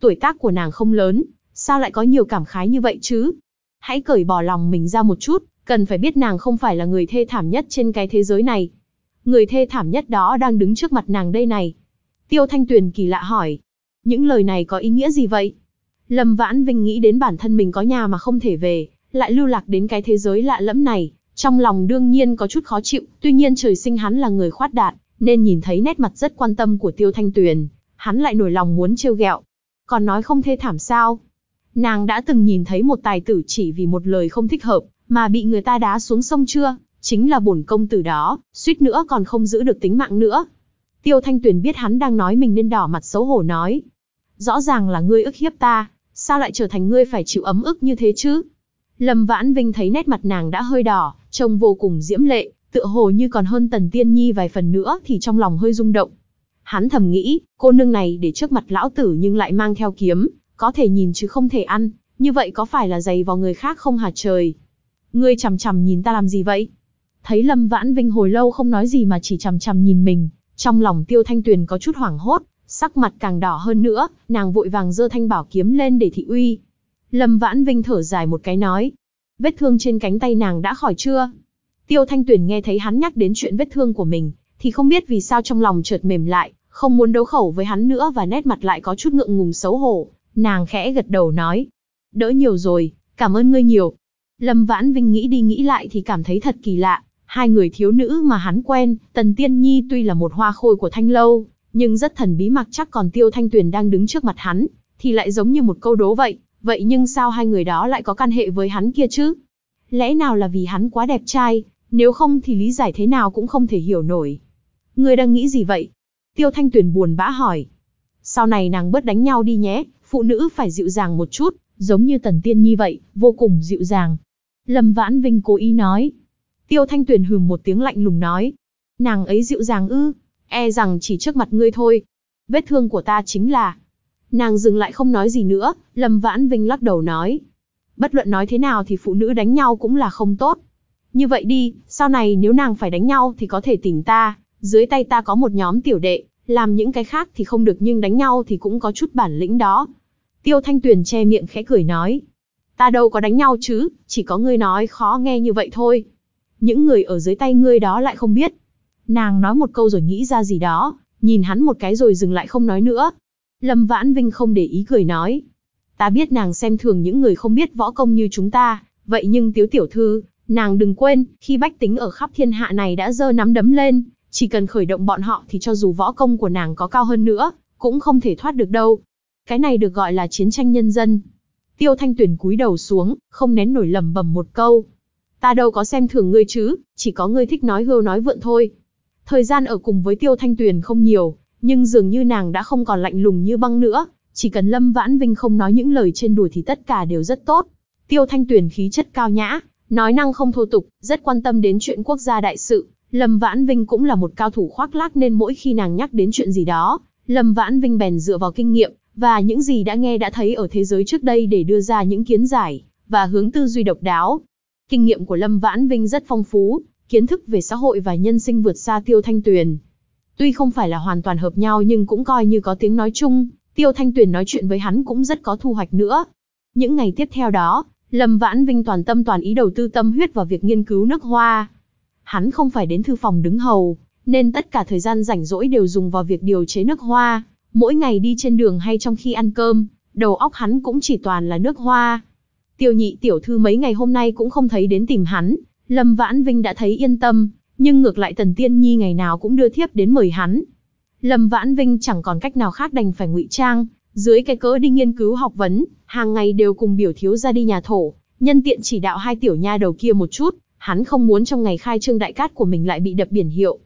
Tuổi tác của nàng không lớn, sao lại có nhiều cảm khái như vậy chứ? Hãy cởi bỏ lòng mình ra một chút, cần phải biết nàng không phải là người thê thảm nhất trên cái thế giới này. Người thê thảm nhất đó đang đứng trước mặt nàng đây này. Tiêu Thanh Tuyền kỳ lạ hỏi. Những lời này có ý nghĩa gì vậy? Lâm Vãn Vinh nghĩ đến bản thân mình có nhà mà không thể về, lại lưu lạc đến cái thế giới lạ lẫm này. Trong lòng đương nhiên có chút khó chịu, tuy nhiên trời sinh hắn là người khoát đạt, nên nhìn thấy nét mặt rất quan tâm của Tiêu Thanh Tuyền, hắn lại nổi lòng muốn trêu ghẹo. Còn nói không thê thảm sao? Nàng đã từng nhìn thấy một tài tử chỉ vì một lời không thích hợp, mà bị người ta đá xuống sông chưa? Chính là bổn công tử đó, suýt nữa còn không giữ được tính mạng nữa. Tiêu Thanh Tuyền biết hắn đang nói mình nên đỏ mặt xấu hổ nói. Rõ ràng là ngươi ức hiếp ta, sao lại trở thành ngươi phải chịu ấm ức như thế chứ? Lâm Vãn Vinh thấy nét mặt nàng đã hơi đỏ, trông vô cùng diễm lệ, tựa hồ như còn hơn Tần Tiên Nhi vài phần nữa thì trong lòng hơi rung động. Hắn thầm nghĩ, cô nương này để trước mặt lão tử nhưng lại mang theo kiếm, có thể nhìn chứ không thể ăn, như vậy có phải là giày vào người khác không hả trời? Ngươi chằm chằm nhìn ta làm gì vậy? Thấy Lâm Vãn Vinh hồi lâu không nói gì mà chỉ chằm chằm nhìn mình, trong lòng Tiêu Thanh Tuyền có chút hoảng hốt, sắc mặt càng đỏ hơn nữa, nàng vội vàng giơ thanh bảo kiếm lên để thị uy. Lâm Vãn Vinh thở dài một cái nói, vết thương trên cánh tay nàng đã khỏi chưa? Tiêu Thanh Tuyền nghe thấy hắn nhắc đến chuyện vết thương của mình, thì không biết vì sao trong lòng chợt mềm lại, không muốn đấu khẩu với hắn nữa và nét mặt lại có chút ngượng ngùng xấu hổ. Nàng khẽ gật đầu nói, đỡ nhiều rồi, cảm ơn ngươi nhiều. Lâm Vãn Vinh nghĩ đi nghĩ lại thì cảm thấy thật kỳ lạ, hai người thiếu nữ mà hắn quen, Tần Tiên Nhi tuy là một hoa khôi của Thanh Lâu, nhưng rất thần bí mặc chắc còn Tiêu Thanh Tuyền đang đứng trước mặt hắn, thì lại giống như một câu đố vậy, vậy nhưng sao hai người đó lại có căn hệ với hắn kia chứ? Lẽ nào là vì hắn quá đẹp trai, nếu không thì lý giải thế nào cũng không thể hiểu nổi. Ngươi đang nghĩ gì vậy? Tiêu Thanh Tuyền buồn bã hỏi. Sau này nàng bớt đánh nhau đi nhé, phụ nữ phải dịu dàng một chút, giống như Tần Tiên Nhi vậy, vô cùng dịu dàng. Lâm Vãn Vinh cố ý nói. Tiêu Thanh Tuyền hừm một tiếng lạnh lùng nói. Nàng ấy dịu dàng ư, e rằng chỉ trước mặt ngươi thôi. Vết thương của ta chính là... Nàng dừng lại không nói gì nữa, Lâm Vãn Vinh lắc đầu nói. Bất luận nói thế nào thì phụ nữ đánh nhau cũng là không tốt. Như vậy đi, sau này nếu nàng phải đánh nhau thì có thể tìm ta, dưới tay ta có một nhóm tiểu đệ, làm những cái khác thì không được nhưng đánh nhau thì cũng có chút bản lĩnh đó. Tiêu Thanh Tuyền che miệng khẽ cười nói. Ta đâu có đánh nhau chứ, chỉ có ngươi nói khó nghe như vậy thôi. Những người ở dưới tay ngươi đó lại không biết. Nàng nói một câu rồi nghĩ ra gì đó, nhìn hắn một cái rồi dừng lại không nói nữa. Lâm Vãn Vinh không để ý cười nói. Ta biết nàng xem thường những người không biết võ công như chúng ta, vậy nhưng tiếu tiểu thư, nàng đừng quên, khi bách tính ở khắp thiên hạ này đã dơ nắm đấm lên, chỉ cần khởi động bọn họ thì cho dù võ công của nàng có cao hơn nữa, cũng không thể thoát được đâu. Cái này được gọi là chiến tranh nhân dân. Tiêu Thanh Tuyển cúi đầu xuống, không nén nổi lầm bầm một câu. Ta đâu có xem thường ngươi chứ, chỉ có ngươi thích nói hưu nói vượn thôi. Thời gian ở cùng với Tiêu Thanh Tuyền không nhiều, Nhưng dường như nàng đã không còn lạnh lùng như băng nữa, chỉ cần Lâm Vãn Vinh không nói những lời trên đùi thì tất cả đều rất tốt. Tiêu Thanh Tuyền khí chất cao nhã, nói năng không thô tục, rất quan tâm đến chuyện quốc gia đại sự. Lâm Vãn Vinh cũng là một cao thủ khoác lác nên mỗi khi nàng nhắc đến chuyện gì đó, Lâm Vãn Vinh bèn dựa vào kinh nghiệm, và những gì đã nghe đã thấy ở thế giới trước đây để đưa ra những kiến giải, và hướng tư duy độc đáo. Kinh nghiệm của Lâm Vãn Vinh rất phong phú, kiến thức về xã hội và nhân sinh vượt xa Tiêu Thanh Tuyền. Tuy không phải là hoàn toàn hợp nhau nhưng cũng coi như có tiếng nói chung, Tiêu Thanh Tuyền nói chuyện với hắn cũng rất có thu hoạch nữa. Những ngày tiếp theo đó, Lâm Vãn Vinh toàn tâm toàn ý đầu tư tâm huyết vào việc nghiên cứu nước hoa. Hắn không phải đến thư phòng đứng hầu, nên tất cả thời gian rảnh rỗi đều dùng vào việc điều chế nước hoa. Mỗi ngày đi trên đường hay trong khi ăn cơm, đầu óc hắn cũng chỉ toàn là nước hoa. Tiêu nhị tiểu thư mấy ngày hôm nay cũng không thấy đến tìm hắn, Lâm Vãn Vinh đã thấy yên tâm, nhưng ngược lại Tần Tiên Nhi ngày nào cũng đưa thiếp đến mời hắn. Lâm Vãn Vinh chẳng còn cách nào khác đành phải ngụy trang, dưới cái cớ đi nghiên cứu học vấn, hàng ngày đều cùng biểu thiếu ra đi nhà thổ, nhân tiện chỉ đạo hai tiểu nha đầu kia một chút, hắn không muốn trong ngày khai trương đại cát của mình lại bị đập biển hiệu.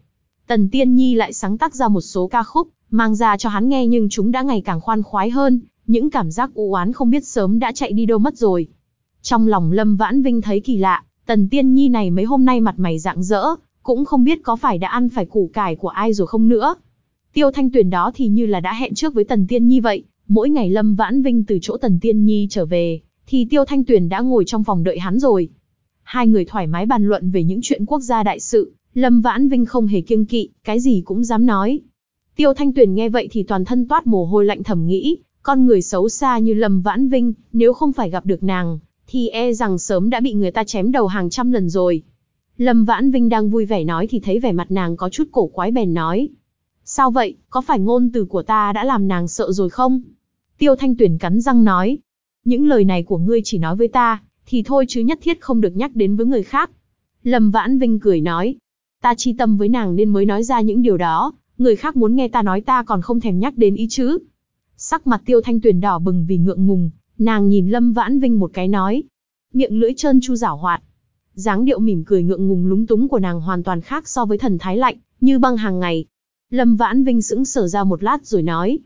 Tần Tiên Nhi lại sáng tác ra một số ca khúc, mang ra cho hắn nghe nhưng chúng đã ngày càng khoan khoái hơn, những cảm giác u oán không biết sớm đã chạy đi đâu mất rồi. Trong lòng Lâm Vãn Vinh thấy kỳ lạ, Tần Tiên Nhi này mấy hôm nay mặt mày rạng rỡ, cũng không biết có phải đã ăn phải củ cải của ai rồi không nữa. Tiêu Thanh Tuyền đó thì như là đã hẹn trước với Tần Tiên Nhi vậy, mỗi ngày Lâm Vãn Vinh từ chỗ Tần Tiên Nhi trở về, thì Tiêu Thanh Tuyền đã ngồi trong phòng đợi hắn rồi. Hai người thoải mái bàn luận về những chuyện quốc gia đại sự, Lâm Vãn Vinh không hề kiêng kỵ, cái gì cũng dám nói. Tiêu Thanh Tuyền nghe vậy thì toàn thân toát mồ hôi lạnh thầm nghĩ, con người xấu xa như Lâm Vãn Vinh, nếu không phải gặp được nàng, thì e rằng sớm đã bị người ta chém đầu hàng trăm lần rồi. Lâm Vãn Vinh đang vui vẻ nói thì thấy vẻ mặt nàng có chút cổ quái bèn nói. Sao vậy, có phải ngôn từ của ta đã làm nàng sợ rồi không? Tiêu Thanh Tuyển cắn răng nói. Những lời này của ngươi chỉ nói với ta, thì thôi chứ nhất thiết không được nhắc đến với người khác. Lâm Vãn Vinh cười nói. Ta chi tâm với nàng nên mới nói ra những điều đó, người khác muốn nghe ta nói ta còn không thèm nhắc đến ý chứ. Sắc mặt Tiêu Thanh Tuyền đỏ bừng vì ngượng ngùng, nàng nhìn Lâm Vãn Vinh một cái nói. Miệng lưỡi trơn chu giảo hoạt, dáng điệu mỉm cười ngượng ngùng lúng túng của nàng hoàn toàn khác so với thần thái lạnh, như băng hàng ngày. Lâm Vãn Vinh sững sờ ra một lát rồi nói.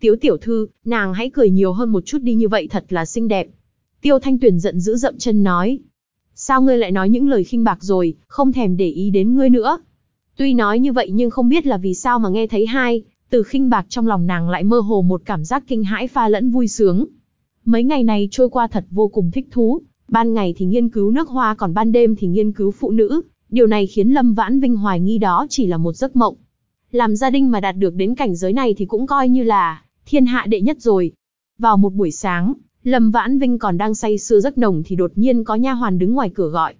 Tiếu tiểu thư, nàng hãy cười nhiều hơn một chút đi như vậy thật là xinh đẹp. Tiêu Thanh Tuyền giận dữ dậm chân nói. Sao ngươi lại nói những lời khinh bạc rồi, không thèm để ý đến ngươi nữa. Tuy nói như vậy nhưng không biết là vì sao mà nghe thấy hai, từ khinh bạc trong lòng nàng lại mơ hồ một cảm giác kinh hãi pha lẫn vui sướng. Mấy ngày này trôi qua thật vô cùng thích thú, ban ngày thì nghiên cứu nước hoa còn ban đêm thì nghiên cứu phụ nữ, điều này khiến Lâm Vãn Vinh hoài nghi đó chỉ là một giấc mộng. Làm gia đình mà đạt được đến cảnh giới này thì cũng coi như là thiên hạ đệ nhất rồi. Vào một buổi sáng, Lâm Vãn Vinh còn đang say sưa giấc nồng thì đột nhiên có nha hoàn đứng ngoài cửa gọi.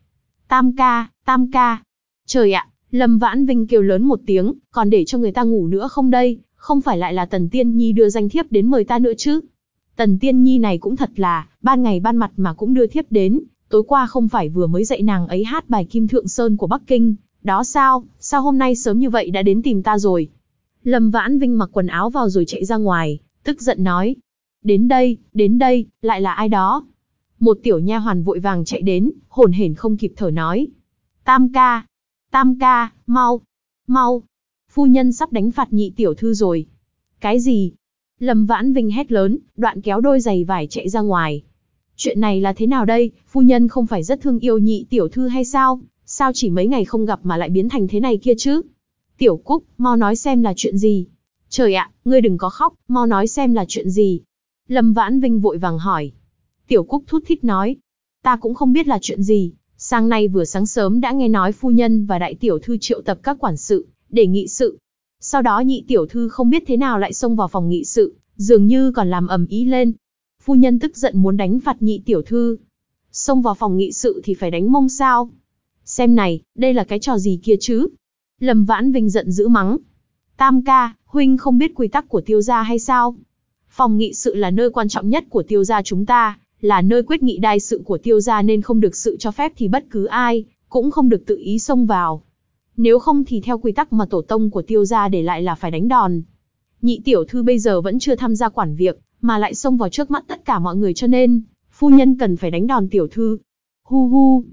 Tam ca, tam ca. Trời ạ, Lâm Vãn Vinh kêu lớn một tiếng, còn để cho người ta ngủ nữa không đây, không phải lại là Tần Tiên Nhi đưa danh thiếp đến mời ta nữa chứ. Tần Tiên Nhi này cũng thật là, ban ngày ban mặt mà cũng đưa thiếp đến, tối qua không phải vừa mới dạy nàng ấy hát bài Kim Thượng Sơn của Bắc Kinh, đó sao, sao hôm nay sớm như vậy đã đến tìm ta rồi. Lâm Vãn Vinh mặc quần áo vào rồi chạy ra ngoài, tức giận nói. Đến đây, đến đây, lại là ai đó? Một tiểu nha hoàn vội vàng chạy đến, hồn hển không kịp thở nói. Tam ca, tam ca, mau, mau, phu nhân sắp đánh phạt nhị tiểu thư rồi. Cái gì, Lâm Vãn Vinh hét lớn, đoạn kéo đôi giày vải chạy ra ngoài. Chuyện này là thế nào đây, phu nhân không phải rất thương yêu nhị tiểu thư hay sao? Sao chỉ mấy ngày không gặp mà lại biến thành thế này kia chứ? Tiểu Cúc, mau nói xem là chuyện gì? Trời ạ, ngươi đừng có khóc, mau nói xem là chuyện gì? Lâm Vãn Vinh vội vàng hỏi. Tiểu Cúc thút thít nói. Ta cũng không biết là chuyện gì, sáng nay vừa sáng sớm đã nghe nói phu nhân và đại tiểu thư triệu tập các quản sự, để nghị sự, sau đó nhị tiểu thư không biết thế nào lại xông vào phòng nghị sự, dường như còn làm ầm ý lên. Phu nhân tức giận muốn đánh phạt nhị tiểu thư. Xông vào phòng nghị sự thì phải đánh mông sao? Xem này, đây là cái trò gì kia chứ? Lâm Vãn Vinh giận dữ mắng. Tam ca, huynh không biết quy tắc của tiêu gia hay sao? Phòng nghị sự là nơi quan trọng nhất của tiêu gia chúng ta, là nơi quyết nghị đai sự của tiêu gia nên không được sự cho phép thì bất cứ ai, cũng không được tự ý xông vào. Nếu không thì theo quy tắc mà tổ tông của tiêu gia để lại là phải đánh đòn. Nhị tiểu thư bây giờ vẫn chưa tham gia quản việc, mà lại xông vào trước mắt tất cả mọi người cho nên, phu nhân cần phải đánh đòn tiểu thư. Hu hu.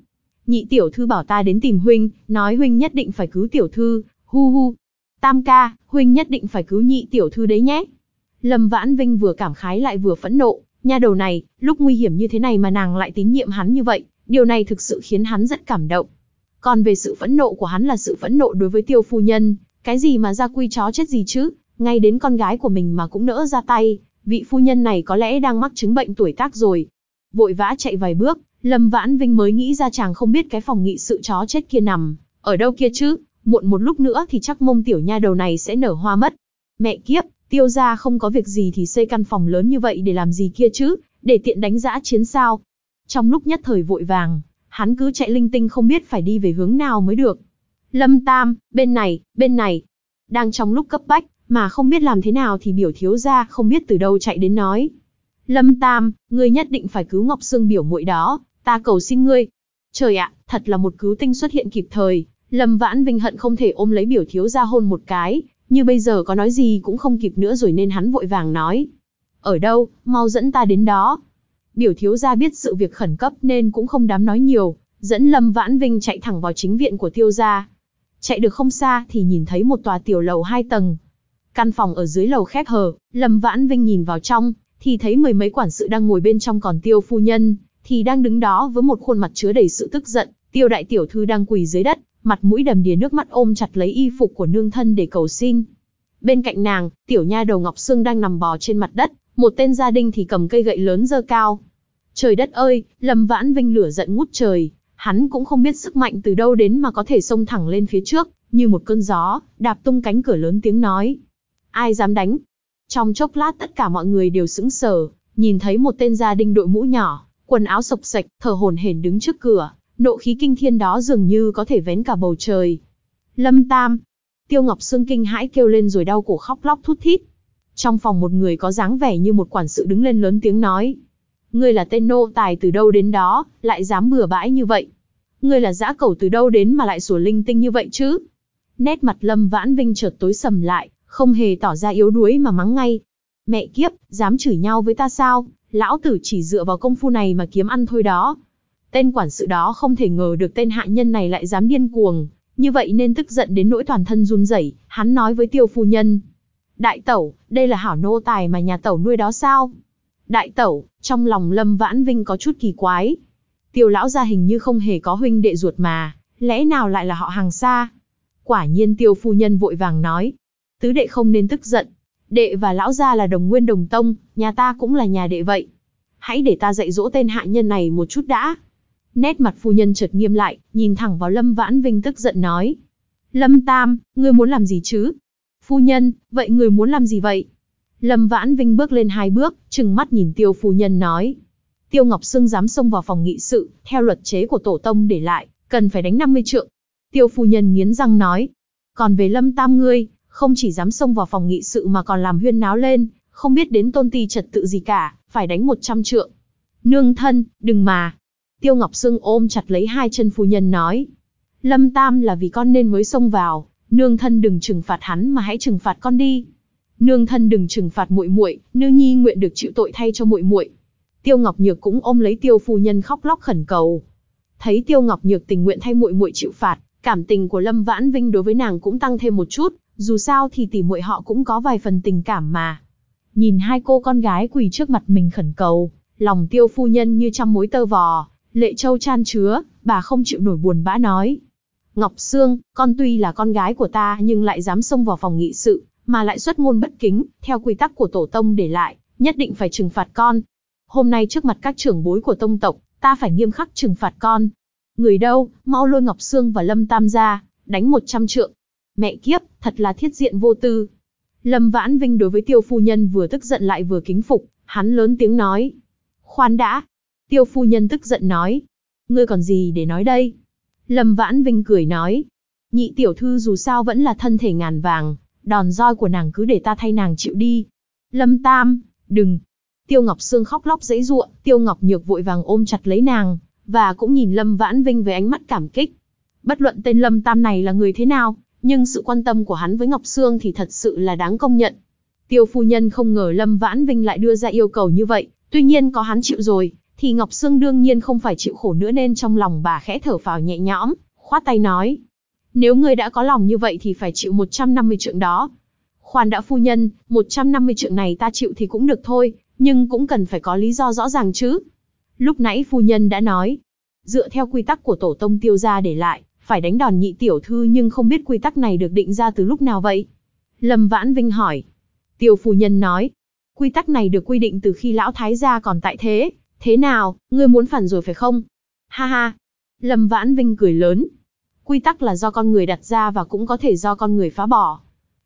Nhị tiểu thư bảo ta đến tìm huynh, nói huynh nhất định phải cứu tiểu thư, hu hu. Tam ca, huynh nhất định phải cứu nhị tiểu thư đấy nhé. Lâm Vãn Vinh vừa cảm khái lại vừa phẫn nộ, nha đầu này, lúc nguy hiểm như thế này mà nàng lại tín nhiệm hắn như vậy, điều này thực sự khiến hắn rất cảm động. Còn về sự phẫn nộ của hắn là sự phẫn nộ đối với tiêu phu nhân, cái gì mà ra quy chó chết gì chứ, ngay đến con gái của mình mà cũng nỡ ra tay, vị phu nhân này có lẽ đang mắc chứng bệnh tuổi tác rồi. Vội vã chạy vài bước, Lâm Vãn Vinh mới nghĩ ra chàng không biết cái phòng nghị sự chó chết kia nằm, ở đâu kia chứ, muộn một lúc nữa thì chắc mông tiểu nha đầu này sẽ nở hoa mất. Mẹ kiếp, tiêu gia không có việc gì thì xây căn phòng lớn như vậy để làm gì kia chứ, để tiện đánh giã chiến sao. Trong lúc nhất thời vội vàng, hắn cứ chạy linh tinh không biết phải đi về hướng nào mới được. Lâm Tam, bên này, bên này. Đang trong lúc cấp bách, mà không biết làm thế nào thì biểu thiếu gia không biết từ đâu chạy đến nói. Lâm Tam, ngươi nhất định phải cứu Ngọc Sương biểu muội đó, ta cầu xin ngươi. Trời ạ, thật là một cứu tinh xuất hiện kịp thời, Lâm Vãn Vinh hận không thể ôm lấy biểu thiếu gia hôn một cái, như bây giờ có nói gì cũng không kịp nữa rồi nên hắn vội vàng nói. Ở đâu, mau dẫn ta đến đó. Biểu thiếu gia biết sự việc khẩn cấp nên cũng không dám nói nhiều, dẫn Lâm Vãn Vinh chạy thẳng vào chính viện của tiêu gia. Chạy được không xa thì nhìn thấy một tòa tiểu lầu hai tầng. Căn phòng ở dưới lầu khép hờ, Lâm Vãn Vinh nhìn vào trong, thì thấy mười mấy quản sự đang ngồi bên trong còn tiêu phu nhân, thì đang đứng đó với một khuôn mặt chứa đầy sự tức giận, tiêu đại tiểu thư đang quỳ dưới đất, mặt mũi đầm đìa nước mắt ôm chặt lấy y phục của nương thân để cầu xin. Bên cạnh nàng, tiểu nha đầu Ngọc Sương đang nằm bò trên mặt đất, một tên gia đình thì cầm cây gậy lớn dơ cao. Trời đất ơi, Lâm Vãn Vinh lửa giận ngút trời, hắn cũng không biết sức mạnh từ đâu đến mà có thể xông thẳng lên phía trước, như một cơn gió, đạp tung cánh cửa lớn tiếng nói. Ai dám đánh? Trong chốc lát tất cả mọi người đều sững sờ, nhìn thấy một tên gia đình đội mũ nhỏ, quần áo sộc sạch, thở hổn hển đứng trước cửa, nộ khí kinh thiên đó dường như có thể vén cả bầu trời. Lâm Tam, Tiêu Ngọc Sương kinh hãi kêu lên rồi đau cổ khóc lóc thút thít. Trong phòng một người có dáng vẻ như một quản sự đứng lên lớn tiếng nói. Ngươi là tên nô tài từ đâu đến đó, lại dám bừa bãi như vậy. Ngươi là dã cẩu từ đâu đến mà lại sủa linh tinh như vậy chứ. Nét mặt Lâm Vãn Vinh chợt tối sầm lại, không hề tỏ ra yếu đuối mà mắng ngay. Mẹ kiếp, dám chửi nhau với ta sao, lão tử chỉ dựa vào công phu này mà kiếm ăn thôi đó. Tên quản sự đó không thể ngờ được tên hạ nhân này lại dám điên cuồng, như vậy nên tức giận đến nỗi toàn thân run rẩy, hắn nói với tiêu phu nhân. Đại tẩu, đây là hảo nô tài mà nhà tẩu nuôi đó sao? Đại tẩu, trong lòng Lâm Vãn Vinh có chút kỳ quái. Tiêu lão gia hình như không hề có huynh đệ ruột mà, lẽ nào lại là họ hàng xa? Quả nhiên tiêu phu nhân vội vàng nói. Tứ đệ không nên tức giận. Đệ và lão gia là đồng nguyên đồng tông, nhà ta cũng là nhà đệ vậy. Hãy để ta dạy dỗ tên hạ nhân này một chút đã. Nét mặt phu nhân chợt nghiêm lại, nhìn thẳng vào Lâm Vãn Vinh tức giận nói. Lâm Tam, ngươi muốn làm gì chứ? Phu nhân, vậy ngươi muốn làm gì vậy? Lâm Vãn Vinh bước lên hai bước, trừng mắt nhìn tiêu phu nhân nói. Tiêu Ngọc Sương dám xông vào phòng nghị sự, theo luật chế của tổ tông để lại, cần phải đánh 50 trượng. Tiêu phu nhân nghiến răng nói. Còn về Lâm Tam ngươi, không chỉ dám xông vào phòng nghị sự mà còn làm huyên náo lên, không biết đến tôn ti trật tự gì cả, phải đánh 100 trượng. Nương thân, đừng mà, Tiêu Ngọc Sương ôm chặt lấy hai chân phu nhân nói. Lâm Tam là vì con nên mới xông vào, nương thân đừng trừng phạt hắn mà hãy trừng phạt con đi. Nương thân đừng trừng phạt muội muội, nương nhi nguyện được chịu tội thay cho muội muội. Tiêu Ngọc Nhược cũng ôm lấy Tiêu phu nhân khóc lóc khẩn cầu. Thấy Tiêu Ngọc Nhược tình nguyện thay muội muội chịu phạt, cảm tình của Lâm Vãn Vinh đối với nàng cũng tăng thêm một chút, dù sao thì tỷ muội họ cũng có vài phần tình cảm mà. Nhìn hai cô con gái quỳ trước mặt mình khẩn cầu, lòng Tiêu phu nhân như trăm mối tơ vò, Lệ Châu chan chứa, bà không chịu nổi buồn bã nói. Ngọc Sương, con tuy là con gái của ta nhưng lại dám xông vào phòng nghị sự, mà lại xuất ngôn bất kính, theo quy tắc của tổ tông để lại, nhất định phải trừng phạt con. Hôm nay trước mặt các trưởng bối của tông tộc, ta phải nghiêm khắc trừng phạt con. Người đâu, mau lôi Ngọc Sương và Lâm Tam ra, đánh một trăm trượng. Mẹ kiếp, thật là thiết diện vô tư. Lâm Vãn Vinh đối với tiêu phu nhân vừa tức giận lại vừa kính phục, hắn lớn tiếng nói. Khoan đã, Tiêu phu nhân tức giận nói. Ngươi còn gì để nói đây? Lâm Vãn Vinh cười nói. Nhị tiểu thư dù sao vẫn là thân thể ngàn vàng, đòn roi của nàng cứ để ta thay nàng chịu đi. Lâm Tam, đừng. Tiêu Ngọc Sương khóc lóc dãy ruộng, Tiêu Ngọc Nhược vội vàng ôm chặt lấy nàng, và cũng nhìn Lâm Vãn Vinh với ánh mắt cảm kích. Bất luận tên Lâm Tam này là người thế nào, nhưng sự quan tâm của hắn với Ngọc Sương thì thật sự là đáng công nhận. Tiêu phu nhân không ngờ Lâm Vãn Vinh lại đưa ra yêu cầu như vậy, tuy nhiên có hắn chịu rồi, thì Ngọc Sương đương nhiên không phải chịu khổ nữa nên trong lòng bà khẽ thở phào nhẹ nhõm, khoát tay nói. Nếu ngươi đã có lòng như vậy thì phải chịu 150 trượng đó. Khoan đã phu nhân, 150 trượng này ta chịu thì cũng được thôi, nhưng cũng cần phải có lý do rõ ràng chứ. Lúc nãy phu nhân đã nói, dựa theo quy tắc của tổ tông tiêu gia để lại, phải đánh đòn nhị tiểu thư nhưng không biết quy tắc này được định ra từ lúc nào vậy? Lâm Vãn Vinh hỏi. Tiêu phu nhân nói, quy tắc này được quy định từ khi lão thái gia còn tại thế, thế nào, ngươi muốn phản rồi phải không? Ha ha. Lâm Vãn Vinh cười lớn. Quy tắc là do con người đặt ra và cũng có thể do con người phá bỏ.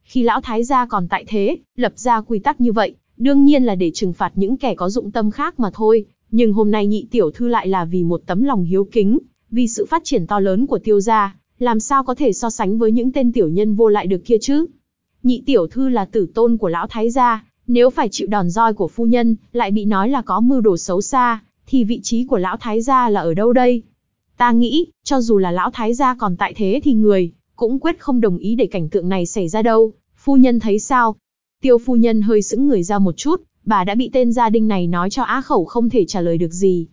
Khi lão thái gia còn tại thế, lập ra quy tắc như vậy, đương nhiên là để trừng phạt những kẻ có dụng tâm khác mà thôi, nhưng hôm nay nhị tiểu thư lại là vì một tấm lòng hiếu kính, vì sự phát triển to lớn của tiêu gia, làm sao có thể so sánh với những tên tiểu nhân vô lại được kia chứ? Nhị tiểu thư là tử tôn của lão thái gia, nếu phải chịu đòn roi của phu nhân, lại bị nói là có mưu đồ xấu xa, thì vị trí của lão thái gia là ở đâu đây? Ta nghĩ, cho dù là lão thái gia còn tại thế thì người, cũng quyết không đồng ý để cảnh tượng này xảy ra đâu. Phu nhân thấy sao? Tiêu phu nhân hơi sững người ra một chút, bà đã bị tên gia đình này nói cho á khẩu không thể trả lời được gì.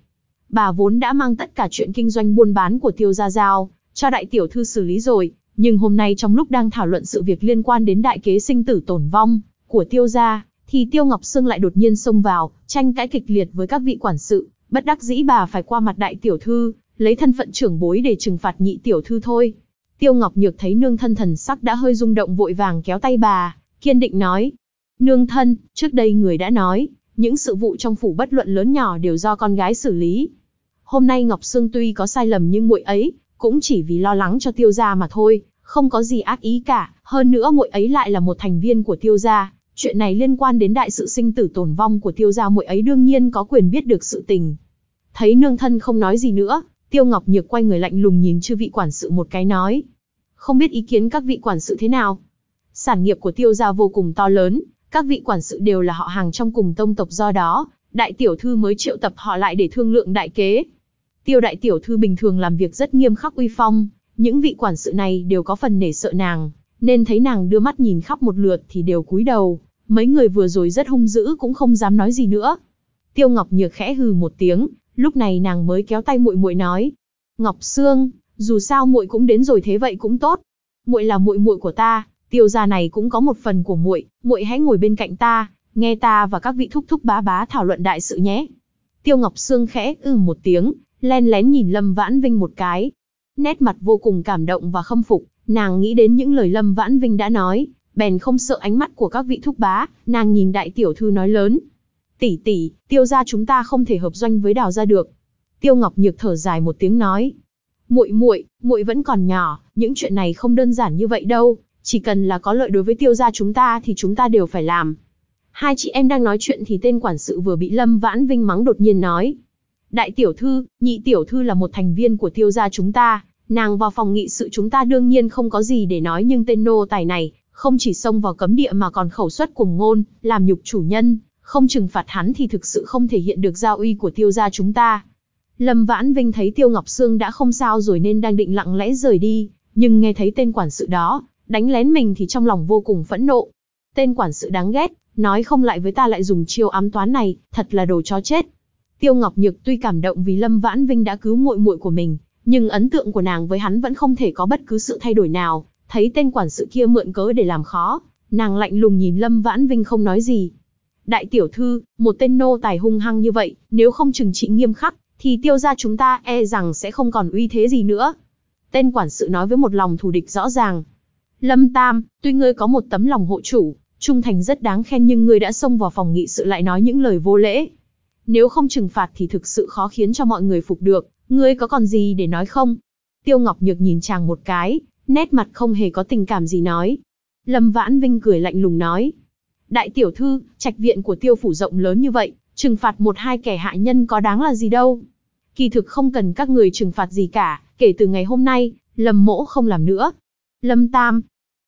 Bà vốn đã mang tất cả chuyện kinh doanh buôn bán của tiêu gia giao, cho đại tiểu thư xử lý rồi, nhưng hôm nay trong lúc đang thảo luận sự việc liên quan đến đại kế sinh tử tổn vong của tiêu gia, thì tiêu ngọc sương lại đột nhiên xông vào, tranh cãi kịch liệt với các vị quản sự, bất đắc dĩ bà phải qua mặt đại tiểu thư, lấy thân phận trưởng bối để trừng phạt nhị tiểu thư thôi. Tiêu Ngọc Nhược thấy nương thân thần sắc đã hơi rung động vội vàng kéo tay bà, kiên định nói. Nương thân, trước đây người đã nói, những sự vụ trong phủ bất luận lớn nhỏ đều do con gái xử lý. Hôm nay Ngọc Sương tuy có sai lầm nhưng muội ấy, cũng chỉ vì lo lắng cho tiêu gia mà thôi, không có gì ác ý cả, hơn nữa muội ấy lại là một thành viên của tiêu gia. Chuyện này liên quan đến đại sự sinh tử tồn vong của tiêu gia muội ấy đương nhiên có quyền biết được sự tình. Thấy nương thân không nói gì nữa, Tiêu Ngọc Nhược quay người lạnh lùng nhìn chư vị quản sự một cái nói. Không biết ý kiến các vị quản sự thế nào? Sản nghiệp của tiêu gia vô cùng to lớn, các vị quản sự đều là họ hàng trong cùng tông tộc do đó, đại tiểu thư mới triệu tập họ lại để thương lượng đại kế. Tiêu đại tiểu thư bình thường làm việc rất nghiêm khắc uy phong, những vị quản sự này đều có phần nể sợ nàng, nên thấy nàng đưa mắt nhìn khắp một lượt thì đều cúi đầu, mấy người vừa rồi rất hung dữ cũng không dám nói gì nữa. Tiêu Ngọc Nhược khẽ hừ một tiếng, Lúc này nàng mới kéo tay muội muội nói, Ngọc Sương, dù sao muội cũng đến rồi thế vậy cũng tốt. Muội là muội muội của ta, tiêu gia này cũng có một phần của muội, muội hãy ngồi bên cạnh ta, nghe ta và các vị thúc thúc bá bá thảo luận đại sự nhé. Tiêu Ngọc Sương khẽ ư ừ một tiếng, len lén nhìn Lâm Vãn Vinh một cái. Nét mặt vô cùng cảm động và khâm phục, nàng nghĩ đến những lời Lâm Vãn Vinh đã nói, bèn không sợ ánh mắt của các vị thúc bá, nàng nhìn đại tiểu thư nói lớn, tỷ tỷ, tiêu gia chúng ta không thể hợp doanh với đào gia được. Tiêu Ngọc Nhược thở dài một tiếng nói. muội muội, muội vẫn còn nhỏ, những chuyện này không đơn giản như vậy đâu, chỉ cần là có lợi đối với tiêu gia chúng ta thì chúng ta đều phải làm. Hai chị em đang nói chuyện thì tên quản sự vừa bị Lâm Vãn Vinh mắng đột nhiên nói. Đại tiểu thư, nhị tiểu thư là một thành viên của tiêu gia chúng ta, nàng vào phòng nghị sự chúng ta đương nhiên không có gì để nói nhưng tên nô tài này, không chỉ xông vào cấm địa mà còn khẩu suất cùng ngôn, làm nhục chủ nhân, không trừng phạt hắn thì thực sự không thể hiện được giao uy của tiêu gia chúng ta. Lâm Vãn Vinh thấy Tiêu Ngọc Sương đã không sao rồi nên đang định lặng lẽ rời đi, nhưng nghe thấy tên quản sự đó, đánh lén mình thì trong lòng vô cùng phẫn nộ. Tên quản sự đáng ghét, nói không lại với ta lại dùng chiêu ám toán này, thật là đồ chó chết. Tiêu Ngọc Nhược tuy cảm động vì Lâm Vãn Vinh đã cứu muội muội của mình, nhưng ấn tượng của nàng với hắn vẫn không thể có bất cứ sự thay đổi nào, thấy tên quản sự kia mượn cớ để làm khó, nàng lạnh lùng nhìn Lâm Vãn Vinh không nói gì, Đại tiểu thư, một tên nô tài hung hăng như vậy, nếu không trừng trị nghiêm khắc, thì tiêu gia chúng ta e rằng sẽ không còn uy thế gì nữa. Tên quản sự nói với một lòng thù địch rõ ràng. Lâm Tam, tuy ngươi có một tấm lòng hộ chủ, trung thành rất đáng khen nhưng ngươi đã xông vào phòng nghị sự lại nói những lời vô lễ. Nếu không trừng phạt thì thực sự khó khiến cho mọi người phục được, ngươi có còn gì để nói không? Tiêu Ngọc Nhược nhìn chàng một cái, nét mặt không hề có tình cảm gì nói. Lâm Vãn Vinh cười lạnh lùng nói, Đại tiểu thư, trạch viện của tiêu phủ rộng lớn như vậy, trừng phạt một hai kẻ hại nhân có đáng là gì đâu. Kỳ thực không cần các người trừng phạt gì cả, kể từ ngày hôm nay, Lâm mỗ không làm nữa. Lâm Tam.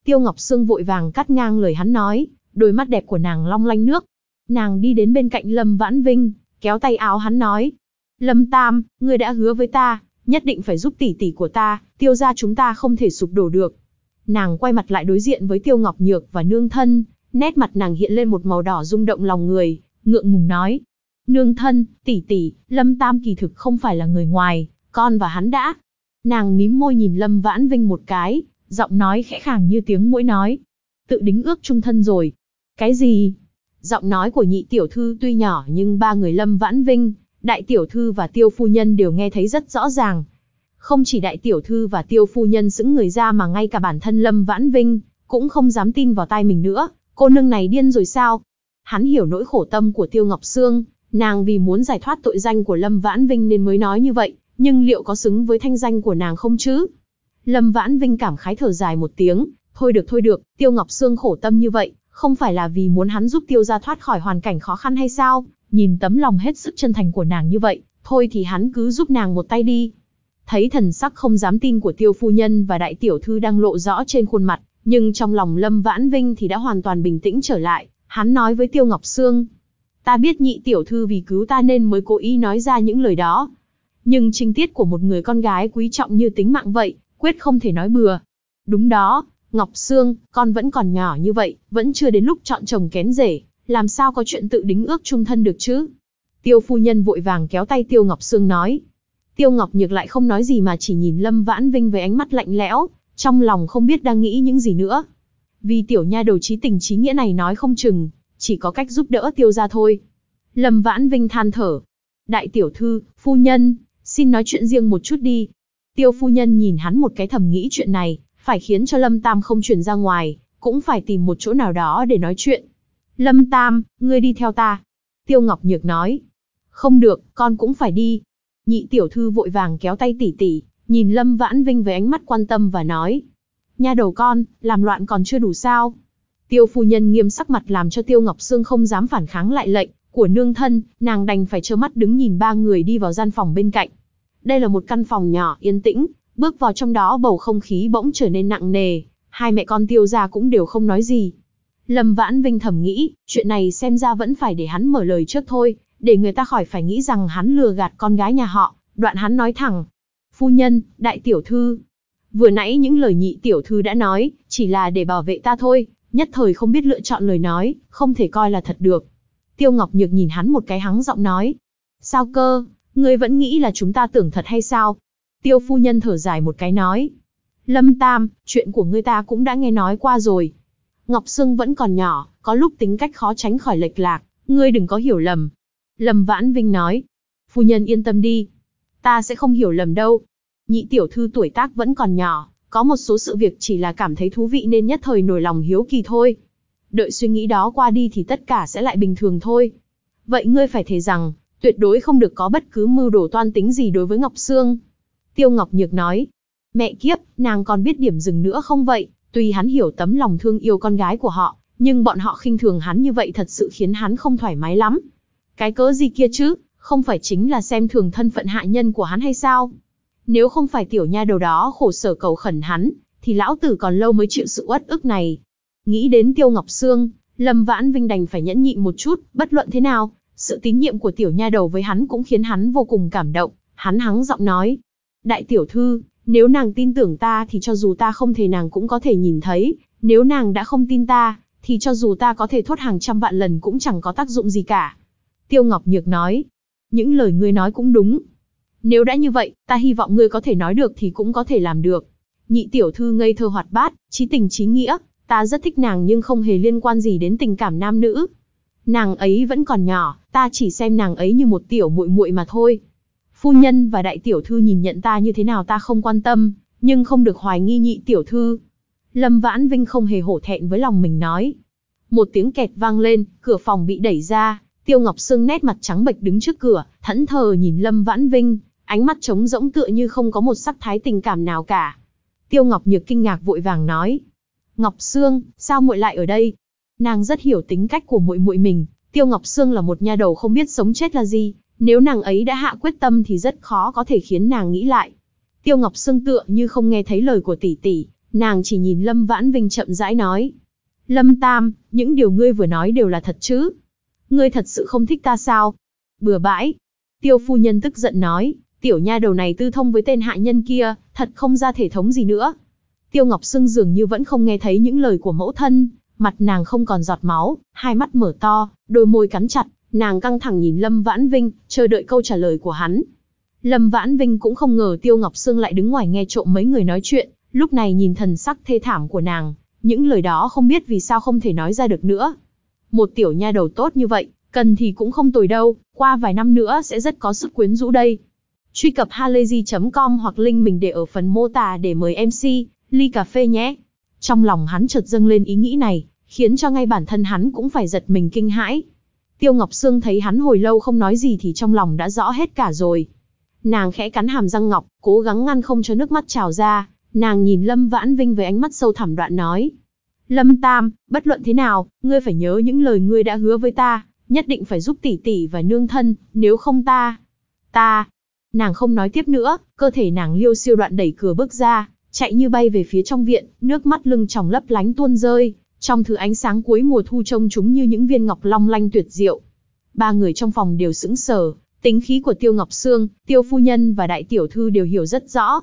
Tiêu Ngọc Sương vội vàng cắt ngang lời hắn nói, đôi mắt đẹp của nàng long lanh nước. Nàng đi đến bên cạnh Lâm Vãn Vinh, kéo tay áo hắn nói. Lâm Tam, ngươi đã hứa với ta, nhất định phải giúp tỷ tỷ của ta, tiêu ra chúng ta không thể sụp đổ được. Nàng quay mặt lại đối diện với Tiêu Ngọc Nhược và Nương Thân, Nét mặt nàng hiện lên một màu đỏ rung động lòng người, ngượng ngùng nói. Nương thân, tỷ tỷ, Lâm Tam kỳ thực không phải là người ngoài, con và hắn đã. Nàng mím môi nhìn Lâm Vãn Vinh một cái, Giọng nói khẽ khàng như tiếng mũi nói. Tự đính ước chung thân rồi. Cái gì? Giọng nói của nhị tiểu thư tuy nhỏ nhưng ba người Lâm Vãn Vinh, đại tiểu thư và tiêu phu nhân đều nghe thấy rất rõ ràng. Không chỉ đại tiểu thư và tiêu phu nhân sững người ra mà ngay cả bản thân Lâm Vãn Vinh, cũng không dám tin vào tai mình nữa, cô nương này điên rồi sao? Hắn hiểu nỗi khổ tâm của Tiêu Ngọc Sương, nàng vì muốn giải thoát tội danh của Lâm Vãn Vinh nên mới nói như vậy, nhưng liệu có xứng với thanh danh của nàng không chứ? Lâm Vãn Vinh cảm khái thở dài một tiếng, thôi được thôi được, Tiêu Ngọc Sương khổ tâm như vậy, không phải là vì muốn hắn giúp Tiêu gia thoát khỏi hoàn cảnh khó khăn hay sao? Nhìn tấm lòng hết sức chân thành của nàng như vậy, thôi thì hắn cứ giúp nàng một tay đi. Thấy thần sắc không dám tin của Tiêu phu nhân và đại tiểu thư đang lộ rõ trên khuôn mặt, nhưng trong lòng Lâm Vãn Vinh thì đã hoàn toàn bình tĩnh trở lại, hắn nói với Tiêu Ngọc Sương. Ta biết nhị tiểu thư vì cứu ta nên mới cố ý nói ra những lời đó. Nhưng trinh tiết của một người con gái quý trọng như tính mạng vậy, quyết không thể nói bừa. Đúng đó, Ngọc Sương, con vẫn còn nhỏ như vậy, vẫn chưa đến lúc chọn chồng kén rể, làm sao có chuyện tự đính ước chung thân được chứ? Tiêu phu nhân vội vàng kéo tay Tiêu Ngọc Sương nói. Tiêu Ngọc Nhược lại không nói gì mà chỉ nhìn Lâm Vãn Vinh với ánh mắt lạnh lẽo, trong lòng không biết đang nghĩ những gì nữa. Vì tiểu nha đầu trí tình trí nghĩa này nói không chừng, chỉ có cách giúp đỡ tiêu ra thôi. Lâm Vãn Vinh than thở. Đại tiểu thư, phu nhân, xin nói chuyện riêng một chút đi. Tiêu phu nhân nhìn hắn một cái thầm nghĩ chuyện này, phải khiến cho Lâm Tam không chuyển ra ngoài, cũng phải tìm một chỗ nào đó để nói chuyện. Lâm Tam, ngươi đi theo ta. Tiêu Ngọc Nhược nói. Không được, con cũng phải đi. Nhị tiểu thư vội vàng kéo tay tỷ tỷ, nhìn Lâm Vãn Vinh với ánh mắt quan tâm và nói. Nha đầu con, làm loạn còn chưa đủ sao. Tiêu phu nhân nghiêm sắc mặt làm cho Tiêu Ngọc Sương không dám phản kháng lại lệnh của nương thân, nàng đành phải trơ mắt đứng nhìn ba người đi vào gian phòng bên cạnh. Đây là một căn phòng nhỏ, yên tĩnh, bước vào trong đó bầu không khí bỗng trở nên nặng nề, hai mẹ con Tiêu gia cũng đều không nói gì. Lâm Vãn Vinh thầm nghĩ, chuyện này xem ra vẫn phải để hắn mở lời trước thôi, để người ta khỏi phải nghĩ rằng hắn lừa gạt con gái nhà họ, đoạn hắn nói thẳng, Phu nhân, đại tiểu thư. Vừa nãy những lời nhị tiểu thư đã nói, chỉ là để bảo vệ ta thôi, nhất thời không biết lựa chọn lời nói, không thể coi là thật được. Tiêu Ngọc Nhược nhìn hắn một cái hắng giọng nói. Sao cơ, ngươi vẫn nghĩ là chúng ta tưởng thật hay sao? Tiêu phu nhân thở dài một cái nói. Lâm Tam, chuyện của ngươi ta cũng đã nghe nói qua rồi. Ngọc Sương vẫn còn nhỏ, có lúc tính cách khó tránh khỏi lệch lạc, ngươi đừng có hiểu lầm. Lâm Vãn Vinh nói. Phu nhân yên tâm đi. Ta sẽ không hiểu lầm đâu nhị tiểu thư tuổi tác vẫn còn nhỏ, có một số sự việc chỉ là cảm thấy thú vị nên nhất thời nổi lòng hiếu kỳ thôi. Đợi suy nghĩ đó qua đi thì tất cả sẽ lại bình thường thôi. Vậy ngươi phải thề rằng, tuyệt đối không được có bất cứ mưu đồ toan tính gì đối với Ngọc Sương. Tiêu Ngọc Nhược nói, mẹ kiếp, nàng còn biết điểm dừng nữa không vậy, tuy hắn hiểu tấm lòng thương yêu con gái của họ, nhưng bọn họ khinh thường hắn như vậy thật sự khiến hắn không thoải mái lắm. Cái cớ gì kia chứ, không phải chính là xem thường thân phận hạ nhân của hắn hay sao? Nếu không phải tiểu nha đầu đó khổ sở cầu khẩn hắn, thì lão tử còn lâu mới chịu sự uất ức này. Nghĩ đến Tiêu Ngọc Sương, Lâm Vãn Vinh đành phải nhẫn nhịn một chút, bất luận thế nào, sự tín nhiệm của tiểu nha đầu với hắn cũng khiến hắn vô cùng cảm động, hắn hắng giọng nói. Đại tiểu thư, nếu nàng tin tưởng ta thì cho dù ta không thể nàng cũng có thể nhìn thấy, nếu nàng đã không tin ta, thì cho dù ta có thể thốt hàng trăm vạn lần cũng chẳng có tác dụng gì cả. Tiêu Ngọc Nhược nói, những lời ngươi nói cũng đúng, nếu đã như vậy, ta hy vọng ngươi có thể nói được thì cũng có thể làm được. Nhị tiểu thư ngây thơ hoạt bát, trí tình trí nghĩa, ta rất thích nàng nhưng không hề liên quan gì đến tình cảm nam nữ. Nàng ấy vẫn còn nhỏ, ta chỉ xem nàng ấy như một tiểu muội muội mà thôi. Phu nhân và đại tiểu thư nhìn nhận ta như thế nào ta không quan tâm, nhưng không được hoài nghi nhị tiểu thư. Lâm Vãn Vinh không hề hổ thẹn với lòng mình nói. Một tiếng kẹt vang lên, cửa phòng bị đẩy ra, Tiêu Ngọc Sương nét mặt trắng bệch đứng trước cửa, thẫn thờ nhìn Lâm Vãn Vinh, ánh mắt trống rỗng tựa như không có một sắc thái tình cảm nào cả. Tiêu Ngọc Nhược kinh ngạc vội vàng nói, Ngọc Sương, sao muội lại ở đây? Nàng rất hiểu tính cách của muội muội mình, Tiêu Ngọc Sương là một nha đầu không biết sống chết là gì, nếu nàng ấy đã hạ quyết tâm thì rất khó có thể khiến nàng nghĩ lại. Tiêu Ngọc Sương tựa như không nghe thấy lời của tỷ tỷ, nàng chỉ nhìn Lâm Vãn Vinh chậm rãi nói. Lâm Tam, những điều ngươi vừa nói đều là thật chứ? Ngươi thật sự không thích ta sao? Bừa bãi. Tiêu phu nhân tức giận nói, Tiểu nha đầu này tư thông với tên hạ nhân kia, thật không ra thể thống gì nữa. Tiêu Ngọc Sương dường như vẫn không nghe thấy những lời của mẫu thân, mặt nàng không còn giọt máu, hai mắt mở to, đôi môi cắn chặt, nàng căng thẳng nhìn Lâm Vãn Vinh, chờ đợi câu trả lời của hắn. Lâm Vãn Vinh cũng không ngờ Tiêu Ngọc Sương lại đứng ngoài nghe trộm mấy người nói chuyện, Lúc này nhìn thần sắc thê thảm của nàng, những lời đó không biết vì sao không thể nói ra được nữa. Một tiểu nha đầu tốt như vậy, cần thì cũng không tồi đâu, qua vài năm nữa sẽ rất có sức quyến rũ đây. Truy cập halayzi.com hoặc link mình để ở phần mô tả để mời MC, ly cà phê nhé. Trong lòng hắn chợt dâng lên ý nghĩ này, khiến cho ngay bản thân hắn cũng phải giật mình kinh hãi. Tiêu Ngọc Sương thấy hắn hồi lâu không nói gì thì trong lòng đã rõ hết cả rồi. Nàng khẽ cắn hàm răng ngọc, cố gắng ngăn không cho nước mắt trào ra, nàng nhìn Lâm Vãn Vinh với ánh mắt sâu thẳm đoạn nói. Lâm Tam, bất luận thế nào, ngươi phải nhớ những lời ngươi đã hứa với ta, nhất định phải giúp tỷ tỷ và nương thân, nếu không ta... Ta... Nàng không nói tiếp nữa, cơ thể nàng liêu siêu đoạn đẩy cửa bước ra, chạy như bay về phía trong viện, nước mắt lưng tròng lấp lánh tuôn rơi, trong thứ ánh sáng cuối mùa thu trông chúng như những viên ngọc long lanh tuyệt diệu. Ba người trong phòng đều sững sờ, tính khí của Tiêu Ngọc Sương, Tiêu Phu Nhân và Đại Tiểu Thư đều hiểu rất rõ.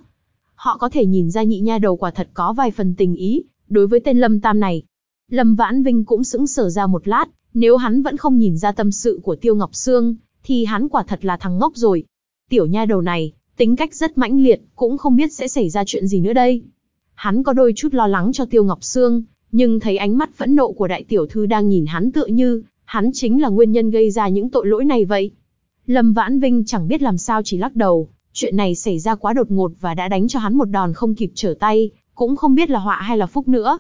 Họ có thể nhìn ra nhị nha đầu quả thật có vài phần tình ý, đối với tên Lâm Tam này. Lâm Vãn Vinh cũng sững sờ ra một lát, nếu hắn vẫn không nhìn ra tâm sự của Tiêu Ngọc Sương, thì hắn quả thật là thằng ngốc rồi. Tiểu nha đầu này, tính cách rất mãnh liệt, cũng không biết sẽ xảy ra chuyện gì nữa đây. Hắn có đôi chút lo lắng cho Tiêu Ngọc Sương, nhưng thấy ánh mắt phẫn nộ của đại tiểu thư đang nhìn hắn tựa như, hắn chính là nguyên nhân gây ra những tội lỗi này vậy. Lâm Vãn Vinh chẳng biết làm sao chỉ lắc đầu, chuyện này xảy ra quá đột ngột và đã đánh cho hắn một đòn không kịp trở tay, cũng không biết là họa hay là phúc nữa.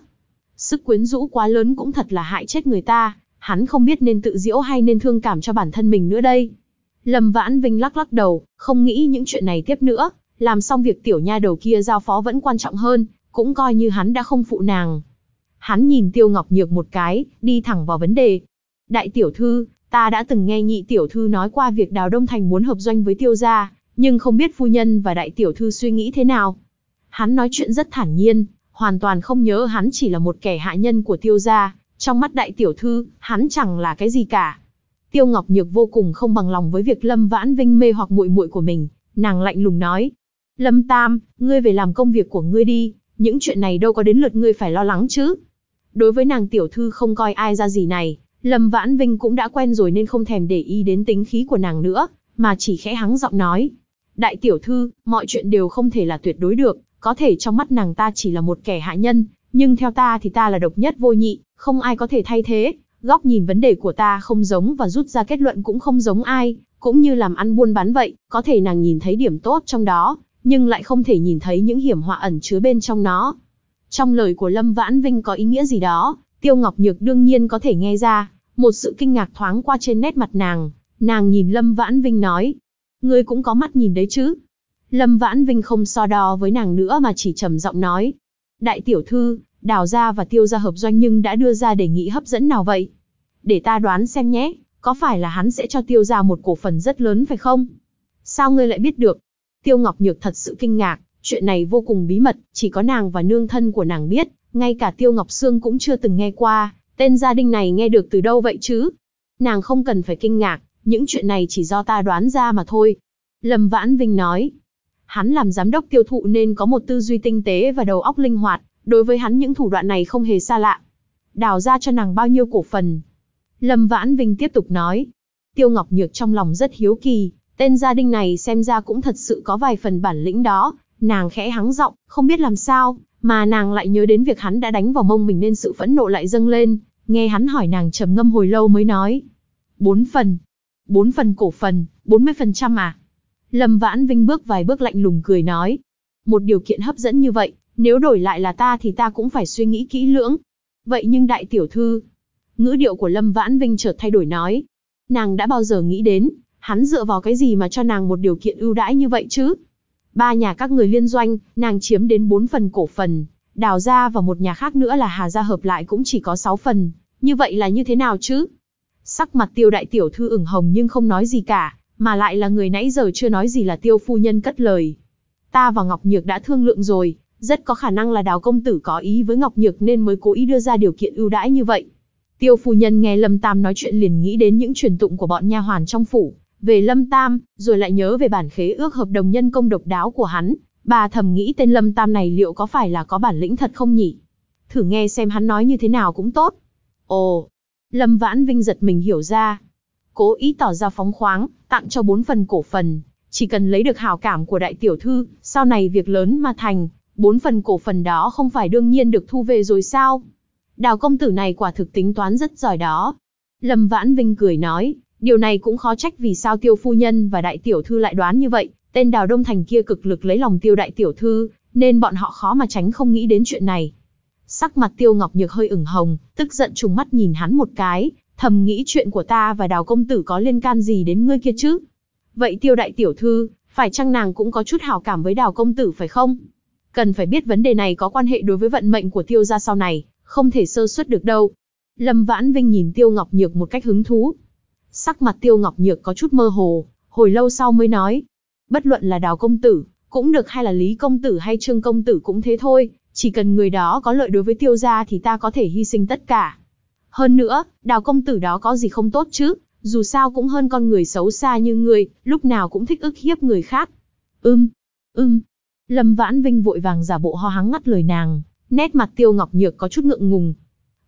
Sức quyến rũ quá lớn cũng thật là hại chết người ta, hắn không biết nên tự diễu hay nên thương cảm cho bản thân mình nữa đây. Lâm Vãn Vinh lắc lắc đầu, không nghĩ những chuyện này tiếp nữa, làm xong việc tiểu nha đầu kia giao phó vẫn quan trọng hơn, cũng coi như hắn đã không phụ nàng. Hắn nhìn Tiêu Ngọc Nhược một cái, đi thẳng vào vấn đề. Đại tiểu thư, ta đã từng nghe nhị tiểu thư nói qua việc Đào Đông Thành muốn hợp doanh với Tiêu gia, nhưng không biết phu nhân và đại tiểu thư suy nghĩ thế nào. Hắn nói chuyện rất thản nhiên, hoàn toàn không nhớ hắn chỉ là một kẻ hạ nhân của Tiêu gia, trong mắt đại tiểu thư, hắn chẳng là cái gì cả. Tiêu Ngọc Nhược vô cùng không bằng lòng với việc Lâm Vãn Vinh mê hoặc muội muội của mình, nàng lạnh lùng nói: "Lâm Tam, ngươi về làm công việc của ngươi đi, những chuyện này đâu có đến lượt ngươi phải lo lắng chứ." Đối với nàng tiểu thư không coi ai ra gì này, Lâm Vãn Vinh cũng đã quen rồi nên không thèm để ý đến tính khí của nàng nữa, mà chỉ khẽ hắng giọng nói. Đại tiểu thư, mọi chuyện đều không thể là tuyệt đối được, có thể trong mắt nàng ta chỉ là một kẻ hạ nhân, nhưng theo ta thì ta là độc nhất vô nhị, không ai có thể thay thế. Góc nhìn vấn đề của ta không giống và rút ra kết luận cũng không giống ai, cũng như làm ăn buôn bán vậy, có thể nàng nhìn thấy điểm tốt trong đó, nhưng lại không thể nhìn thấy những hiểm họa ẩn chứa bên trong nó. Trong lời của Lâm Vãn Vinh có ý nghĩa gì đó, Tiêu Ngọc Nhược đương nhiên có thể nghe ra, một sự kinh ngạc thoáng qua trên nét mặt nàng, nàng nhìn Lâm Vãn Vinh nói, ngươi cũng có mắt nhìn đấy chứ. Lâm Vãn Vinh không so đo với nàng nữa mà chỉ trầm giọng nói, đại tiểu thư, đào gia và tiêu gia hợp doanh nhưng đã đưa ra đề nghị hấp dẫn nào vậy? Để ta đoán xem nhé, có phải là hắn sẽ cho tiêu gia một cổ phần rất lớn phải không? Sao ngươi lại biết được? Tiêu Ngọc Nhược thật sự kinh ngạc, Chuyện này vô cùng bí mật, chỉ có nàng và nương thân của nàng biết, ngay cả Tiêu Ngọc Sương cũng chưa từng nghe qua, tên gia đình này nghe được từ đâu vậy chứ? Nàng không cần phải kinh ngạc, những chuyện này chỉ do ta đoán ra mà thôi. Lâm Vãn Vinh nói, hắn làm giám đốc tiêu thụ nên có một tư duy tinh tế và đầu óc linh hoạt, đối với hắn những thủ đoạn này không hề xa lạ. Đào ra cho nàng bao nhiêu cổ phần? Lâm Vãn Vinh tiếp tục nói, Tiêu Ngọc Nhược trong lòng rất hiếu kỳ, tên gia đình này xem ra cũng thật sự có vài phần bản lĩnh đó, Nàng khẽ hắng giọng, không biết làm sao, mà nàng lại nhớ đến việc hắn đã đánh vào mông mình nên sự phẫn nộ lại dâng lên, nghe hắn hỏi nàng trầm ngâm hồi lâu mới nói. Bốn phần. Bốn phần cổ phần, bốn mươi phần trăm à? Lâm Vãn Vinh bước vài bước lạnh lùng cười nói. Một điều kiện hấp dẫn như vậy, nếu đổi lại là ta thì ta cũng phải suy nghĩ kỹ lưỡng. Vậy nhưng đại tiểu thư, ngữ điệu của Lâm Vãn Vinh chợt thay đổi nói. Nàng đã bao giờ nghĩ đến, hắn dựa vào cái gì mà cho nàng một điều kiện ưu đãi như vậy chứ? Ba nhà các người liên doanh, nàng chiếm đến 4 phần cổ phần, đào gia và một nhà khác nữa là Hà gia hợp lại cũng chỉ có 6 phần, như vậy là như thế nào chứ? Sắc mặt tiêu đại tiểu thư ửng hồng nhưng không nói gì cả, mà lại là người nãy giờ chưa nói gì là tiêu phu nhân cất lời. Ta và Ngọc Nhược đã thương lượng rồi, rất có khả năng là đào công tử có ý với Ngọc Nhược nên mới cố ý đưa ra điều kiện ưu đãi như vậy. Tiêu phu nhân nghe Lâm Tam nói chuyện liền nghĩ đến những truyền tụng của bọn nha hoàn trong phủ, về Lâm Tam, rồi lại nhớ về bản khế ước hợp đồng nhân công độc đáo của hắn, bà thầm nghĩ tên Lâm Tam này liệu có phải là có bản lĩnh thật không nhỉ? Thử nghe xem hắn nói như thế nào cũng tốt. Ồ, Lâm Vãn Vinh giật mình hiểu ra. Cố ý tỏ ra phóng khoáng, tặng cho bốn phần cổ phần, chỉ cần lấy được hào cảm của đại tiểu thư, sau này việc lớn mà thành, bốn phần cổ phần đó không phải đương nhiên được thu về rồi sao? Đào công tử này quả thực tính toán rất giỏi đó. Lâm Vãn Vinh cười nói, điều này cũng khó trách vì sao tiêu phu nhân và đại tiểu thư lại đoán như vậy, tên đào đông thành kia cực lực lấy lòng tiêu đại tiểu thư, nên bọn họ khó mà tránh không nghĩ đến chuyện này. Sắc mặt tiêu ngọc nhược hơi ửng hồng, tức giận trùng mắt nhìn hắn một cái, thầm nghĩ chuyện của ta và đào công tử có liên can gì đến ngươi kia chứ? Vậy tiêu đại tiểu thư, phải chăng nàng cũng có chút hảo cảm với đào công tử phải không? Cần phải biết vấn đề này có quan hệ đối với vận mệnh của tiêu gia sau này, không thể sơ suất được đâu. Lâm Vãn Vinh nhìn Tiêu Ngọc Nhược một cách hứng thú. Sắc mặt Tiêu Ngọc Nhược có chút mơ hồ, hồi lâu sau mới nói. Bất luận là đào công tử, cũng được hay là Lý công tử hay Trương công tử cũng thế thôi, chỉ cần người đó có lợi đối với tiêu gia thì ta có thể hy sinh tất cả. Hơn nữa, đào công tử đó có gì không tốt chứ, dù sao cũng hơn con người xấu xa như người, lúc nào cũng thích ức hiếp người khác. Ưm, ưm. Lâm Vãn Vinh vội vàng giả bộ ho hắng ngắt lời nàng, nét mặt Tiêu Ngọc Nhược có chút ngượng ngùng.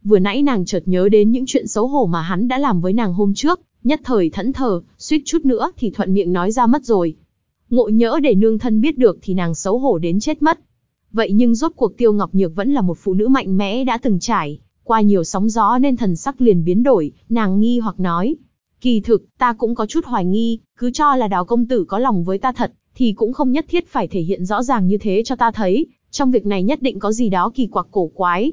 Vừa nãy nàng chợt nhớ đến những chuyện xấu hổ mà hắn đã làm với nàng hôm trước, nhất thời thẫn thờ, suýt chút nữa thì thuận miệng nói ra mất rồi. Ngộ nhỡ để nương thân biết được thì nàng xấu hổ đến chết mất. Vậy nhưng rốt cuộc Tiêu Ngọc Nhược vẫn là một phụ nữ mạnh mẽ đã từng trải, qua nhiều sóng gió nên thần sắc liền biến đổi, nàng nghi hoặc nói. Kỳ thực, ta cũng có chút hoài nghi, cứ cho là đào công tử có lòng với ta thật, thì cũng không nhất thiết phải thể hiện rõ ràng như thế cho ta thấy, trong việc này nhất định có gì đó kỳ quặc cổ quái.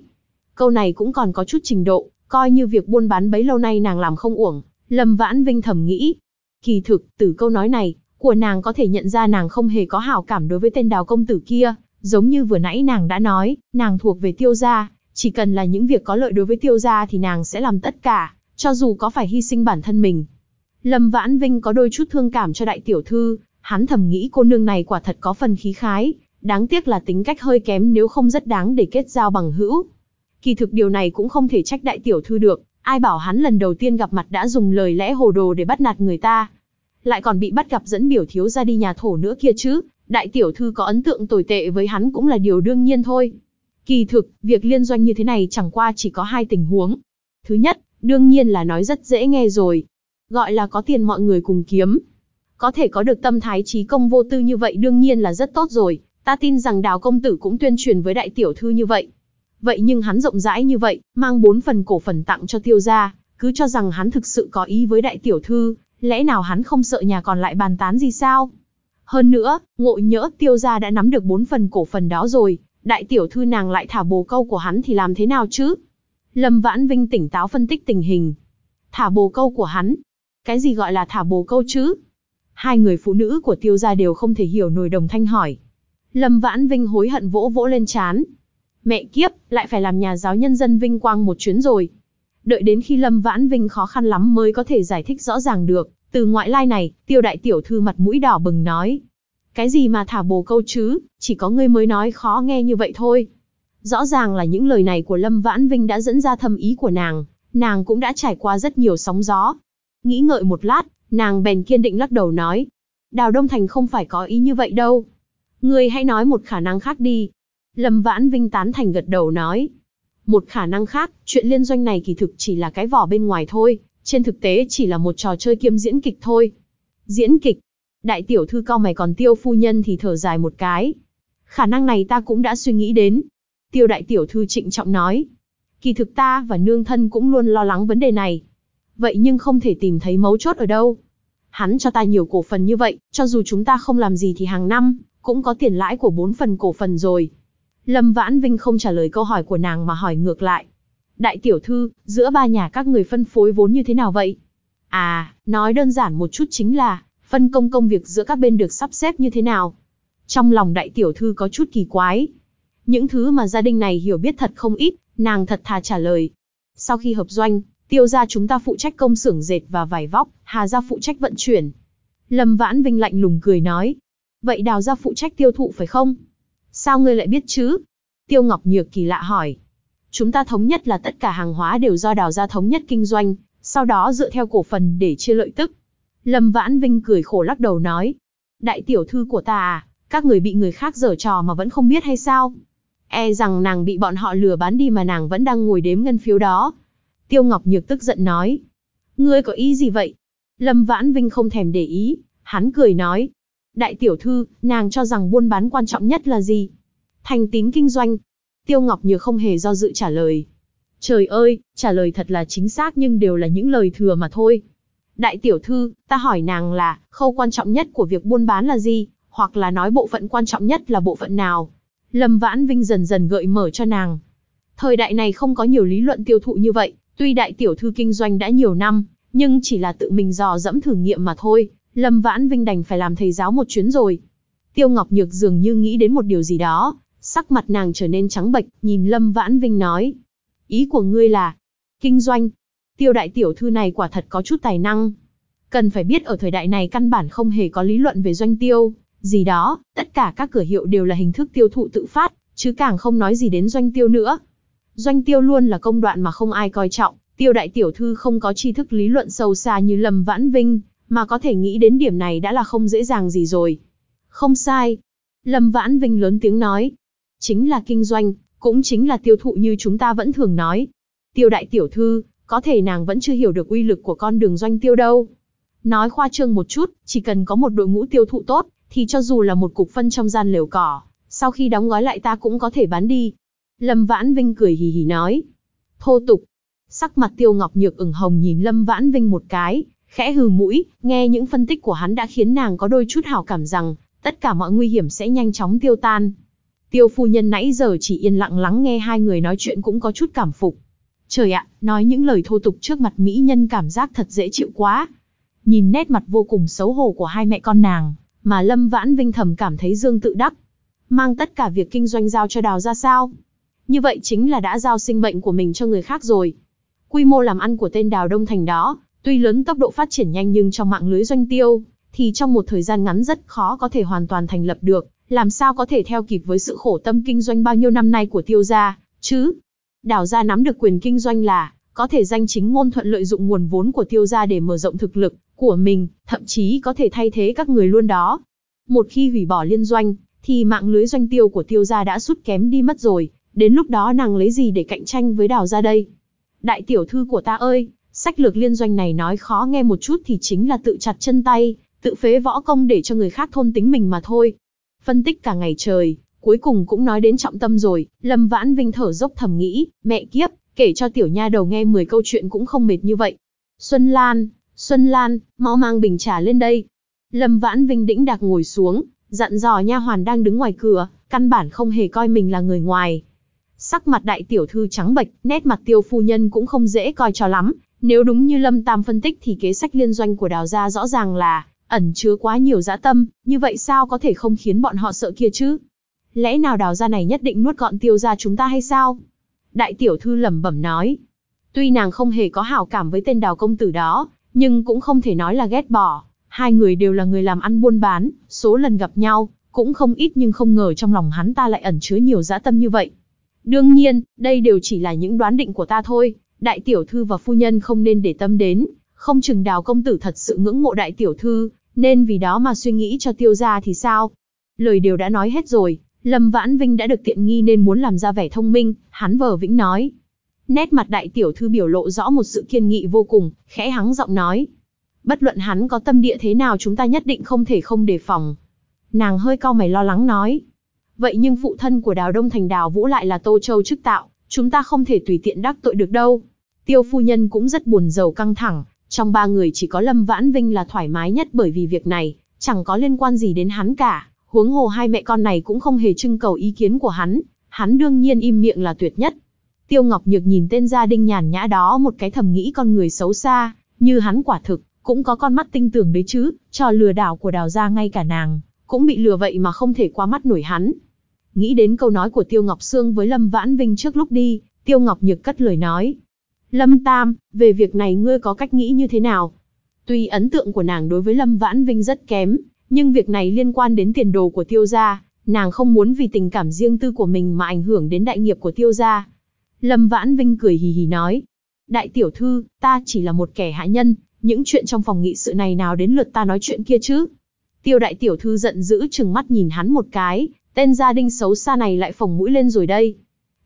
Câu này cũng còn có chút trình độ, coi như việc buôn bán bấy lâu nay nàng làm không uổng, Lâm Vãn Vinh thầm nghĩ. Kỳ thực, từ câu nói này, của nàng có thể nhận ra nàng không hề có hảo cảm đối với tên đào công tử kia, giống như vừa nãy nàng đã nói, nàng thuộc về tiêu gia, chỉ cần là những việc có lợi đối với tiêu gia thì nàng sẽ làm tất cả, cho dù có phải hy sinh bản thân mình. Lâm Vãn Vinh có đôi chút thương cảm cho đại tiểu thư, hắn thầm nghĩ cô nương này quả thật có phần khí khái, đáng tiếc là tính cách hơi kém nếu không rất đáng để kết giao bằng hữu. Kỳ thực điều này cũng không thể trách đại tiểu thư được, ai bảo hắn lần đầu tiên gặp mặt đã dùng lời lẽ hồ đồ để bắt nạt người ta. Lại còn bị bắt gặp dẫn biểu thiếu ra đi nhà thổ nữa kia chứ, đại tiểu thư có ấn tượng tồi tệ với hắn cũng là điều đương nhiên thôi. Kỳ thực, việc liên doanh như thế này chẳng qua chỉ có hai tình huống. Thứ nhất, đương nhiên là nói rất dễ nghe rồi. Gọi là có tiền mọi người cùng kiếm. Có thể có được tâm thái trí công vô tư như vậy đương nhiên là rất tốt rồi, ta tin rằng đào công tử cũng tuyên truyền với đại tiểu thư như vậy. Vậy nhưng hắn rộng rãi như vậy, mang bốn phần cổ phần tặng cho tiêu gia, cứ cho rằng hắn thực sự có ý với đại tiểu thư, lẽ nào hắn không sợ nhà còn lại bàn tán gì sao? Hơn nữa, ngộ nhỡ tiêu gia đã nắm được bốn phần cổ phần đó rồi, đại tiểu thư nàng lại thả bồ câu của hắn thì làm thế nào chứ? Lâm Vãn Vinh tỉnh táo phân tích tình hình. Thả bồ câu của hắn? Cái gì gọi là thả bồ câu chứ? Hai người phụ nữ của tiêu gia đều không thể hiểu nổi đồng thanh hỏi. Lâm Vãn Vinh hối hận vỗ vỗ lên chán. Mẹ kiếp, lại phải làm nhà giáo nhân dân vinh quang một chuyến rồi. Đợi đến khi Lâm Vãn Vinh khó khăn lắm mới có thể giải thích rõ ràng được, từ ngoại lai này, tiêu đại tiểu thư mặt mũi đỏ bừng nói. Cái gì mà thả bồ câu chứ, chỉ có ngươi mới nói khó nghe như vậy thôi. Rõ ràng là những lời này của Lâm Vãn Vinh đã dẫn ra thâm ý của nàng, nàng cũng đã trải qua rất nhiều sóng gió. Nghĩ ngợi một lát, nàng bèn kiên định lắc đầu nói. Đào Đông Thành không phải có ý như vậy đâu. Ngươi hãy nói một khả năng khác đi. Lâm Vãn Vinh tán thành gật đầu nói. Một khả năng khác, chuyện liên doanh này kỳ thực chỉ là cái vỏ bên ngoài thôi, trên thực tế chỉ là một trò chơi kiêm diễn kịch thôi. Diễn kịch. Đại tiểu thư cao mày còn tiêu phu nhân thì thở dài một cái. Khả năng này ta cũng đã suy nghĩ đến. Tiêu đại tiểu thư trịnh trọng nói. Kỳ thực ta và nương thân cũng luôn lo lắng vấn đề này. Vậy nhưng không thể tìm thấy mấu chốt ở đâu. Hắn cho ta nhiều cổ phần như vậy, cho dù chúng ta không làm gì thì hàng năm, cũng có tiền lãi của bốn phần cổ phần rồi. Lâm Vãn Vinh không trả lời câu hỏi của nàng mà hỏi ngược lại. Đại tiểu thư, giữa ba nhà các người phân phối vốn như thế nào vậy? À, nói đơn giản một chút chính là, phân công công việc giữa các bên được sắp xếp như thế nào? Trong lòng đại tiểu thư có chút kỳ quái. Những thứ mà gia đình này hiểu biết thật không ít, nàng thật thà trả lời. Sau khi hợp doanh, tiêu gia chúng ta phụ trách công xưởng dệt và vải vóc, hà gia phụ trách vận chuyển. Lâm Vãn Vinh lạnh lùng cười nói. Vậy đào gia phụ trách tiêu thụ phải không? Sao ngươi lại biết chứ? Tiêu Ngọc Nhược kỳ lạ hỏi. Chúng ta thống nhất là tất cả hàng hóa đều do đào gia thống nhất kinh doanh, sau đó dựa theo cổ phần để chia lợi tức. Lâm Vãn Vinh cười khổ lắc đầu nói. Đại tiểu thư của ta à, các người bị người khác giở trò mà vẫn không biết hay sao? E rằng nàng bị bọn họ lừa bán đi mà nàng vẫn đang ngồi đếm ngân phiếu đó. Tiêu Ngọc Nhược tức giận nói. Ngươi có ý gì vậy? Lâm Vãn Vinh không thèm để ý, hắn cười nói. Đại tiểu thư, nàng cho rằng buôn bán quan trọng nhất là gì? Thành tín kinh doanh. Tiêu Ngọc Nhược không hề do dự trả lời. Trời ơi, trả lời thật là chính xác nhưng đều là những lời thừa mà thôi. Đại tiểu thư, ta hỏi nàng là, khâu quan trọng nhất của việc buôn bán là gì, hoặc là nói bộ phận quan trọng nhất là bộ phận nào? Lâm Vãn Vinh dần dần gợi mở cho nàng. Thời đại này không có nhiều lý luận tiêu thụ như vậy, tuy đại tiểu thư kinh doanh đã nhiều năm, nhưng chỉ là tự mình dò dẫm thử nghiệm mà thôi, Lâm Vãn Vinh đành phải làm thầy giáo một chuyến rồi. Tiêu Ngọc Nhược dường như nghĩ đến một điều gì đó, sắc mặt nàng trở nên trắng bệch, nhìn Lâm Vãn Vinh nói. Ý của ngươi là, kinh doanh. Tiêu đại tiểu thư này quả thật có chút tài năng. Cần phải biết ở thời đại này căn bản không hề có lý luận về doanh tiêu, gì đó, tất cả các cửa hiệu đều là hình thức tiêu thụ tự phát, chứ càng không nói gì đến doanh tiêu nữa. Doanh tiêu luôn là công đoạn mà không ai coi trọng, tiêu đại tiểu thư không có tri thức lý luận sâu xa như Lâm Vãn Vinh, mà có thể nghĩ đến điểm này đã là không dễ dàng gì rồi. Không sai. Lâm Vãn Vinh lớn tiếng nói. Chính là kinh doanh, cũng chính là tiêu thụ như chúng ta vẫn thường nói. Tiêu đại tiểu thư, có thể nàng vẫn chưa hiểu được uy lực của con đường doanh tiêu đâu. Nói khoa trương một chút, chỉ cần có một đội ngũ tiêu thụ tốt, thì cho dù là một cục phân trong gian lều cỏ, sau khi đóng gói lại ta cũng có thể bán đi. Lâm Vãn Vinh cười hì hì nói. Thô tục. Sắc mặt Tiêu Ngọc Nhược ửng hồng nhìn Lâm Vãn Vinh một cái, khẽ hừ mũi, nghe những phân tích của hắn đã khiến nàng có đôi chút hảo cảm rằng, tất cả mọi nguy hiểm sẽ nhanh chóng tiêu tan. Tiêu phu nhân nãy giờ chỉ yên lặng lắng nghe hai người nói chuyện cũng có chút cảm phục. Trời ạ, nói những lời thô tục trước mặt mỹ nhân cảm giác thật dễ chịu quá. Nhìn nét mặt vô cùng xấu hổ của hai mẹ con nàng, mà Lâm Vãn Vinh thầm cảm thấy dương tự đắc. Mang tất cả việc kinh doanh giao cho đào ra sao? Như vậy chính là đã giao sinh mệnh của mình cho người khác rồi. Quy mô làm ăn của tên đào Đông Thành đó, tuy lớn tốc độ phát triển nhanh nhưng trong mạng lưới doanh tiêu, thì trong một thời gian ngắn rất khó có thể hoàn toàn thành lập được, làm sao có thể theo kịp với sự khổ tâm kinh doanh bao nhiêu năm nay của tiêu gia, chứ? Đào gia nắm được quyền kinh doanh là, có thể danh chính ngôn thuận lợi dụng nguồn vốn của tiêu gia để mở rộng thực lực của mình, thậm chí có thể thay thế các người luôn đó. Một khi hủy bỏ liên doanh, thì mạng lưới doanh tiêu của tiêu gia đã sút kém đi mất rồi, đến lúc đó nàng lấy gì để cạnh tranh với đào gia đây? Đại tiểu thư của ta ơi, sách lược liên doanh này nói khó nghe một chút thì chính là tự chặt chân tay, tự phế võ công để cho người khác thôn tính mình mà thôi. Phân tích cả ngày trời, cuối cùng cũng nói đến trọng tâm rồi, Lâm Vãn Vinh thở dốc thầm nghĩ, mẹ kiếp, kể cho tiểu nha đầu nghe 10 câu chuyện cũng không mệt như vậy. Xuân Lan, Xuân Lan, mau mang bình trà lên đây. Lâm Vãn Vinh đĩnh đạc ngồi xuống, dặn dò nha hoàn đang đứng ngoài cửa, căn bản không hề coi mình là người ngoài. Sắc mặt đại tiểu thư trắng bệch, nét mặt tiêu phu nhân cũng không dễ coi cho lắm. Nếu đúng như Lâm Tam phân tích thì kế sách liên doanh của đào gia rõ ràng là ẩn chứa quá nhiều dã tâm, như vậy sao có thể không khiến bọn họ sợ kia chứ? Lẽ nào đào gia này nhất định nuốt gọn tiêu gia chúng ta hay sao? Đại tiểu thư lẩm bẩm nói. Tuy nàng không hề có hảo cảm với tên đào công tử đó, nhưng cũng không thể nói là ghét bỏ. Hai người đều là người làm ăn buôn bán, số lần gặp nhau, cũng không ít nhưng không ngờ trong lòng hắn ta lại ẩn chứa nhiều dã tâm như vậy. Đương nhiên, đây đều chỉ là những đoán định của ta thôi, đại tiểu thư và phu nhân không nên để tâm đến, không chừng đào công tử thật sự ngưỡng mộ đại tiểu thư, nên vì đó mà suy nghĩ cho tiêu gia thì sao? Lời đều đã nói hết rồi, Lâm Vãn Vinh đã được tiện nghi nên muốn làm ra vẻ thông minh, hắn vờ vĩnh nói. Nét mặt đại tiểu thư biểu lộ rõ một sự kiên nghị vô cùng, khẽ hắng giọng nói. Bất luận hắn có tâm địa thế nào chúng ta nhất định không thể không đề phòng. Nàng hơi cau mày lo lắng nói. Vậy nhưng phụ thân của đào Đông Thành đào Vũ lại là Tô Châu chức tạo, chúng ta không thể tùy tiện đắc tội được đâu. Tiêu phu nhân cũng rất buồn giàu căng thẳng, trong ba người chỉ có Lâm Vãn Vinh là thoải mái nhất bởi vì việc này, chẳng có liên quan gì đến hắn cả. Huống hồ hai mẹ con này cũng không hề trưng cầu ý kiến của hắn, hắn đương nhiên im miệng là tuyệt nhất. Tiêu Ngọc Nhược nhìn tên gia đình nhàn nhã đó một cái thầm nghĩ con người xấu xa, như hắn quả thực, cũng có con mắt tinh tưởng đấy chứ, trò lừa đảo của đào gia ngay cả nàng, cũng bị lừa vậy mà không thể qua mắt nổi hắn. Nghĩ đến câu nói của Tiêu Ngọc Sương với Lâm Vãn Vinh trước lúc đi, Tiêu Ngọc Nhược cất lời nói. Lâm Tam, về việc này ngươi có cách nghĩ như thế nào? Tuy ấn tượng của nàng đối với Lâm Vãn Vinh rất kém, nhưng việc này liên quan đến tiền đồ của tiêu gia, nàng không muốn vì tình cảm riêng tư của mình mà ảnh hưởng đến đại nghiệp của tiêu gia. Lâm Vãn Vinh cười hì hì nói, đại tiểu thư, ta chỉ là một kẻ hạ nhân, những chuyện trong phòng nghị sự này nào đến lượt ta nói chuyện kia chứ. Tiêu đại tiểu thư giận dữ chừng mắt nhìn hắn một cái, tên gia đình xấu xa này lại phồng mũi lên rồi đây.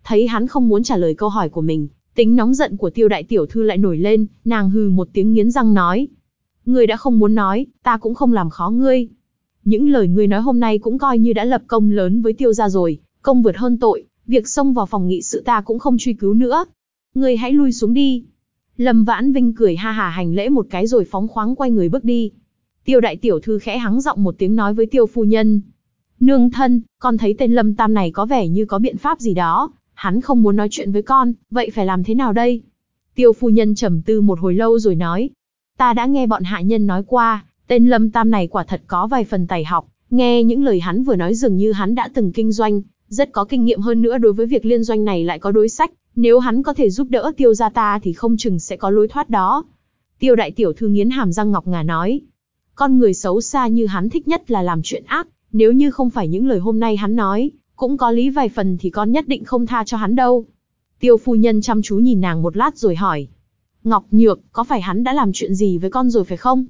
Thấy hắn không muốn trả lời câu hỏi của mình, tính nóng giận của tiêu đại tiểu thư lại nổi lên, nàng hừ một tiếng nghiến răng nói, Ngươi đã không muốn nói, ta cũng không làm khó ngươi. Những lời ngươi nói hôm nay cũng coi như đã lập công lớn với tiêu gia rồi, Công vượt hơn tội, việc xông vào phòng nghị sự ta cũng không truy cứu nữa. Ngươi hãy lui xuống đi. Lâm Vãn Vinh cười ha hà hành lễ một cái rồi phóng khoáng quay người bước đi. Tiêu đại tiểu thư khẽ hắng giọng một tiếng nói với tiêu phu nhân. Nương thân, con thấy tên Lâm Tam này có vẻ như có biện pháp gì đó, hắn không muốn nói chuyện với con, vậy phải làm thế nào đây? Tiêu phu nhân trầm tư một hồi lâu rồi nói. Ta đã nghe bọn hạ nhân nói qua, tên Lâm Tam này quả thật có vài phần tài học, nghe những lời hắn vừa nói dường như hắn đã từng kinh doanh, rất có kinh nghiệm hơn nữa đối với việc liên doanh này lại có đối sách, nếu hắn có thể giúp đỡ tiêu gia ta thì không chừng sẽ có lối thoát đó. Tiêu đại tiểu thư nghiến hàm răng ngọc ngà nói. Con người xấu xa như hắn thích nhất là làm chuyện ác, nếu như không phải những lời hôm nay hắn nói, cũng có lý vài phần thì con nhất định không tha cho hắn đâu. Tiêu phu nhân chăm chú nhìn nàng một lát rồi hỏi. Ngọc Nhược, có phải hắn đã làm chuyện gì với con rồi phải không?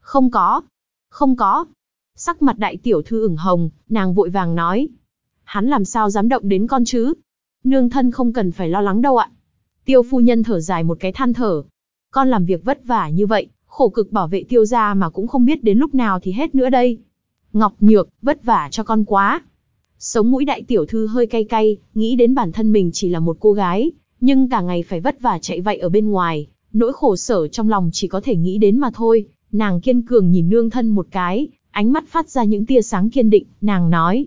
Không có. Không có. Sắc mặt đại tiểu thư ửng hồng, nàng vội vàng nói. Hắn làm sao dám động đến con chứ? Nương thân không cần phải lo lắng đâu ạ. Tiêu phu nhân thở dài một cái than thở. Con làm việc vất vả như vậy, khổ cực bảo vệ tiêu gia mà cũng không biết đến lúc nào thì hết nữa đây. Ngọc Nhược, vất vả cho con quá. Sống mũi đại tiểu thư hơi cay cay, nghĩ đến bản thân mình chỉ là một cô gái, nhưng cả ngày phải vất vả chạy vậy ở bên ngoài, nỗi khổ sở trong lòng chỉ có thể nghĩ đến mà thôi. Nàng kiên cường nhìn nương thân một cái, ánh mắt phát ra những tia sáng kiên định, nàng nói.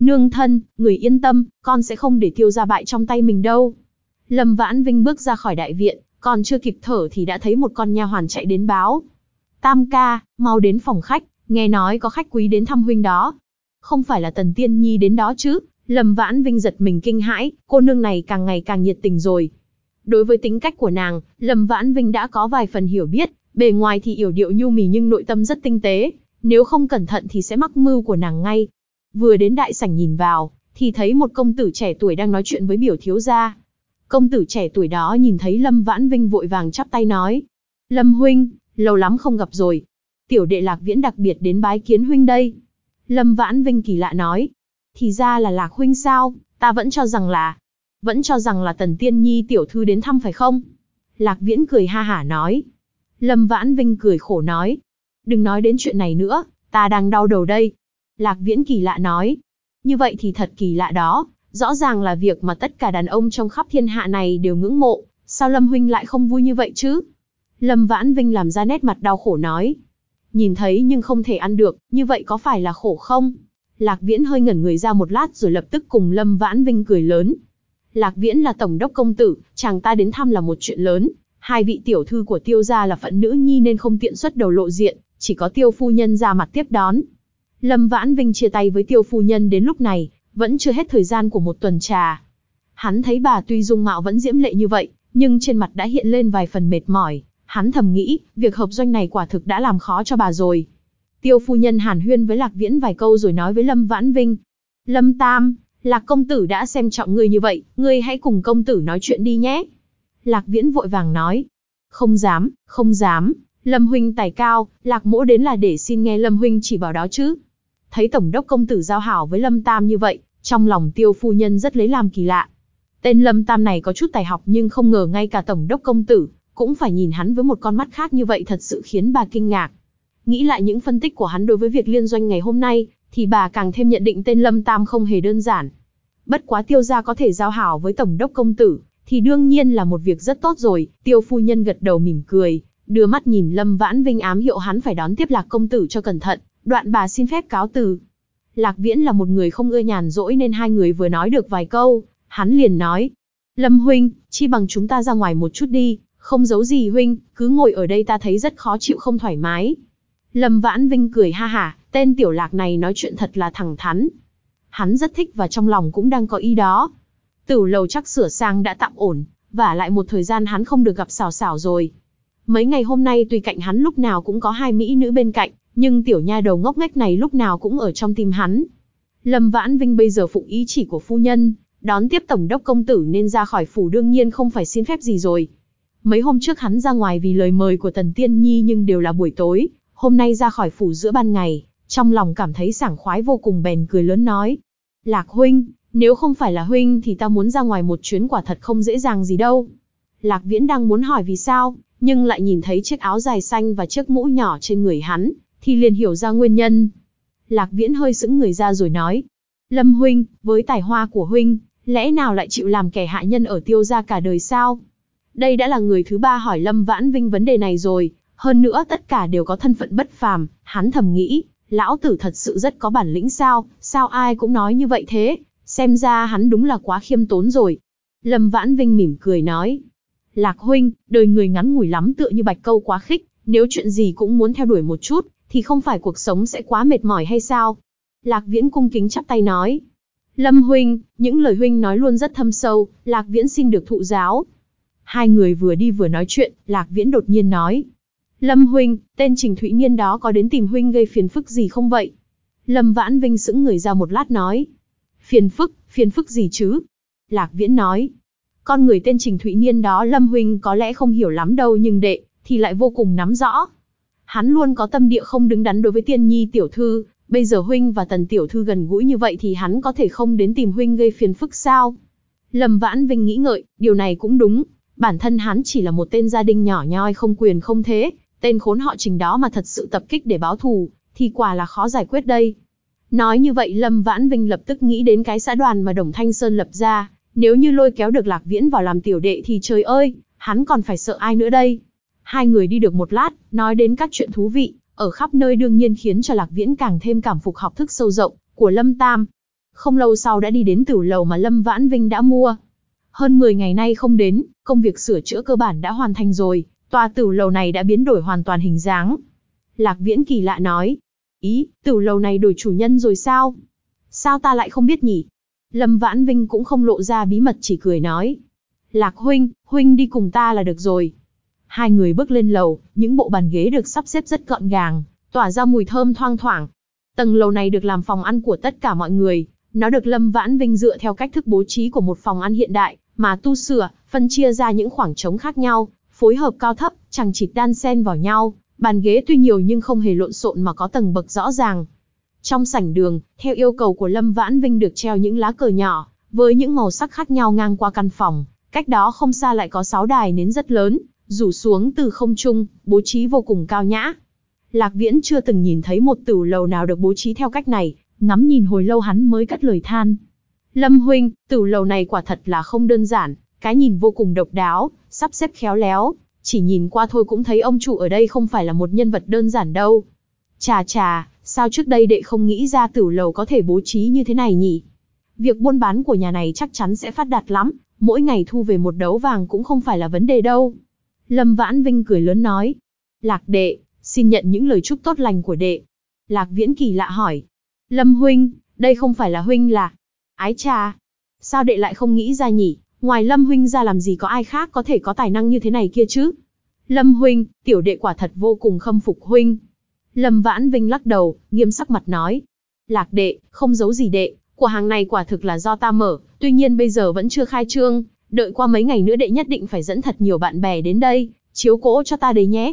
Nương thân, người yên tâm, con sẽ không để tiêu ra bại trong tay mình đâu. Lâm Vãn Vinh bước ra khỏi đại viện, còn chưa kịp thở thì đã thấy một con nha hoàn chạy đến báo. Tam ca, mau đến phòng khách, nghe nói có khách quý đến thăm huynh đó. Không phải là Tần Tiên Nhi đến đó chứ? Lâm Vãn Vinh giật mình kinh hãi, cô nương này càng ngày càng nhiệt tình rồi. Đối với tính cách của nàng, Lâm Vãn Vinh đã có vài phần hiểu biết, bề ngoài thì yểu điệu nhu mì nhưng nội tâm rất tinh tế, nếu không cẩn thận thì sẽ mắc mưu của nàng ngay. Vừa đến đại sảnh nhìn vào, thì thấy một công tử trẻ tuổi đang nói chuyện với biểu thiếu gia. Công tử trẻ tuổi đó nhìn thấy Lâm Vãn Vinh vội vàng chắp tay nói. Lâm huynh, lâu lắm không gặp rồi. Tiểu đệ Lạc Viễn đặc biệt đến bái kiến huynh đây. Lâm Vãn Vinh kỳ lạ nói. Thì ra là Lạc huynh sao, ta vẫn cho rằng là... Vẫn cho rằng là Tần Tiên Nhi tiểu thư đến thăm phải không? Lạc Viễn cười ha hả nói. Lâm Vãn Vinh cười khổ nói. Đừng nói đến chuyện này nữa, ta đang đau đầu đây. Lạc Viễn kỳ lạ nói. Như vậy thì thật kỳ lạ đó, rõ ràng là việc mà tất cả đàn ông trong khắp thiên hạ này đều ngưỡng mộ, sao Lâm Huynh lại không vui như vậy chứ? Lâm Vãn Vinh làm ra nét mặt đau khổ nói. Nhìn thấy nhưng không thể ăn được, như vậy có phải là khổ không? Lạc Viễn hơi ngẩn người ra một lát rồi lập tức cùng Lâm Vãn Vinh cười lớn. Lạc Viễn là tổng đốc công tử, chàng ta đến thăm là một chuyện lớn. Hai vị tiểu thư của tiêu gia là phận nữ nhi nên không tiện xuất đầu lộ diện, chỉ có tiêu phu nhân ra mặt tiếp đón. Lâm Vãn Vinh chia tay với tiêu phu nhân đến lúc này, vẫn chưa hết thời gian của một tuần trà. Hắn thấy bà tuy dung mạo vẫn diễm lệ như vậy, nhưng trên mặt đã hiện lên vài phần mệt mỏi. Hắn thầm nghĩ, việc hợp doanh này quả thực đã làm khó cho bà rồi. Tiêu phu nhân hàn huyên với Lạc Viễn vài câu rồi nói với Lâm Vãn Vinh. Lâm Tam, Lạc công tử đã xem trọng ngươi như vậy, ngươi hãy cùng công tử nói chuyện đi nhé. Lạc Viễn vội vàng nói. Không dám, không dám, Lâm huynh tài cao, Lạc mỗ đến là để xin nghe Lâm huynh chỉ bảo đó chứ. Thấy tổng đốc công tử giao hảo với Lâm Tam như vậy, trong lòng tiêu phu nhân rất lấy làm kỳ lạ. Tên Lâm Tam này có chút tài học nhưng không ngờ ngay cả tổng đốc công tử, cũng phải nhìn hắn với một con mắt khác như vậy thật sự khiến bà kinh ngạc. Nghĩ lại những phân tích của hắn đối với việc liên doanh ngày hôm nay, thì bà càng thêm nhận định tên Lâm Tam không hề đơn giản. Bất quá tiêu gia có thể giao hảo với tổng đốc công tử, thì đương nhiên là một việc rất tốt rồi, tiêu phu nhân gật đầu mỉm cười, đưa mắt nhìn Lâm Vãn Vinh ám hiệu hắn phải đón tiếp lạc công tử cho cẩn thận, đoạn bà xin phép cáo từ. Lạc Viễn là một người không ưa nhàn rỗi nên hai người vừa nói được vài câu, hắn liền nói. Lâm Huynh, chi bằng chúng ta ra ngoài một chút đi, không giấu gì Huynh, cứ ngồi ở đây ta thấy rất khó chịu không thoải mái. Lâm Vãn Vinh cười ha hả, tên tiểu lạc này nói chuyện thật là thẳng thắn. Hắn rất thích và trong lòng cũng đang có ý đó. Tử lầu chắc sửa sang đã tạm ổn, và lại một thời gian hắn không được gặp xào xào rồi. Mấy ngày hôm nay tuy cạnh hắn lúc nào cũng có hai mỹ nữ bên cạnh, nhưng tiểu nha đầu ngốc nghếch này lúc nào cũng ở trong tim hắn. Lâm Vãn Vinh bây giờ phụng ý chỉ của phu nhân, đón tiếp tổng đốc công tử nên ra khỏi phủ đương nhiên không phải xin phép gì rồi. Mấy hôm trước hắn ra ngoài vì lời mời của Tần Tiên Nhi nhưng đều là buổi tối, hôm nay ra khỏi phủ giữa ban ngày, trong lòng cảm thấy sảng khoái vô cùng bèn cười lớn nói. Lạc huynh, nếu không phải là huynh thì ta muốn ra ngoài một chuyến quả thật không dễ dàng gì đâu. Lạc Viễn đang muốn hỏi vì sao, nhưng lại nhìn thấy chiếc áo dài xanh và chiếc mũ nhỏ trên người hắn, thì liền hiểu ra nguyên nhân. Lạc Viễn hơi sững người ra rồi nói. Lâm huynh, với tài hoa của huynh, lẽ nào lại chịu làm kẻ hạ nhân ở tiêu gia cả đời sao? Đây đã là người thứ ba hỏi Lâm Vãn Vinh vấn đề này rồi, hơn nữa tất cả đều có thân phận bất phàm, hắn thầm nghĩ, lão tử thật sự rất có bản lĩnh sao, sao ai cũng nói như vậy thế, xem ra hắn đúng là quá khiêm tốn rồi. Lâm Vãn Vinh mỉm cười nói, Lạc huynh, đời người ngắn ngủi lắm tựa như bạch câu quá khích, nếu chuyện gì cũng muốn theo đuổi một chút, thì không phải cuộc sống sẽ quá mệt mỏi hay sao? Lạc Viễn cung kính chắp tay nói. Lâm huynh, những lời huynh nói luôn rất thâm sâu, Lạc Viễn xin được thụ giáo. Hai người vừa đi vừa nói chuyện, Lạc Viễn đột nhiên nói. Lâm huynh, tên Trình Thụy nhiên đó có đến tìm huynh gây phiền phức gì không vậy? Lâm Vãn Vinh sững người ra một lát nói. Phiền phức, phiền phức gì chứ? Lạc Viễn nói. Con người tên Trình Thụy Niên đó Lâm huynh có lẽ không hiểu lắm đâu nhưng đệ, thì lại vô cùng nắm rõ. Hắn luôn có tâm địa không đứng đắn đối với tiên nhi tiểu thư, bây giờ huynh và tần tiểu thư gần gũi như vậy thì hắn có thể không đến tìm huynh gây phiền phức sao? Lâm Vãn Vinh nghĩ ngợi, điều này cũng đúng, bản thân hắn chỉ là một tên gia đình nhỏ nhoi không quyền không thế, tên khốn họ trình đó mà thật sự tập kích để báo thù, thì quả là khó giải quyết đây. Nói như vậy Lâm Vãn Vinh lập tức nghĩ đến cái xã đoàn mà Đồng Thanh Sơn lập ra, nếu như lôi kéo được Lạc Viễn vào làm tiểu đệ thì trời ơi, hắn còn phải sợ ai nữa đây. Hai người đi được một lát, nói đến các chuyện thú vị, ở khắp nơi đương nhiên khiến cho Lạc Viễn càng thêm cảm phục học thức sâu rộng của Lâm Tam. Không lâu sau đã đi đến tiểu lầu mà Lâm Vãn Vinh đã mua. Hơn 10 ngày nay không đến, công việc sửa chữa cơ bản đã hoàn thành rồi, tòa tử lầu này đã biến đổi hoàn toàn hình dáng. Lạc Viễn kỳ lạ nói, ý, tử lầu này đổi chủ nhân rồi sao? Sao ta lại không biết nhỉ? Lâm Vãn Vinh cũng không lộ ra bí mật chỉ cười nói. Lạc huynh, huynh đi cùng ta là được rồi. Hai người bước lên lầu, những bộ bàn ghế được sắp xếp rất gọn gàng, tỏa ra mùi thơm thoang thoảng. Tầng lầu này được làm phòng ăn của tất cả mọi người, nó được Lâm Vãn Vinh dựa theo cách thức bố trí của một phòng ăn hiện đại, mà tu sửa, phân chia ra những khoảng trống khác nhau, phối hợp cao thấp, chẳng chịt đan xen vào nhau, bàn ghế tuy nhiều nhưng không hề lộn xộn mà có tầng bậc rõ ràng. Trong sảnh đường, theo yêu cầu của Lâm Vãn Vinh được treo những lá cờ nhỏ, với những màu sắc khác nhau ngang qua căn phòng, cách đó không xa lại có sáu đài nến rất lớn, rủ xuống từ không trung, bố trí vô cùng cao nhã. Lạc Viễn chưa từng nhìn thấy một tử lầu nào được bố trí theo cách này, ngắm nhìn hồi lâu hắn mới cất lời than. Lâm huynh, tử lầu này quả thật là không đơn giản, cái nhìn vô cùng độc đáo, sắp xếp khéo léo, chỉ nhìn qua thôi cũng thấy ông chủ ở đây không phải là một nhân vật đơn giản đâu. Chà chà, sao trước đây đệ không nghĩ ra tử lầu có thể bố trí như thế này nhỉ? Việc buôn bán của nhà này chắc chắn sẽ phát đạt lắm, mỗi ngày thu về một đấu vàng cũng không phải là vấn đề đâu. Lâm Vãn Vinh cười lớn nói. Lạc đệ, xin nhận những lời chúc tốt lành của đệ. Lạc Viễn kỳ lạ hỏi. Lâm huynh, đây không phải là huynh là... Ái cha. Sao đệ lại không nghĩ ra nhỉ? Ngoài Lâm huynh ra làm gì có ai khác có thể có tài năng như thế này kia chứ? Lâm huynh, tiểu đệ quả thật vô cùng khâm phục huynh. Lâm Vãn Vinh lắc đầu, nghiêm sắc mặt nói. Lạc đệ, không giấu gì đệ, của hàng này quả thực là do ta mở, tuy nhiên bây giờ vẫn chưa khai trương, đợi qua mấy ngày nữa đệ nhất định phải dẫn thật nhiều bạn bè đến đây, chiếu cố cho ta đấy nhé.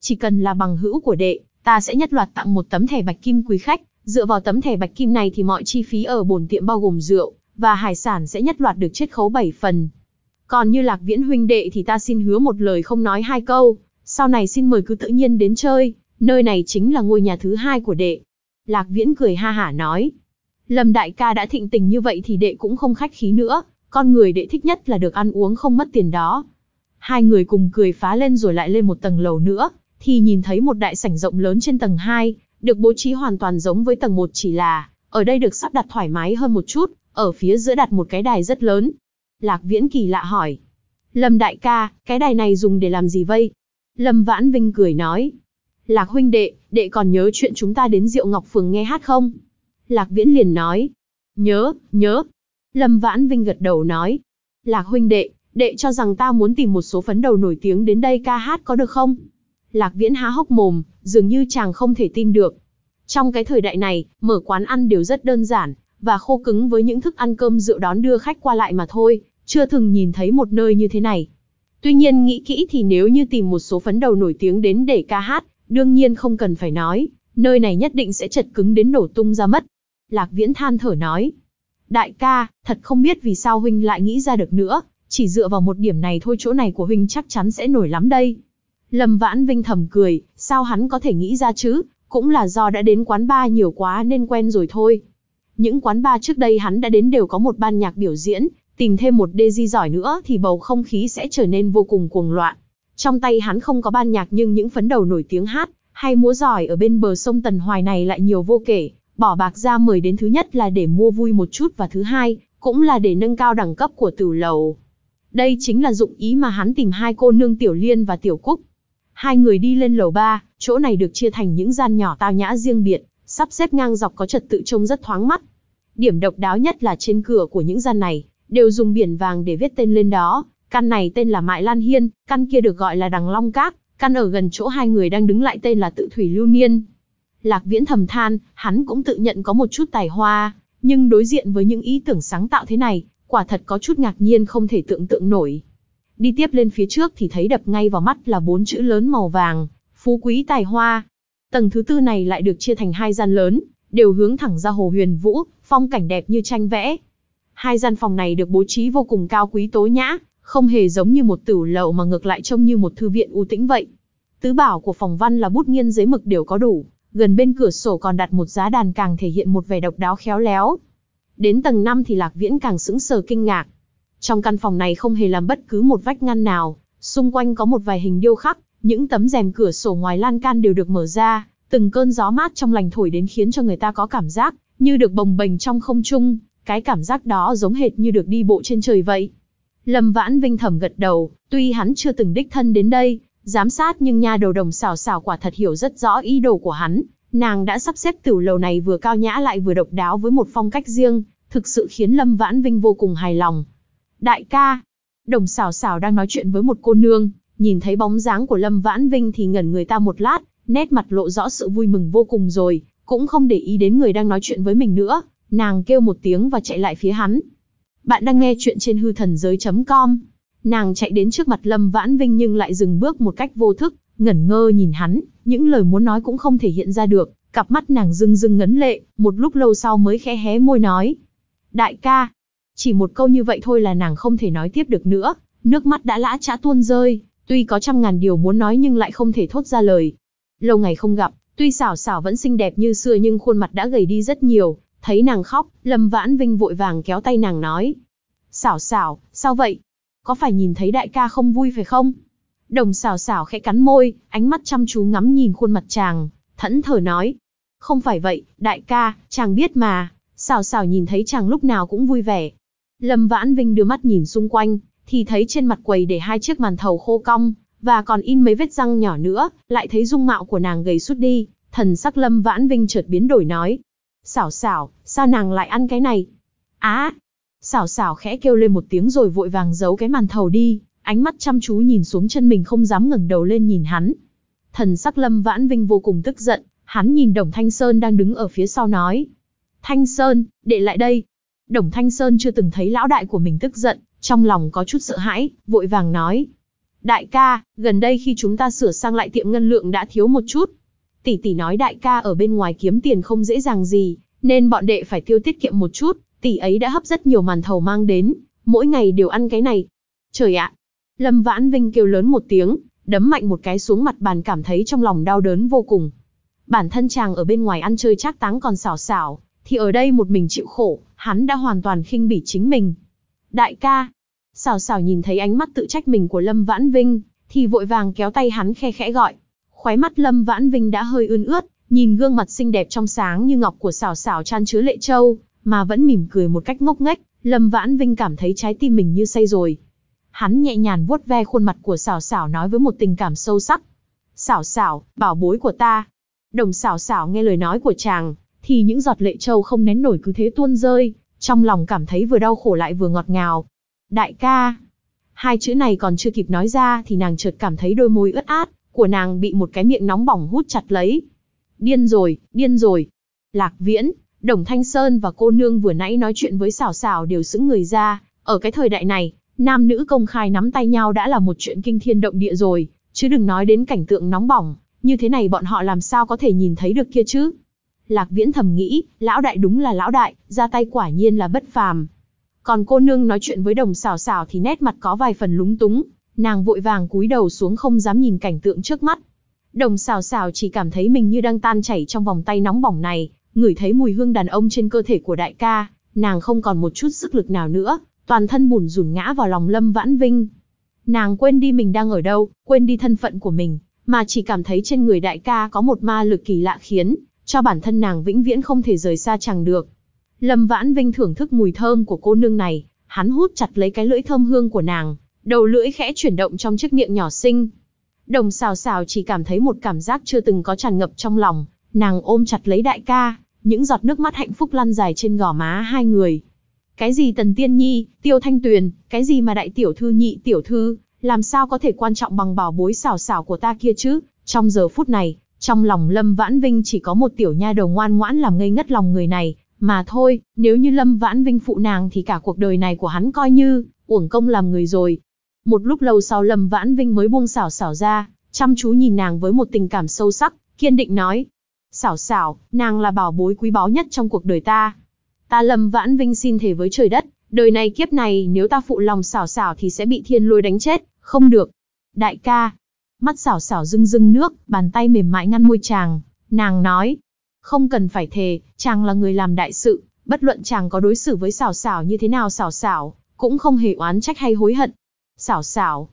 Chỉ cần là bằng hữu của đệ, ta sẽ nhất loạt tặng một tấm thẻ bạch kim quý khách, dựa vào tấm thẻ bạch kim này thì mọi chi phí ở bổn tiệm bao gồm rượu và hải sản sẽ nhất loạt được chiết khấu 7 phần. Còn như Lạc Viễn huynh đệ thì ta xin hứa một lời không nói hai câu, sau này xin mời cứ tự nhiên đến chơi, nơi này chính là ngôi nhà thứ hai của đệ. Lạc Viễn cười ha hả nói, Lâm đại ca đã thịnh tình như vậy thì đệ cũng không khách khí nữa, con người đệ thích nhất là được ăn uống không mất tiền đó. Hai người cùng cười phá lên rồi lại lên một tầng lầu nữa, thì nhìn thấy một đại sảnh rộng lớn trên tầng 2, được bố trí hoàn toàn giống với tầng 1 chỉ là, ở đây được sắp đặt thoải mái hơn một chút, ở phía giữa đặt một cái đài rất lớn. Lạc Viễn kỳ lạ hỏi. Lâm đại ca, cái đài này dùng để làm gì vây? Lâm Vãn Vinh cười nói. Lạc huynh đệ, đệ còn nhớ chuyện chúng ta đến Diệu Ngọc Phường nghe hát không? Lạc Viễn liền nói. Nhớ, nhớ, Lâm Vãn Vinh gật đầu nói. Lạc huynh đệ, đệ cho rằng ta muốn tìm một số phấn đầu nổi tiếng đến đây ca hát có được không? Lạc Viễn há hốc mồm, dường như chàng không thể tin được. Trong cái thời đại này, mở quán ăn đều rất đơn giản, và khô cứng với những thức ăn cơm rượu đón đưa khách qua lại mà thôi, chưa từng nhìn thấy một nơi như thế này. Tuy nhiên nghĩ kỹ thì nếu như tìm một số phấn đầu nổi tiếng đến để ca hát, đương nhiên không cần phải nói, nơi này nhất định sẽ chật cứng đến nổ tung ra mất. Lạc Viễn than thở nói, Đại ca, thật không biết vì sao huynh lại nghĩ ra được nữa, chỉ dựa vào một điểm này thôi chỗ này của huynh chắc chắn sẽ nổi lắm đây. Lâm Vãn Vinh thầm cười, sao hắn có thể nghĩ ra chứ, cũng là do đã đến quán bar nhiều quá nên quen rồi thôi. Những quán bar trước đây hắn đã đến đều có một ban nhạc biểu diễn, tìm thêm một DJ giỏi nữa thì bầu không khí sẽ trở nên vô cùng cuồng loạn. Trong tay hắn không có ban nhạc nhưng những phấn đầu nổi tiếng hát, hay múa giỏi ở bên bờ sông Tần Hoài này lại nhiều vô kể, bỏ bạc ra mời đến thứ nhất là để mua vui một chút và thứ hai, cũng là để nâng cao đẳng cấp của tử lầu. Đây chính là dụng ý mà hắn tìm hai cô nương Tiểu Liên và Tiểu Cúc. Hai người đi lên lầu ba, chỗ này được chia thành những gian nhỏ tao nhã riêng biệt, sắp xếp ngang dọc có trật tự trông rất thoáng mắt. Điểm độc đáo nhất là trên cửa của những gian này, đều dùng biển vàng để viết tên lên đó. Căn này tên là Mại Lan Hiên, căn kia được gọi là Đằng Long Các, căn ở gần chỗ hai người đang đứng lại tên là Tự Thủy Lưu Niên. Lạc Viễn thầm than, hắn cũng tự nhận có một chút tài hoa, nhưng đối diện với những ý tưởng sáng tạo thế này, quả thật có chút ngạc nhiên không thể tưởng tượng nổi. Đi tiếp lên phía trước thì thấy đập ngay vào mắt là bốn chữ lớn màu vàng, phú quý tài hoa. Tầng thứ tư này lại được chia thành hai gian lớn, đều hướng thẳng ra hồ huyền vũ, phong cảnh đẹp như tranh vẽ. Hai gian phòng này được bố trí vô cùng cao quý tối nhã, không hề giống như một tửu lậu mà ngược lại trông như một thư viện u tĩnh vậy. Tứ bảo của phòng văn là bút nghiên giấy mực đều có đủ, gần bên cửa sổ còn đặt một giá đàn càng thể hiện một vẻ độc đáo khéo léo. Đến tầng 5 thì Lạc Viễn càng sững sờ kinh ngạc. Trong căn phòng này không hề làm bất cứ một vách ngăn nào, xung quanh có một vài hình điêu khắc, những tấm rèm cửa sổ ngoài lan can đều được mở ra, từng cơn gió mát trong lành thổi đến khiến cho người ta có cảm giác như được bồng bềnh trong không trung, cái cảm giác đó giống hệt như được đi bộ trên trời vậy. Lâm Vãn Vinh thầm gật đầu, tuy hắn chưa từng đích thân đến đây, giám sát nhưng nha đầu đồng xảo xảo quả thật hiểu rất rõ ý đồ của hắn. Nàng đã sắp xếp tiểu lầu này vừa cao nhã lại vừa độc đáo với một phong cách riêng, thực sự khiến Lâm Vãn Vinh vô cùng hài lòng. Đại ca, đồng xảo xảo đang nói chuyện với một cô nương, nhìn thấy bóng dáng của Lâm Vãn Vinh thì ngẩn người ta một lát, nét mặt lộ rõ sự vui mừng vô cùng rồi, cũng không để ý đến người đang nói chuyện với mình nữa, nàng kêu một tiếng và chạy lại phía hắn. Bạn đang nghe chuyện trên hư thần giới.com. Nàng chạy đến trước mặt Lâm Vãn Vinh nhưng lại dừng bước một cách vô thức, ngẩn ngơ nhìn hắn, những lời muốn nói cũng không thể hiện ra được, cặp mắt nàng rưng rưng ngấn lệ, một lúc lâu sau mới khẽ hé môi nói. Đại ca, chỉ một câu như vậy thôi là nàng không thể nói tiếp được nữa, nước mắt đã lã chã tuôn rơi, tuy có trăm ngàn điều muốn nói nhưng lại không thể thốt ra lời. Lâu ngày không gặp, tuy xảo xảo vẫn xinh đẹp như xưa nhưng khuôn mặt đã gầy đi rất nhiều, thấy nàng khóc, Lâm Vãn Vinh vội vàng kéo tay nàng nói. Xảo xảo, sao vậy? Có phải nhìn thấy đại ca không vui phải không? Đồng xảo xảo khẽ cắn môi, ánh mắt chăm chú ngắm nhìn khuôn mặt chàng, thẫn thờ nói. Không phải vậy, đại ca, chàng biết mà, xảo xảo nhìn thấy chàng lúc nào cũng vui vẻ. Lâm Vãn Vinh đưa mắt nhìn xung quanh, thì thấy trên mặt quầy để hai chiếc màn thầu khô cong, và còn in mấy vết răng nhỏ nữa, lại thấy dung mạo của nàng gầy sút đi, thần sắc Lâm Vãn Vinh chợt biến đổi nói. Xảo xảo, sao nàng lại ăn cái này? Á! xảo xảo khẽ kêu lên một tiếng rồi vội vàng giấu cái màn thầu đi, ánh mắt chăm chú nhìn xuống chân mình không dám ngẩng đầu lên nhìn hắn. Thần sắc Lâm Vãn Vinh vô cùng tức giận, hắn nhìn Đồng Thanh Sơn đang đứng ở phía sau nói. Thanh Sơn, đệ lại đây. Đồng Thanh Sơn chưa từng thấy lão đại của mình tức giận, trong lòng có chút sợ hãi, vội vàng nói. Đại ca, gần đây khi chúng ta sửa sang lại tiệm ngân lượng đã thiếu một chút. Tỷ tỷ nói đại ca ở bên ngoài kiếm tiền không dễ dàng gì, nên bọn đệ phải tiêu tiết kiệm một chút, tỷ ấy đã hấp rất nhiều màn thầu mang đến, mỗi ngày đều ăn cái này. Trời ạ, Lâm Vãn Vinh kêu lớn một tiếng, đấm mạnh một cái xuống mặt bàn cảm thấy trong lòng đau đớn vô cùng. Bản thân chàng ở bên ngoài ăn chơi chắc táng còn xảo xảo, thì ở đây một mình chịu khổ, hắn đã hoàn toàn khinh bỉ chính mình. Đại ca, xào xào nhìn thấy ánh mắt tự trách mình của Lâm Vãn Vinh, thì vội vàng kéo tay hắn khe khẽ gọi. Khóe mắt Lâm Vãn Vinh đã hơi ươn ướt, nhìn gương mặt xinh đẹp trong sáng như ngọc của xào xào chan chứa lệ châu, mà vẫn mỉm cười một cách ngốc nghếch, Lâm Vãn Vinh cảm thấy trái tim mình như say rồi. Hắn nhẹ nhàng vuốt ve khuôn mặt của xảo xảo nói với một tình cảm sâu sắc. Xảo xảo, bảo bối của ta. Đồng xảo xảo nghe lời nói của chàng, thì những giọt lệ châu không nén nổi cứ thế tuôn rơi, trong lòng cảm thấy vừa đau khổ lại vừa ngọt ngào. Đại ca. Hai chữ này còn chưa kịp nói ra thì nàng chợt cảm thấy đôi môi ướt át, của nàng bị một cái miệng nóng bỏng hút chặt lấy. Điên rồi, điên rồi. Lạc viễn, Đồng Thanh Sơn và cô nương vừa nãy nói chuyện với xảo xảo đều sững người ra, ở cái thời đại này, nam nữ công khai nắm tay nhau đã là một chuyện kinh thiên động địa rồi, chứ đừng nói đến cảnh tượng nóng bỏng, như thế này bọn họ làm sao có thể nhìn thấy được kia chứ. Lạc Viễn thầm nghĩ, lão đại đúng là lão đại, ra tay quả nhiên là bất phàm. Còn cô nương nói chuyện với đồng xảo xảo thì nét mặt có vài phần lúng túng, nàng vội vàng cúi đầu xuống không dám nhìn cảnh tượng trước mắt. Đồng xào xào chỉ cảm thấy mình như đang tan chảy trong vòng tay nóng bỏng này, ngửi thấy mùi hương đàn ông trên cơ thể của đại ca, nàng không còn một chút sức lực nào nữa, toàn thân bùn rùn ngã vào lòng Lâm Vãn Vinh. Nàng quên đi mình đang ở đâu, quên đi thân phận của mình, mà chỉ cảm thấy trên người đại ca có một ma lực kỳ lạ khiến cho bản thân nàng vĩnh viễn không thể rời xa chàng được. Lâm Vãn Vinh thưởng thức mùi thơm của cô nương này, hắn hút chặt lấy cái lưỡi thơm hương của nàng, đầu lưỡi khẽ chuyển động trong chiếc miệng nhỏ xinh. Đồng xào xào chỉ cảm thấy một cảm giác chưa từng có tràn ngập trong lòng, nàng ôm chặt lấy đại ca, những giọt nước mắt hạnh phúc lăn dài trên gò má hai người. Cái gì Tần Tiên Nhi, Tiêu Thanh Tuyền, cái gì mà đại tiểu thư nhị tiểu thư, làm sao có thể quan trọng bằng bảo bối xào xào của ta kia chứ? Trong giờ phút này, trong lòng Lâm Vãn Vinh chỉ có một tiểu nha đầu ngoan ngoãn làm ngây ngất lòng người này, mà thôi, nếu như Lâm Vãn Vinh phụ nàng thì cả cuộc đời này của hắn coi như, uổng công làm người rồi. Một lúc lâu sau Lâm Vãn Vinh mới buông xảo xảo ra, chăm chú nhìn nàng với một tình cảm sâu sắc, kiên định nói. Xảo xảo, nàng là bảo bối quý báu nhất trong cuộc đời ta. Ta Lâm Vãn Vinh xin thề với trời đất, đời này kiếp này nếu ta phụ lòng xảo xảo thì sẽ bị thiên lôi đánh chết, không được. Đại ca, mắt xảo xảo rưng rưng nước, bàn tay mềm mại ngăn môi chàng, nàng nói. Không cần phải thề, chàng là người làm đại sự, bất luận chàng có đối xử với xảo xảo như thế nào xảo xảo, cũng không hề oán trách hay hối hận. Xảo xảo.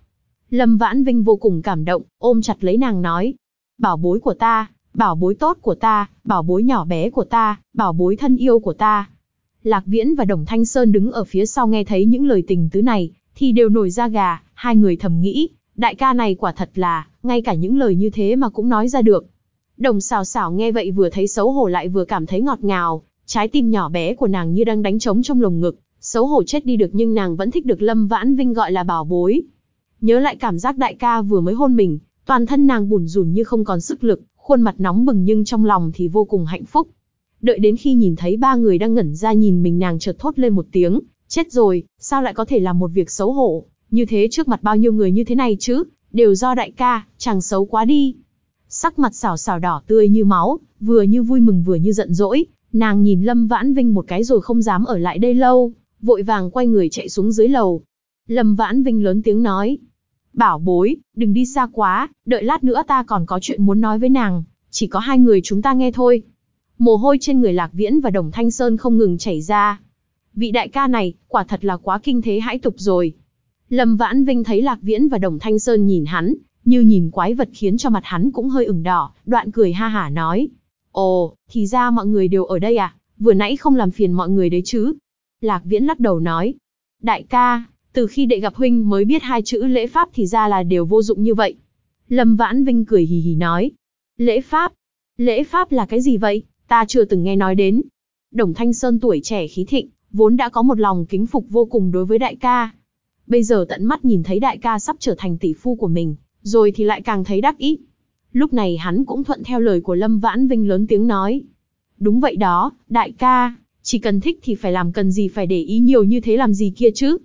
Lâm Vãn Vinh vô cùng cảm động, ôm chặt lấy nàng nói. Bảo bối của ta, bảo bối tốt của ta, bảo bối nhỏ bé của ta, bảo bối thân yêu của ta. Lạc Viễn và Đồng Thanh Sơn đứng ở phía sau nghe thấy những lời tình tứ này, thì đều nổi da gà, hai người thầm nghĩ, đại ca này quả thật là, ngay cả những lời như thế mà cũng nói ra được. Đồng xào xảo nghe vậy vừa thấy xấu hổ lại vừa cảm thấy ngọt ngào, trái tim nhỏ bé của nàng như đang đánh trống trong lồng ngực, xấu hổ chết đi được nhưng nàng vẫn thích được Lâm Vãn Vinh gọi là bảo bối. Nhớ lại cảm giác đại ca vừa mới hôn mình, toàn thân nàng bùn rùn như không còn sức lực, khuôn mặt nóng bừng nhưng trong lòng thì vô cùng hạnh phúc. Đợi đến khi nhìn thấy ba người đang ngẩn ra nhìn mình nàng chợt thốt lên một tiếng, chết rồi, sao lại có thể làm một việc xấu hổ, như thế trước mặt bao nhiêu người như thế này chứ, đều do đại ca, chàng xấu quá đi. Sắc mặt xảo xảo đỏ tươi như máu, vừa như vui mừng vừa như giận dỗi, nàng nhìn Lâm Vãn Vinh một cái rồi không dám ở lại đây lâu, vội vàng quay người chạy xuống dưới lầu. Lâm Vãn Vinh lớn tiếng nói, bảo bối, đừng đi xa quá, đợi lát nữa ta còn có chuyện muốn nói với nàng, chỉ có hai người chúng ta nghe thôi. Mồ hôi trên người Lạc Viễn và Đồng Thanh Sơn không ngừng chảy ra. Vị đại ca này, quả thật là quá kinh thế hãi tục rồi. Lâm Vãn Vinh thấy Lạc Viễn và Đồng Thanh Sơn nhìn hắn, như nhìn quái vật khiến cho mặt hắn cũng hơi ửng đỏ, đoạn cười ha hả nói. Ồ, thì ra mọi người đều ở đây à, vừa nãy không làm phiền mọi người đấy chứ. Lạc Viễn lắc đầu nói. Đại ca, từ khi đệ gặp huynh mới biết hai chữ lễ pháp thì ra là đều vô dụng như vậy. Lâm Vãn Vinh cười hì hì nói. Lễ pháp? Lễ pháp là cái gì vậy? Ta chưa từng nghe nói đến. Đồng Thanh Sơn tuổi trẻ khí thịnh, vốn đã có một lòng kính phục vô cùng đối với đại ca. Bây giờ tận mắt nhìn thấy đại ca sắp trở thành tỷ phu của mình, rồi thì lại càng thấy đắc ý. Lúc này hắn cũng thuận theo lời của Lâm Vãn Vinh lớn tiếng nói. Đúng vậy đó, đại ca, chỉ cần thích thì phải làm cần gì phải để ý nhiều như thế làm gì kia chứ.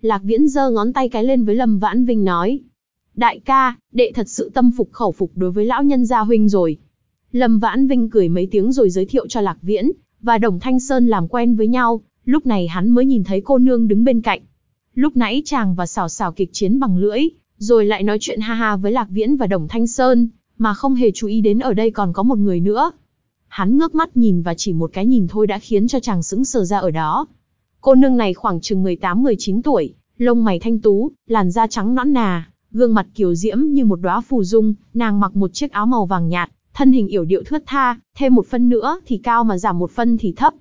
Lạc Viễn giơ ngón tay cái lên với Lâm Vãn Vinh nói. Đại ca, đệ thật sự tâm phục khẩu phục đối với lão nhân gia huynh rồi. Lâm Vãn Vinh cười mấy tiếng rồi giới thiệu cho Lạc Viễn, và Đồng Thanh Sơn làm quen với nhau, lúc này hắn mới nhìn thấy cô nương đứng bên cạnh. Lúc nãy chàng và xảo xảo kịch chiến bằng lưỡi, rồi lại nói chuyện ha ha với Lạc Viễn và Đồng Thanh Sơn, mà không hề chú ý đến ở đây còn có một người nữa. Hắn ngước mắt nhìn và chỉ một cái nhìn thôi đã khiến cho chàng sững sờ ra ở đó. Cô nương này khoảng chừng 18-19 tuổi, lông mày thanh tú, làn da trắng nõn nà, gương mặt kiều diễm như một đóa phù dung, nàng mặc một chiếc áo màu vàng nhạt, thân hình yểu điệu thướt tha, thêm một phân nữa thì cao mà giảm một phân thì thấp.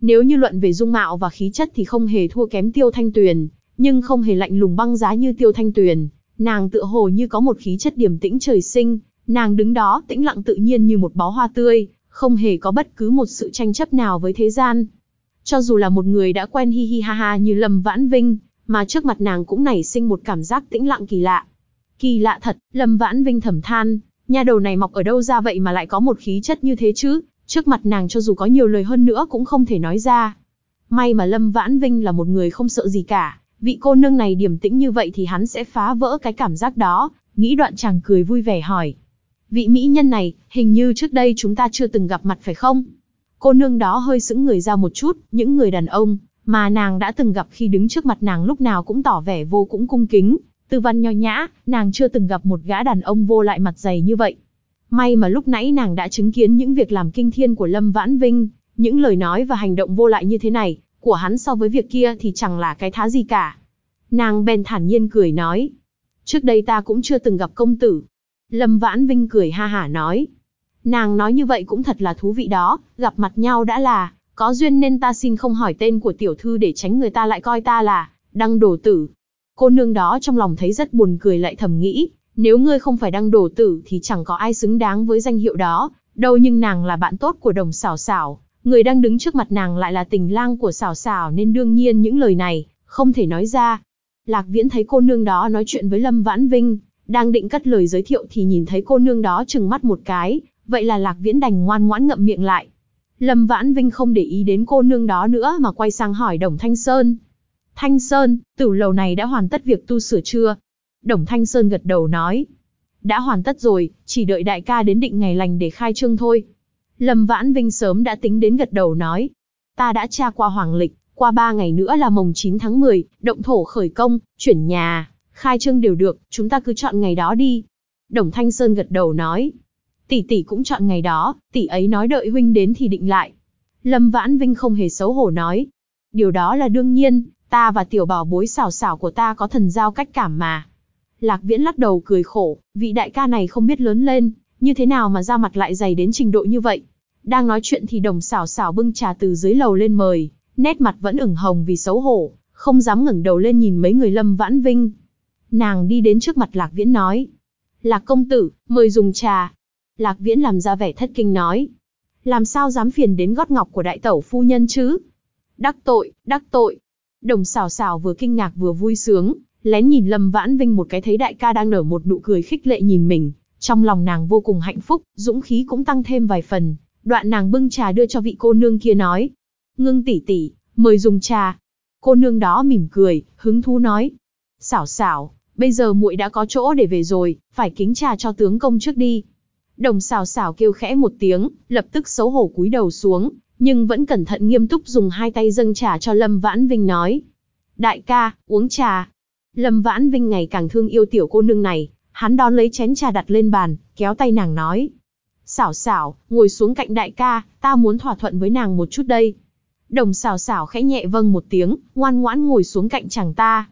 Nếu như luận về dung mạo và khí chất thì không hề thua kém Tiêu Thanh Tuyền, nhưng không hề lạnh lùng băng giá như Tiêu Thanh Tuyền, nàng tựa hồ như có một khí chất điềm tĩnh trời sinh, nàng đứng đó tĩnh lặng tự nhiên như một bó hoa tươi, không hề có bất cứ một sự tranh chấp nào với thế gian. Cho dù là một người đã quen hi hi ha ha như Lâm Vãn Vinh, mà trước mặt nàng cũng nảy sinh một cảm giác tĩnh lặng kỳ lạ. Kỳ lạ thật, Lâm Vãn Vinh thầm than, Nhà đầu này mọc ở đâu ra vậy mà lại có một khí chất như thế chứ, trước mặt nàng cho dù có nhiều lời hơn nữa cũng không thể nói ra. May mà Lâm Vãn Vinh là một người không sợ gì cả, vị cô nương này điềm tĩnh như vậy thì hắn sẽ phá vỡ cái cảm giác đó, nghĩ đoạn chàng cười vui vẻ hỏi. Vị mỹ nhân này, hình như trước đây chúng ta chưa từng gặp mặt phải không? Cô nương đó hơi sững người ra một chút, những người đàn ông, mà nàng đã từng gặp khi đứng trước mặt nàng lúc nào cũng tỏ vẻ vô cũng cung kính, Tư văn nho nhã, nàng chưa từng gặp một gã đàn ông vô lại mặt dày như vậy. May mà lúc nãy nàng đã chứng kiến những việc làm kinh thiên của Lâm Vãn Vinh, những lời nói và hành động vô lại như thế này, của hắn so với việc kia thì chẳng là cái thá gì cả. Nàng bèn thản nhiên cười nói. Trước đây ta cũng chưa từng gặp công tử. Lâm Vãn Vinh cười ha hả nói. Nàng nói như vậy cũng thật là thú vị đó, gặp mặt nhau đã là, có duyên nên ta xin không hỏi tên của tiểu thư để tránh người ta lại coi ta là, đăng đổ tử. Cô nương đó trong lòng thấy rất buồn cười lại thầm nghĩ, nếu ngươi không phải đăng đổ tử thì chẳng có ai xứng đáng với danh hiệu đó, đâu nhưng nàng là bạn tốt của đồng xảo xảo, người đang đứng trước mặt nàng lại là tình lang của xảo xảo nên đương nhiên những lời này, không thể nói ra. Lạc Viễn thấy cô nương đó nói chuyện với Lâm Vãn Vinh, đang định cất lời giới thiệu thì nhìn thấy cô nương đó chừng mắt một cái, vậy là Lạc Viễn đành ngoan ngoãn ngậm miệng lại. Lâm Vãn Vinh không để ý đến cô nương đó nữa mà quay sang hỏi Đồng Thanh Sơn. Thanh Sơn, tử lầu này đã hoàn tất việc tu sửa chưa? Đồng Thanh Sơn gật đầu nói. Đã hoàn tất rồi, chỉ đợi đại ca đến định ngày lành để khai trương thôi. Lâm Vãn Vinh sớm đã tính đến gật đầu nói. Ta đã tra qua hoàng lịch, qua ba ngày nữa là mồng 9 tháng 10, động thổ khởi công, chuyển nhà, khai trương đều được, chúng ta cứ chọn ngày đó đi. Đồng Thanh Sơn gật đầu nói. Tỷ tỷ cũng chọn ngày đó, tỷ ấy nói đợi huynh đến thì định lại. Lâm Vãn Vinh không hề xấu hổ nói. Điều đó là đương nhiên, ta và tiểu bảo bối xảo xảo của ta có thần giao cách cảm mà. Lạc Viễn lắc đầu cười khổ, vị đại ca này không biết lớn lên, như thế nào mà da mặt lại dày đến trình độ như vậy. Đang nói chuyện thì đồng xảo xảo bưng trà từ dưới lầu lên mời, nét mặt vẫn ửng hồng vì xấu hổ, không dám ngẩng đầu lên nhìn mấy người Lâm Vãn Vinh. Nàng đi đến trước mặt Lạc Viễn nói. Lạc công tử, mời dùng trà. Lạc Viễn làm ra vẻ thất kinh nói. Làm sao dám phiền đến gót ngọc của đại tẩu phu nhân chứ? Đắc tội, đắc tội. Đồng xảo xảo vừa kinh ngạc vừa vui sướng, lén nhìn Lâm Vãn Vinh một cái thấy đại ca đang nở một nụ cười khích lệ nhìn mình, trong lòng nàng vô cùng hạnh phúc, dũng khí cũng tăng thêm vài phần. Đoạn nàng bưng trà đưa cho vị cô nương kia nói, ngưng tỷ tỷ, mời dùng trà. Cô nương đó mỉm cười, hứng thú nói, xảo xảo, bây giờ muội đã có chỗ để về rồi, phải kính trà cho tướng công trước đi. Đồng xảo xảo kêu khẽ một tiếng, lập tức xấu hổ cúi đầu xuống, nhưng vẫn cẩn thận nghiêm túc dùng hai tay dâng trà cho Lâm Vãn Vinh nói. Đại ca, uống trà. Lâm Vãn Vinh ngày càng thương yêu tiểu cô nương này, hắn đón lấy chén trà đặt lên bàn, kéo tay nàng nói. Xảo xảo, ngồi xuống cạnh đại ca, ta muốn thỏa thuận với nàng một chút đây. Đồng xảo xảo khẽ nhẹ vâng một tiếng, ngoan ngoãn ngồi xuống cạnh chàng ta.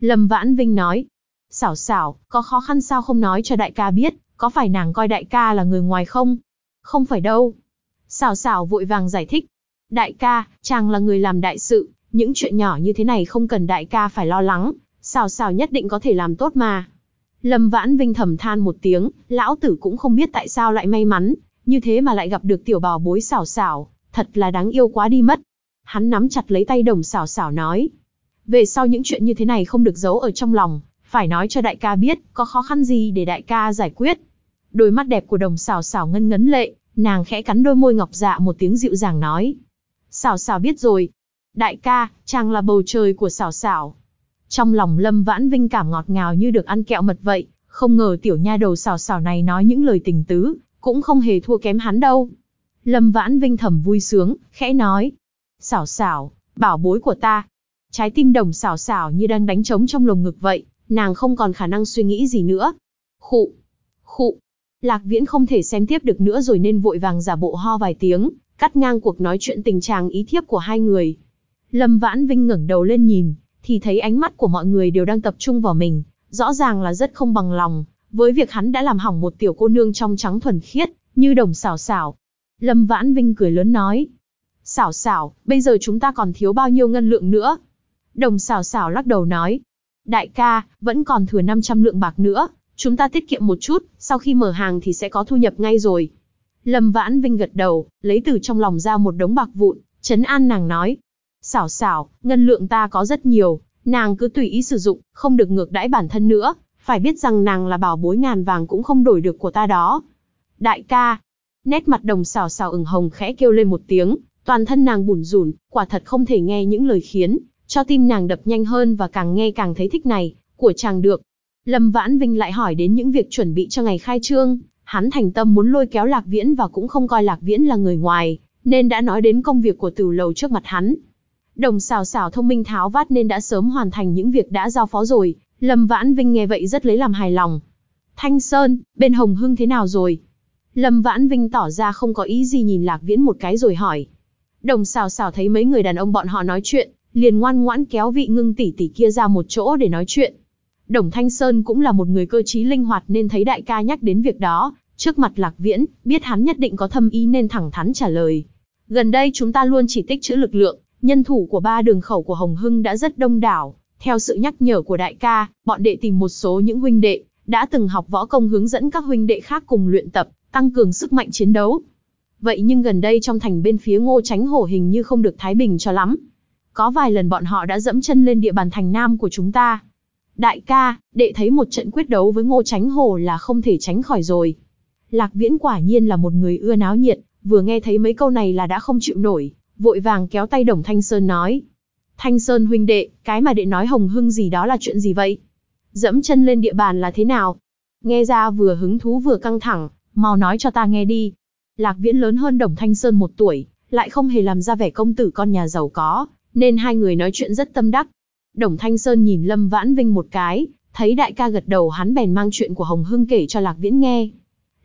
Lâm Vãn Vinh nói. Xảo xảo, có khó khăn sao không nói cho đại ca biết, có phải nàng coi đại ca là người ngoài không? Không phải đâu. Xảo xảo vội vàng giải thích. Đại ca, chàng là người làm đại sự, những chuyện nhỏ như thế này không cần đại ca phải lo lắng, xảo xảo nhất định có thể làm tốt mà. Lâm Vãn Vinh thầm than một tiếng, lão tử cũng không biết tại sao lại may mắn, như thế mà lại gặp được tiểu bảo bối xảo xảo, thật là đáng yêu quá đi mất. Hắn nắm chặt lấy tay đồng xảo xảo nói. Về sau những chuyện như thế này không được giấu ở trong lòng, phải nói cho đại ca biết, có khó khăn gì để đại ca giải quyết. Đôi mắt đẹp của đồng xảo xảo ngân ngấn lệ, nàng khẽ cắn đôi môi ngọc dạ một tiếng dịu dàng nói. Xảo xảo biết rồi. Đại ca, chàng là bầu trời của xảo xảo. Trong lòng Lâm Vãn Vinh cảm ngọt ngào như được ăn kẹo mật vậy, không ngờ tiểu nha đầu xào xào này nói những lời tình tứ, cũng không hề thua kém hắn đâu. Lâm Vãn Vinh thầm vui sướng, khẽ nói. Xảo xảo, bảo bối của ta. Trái tim đồng xảo xảo như đang đánh trống trong lồng ngực vậy, nàng không còn khả năng suy nghĩ gì nữa. Khụ, khụ. Lạc Viễn không thể xem tiếp được nữa rồi nên vội vàng giả bộ ho vài tiếng, cắt ngang cuộc nói chuyện tình trạng ý thiếp của hai người. Lâm Vãn Vinh ngẩng đầu lên nhìn, thì thấy ánh mắt của mọi người đều đang tập trung vào mình, rõ ràng là rất không bằng lòng, với việc hắn đã làm hỏng một tiểu cô nương trong trắng thuần khiết, như đồng xảo xảo. Lâm Vãn Vinh cười lớn nói, xảo xảo, bây giờ chúng ta còn thiếu bao nhiêu ngân lượng nữa? Đồng xảo xảo lắc đầu nói, đại ca, vẫn còn thừa 500 lượng bạc nữa, chúng ta tiết kiệm một chút, sau khi mở hàng thì sẽ có thu nhập ngay rồi. Lâm Vãn Vinh gật đầu, lấy từ trong lòng ra một đống bạc vụn, chấn an nàng nói, Xảo xảo, ngân lượng ta có rất nhiều, nàng cứ tùy ý sử dụng, không được ngược đãi bản thân nữa, phải biết rằng nàng là bảo bối ngàn vàng cũng không đổi được của ta đó. Đại ca, nét mặt đồng xảo xảo ửng hồng khẽ kêu lên một tiếng, toàn thân nàng bủn rủn, quả thật không thể nghe những lời khiến, cho tim nàng đập nhanh hơn và càng nghe càng thấy thích này, của chàng được. Lâm Vãn Vinh lại hỏi đến những việc chuẩn bị cho ngày khai trương, hắn thành tâm muốn lôi kéo Lạc Viễn và cũng không coi Lạc Viễn là người ngoài, nên đã nói đến công việc của tử lầu trước mặt hắn. Đồng xào xào thông minh tháo vát nên đã sớm hoàn thành những việc đã giao phó rồi, Lâm Vãn Vinh nghe vậy rất lấy làm hài lòng. Thanh Sơn, bên Hồng Hưng thế nào rồi? Lâm Vãn Vinh tỏ ra không có ý gì nhìn Lạc Viễn một cái rồi hỏi. Đồng xào xào thấy mấy người đàn ông bọn họ nói chuyện, liền ngoan ngoãn kéo vị ngưng tỷ tỷ kia ra một chỗ để nói chuyện. Đồng Thanh Sơn cũng là một người cơ trí linh hoạt nên thấy đại ca nhắc đến việc đó, trước mặt Lạc Viễn, biết hắn nhất định có thâm ý nên thẳng thắn trả lời. Gần đây chúng ta luôn chỉ tích trữ lực lượng, nhân thủ của ba đường khẩu của Hồng Hưng đã rất đông đảo. Theo sự nhắc nhở của đại ca, bọn đệ tìm một số những huynh đệ, đã từng học võ công hướng dẫn các huynh đệ khác cùng luyện tập, tăng cường sức mạnh chiến đấu. Vậy nhưng gần đây trong thành bên phía ngô tránh hổ hình như không được thái bình cho lắm. Có vài lần bọn họ đã dẫm chân lên địa bàn thành nam của chúng ta. Đại ca, đệ thấy một trận quyết đấu với ngô tránh hổ là không thể tránh khỏi rồi. Lạc viễn quả nhiên là một người ưa náo nhiệt, vừa nghe thấy mấy câu này là đã không chịu nổi, vội vàng kéo tay đồng Thanh Sơn nói. Thanh Sơn huynh đệ, cái mà đệ nói hồng hưng gì đó là chuyện gì vậy? Dẫm chân lên địa bàn là thế nào? Nghe ra vừa hứng thú vừa căng thẳng, mau nói cho ta nghe đi. Lạc Viễn lớn hơn Đồng Thanh Sơn một tuổi, lại không hề làm ra vẻ công tử con nhà giàu có, nên hai người nói chuyện rất tâm đắc. Đồng Thanh Sơn nhìn Lâm Vãn Vinh một cái, thấy đại ca gật đầu hắn bèn mang chuyện của Hồng Hưng kể cho Lạc Viễn nghe.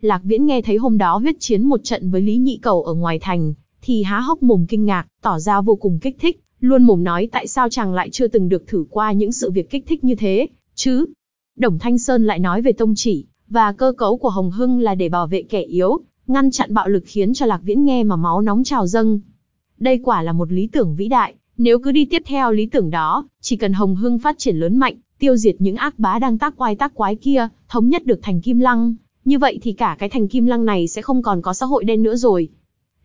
Lạc Viễn nghe thấy hôm đó huyết chiến một trận với Lý Nhị Cầu ở ngoài thành, thì há hốc mồm kinh ngạc, tỏ ra vô cùng kích thích, luôn mồm nói tại sao chàng lại chưa từng được thử qua những sự việc kích thích như thế, chứ. Đồng Thanh Sơn lại nói về tông chỉ, và cơ cấu của Hồng Hưng là để bảo vệ kẻ yếu, ngăn chặn bạo lực khiến cho Lạc Viễn nghe mà máu nóng trào dâng. Đây quả là một lý tưởng vĩ đại, nếu cứ đi tiếp theo lý tưởng đó, chỉ cần Hồng Hưng phát triển lớn mạnh, tiêu diệt những ác bá đang tác oai tác quái kia, thống nhất được thành Kim Lăng, như vậy thì cả cái thành Kim Lăng này sẽ không còn có xã hội đen nữa rồi.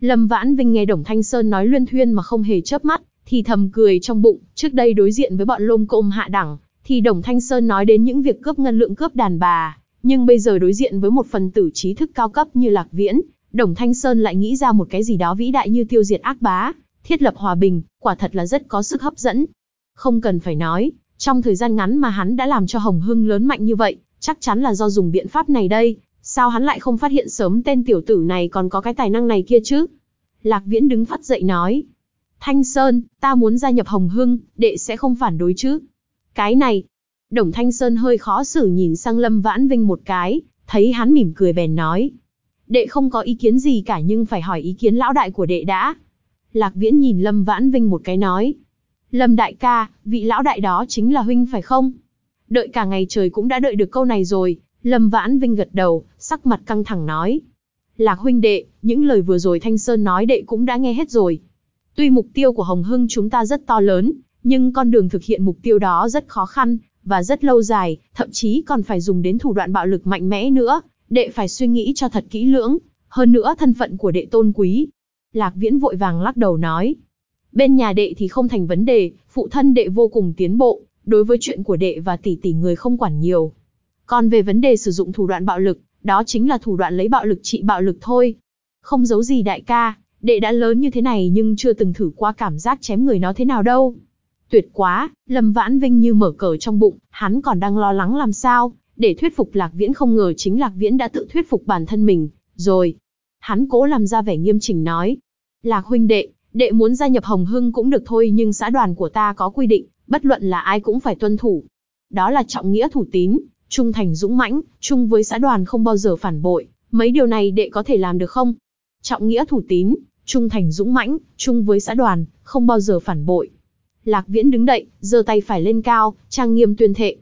Lâm Vãn Vinh nghe Đồng Thanh Sơn nói luyên thuyên mà không hề chớp mắt, thì thầm cười trong bụng, trước đây đối diện với bọn lôm côm hạ đẳng, thì Đồng Thanh Sơn nói đến những việc cướp ngân lượng cướp đàn bà, nhưng bây giờ đối diện với một phần tử trí thức cao cấp như Lạc Viễn, Đồng Thanh Sơn lại nghĩ ra một cái gì đó vĩ đại như tiêu diệt ác bá, thiết lập hòa bình, quả thật là rất có sức hấp dẫn. Không cần phải nói, trong thời gian ngắn mà hắn đã làm cho Hồng Hưng lớn mạnh như vậy, chắc chắn là do dùng biện pháp này đây, sao hắn lại không phát hiện sớm tên tiểu tử này còn có cái tài năng này kia chứ? Lạc Viễn đứng phát dậy nói. Thanh Sơn, ta muốn gia nhập Hồng Hưng, đệ sẽ không phản đối chứ? Cái này, Đồng Thanh Sơn hơi khó xử nhìn sang Lâm Vãn Vinh một cái, thấy hắn mỉm cười bèn nói. Đệ không có ý kiến gì cả nhưng phải hỏi ý kiến lão đại của đệ đã. Lạc Viễn nhìn Lâm Vãn Vinh một cái nói. Lâm đại ca, vị lão đại đó chính là huynh phải không? Đợi cả ngày trời cũng đã đợi được câu này rồi, Lâm Vãn Vinh gật đầu, sắc mặt căng thẳng nói. Lạc huynh đệ, những lời vừa rồi Thanh Sơn nói đệ cũng đã nghe hết rồi. Tuy mục tiêu của Hồng Hưng chúng ta rất to lớn, nhưng con đường thực hiện mục tiêu đó rất khó khăn, và rất lâu dài, thậm chí còn phải dùng đến thủ đoạn bạo lực mạnh mẽ nữa, đệ phải suy nghĩ cho thật kỹ lưỡng, hơn nữa thân phận của đệ tôn quý. Lạc Viễn vội vàng lắc đầu nói, bên nhà đệ thì không thành vấn đề, phụ thân đệ vô cùng tiến bộ, đối với chuyện của đệ và tỷ tỷ người không quản nhiều. Còn về vấn đề sử dụng thủ đoạn bạo lực, đó chính là thủ đoạn lấy bạo lực trị bạo lực thôi. Không giấu gì đại ca, đệ đã lớn như thế này nhưng chưa từng thử qua cảm giác chém người nó thế nào đâu. Tuyệt quá, Lâm Vãn Vinh như mở cờ trong bụng, hắn còn đang lo lắng làm sao, để thuyết phục Lạc Viễn không ngờ chính Lạc Viễn đã tự thuyết phục bản thân mình, rồi. Hắn cố làm ra vẻ nghiêm chỉnh nói. Lạc huynh đệ, đệ muốn gia nhập Hồng Hưng cũng được thôi nhưng xã đoàn của ta có quy định, bất luận là ai cũng phải tuân thủ. Đó là trọng nghĩa thủ tín, trung thành dũng mãnh, chung với xã đoàn không bao giờ phản bội, mấy điều này đệ có thể làm được không? Trọng nghĩa thủ tín, trung thành dũng mãnh, chung với xã đoàn, không bao giờ phản bội. Lạc Viễn đứng đậy, giơ tay phải lên cao, trang nghiêm tuyên thệ.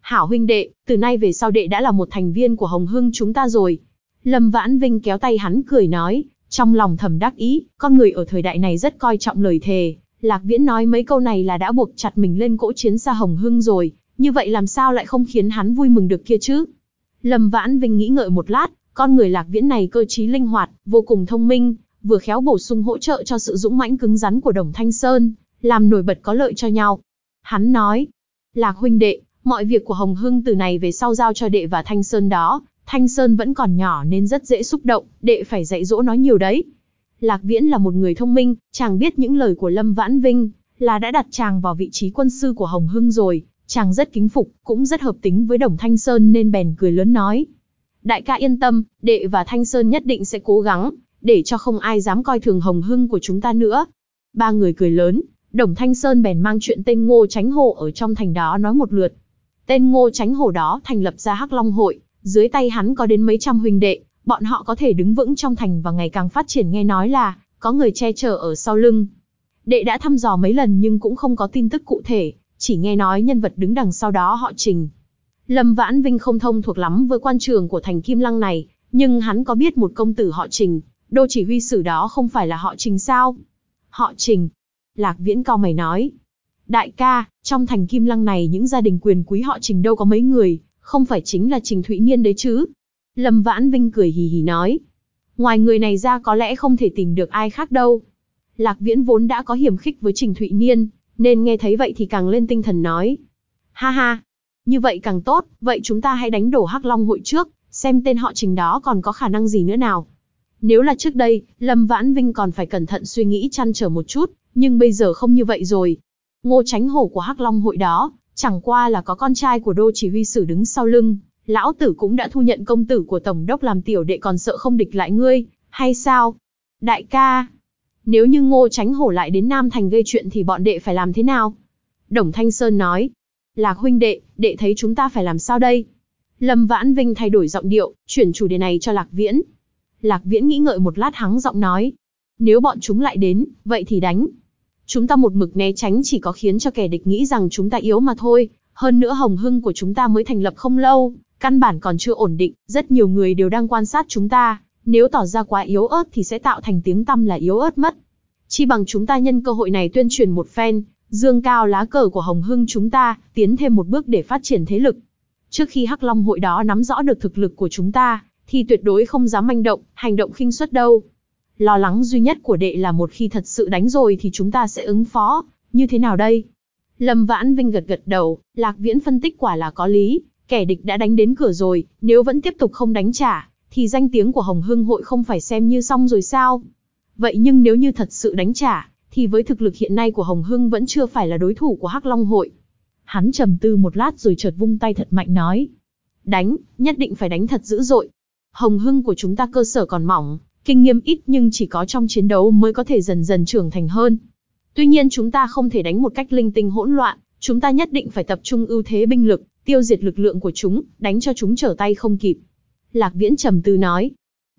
Hảo huynh đệ, từ nay về sau đệ đã là một thành viên của Hồng Hưng chúng ta rồi. Lâm Vãn Vinh kéo tay hắn cười nói, trong lòng thầm đắc ý, con người ở thời đại này rất coi trọng lời thề. Lạc Viễn nói mấy câu này là đã buộc chặt mình lên cỗ chiến xa Hồng Hưng rồi, như vậy làm sao lại không khiến hắn vui mừng được kia chứ? Lâm Vãn Vinh nghĩ ngợi một lát, con người Lạc Viễn này cơ trí linh hoạt, vô cùng thông minh, vừa khéo bổ sung hỗ trợ cho sự dũng mãnh cứng rắn của Đồng Thanh Sơn, làm nổi bật có lợi cho nhau. Hắn nói, Lạc huynh đệ, mọi việc của Hồng Hưng từ này về sau giao cho đệ và Thanh Sơn đó, Thanh Sơn vẫn còn nhỏ nên rất dễ xúc động, đệ phải dạy dỗ nó nhiều đấy. Lạc Viễn là một người thông minh, chàng biết những lời của Lâm Vãn Vinh, là đã đặt chàng vào vị trí quân sư của Hồng Hưng rồi, chàng rất kính phục, cũng rất hợp tính với Đồng Thanh Sơn nên bèn cười lớn nói. Đại ca yên tâm, đệ và Thanh Sơn nhất định sẽ cố gắng, để cho không ai dám coi thường Hồng Hưng của chúng ta nữa. Ba người cười lớn, Đồng Thanh Sơn bèn mang chuyện tên Ngô Tránh Hổ ở trong thành đó nói một lượt. Tên Ngô Tránh Hổ đó thành lập ra Hắc Long Hội, dưới tay hắn có đến mấy trăm huynh đệ, bọn họ có thể đứng vững trong thành và ngày càng phát triển nghe nói là, có người che chở ở sau lưng. Đệ đã thăm dò mấy lần nhưng cũng không có tin tức cụ thể, chỉ nghe nói nhân vật đứng đằng sau đó họ Trình. Lâm Vãn Vinh không thông thuộc lắm với quan trường của thành Kim Lăng này, nhưng hắn có biết một công tử họ Trình, đô chỉ huy sử đó không phải là họ Trình sao? Họ Trình. Lạc Viễn cao mày nói. Đại ca, trong thành Kim Lăng này những gia đình quyền quý họ Trình đâu có mấy người, không phải chính là Trình Thụy Niên đấy chứ? Lâm Vãn Vinh cười hì hì nói. Ngoài người này ra có lẽ không thể tìm được ai khác đâu. Lạc Viễn vốn đã có hiểm khích với Trình Thụy Niên, nên nghe thấy vậy thì càng lên tinh thần nói. Ha ha, như vậy càng tốt, vậy chúng ta hãy đánh đổ Hắc Long hội trước, xem tên họ Trình đó còn có khả năng gì nữa nào. Nếu là trước đây, Lâm Vãn Vinh còn phải cẩn thận suy nghĩ chăn trở một chút, nhưng bây giờ không như vậy rồi. Ngô Tránh Hổ của Hắc Long hội đó, chẳng qua là có con trai của đô chỉ huy sử đứng sau lưng, lão tử cũng đã thu nhận công tử của tổng đốc làm tiểu đệ còn sợ không địch lại ngươi, hay sao? Đại ca, nếu như Ngô Tránh Hổ lại đến Nam Thành gây chuyện thì bọn đệ phải làm thế nào? Đồng Thanh Sơn nói, Lạc huynh đệ, đệ thấy chúng ta phải làm sao đây? Lâm Vãn Vinh thay đổi giọng điệu, chuyển chủ đề này cho Lạc Viễn. Lạc Viễn nghĩ ngợi một lát hắng giọng nói, nếu bọn chúng lại đến, vậy thì đánh. Chúng ta một mực né tránh chỉ có khiến cho kẻ địch nghĩ rằng chúng ta yếu mà thôi, hơn nữa hồng hưng của chúng ta mới thành lập không lâu, căn bản còn chưa ổn định, rất nhiều người đều đang quan sát chúng ta, nếu tỏ ra quá yếu ớt thì sẽ tạo thành tiếng tăm là yếu ớt mất. Chi bằng chúng ta nhân cơ hội này tuyên truyền một phen, dương cao lá cờ của Hồng Hưng chúng ta, tiến thêm một bước để phát triển thế lực. Trước khi Hắc Long hội đó nắm rõ được thực lực của chúng ta, thì tuyệt đối không dám manh động, hành động khinh suất đâu. Lo lắng duy nhất của đệ là một khi thật sự đánh rồi thì chúng ta sẽ ứng phó, như thế nào đây? Lâm Vãn Vinh gật gật đầu, Lạc Viễn phân tích quả là có lý, kẻ địch đã đánh đến cửa rồi, nếu vẫn tiếp tục không đánh trả, thì danh tiếng của Hồng Hưng hội không phải xem như xong rồi sao? Vậy nhưng nếu như thật sự đánh trả, thì với thực lực hiện nay của Hồng Hưng vẫn chưa phải là đối thủ của Hắc Long hội. Hắn trầm tư một lát rồi chợt vung tay thật mạnh nói. Đánh, nhất định phải đánh thật dữ dội. Hồng Hưng của chúng ta cơ sở còn mỏng, kinh nghiệm ít nhưng chỉ có trong chiến đấu mới có thể dần dần trưởng thành hơn. Tuy nhiên chúng ta không thể đánh một cách linh tinh hỗn loạn, chúng ta nhất định phải tập trung ưu thế binh lực, tiêu diệt lực lượng của chúng, đánh cho chúng trở tay không kịp. Lạc Viễn trầm tư nói.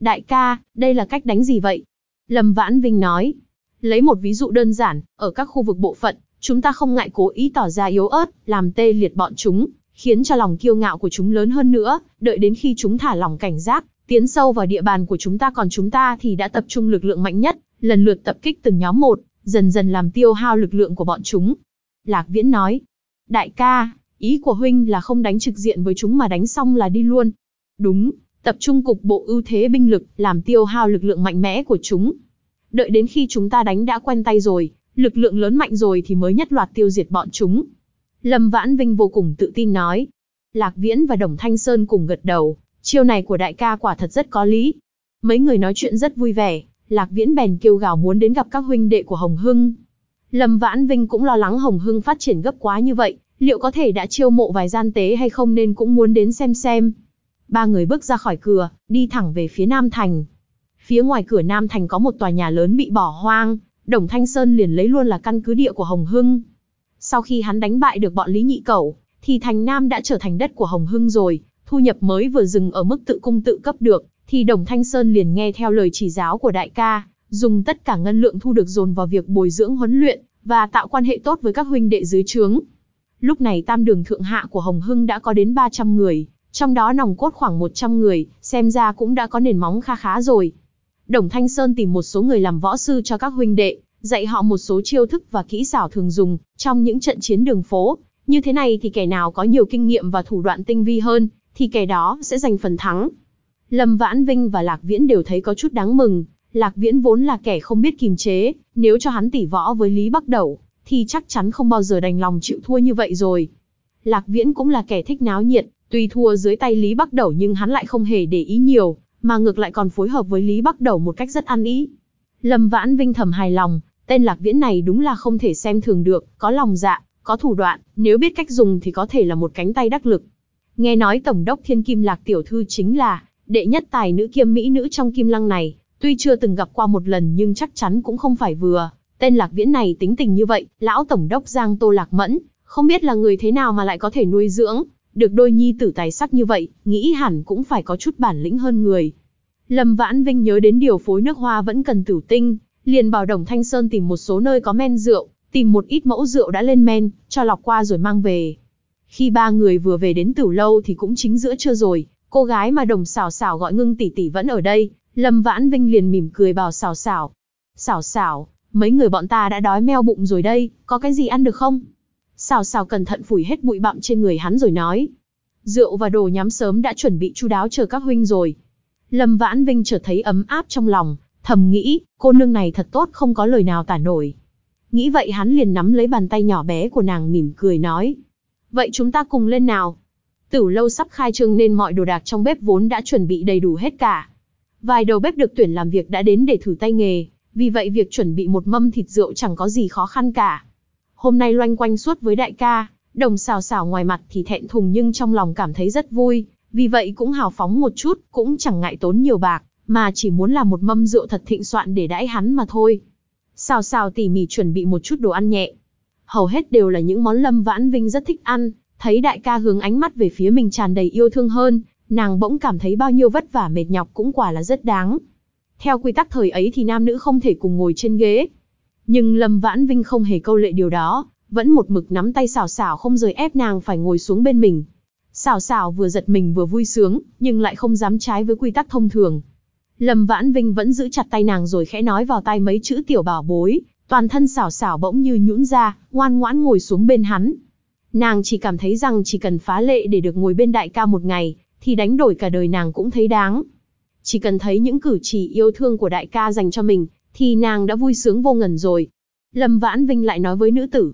Đại ca, đây là cách đánh gì vậy? Lâm Vãn Vinh nói. Lấy một ví dụ đơn giản, ở các khu vực bộ phận, chúng ta không ngại cố ý tỏ ra yếu ớt, làm tê liệt bọn chúng, khiến cho lòng kiêu ngạo của chúng lớn hơn nữa, đợi đến khi chúng thả lòng cảnh giác, tiến sâu vào địa bàn của chúng ta còn chúng ta thì đã tập trung lực lượng mạnh nhất, lần lượt tập kích từng nhóm một, dần dần làm tiêu hao lực lượng của bọn chúng. Lạc Viễn nói, đại ca, ý của huynh là không đánh trực diện với chúng mà đánh xong là đi luôn. Đúng, tập trung cục bộ ưu thế binh lực, làm tiêu hao lực lượng mạnh mẽ của chúng. Đợi đến khi chúng ta đánh đã quen tay rồi, lực lượng lớn mạnh rồi thì mới nhất loạt tiêu diệt bọn chúng. Lâm Vãn Vinh vô cùng tự tin nói. Lạc Viễn và Đồng Thanh Sơn cùng gật đầu, chiêu này của đại ca quả thật rất có lý. Mấy người nói chuyện rất vui vẻ, Lạc Viễn bèn kêu gào muốn đến gặp các huynh đệ của Hồng Hưng. Lâm Vãn Vinh cũng lo lắng Hồng Hưng phát triển gấp quá như vậy, liệu có thể đã chiêu mộ vài gian tế hay không nên cũng muốn đến xem xem. Ba người bước ra khỏi cửa, đi thẳng về phía Nam Thành. Phía ngoài cửa Nam Thành có một tòa nhà lớn bị bỏ hoang, Đồng Thanh Sơn liền lấy luôn là căn cứ địa của Hồng Hưng. Sau khi hắn đánh bại được bọn Lý Nhị Cẩu, thì thành Nam đã trở thành đất của Hồng Hưng rồi, thu nhập mới vừa dừng ở mức tự cung tự cấp được, thì Đồng Thanh Sơn liền nghe theo lời chỉ giáo của đại ca, dùng tất cả ngân lượng thu được dồn vào việc bồi dưỡng huấn luyện, và tạo quan hệ tốt với các huynh đệ dưới trướng. Lúc này tam đường thượng hạ của Hồng Hưng đã có đến 300 người, trong đó nòng cốt khoảng 100 người, xem ra cũng đã có nền móng kha khá rồi. Đồng Thanh Sơn tìm một số người làm võ sư cho các huynh đệ, dạy họ một số chiêu thức và kỹ xảo thường dùng trong những trận chiến đường phố. Như thế này thì kẻ nào có nhiều kinh nghiệm và thủ đoạn tinh vi hơn, thì kẻ đó sẽ giành phần thắng. Lâm Vãn Vinh và Lạc Viễn đều thấy có chút đáng mừng. Lạc Viễn vốn là kẻ không biết kìm chế, nếu cho hắn tỉ võ với Lý Bắc Đẩu, thì chắc chắn không bao giờ đành lòng chịu thua như vậy rồi. Lạc Viễn cũng là kẻ thích náo nhiệt, tuy thua dưới tay Lý Bắc Đẩu nhưng hắn lại không hề để ý nhiều, mà ngược lại còn phối hợp với Lý Bắc Đầu một cách rất ăn ý. Lâm Vãn Vinh thầm hài lòng, tên Lạc Viễn này đúng là không thể xem thường được, có lòng dạ, có thủ đoạn, nếu biết cách dùng thì có thể là một cánh tay đắc lực. Nghe nói Tổng đốc Thiên Kim Lạc Tiểu Thư chính là đệ nhất tài nữ kiêm mỹ nữ trong Kim Lăng này, tuy chưa từng gặp qua một lần nhưng chắc chắn cũng không phải vừa. Tên Lạc Viễn này tính tình như vậy, lão Tổng đốc Giang Tô Lạc Mẫn, không biết là người thế nào mà lại có thể nuôi dưỡng, được đôi nhi tử tài sắc như vậy, nghĩ hẳn cũng phải có chút bản lĩnh hơn người. Lâm Vãn Vinh nhớ đến điều phối nước hoa vẫn cần tử tinh, liền bảo Đồng Thanh Sơn tìm một số nơi có men rượu, tìm một ít mẫu rượu đã lên men, cho lọc qua rồi mang về. Khi ba người vừa về đến tử lâu thì cũng chính giữa trưa rồi, cô gái mà Đồng Sảo Sảo gọi ngưng tỷ tỷ vẫn ở đây, Lâm Vãn Vinh liền mỉm cười bảo Sảo Sảo. Sảo Sảo, mấy người bọn ta đã đói meo bụng rồi đây, có cái gì ăn được không? Xào xào cẩn thận phủi hết bụi bặm trên người hắn rồi nói. Rượu và đồ nhắm sớm đã chuẩn bị chu đáo chờ các huynh rồi. Lâm Vãn Vinh chợt thấy ấm áp trong lòng, thầm nghĩ, cô nương này thật tốt không có lời nào tả nổi. Nghĩ vậy hắn liền nắm lấy bàn tay nhỏ bé của nàng mỉm cười nói. Vậy chúng ta cùng lên nào. Tử lâu sắp khai trương nên mọi đồ đạc trong bếp vốn đã chuẩn bị đầy đủ hết cả. Vài đầu bếp được tuyển làm việc đã đến để thử tay nghề, vì vậy việc chuẩn bị một mâm thịt rượu chẳng có gì khó khăn cả. Hôm nay loanh quanh suốt với đại ca, đồng xào xào ngoài mặt thì thẹn thùng nhưng trong lòng cảm thấy rất vui, vì vậy cũng hào phóng một chút, cũng chẳng ngại tốn nhiều bạc, mà chỉ muốn là một mâm rượu thật thịnh soạn để đãi hắn mà thôi. Xào xào tỉ mỉ chuẩn bị một chút đồ ăn nhẹ. Hầu hết đều là những món Lâm Vãn Vinh rất thích ăn, thấy đại ca hướng ánh mắt về phía mình tràn đầy yêu thương hơn, nàng bỗng cảm thấy bao nhiêu vất vả mệt nhọc cũng quả là rất đáng. Theo quy tắc thời ấy thì nam nữ không thể cùng ngồi trên ghế. Nhưng Lâm Vãn Vinh không hề câu lệ điều đó, vẫn một mực nắm tay xảo xảo không rời ép nàng phải ngồi xuống bên mình. Xảo xảo vừa giật mình vừa vui sướng, nhưng lại không dám trái với quy tắc thông thường. Lâm Vãn Vinh vẫn giữ chặt tay nàng rồi khẽ nói vào tai mấy chữ tiểu bảo bối, toàn thân xảo xảo bỗng như nhũn ra, ngoan ngoãn ngồi xuống bên hắn. Nàng chỉ cảm thấy rằng chỉ cần phá lệ để được ngồi bên đại ca một ngày, thì đánh đổi cả đời nàng cũng thấy đáng. Chỉ cần thấy những cử chỉ yêu thương của đại ca dành cho mình, thì nàng đã vui sướng vô ngần rồi. Lâm Vãn Vinh lại nói với nữ tử.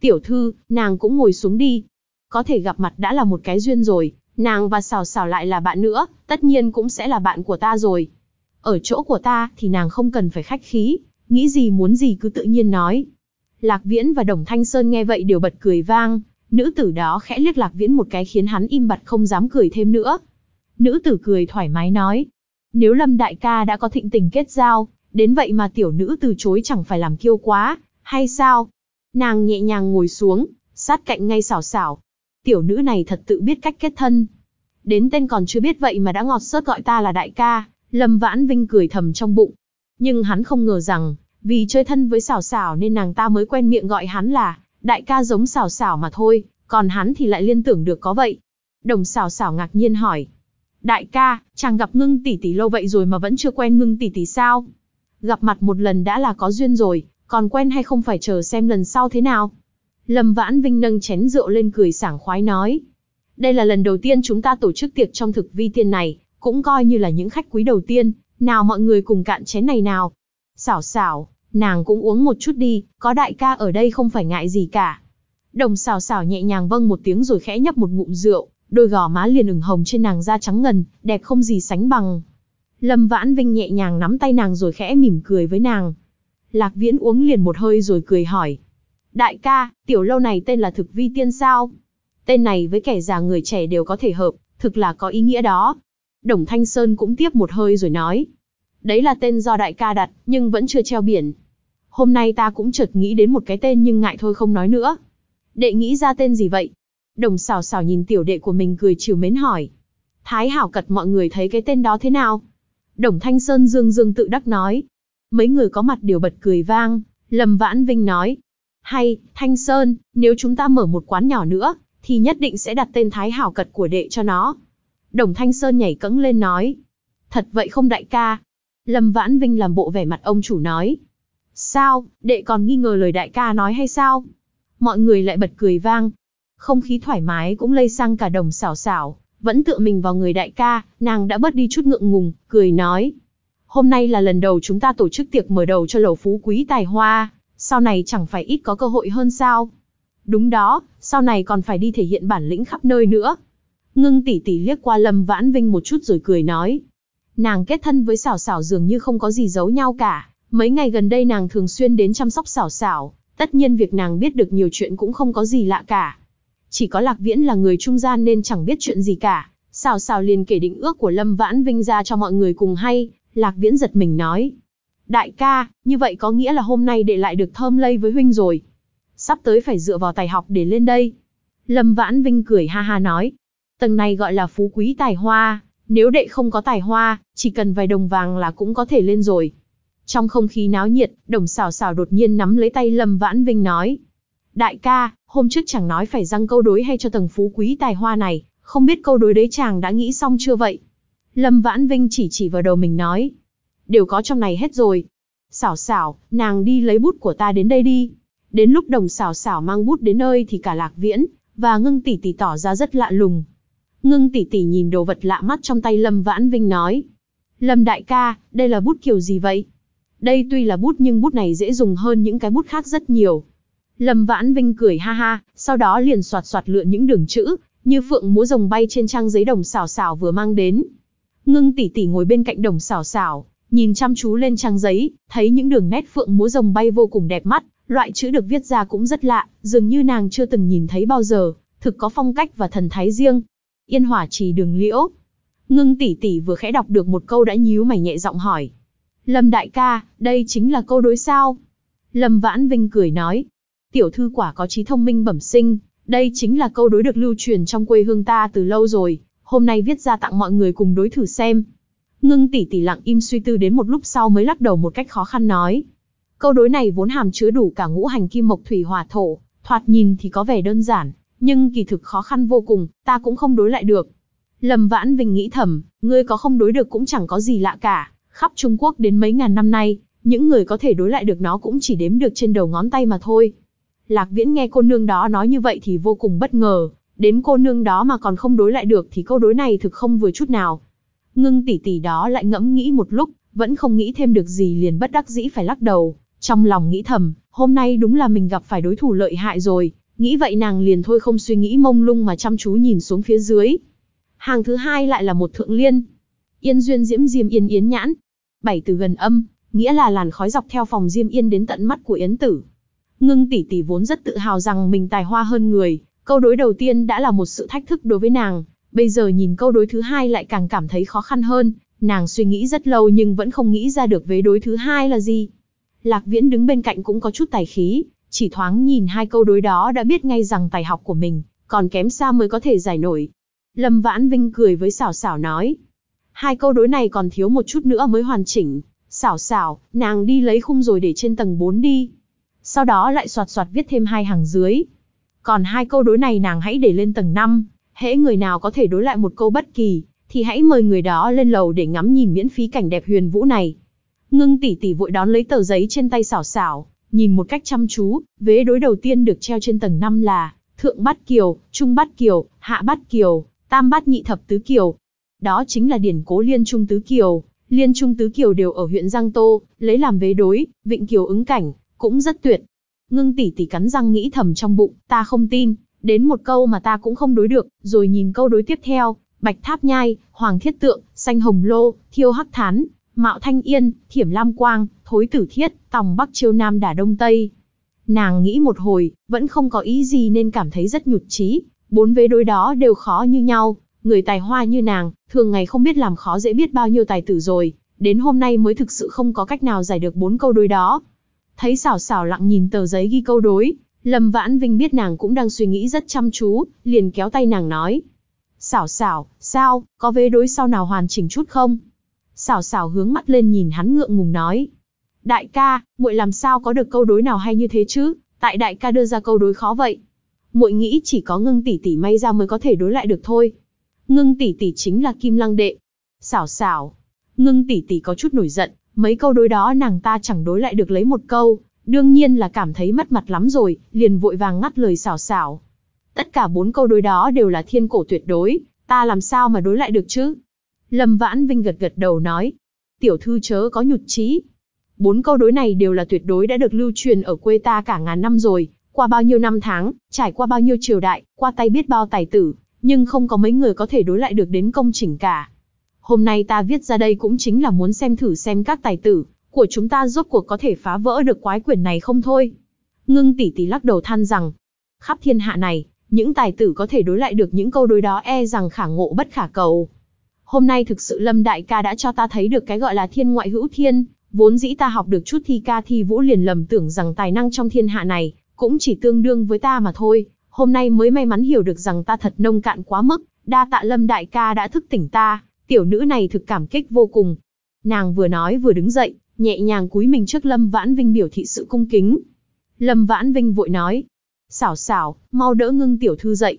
Tiểu thư, nàng cũng ngồi xuống đi. Có thể gặp mặt đã là một cái duyên rồi, nàng và xào xào lại là bạn nữa, tất nhiên cũng sẽ là bạn của ta rồi. Ở chỗ của ta thì nàng không cần phải khách khí, nghĩ gì muốn gì cứ tự nhiên nói. Lạc Viễn và Đồng Thanh Sơn nghe vậy đều bật cười vang, nữ tử đó khẽ liếc Lạc Viễn một cái khiến hắn im bặt không dám cười thêm nữa. Nữ tử cười thoải mái nói, nếu Lâm đại ca đã có thịnh tình kết giao, đến vậy mà tiểu nữ từ chối chẳng phải làm kiêu quá, hay sao? Nàng nhẹ nhàng ngồi xuống, sát cạnh ngay xảo xảo. Tiểu nữ này thật tự biết cách kết thân. Đến tên còn chưa biết vậy mà đã ngọt sớt gọi ta là đại ca, Lâm Vãn Vinh cười thầm trong bụng. Nhưng hắn không ngờ rằng, vì chơi thân với xảo xảo nên nàng ta mới quen miệng gọi hắn là đại ca giống xảo xảo mà thôi, còn hắn thì lại liên tưởng được có vậy. Đồng xảo xảo ngạc nhiên hỏi. Đại ca, chàng gặp ngưng tỷ tỷ lâu vậy rồi mà vẫn chưa quen ngưng tỷ tỷ sao? Gặp mặt một lần đã là có duyên rồi, còn quen hay không phải chờ xem lần sau thế nào? Lâm Vãn Vinh nâng chén rượu lên cười sảng khoái nói. Đây là lần đầu tiên chúng ta tổ chức tiệc trong thực vi tiên này, cũng coi như là những khách quý đầu tiên, nào mọi người cùng cạn chén này nào. Xảo xảo, nàng cũng uống một chút đi, có đại ca ở đây không phải ngại gì cả. Đồng xảo xảo nhẹ nhàng vâng một tiếng rồi khẽ nhấp một ngụm rượu, đôi gò má liền ửng hồng trên nàng da trắng ngần, đẹp không gì sánh bằng. Lâm Vãn Vinh nhẹ nhàng nắm tay nàng rồi khẽ mỉm cười với nàng. Lạc Viễn uống liền một hơi rồi cười hỏi. Đại ca, tiểu lâu này tên là thực vi tiên sao? Tên này với kẻ già người trẻ đều có thể hợp, thực là có ý nghĩa đó. Đồng Thanh Sơn cũng tiếp một hơi rồi nói. Đấy là tên do đại ca đặt, nhưng vẫn chưa treo biển. Hôm nay ta cũng chợt nghĩ đến một cái tên nhưng ngại thôi không nói nữa. Đệ nghĩ ra tên gì vậy? Đồng xào xào nhìn tiểu đệ của mình cười chiều mến hỏi. Thái hảo cật mọi người thấy cái tên đó thế nào? Đồng Thanh Sơn dương dương tự đắc nói. Mấy người có mặt đều bật cười vang, Lâm Vãn Vinh nói. Hay, Thanh Sơn, nếu chúng ta mở một quán nhỏ nữa, thì nhất định sẽ đặt tên Thái hảo cật của đệ cho nó. Đồng Thanh Sơn nhảy cẫng lên nói. Thật vậy không đại ca? Lâm Vãn Vinh làm bộ vẻ mặt ông chủ nói. Sao, đệ còn nghi ngờ lời đại ca nói hay sao? Mọi người lại bật cười vang. Không khí thoải mái cũng lây sang cả đồng xảo xảo, vẫn tựa mình vào người đại ca, nàng đã bớt đi chút ngượng ngùng, cười nói. Hôm nay là lần đầu chúng ta tổ chức tiệc mở đầu cho lầu phú quý tài hoa, sau này chẳng phải ít có cơ hội hơn sao? Đúng đó, sau này còn phải đi thể hiện bản lĩnh khắp nơi nữa. Ngưng tỷ tỷ liếc qua Lâm Vãn Vinh một chút rồi cười nói. Nàng kết thân với xảo xảo dường như không có gì giấu nhau cả. Mấy ngày gần đây nàng thường xuyên đến chăm sóc xảo xảo, tất nhiên việc nàng biết được nhiều chuyện cũng không có gì lạ cả. Chỉ có Lạc Viễn là người trung gian nên chẳng biết chuyện gì cả. Xào xào liền kể định ước của Lâm Vãn Vinh ra cho mọi người cùng hay, Lạc Viễn giật mình nói. Đại ca, như vậy có nghĩa là hôm nay đệ lại được thơm lây với huynh rồi. Sắp tới phải dựa vào tài học để lên đây. Lâm Vãn Vinh cười ha ha nói. Tầng này gọi là phú quý tài hoa, Nếu đệ không có tài hoa, chỉ cần vài đồng vàng là cũng có thể lên rồi. Trong không khí náo nhiệt, đồng xào xào đột nhiên nắm lấy tay Lâm Vãn Vinh nói. Đại ca, hôm trước chẳng nói phải răng câu đối hay cho tầng phú quý tài hoa này, không biết câu đối đấy chàng đã nghĩ xong chưa vậy? Lâm Vãn Vinh chỉ chỉ vào đầu mình nói. Đều có trong này hết rồi. Xảo xảo, nàng đi lấy bút của ta đến đây đi. Đến lúc đồng xảo xảo mang bút đến nơi thì cả lạc viễn, và ngưng tỷ tỷ tỏ ra rất lạ lùng. Ngưng tỷ tỷ nhìn đồ vật lạ mắt trong tay Lâm Vãn Vinh nói. Lâm đại ca, đây là bút kiểu gì vậy? Đây tuy là bút nhưng bút này dễ dùng hơn những cái bút khác rất nhiều. Lâm Vãn Vinh cười ha ha, sau đó liền soạt soạt lựa những đường chữ, như phượng múa rồng bay trên trang giấy đồng xảo xảo vừa mang đến. Ngưng tỷ tỷ ngồi bên cạnh đồng xảo xảo, nhìn chăm chú lên trang giấy, thấy những đường nét phượng múa rồng bay vô cùng đẹp mắt, loại chữ được viết ra cũng rất lạ, dường như nàng chưa từng nhìn thấy bao giờ, thực có phong cách và thần thái riêng. Yên hỏa trì đường liễu. Ngưng tỷ tỷ vừa khẽ đọc được một câu đã nhíu mày nhẹ giọng hỏi. Lâm đại ca, đây chính là câu đối sao? Lâm Vãn Vinh cười nói. Tiểu thư quả có trí thông minh bẩm sinh, đây chính là câu đối được lưu truyền trong quê hương ta từ lâu rồi, hôm nay viết ra tặng mọi người cùng đối thử xem. Ngưng tỷ tỷ lặng im suy tư đến một lúc sau mới lắc đầu một cách khó khăn nói. Câu đối này vốn hàm chứa đủ cả ngũ hành kim mộc thủy hỏa thổ, thoạt nhìn thì có vẻ đơn giản, nhưng kỳ thực khó khăn vô cùng, ta cũng không đối lại được. Lâm Vãn Vinh nghĩ thầm, ngươi có không đối được cũng chẳng có gì lạ cả, khắp Trung Quốc đến mấy ngàn năm nay, những người có thể đối lại được nó cũng chỉ đếm được trên đầu ngón tay mà thôi. Lạc Viễn nghe cô nương đó nói như vậy thì vô cùng bất ngờ, đến cô nương đó mà còn không đối lại được thì câu đối này thực không vừa chút nào. Ngưng tỷ tỷ đó lại ngẫm nghĩ một lúc, vẫn không nghĩ thêm được gì liền bất đắc dĩ phải lắc đầu, trong lòng nghĩ thầm, hôm nay đúng là mình gặp phải đối thủ lợi hại rồi, nghĩ vậy nàng liền thôi không suy nghĩ mông lung mà chăm chú nhìn xuống phía dưới. Hàng thứ hai lại là một thượng liên. Yên duyên diễm diêm yên yến nhãn. Bảy từ gần âm, nghĩa là làn khói dọc theo phòng diêm yên đến tận mắt của yến tử. Ngưng tỷ tỷ vốn rất tự hào rằng mình tài hoa hơn người, câu đối đầu tiên đã là một sự thách thức đối với nàng, bây giờ nhìn câu đối thứ hai lại càng cảm thấy khó khăn hơn, nàng suy nghĩ rất lâu nhưng vẫn không nghĩ ra được vế đối thứ hai là gì. Lạc Viễn đứng bên cạnh cũng có chút tài khí, chỉ thoáng nhìn hai câu đối đó đã biết ngay rằng tài học của mình, còn kém xa mới có thể giải nổi. Lâm Vãn Vinh cười với xảo xảo nói. Hai câu đối này còn thiếu một chút nữa mới hoàn chỉnh. Xảo xảo, nàng đi lấy khung rồi để trên tầng 4 đi. Sau đó lại soạt soạt viết thêm hai hàng dưới. Còn hai câu đối này nàng hãy để lên tầng 5. Hễ người nào có thể đối lại một câu bất kỳ, thì hãy mời người đó lên lầu để ngắm nhìn miễn phí cảnh đẹp huyền vũ này. Ngưng tỷ tỷ vội đón lấy tờ giấy trên tay xảo xảo, nhìn một cách chăm chú, vế đối đầu tiên được treo trên tầng 5 là Thượng Bát Kiều, Trung Bát Kiều, Hạ Bát Kiều, Tam Bát Nhị Thập Tứ Kiều. Đó chính là điển cố Liên Trung Tứ Kiều, Liên Trung Tứ Kiều đều ở huyện Giang Tô, lấy làm vế đối, Vịnh Kiều ứng cảnh, cũng rất tuyệt. Ngưng tỷ tỷ cắn răng nghĩ thầm trong bụng, ta không tin, đến một câu mà ta cũng không đối được, rồi nhìn câu đối tiếp theo, Bạch Tháp Nhai, Hoàng Thiết Tượng, Xanh Hồng Lô, Thiêu Hắc Thán, Mạo Thanh Yên, Thiểm Lam Quang, Thối Tử Thiết, Tòng Bắc Chiêu Nam đả Đông Tây. Nàng nghĩ một hồi, vẫn không có ý gì nên cảm thấy rất nhụt chí. Bốn vế đối đó đều khó như nhau, người tài hoa như nàng, thường ngày không biết làm khó dễ biết bao nhiêu tài tử rồi, đến hôm nay mới thực sự không có cách nào giải được bốn câu đối đó. Thấy xảo xảo lặng nhìn tờ giấy ghi câu đối, Lâm Vãn Vinh biết nàng cũng đang suy nghĩ rất chăm chú, liền kéo tay nàng nói. Xảo xảo, sao, có vế đối sau nào hoàn chỉnh chút không? Xảo xảo hướng mắt lên nhìn hắn ngượng ngùng nói. Đại ca, muội làm sao có được câu đối nào hay như thế chứ, tại đại ca đưa ra câu đối khó vậy. Muội nghĩ chỉ có ngưng tỷ tỷ may ra mới có thể đối lại được thôi. Ngưng tỷ tỷ chính là kim lăng đệ. Xảo xảo. Ngưng tỷ tỷ có chút nổi giận, mấy câu đối đó nàng ta chẳng đối lại được lấy một câu, đương nhiên là cảm thấy mất mặt lắm rồi, liền vội vàng ngắt lời xảo xảo. Tất cả bốn câu đối đó đều là thiên cổ tuyệt đối, ta làm sao mà đối lại được chứ? Lâm Vãn Vinh gật gật đầu nói, tiểu thư chớ có nhụt chí. Bốn câu đối này đều là tuyệt đối đã được lưu truyền ở quê ta cả ngàn năm rồi, qua bao nhiêu năm tháng, trải qua bao nhiêu triều đại, qua tay biết bao tài tử, nhưng không có mấy người có thể đối lại được đến công chỉnh cả. Hôm nay ta viết ra đây cũng chính là muốn xem thử xem các tài tử của chúng ta rốt cuộc có thể phá vỡ được quái quyển này không thôi. Ngưng tỷ tỷ lắc đầu than rằng, khắp thiên hạ này, những tài tử có thể đối lại được những câu đối đó e rằng khả ngộ bất khả cầu. Hôm nay thực sự Lâm Đại ca đã cho ta thấy được cái gọi là thiên ngoại hữu thiên, vốn dĩ ta học được chút thi ca thi vũ liền lầm tưởng rằng tài năng trong thiên hạ này, cũng chỉ tương đương với ta mà thôi. Hôm nay mới may mắn hiểu được rằng ta thật nông cạn quá mức, đa tạ Lâm Đại ca đã thức tỉnh ta, Tiểu nữ này thực cảm kích vô cùng. Nàng vừa nói vừa đứng dậy, nhẹ nhàng cúi mình trước Lâm Vãn Vinh biểu thị sự cung kính. Lâm Vãn Vinh vội nói. Xảo xảo, mau đỡ ngưng tiểu thư dậy.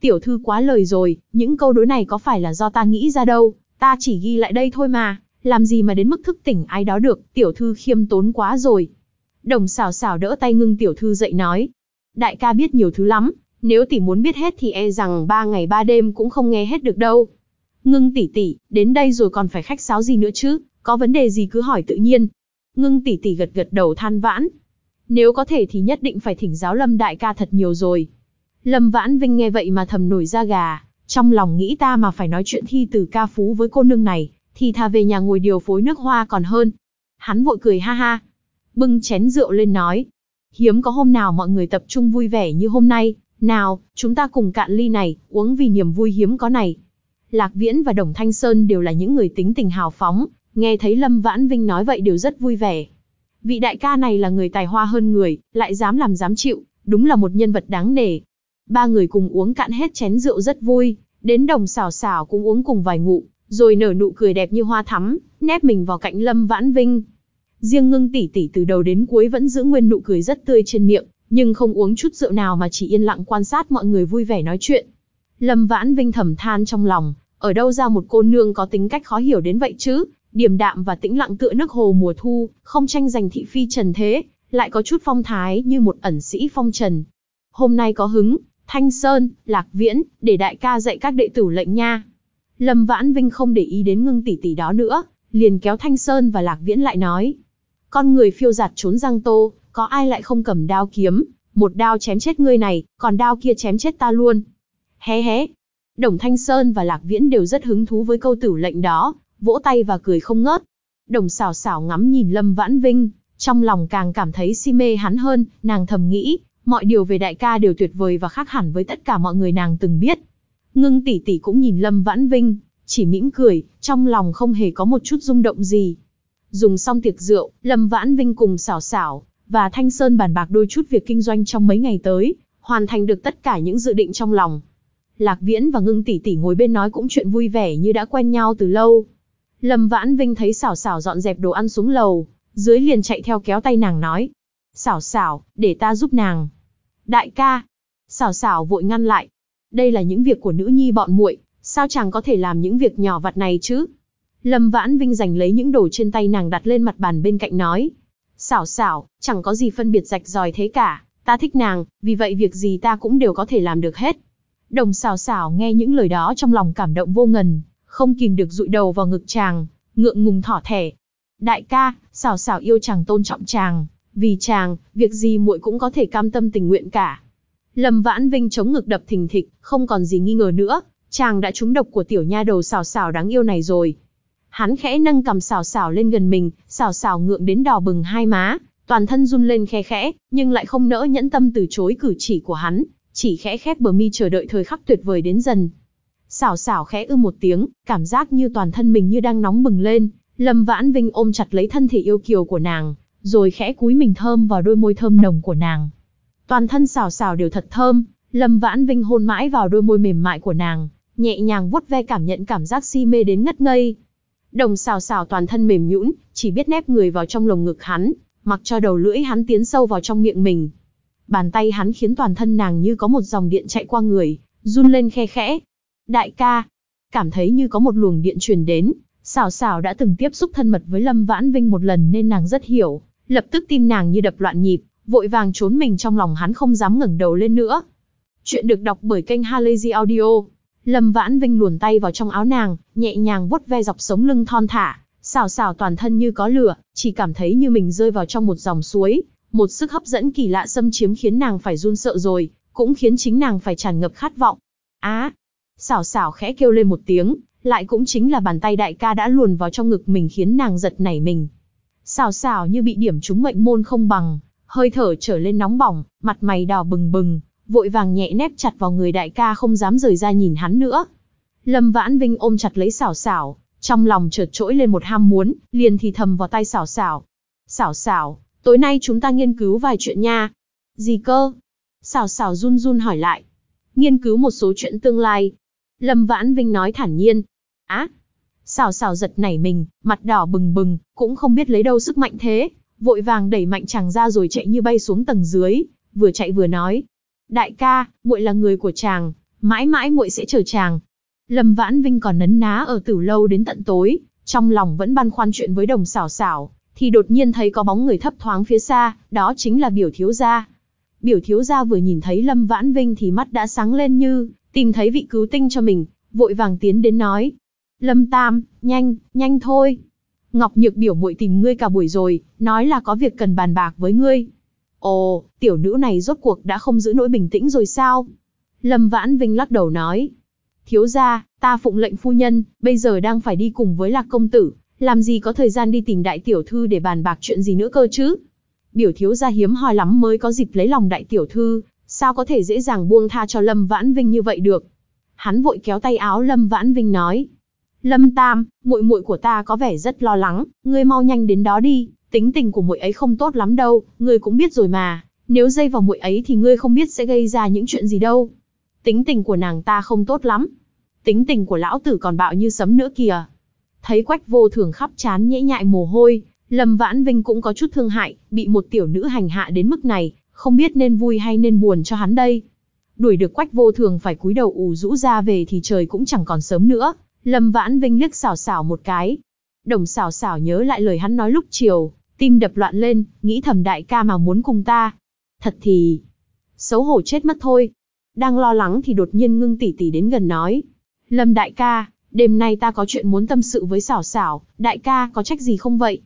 Tiểu thư quá lời rồi, những câu đối này có phải là do ta nghĩ ra đâu, ta chỉ ghi lại đây thôi mà, làm gì mà đến mức thức tỉnh ai đó được, tiểu thư khiêm tốn quá rồi. Đồng xảo xảo đỡ tay ngưng tiểu thư dậy nói. Đại ca biết nhiều thứ lắm, nếu tỷ muốn biết hết thì e rằng ba ngày ba đêm cũng không nghe hết được đâu. Ngưng tỷ tỷ, đến đây rồi còn phải khách sáo gì nữa chứ, có vấn đề gì cứ hỏi tự nhiên. Ngưng tỷ tỷ gật gật đầu than vãn. Nếu có thể thì nhất định phải thỉnh giáo Lâm đại ca thật nhiều rồi. Lâm Vãn Vinh nghe vậy mà thầm nổi da gà, trong lòng nghĩ ta mà phải nói chuyện thi từ ca phú với cô nương này, thì thà về nhà ngồi điều phối nước hoa còn hơn. Hắn vội cười ha ha, bưng chén rượu lên nói. Hiếm có hôm nào mọi người tập trung vui vẻ như hôm nay, nào, chúng ta cùng cạn ly này, uống vì niềm vui hiếm có này. Lạc Viễn và Đồng Thanh Sơn đều là những người tính tình hào phóng, nghe thấy Lâm Vãn Vinh nói vậy đều rất vui vẻ. Vị đại ca này là người tài hoa hơn người, lại dám làm dám chịu, đúng là một nhân vật đáng nể. Ba người cùng uống cạn hết chén rượu rất vui, đến đồng xào xào cũng uống cùng vài ngụ, rồi nở nụ cười đẹp như hoa thắm, nép mình vào cạnh Lâm Vãn Vinh. Riêng ngưng tỷ tỷ từ đầu đến cuối vẫn giữ nguyên nụ cười rất tươi trên miệng, nhưng không uống chút rượu nào mà chỉ yên lặng quan sát mọi người vui vẻ nói chuyện. Lâm Vãn Vinh thầm than trong lòng, ở đâu ra một cô nương có tính cách khó hiểu đến vậy chứ, điềm đạm và tĩnh lặng tựa nước hồ mùa thu, không tranh giành thị phi trần thế, lại có chút phong thái như một ẩn sĩ phong trần. Hôm nay có hứng, Thanh Sơn, Lạc Viễn, để đại ca dạy các đệ tử lệnh nha. Lâm Vãn Vinh không để ý đến ngưng tỷ tỷ đó nữa, liền kéo Thanh Sơn và Lạc Viễn lại nói. Con người phiêu giạt trốn giang tô, có ai lại không cầm đao kiếm, một đao chém chết ngươi này, còn đao kia chém chết ta luôn. Hé hé. Đồng Thanh Sơn và Lạc Viễn đều rất hứng thú với câu tử lệnh đó, vỗ tay và cười không ngớt. Đồng xảo xảo ngắm nhìn Lâm Vãn Vinh, trong lòng càng cảm thấy si mê hắn hơn, nàng thầm nghĩ, mọi điều về đại ca đều tuyệt vời và khác hẳn với tất cả mọi người nàng từng biết. Ngưng tỷ tỷ cũng nhìn Lâm Vãn Vinh, chỉ mỉm cười, trong lòng không hề có một chút rung động gì. Dùng xong tiệc rượu, Lâm Vãn Vinh cùng xảo xảo, và Thanh Sơn bàn bạc đôi chút việc kinh doanh trong mấy ngày tới, hoàn thành được tất cả những dự định trong lòng. Lạc Viễn và Ngưng tỷ tỷ ngồi bên nói cũng chuyện vui vẻ như đã quen nhau từ lâu. Lâm Vãn Vinh thấy Sảo Sảo dọn dẹp đồ ăn xuống lầu, dưới liền chạy theo kéo tay nàng nói. Sảo Sảo, để ta giúp nàng. Đại ca. Sảo Sảo vội ngăn lại. Đây là những việc của nữ nhi bọn muội, sao chàng có thể làm những việc nhỏ vặt này chứ? Lâm Vãn Vinh giành lấy những đồ trên tay nàng đặt lên mặt bàn bên cạnh nói. Xảo xảo, chẳng có gì phân biệt rạch ròi thế cả, ta thích nàng, vì vậy việc gì ta cũng đều có thể làm được hết. Đồng xào xảo nghe những lời đó trong lòng cảm động vô ngần, không kìm được dụi đầu vào ngực chàng, ngượng ngùng thỏ thẻ. Đại ca, xào xảo yêu chàng tôn trọng chàng, vì chàng, việc gì muội cũng có thể cam tâm tình nguyện cả. Lâm Vãn Vinh chống ngực đập thình thịch, không còn gì nghi ngờ nữa, chàng đã trúng độc của tiểu nha đầu xào xào đáng yêu này rồi. Hắn khẽ nâng cầm xào xào lên gần mình, xào xào ngượng đến đỏ bừng hai má, toàn thân run lên khe khẽ, nhưng lại không nỡ nhẫn tâm từ chối cử chỉ của hắn, chỉ khẽ khép bờ mi chờ đợi thời khắc tuyệt vời đến dần. Xảo xảo khẽ ư một tiếng, cảm giác như toàn thân mình như đang nóng bừng lên, Lâm Vãn Vinh ôm chặt lấy thân thể yêu kiều của nàng, rồi khẽ cúi mình thơm vào đôi môi thơm nồng của nàng. Toàn thân xảo xảo đều thật thơm, Lâm Vãn Vinh hôn mãi vào đôi môi mềm mại của nàng, nhẹ nhàng vuốt ve cảm nhận cảm giác si mê đến ngất ngây. Đồng xào xào toàn thân mềm nhũn, chỉ biết nép người vào trong lồng ngực hắn, mặc cho đầu lưỡi hắn tiến sâu vào trong miệng mình. Bàn tay hắn khiến toàn thân nàng như có một dòng điện chạy qua người, run lên khe khẽ. Đại ca, cảm thấy như có một luồng điện truyền đến, xảo xảo đã từng tiếp xúc thân mật với Lâm Vãn Vinh một lần nên nàng rất hiểu, lập tức tim nàng như đập loạn nhịp, vội vàng trốn mình trong lòng hắn không dám ngẩng đầu lên nữa. Chuyện được đọc bởi kênh Halazy Audio. Lâm Vãn Vinh luồn tay vào trong áo nàng, nhẹ nhàng vuốt ve dọc sống lưng thon thả, xào xào toàn thân như có lửa, chỉ cảm thấy như mình rơi vào trong một dòng suối, một sức hấp dẫn kỳ lạ xâm chiếm khiến nàng phải run sợ rồi, cũng khiến chính nàng phải tràn ngập khát vọng. Á! Xảo xảo khẽ kêu lên một tiếng, lại cũng chính là bàn tay đại ca đã luồn vào trong ngực mình khiến nàng giật nảy mình. Xảo xảo như bị điểm trúng mệnh môn không bằng, hơi thở trở lên nóng bỏng, mặt mày đỏ bừng bừng, vội vàng nhẹ nép chặt vào người đại ca không dám rời ra nhìn hắn nữa. Lâm Vãn Vinh ôm chặt lấy xảo xảo, trong lòng chợt trỗi lên một ham muốn, liền thì thầm vào tay xảo xảo. Xảo xảo, tối nay chúng ta nghiên cứu vài chuyện nha. Gì cơ? Xảo xảo run run hỏi lại. Nghiên cứu một số chuyện tương lai. Lâm Vãn Vinh nói thản nhiên. Á, Xào xào giật nảy mình, mặt đỏ bừng bừng, cũng không biết lấy đâu sức mạnh thế, vội vàng đẩy mạnh chàng ra rồi chạy như bay xuống tầng dưới, vừa chạy vừa nói. Đại ca, muội là người của chàng, mãi mãi muội sẽ chờ chàng. Lâm Vãn Vinh còn nấn ná ở tử lâu đến tận tối, trong lòng vẫn băn khoăn chuyện với đồng xảo xảo, thì đột nhiên thấy có bóng người thấp thoáng phía xa, đó chính là biểu thiếu gia. Biểu thiếu gia vừa nhìn thấy Lâm Vãn Vinh thì mắt đã sáng lên như, tìm thấy vị cứu tinh cho mình, vội vàng tiến đến nói. Lâm Tam, nhanh, nhanh thôi. Ngọc Nhược biểu muội tìm ngươi cả buổi rồi, nói là có việc cần bàn bạc với ngươi. Ồ, tiểu nữ này rốt cuộc đã không giữ nỗi bình tĩnh rồi sao? Lâm Vãn Vinh lắc đầu nói. Thiếu gia, ta phụng lệnh phu nhân, bây giờ đang phải đi cùng với lạc công tử, làm gì có thời gian đi tìm đại tiểu thư để bàn bạc chuyện gì nữa cơ chứ? Biểu thiếu gia hiếm hoi lắm mới có dịp lấy lòng đại tiểu thư, sao có thể dễ dàng buông tha cho Lâm Vãn Vinh như vậy được? Hắn vội kéo tay áo Lâm Vãn Vinh nói. Lâm Tam, muội muội của ta có vẻ rất lo lắng, ngươi mau nhanh đến đó đi, tính tình của muội ấy không tốt lắm đâu, ngươi cũng biết rồi mà, nếu dây vào muội ấy thì ngươi không biết sẽ gây ra những chuyện gì đâu. Tính tình của nàng ta không tốt lắm. Tính tình của lão tử còn bạo như sấm nữa kìa. Thấy quách vô thường khắp chán nhễ nhại mồ hôi, Lâm Vãn Vinh cũng có chút thương hại, bị một tiểu nữ hành hạ đến mức này, không biết nên vui hay nên buồn cho hắn đây. Đuổi được quách vô thường phải cúi đầu ù rũ ra về thì trời cũng chẳng còn sớm nữa, Lâm Vãn Vinh liếc xảo xảo một cái. Đồng xảo xảo nhớ lại lời hắn nói lúc chiều, tim đập loạn lên, nghĩ thầm đại ca mà muốn cùng ta. Thật thì, xấu hổ chết mất thôi. Đang lo lắng thì đột nhiên ngưng tỷ tỷ đến gần nói. Lâm đại ca, đêm nay ta có chuyện muốn tâm sự với xảo xảo, đại ca có trách gì không vậy?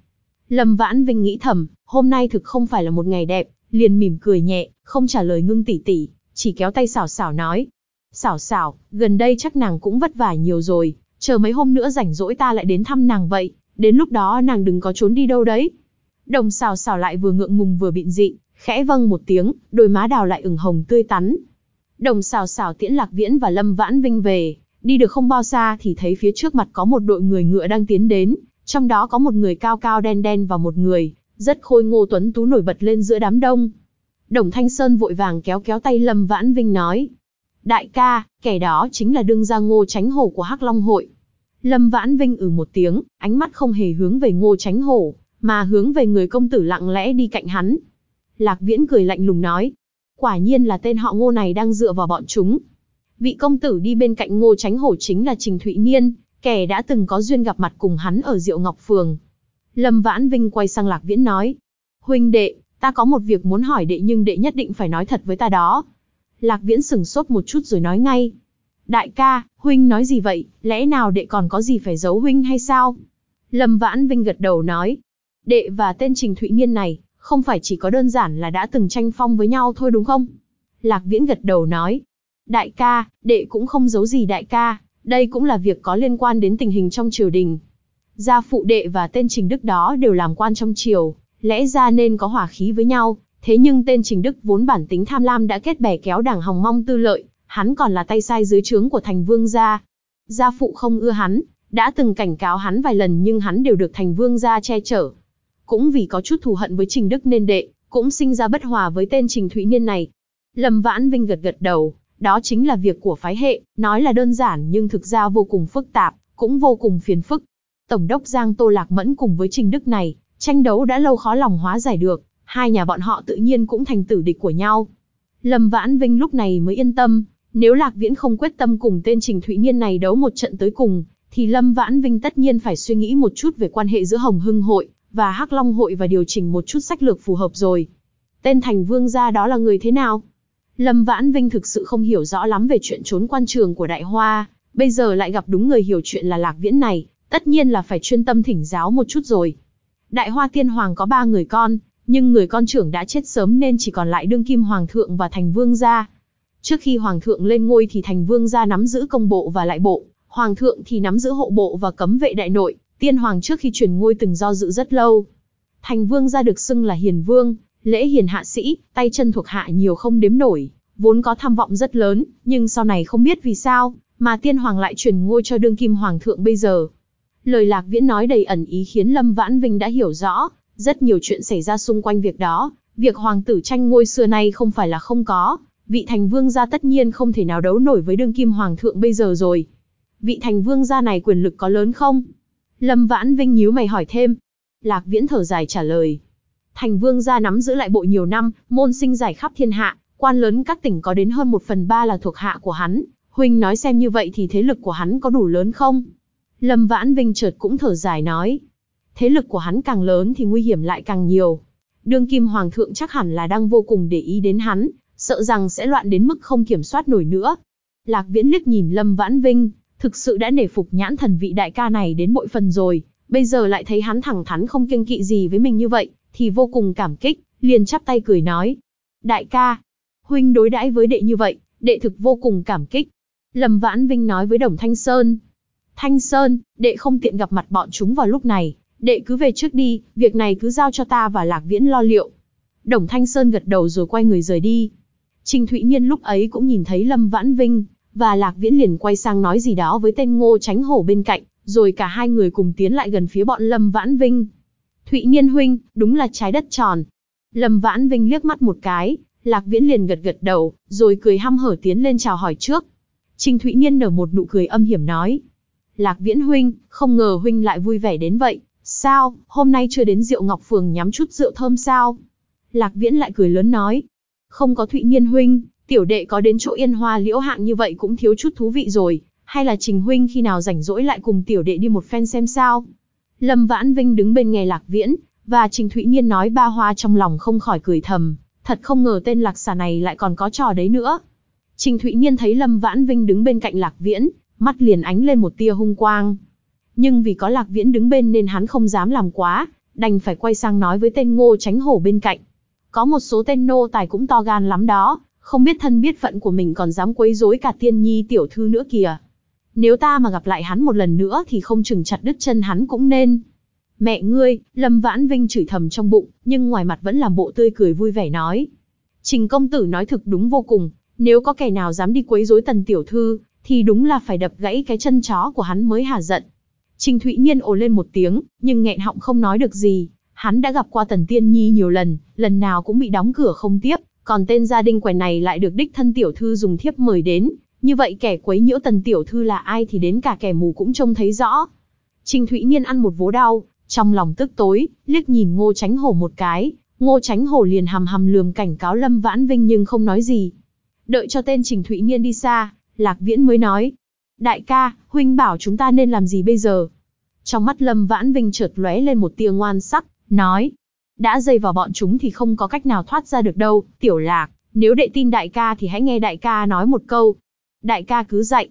Lâm Vãn Vinh nghĩ thầm, hôm nay thực không phải là một ngày đẹp, liền mỉm cười nhẹ, không trả lời ngưng tỷ tỷ, chỉ kéo tay xảo xảo nói. Xảo xảo, gần đây chắc nàng cũng vất vả nhiều rồi, chờ mấy hôm nữa rảnh rỗi ta lại đến thăm nàng vậy, đến lúc đó nàng đừng có trốn đi đâu đấy. Đồng xảo xảo lại vừa ngượng ngùng vừa bịn dị, khẽ vâng một tiếng, đôi má đào lại ửng hồng tươi tắn. Đồng xào xào tiễn lạc viễn và lâm vãn vinh về, đi được không bao xa thì thấy phía trước mặt có một đội người ngựa đang tiến đến, trong đó có một người cao cao đen đen và một người, rất khôi ngô tuấn tú nổi bật lên giữa đám đông. Đồng Thanh Sơn vội vàng kéo kéo tay Lâm Vãn Vinh nói. Đại ca, kẻ đó chính là đương gia ngô tránh hổ của Hắc Long Hội. Lâm Vãn Vinh ừ một tiếng, ánh mắt không hề hướng về ngô tránh hổ, mà hướng về người công tử lặng lẽ đi cạnh hắn. Lạc Viễn cười lạnh lùng nói. Quả nhiên là tên họ ngô này đang dựa vào bọn chúng. Vị công tử đi bên cạnh ngô tránh hổ chính là Trình Thụy Niên, kẻ đã từng có duyên gặp mặt cùng hắn ở Diệu Ngọc Phường. Lâm Vãn Vinh quay sang Lạc Viễn nói. Huynh đệ, ta có một việc muốn hỏi đệ nhưng đệ nhất định phải nói thật với ta đó. Lạc Viễn sửng sốt một chút rồi nói ngay. Đại ca, huynh nói gì vậy, lẽ nào đệ còn có gì phải giấu huynh hay sao? Lâm Vãn Vinh gật đầu nói. Đệ và tên Trình Thụy Niên này, không phải chỉ có đơn giản là đã từng tranh phong với nhau thôi đúng không? Lạc Viễn gật đầu nói. Đại ca, đệ cũng không giấu gì đại ca, đây cũng là việc có liên quan đến tình hình trong triều đình. Gia phụ đệ và tên Trình Đức đó đều làm quan trong triều, lẽ ra nên có hỏa khí với nhau, thế nhưng tên Trình Đức vốn bản tính tham lam đã kết bè kéo đảng hòng mong tư lợi, hắn còn là tay sai dưới trướng của thành vương gia. Gia phụ không ưa hắn, đã từng cảnh cáo hắn vài lần nhưng hắn đều được thành vương gia che chở. Cũng vì có chút thù hận với Trình Đức nên đệ, cũng sinh ra bất hòa với tên Trình Thụy Niên này. Lâm Vãn Vinh gật gật đầu, đó chính là việc của phái hệ, nói là đơn giản nhưng thực ra vô cùng phức tạp, cũng vô cùng phiền phức. Tổng đốc Giang Tô Lạc Mẫn cùng với Trình Đức này, tranh đấu đã lâu khó lòng hóa giải được, hai nhà bọn họ tự nhiên cũng thành tử địch của nhau. Lâm Vãn Vinh lúc này mới yên tâm, nếu Lạc Viễn không quyết tâm cùng tên Trình Thụy Niên này đấu một trận tới cùng, thì Lâm Vãn Vinh tất nhiên phải suy nghĩ một chút về quan hệ giữa Hồng Hưng Hội và Hắc Long Hội và điều chỉnh một chút sách lược phù hợp rồi. Tên thành vương gia đó là người thế nào? Lâm Vãn Vinh thực sự không hiểu rõ lắm về chuyện trốn quan trường của Đại Hoa, bây giờ lại gặp đúng người hiểu chuyện là Lạc Viễn này, tất nhiên là phải chuyên tâm thỉnh giáo một chút rồi. Đại Hoa Tiên Hoàng có ba người con, nhưng người con trưởng đã chết sớm nên chỉ còn lại đương kim Hoàng thượng và thành vương gia. Trước khi Hoàng thượng lên ngôi thì thành vương gia nắm giữ công bộ và lại bộ, Hoàng thượng thì nắm giữ hộ bộ và cấm vệ đại nội, Tiên Hoàng trước khi chuyển ngôi từng do dự rất lâu. Thành vương gia được xưng là hiền vương, lễ hiền hạ sĩ, tay chân thuộc hạ nhiều không đếm nổi, vốn có tham vọng rất lớn, nhưng sau này không biết vì sao, mà tiên hoàng lại chuyển ngôi cho đương kim hoàng thượng bây giờ. Lời Lạc Viễn nói đầy ẩn ý khiến Lâm Vãn Vinh đã hiểu rõ, rất nhiều chuyện xảy ra xung quanh việc đó, việc hoàng tử tranh ngôi xưa nay không phải là không có, vị thành vương gia tất nhiên không thể nào đấu nổi với đương kim hoàng thượng bây giờ rồi. Vị thành vương gia này quyền lực có lớn không? Lâm Vãn Vinh nhíu mày hỏi thêm. Lạc Viễn thở dài trả lời. Thành vương gia nắm giữ lại bộ nhiều năm, môn sinh giải khắp thiên hạ, quan lớn các tỉnh có đến hơn một phần ba là thuộc hạ của hắn. Huynh nói xem như vậy thì thế lực của hắn có đủ lớn không? Lâm Vãn Vinh chợt cũng thở dài nói. Thế lực của hắn càng lớn thì nguy hiểm lại càng nhiều. Đương kim hoàng thượng chắc hẳn là đang vô cùng để ý đến hắn, sợ rằng sẽ loạn đến mức không kiểm soát nổi nữa. Lạc Viễn liếc nhìn Lâm Vãn Vinh, thực sự đã nể phục nhãn thần vị đại ca này đến bội phần rồi, bây giờ lại thấy hắn thẳng thắn không kiêng kỵ gì với mình như vậy, thì vô cùng cảm kích, liền chắp tay cười nói. Đại ca, huynh đối đãi với đệ như vậy, đệ thực vô cùng cảm kích. Lâm Vãn Vinh nói với Đồng Thanh Sơn. Thanh Sơn, đệ không tiện gặp mặt bọn chúng vào lúc này, đệ cứ về trước đi, việc này cứ giao cho ta và Lạc Viễn lo liệu. Đồng Thanh Sơn gật đầu rồi quay người rời đi. Trình Thụy Nhiên lúc ấy cũng nhìn thấy Lâm Vãn Vinh, và Lạc Viễn liền quay sang nói gì đó với tên Ngô Tránh Hổ bên cạnh, rồi cả hai người cùng tiến lại gần phía bọn Lâm Vãn Vinh. Thụy Nhiên huynh, đúng là trái đất tròn. Lâm Vãn Vinh liếc mắt một cái, Lạc Viễn liền gật gật đầu, rồi cười hăm hở tiến lên chào hỏi trước. Trình Thụy Nhiên nở một nụ cười âm hiểm nói. Lạc Viễn huynh, không ngờ huynh lại vui vẻ đến vậy, sao, hôm nay chưa đến rượu Ngọc Phường nhắm chút rượu thơm sao? Lạc Viễn lại cười lớn nói. Không có Thụy Nhiên huynh, tiểu đệ có đến chỗ yên hoa liễu hạng như vậy cũng thiếu chút thú vị rồi, hay là Trình huynh khi nào rảnh rỗi lại cùng tiểu đệ đi một phen xem sao? Lâm Vãn Vinh đứng bên nghe Lạc Viễn, và Trình Thụy Nhiên nói ba hoa trong lòng không khỏi cười thầm, thật không ngờ tên Lạc xà này lại còn có trò đấy nữa. Trình Thụy Nhiên thấy Lâm Vãn Vinh đứng bên cạnh Lạc Viễn, mắt liền ánh lên một tia hung quang. Nhưng vì có Lạc Viễn đứng bên nên hắn không dám làm quá, đành phải quay sang nói với tên Ngô Tránh Hổ bên cạnh. Có một số tên nô tài cũng to gan lắm đó, không biết thân biết phận của mình còn dám quấy rối cả tiên nhi tiểu thư nữa kìa. Nếu ta mà gặp lại hắn một lần nữa thì không chừng chặt đứt chân hắn cũng nên. Mẹ ngươi, Lâm Vãn Vinh chửi thầm trong bụng, nhưng ngoài mặt vẫn làm bộ tươi cười vui vẻ nói. Trình công tử nói thực đúng vô cùng, nếu có kẻ nào dám đi quấy rối tần tiểu thư, thì đúng là phải đập gãy cái chân chó của hắn mới hả giận. Trình Thụy Nhiên ồ lên một tiếng, nhưng nghẹn họng không nói được gì. Hắn đã gặp qua Tần Tiên Nhi nhiều lần, lần nào cũng bị đóng cửa không tiếp, còn tên gia đình quèn này lại được đích thân tiểu thư dùng thiếp mời đến, như vậy kẻ quấy nhiễu Tần tiểu thư là ai thì đến cả kẻ mù cũng trông thấy rõ. Trình Thụy Nhiên ăn một vố đau, trong lòng tức tối, liếc nhìn Ngô Tránh Hổ một cái, Ngô Tránh Hổ liền hầm hầm lườm cảnh cáo Lâm Vãn Vinh nhưng không nói gì. Đợi cho tên Trình Thụy Nhiên đi xa, Lạc Viễn mới nói, Đại ca, huynh bảo chúng ta nên làm gì bây giờ? Trong mắt Lâm Vãn Vinh chợt lóe lên một tia ngoan sắc, nói. Đã dây vào bọn chúng thì không có cách nào thoát ra được đâu, tiểu lạc, nếu đệ tin đại ca thì hãy nghe đại ca nói một câu. Đại ca cứ dạy.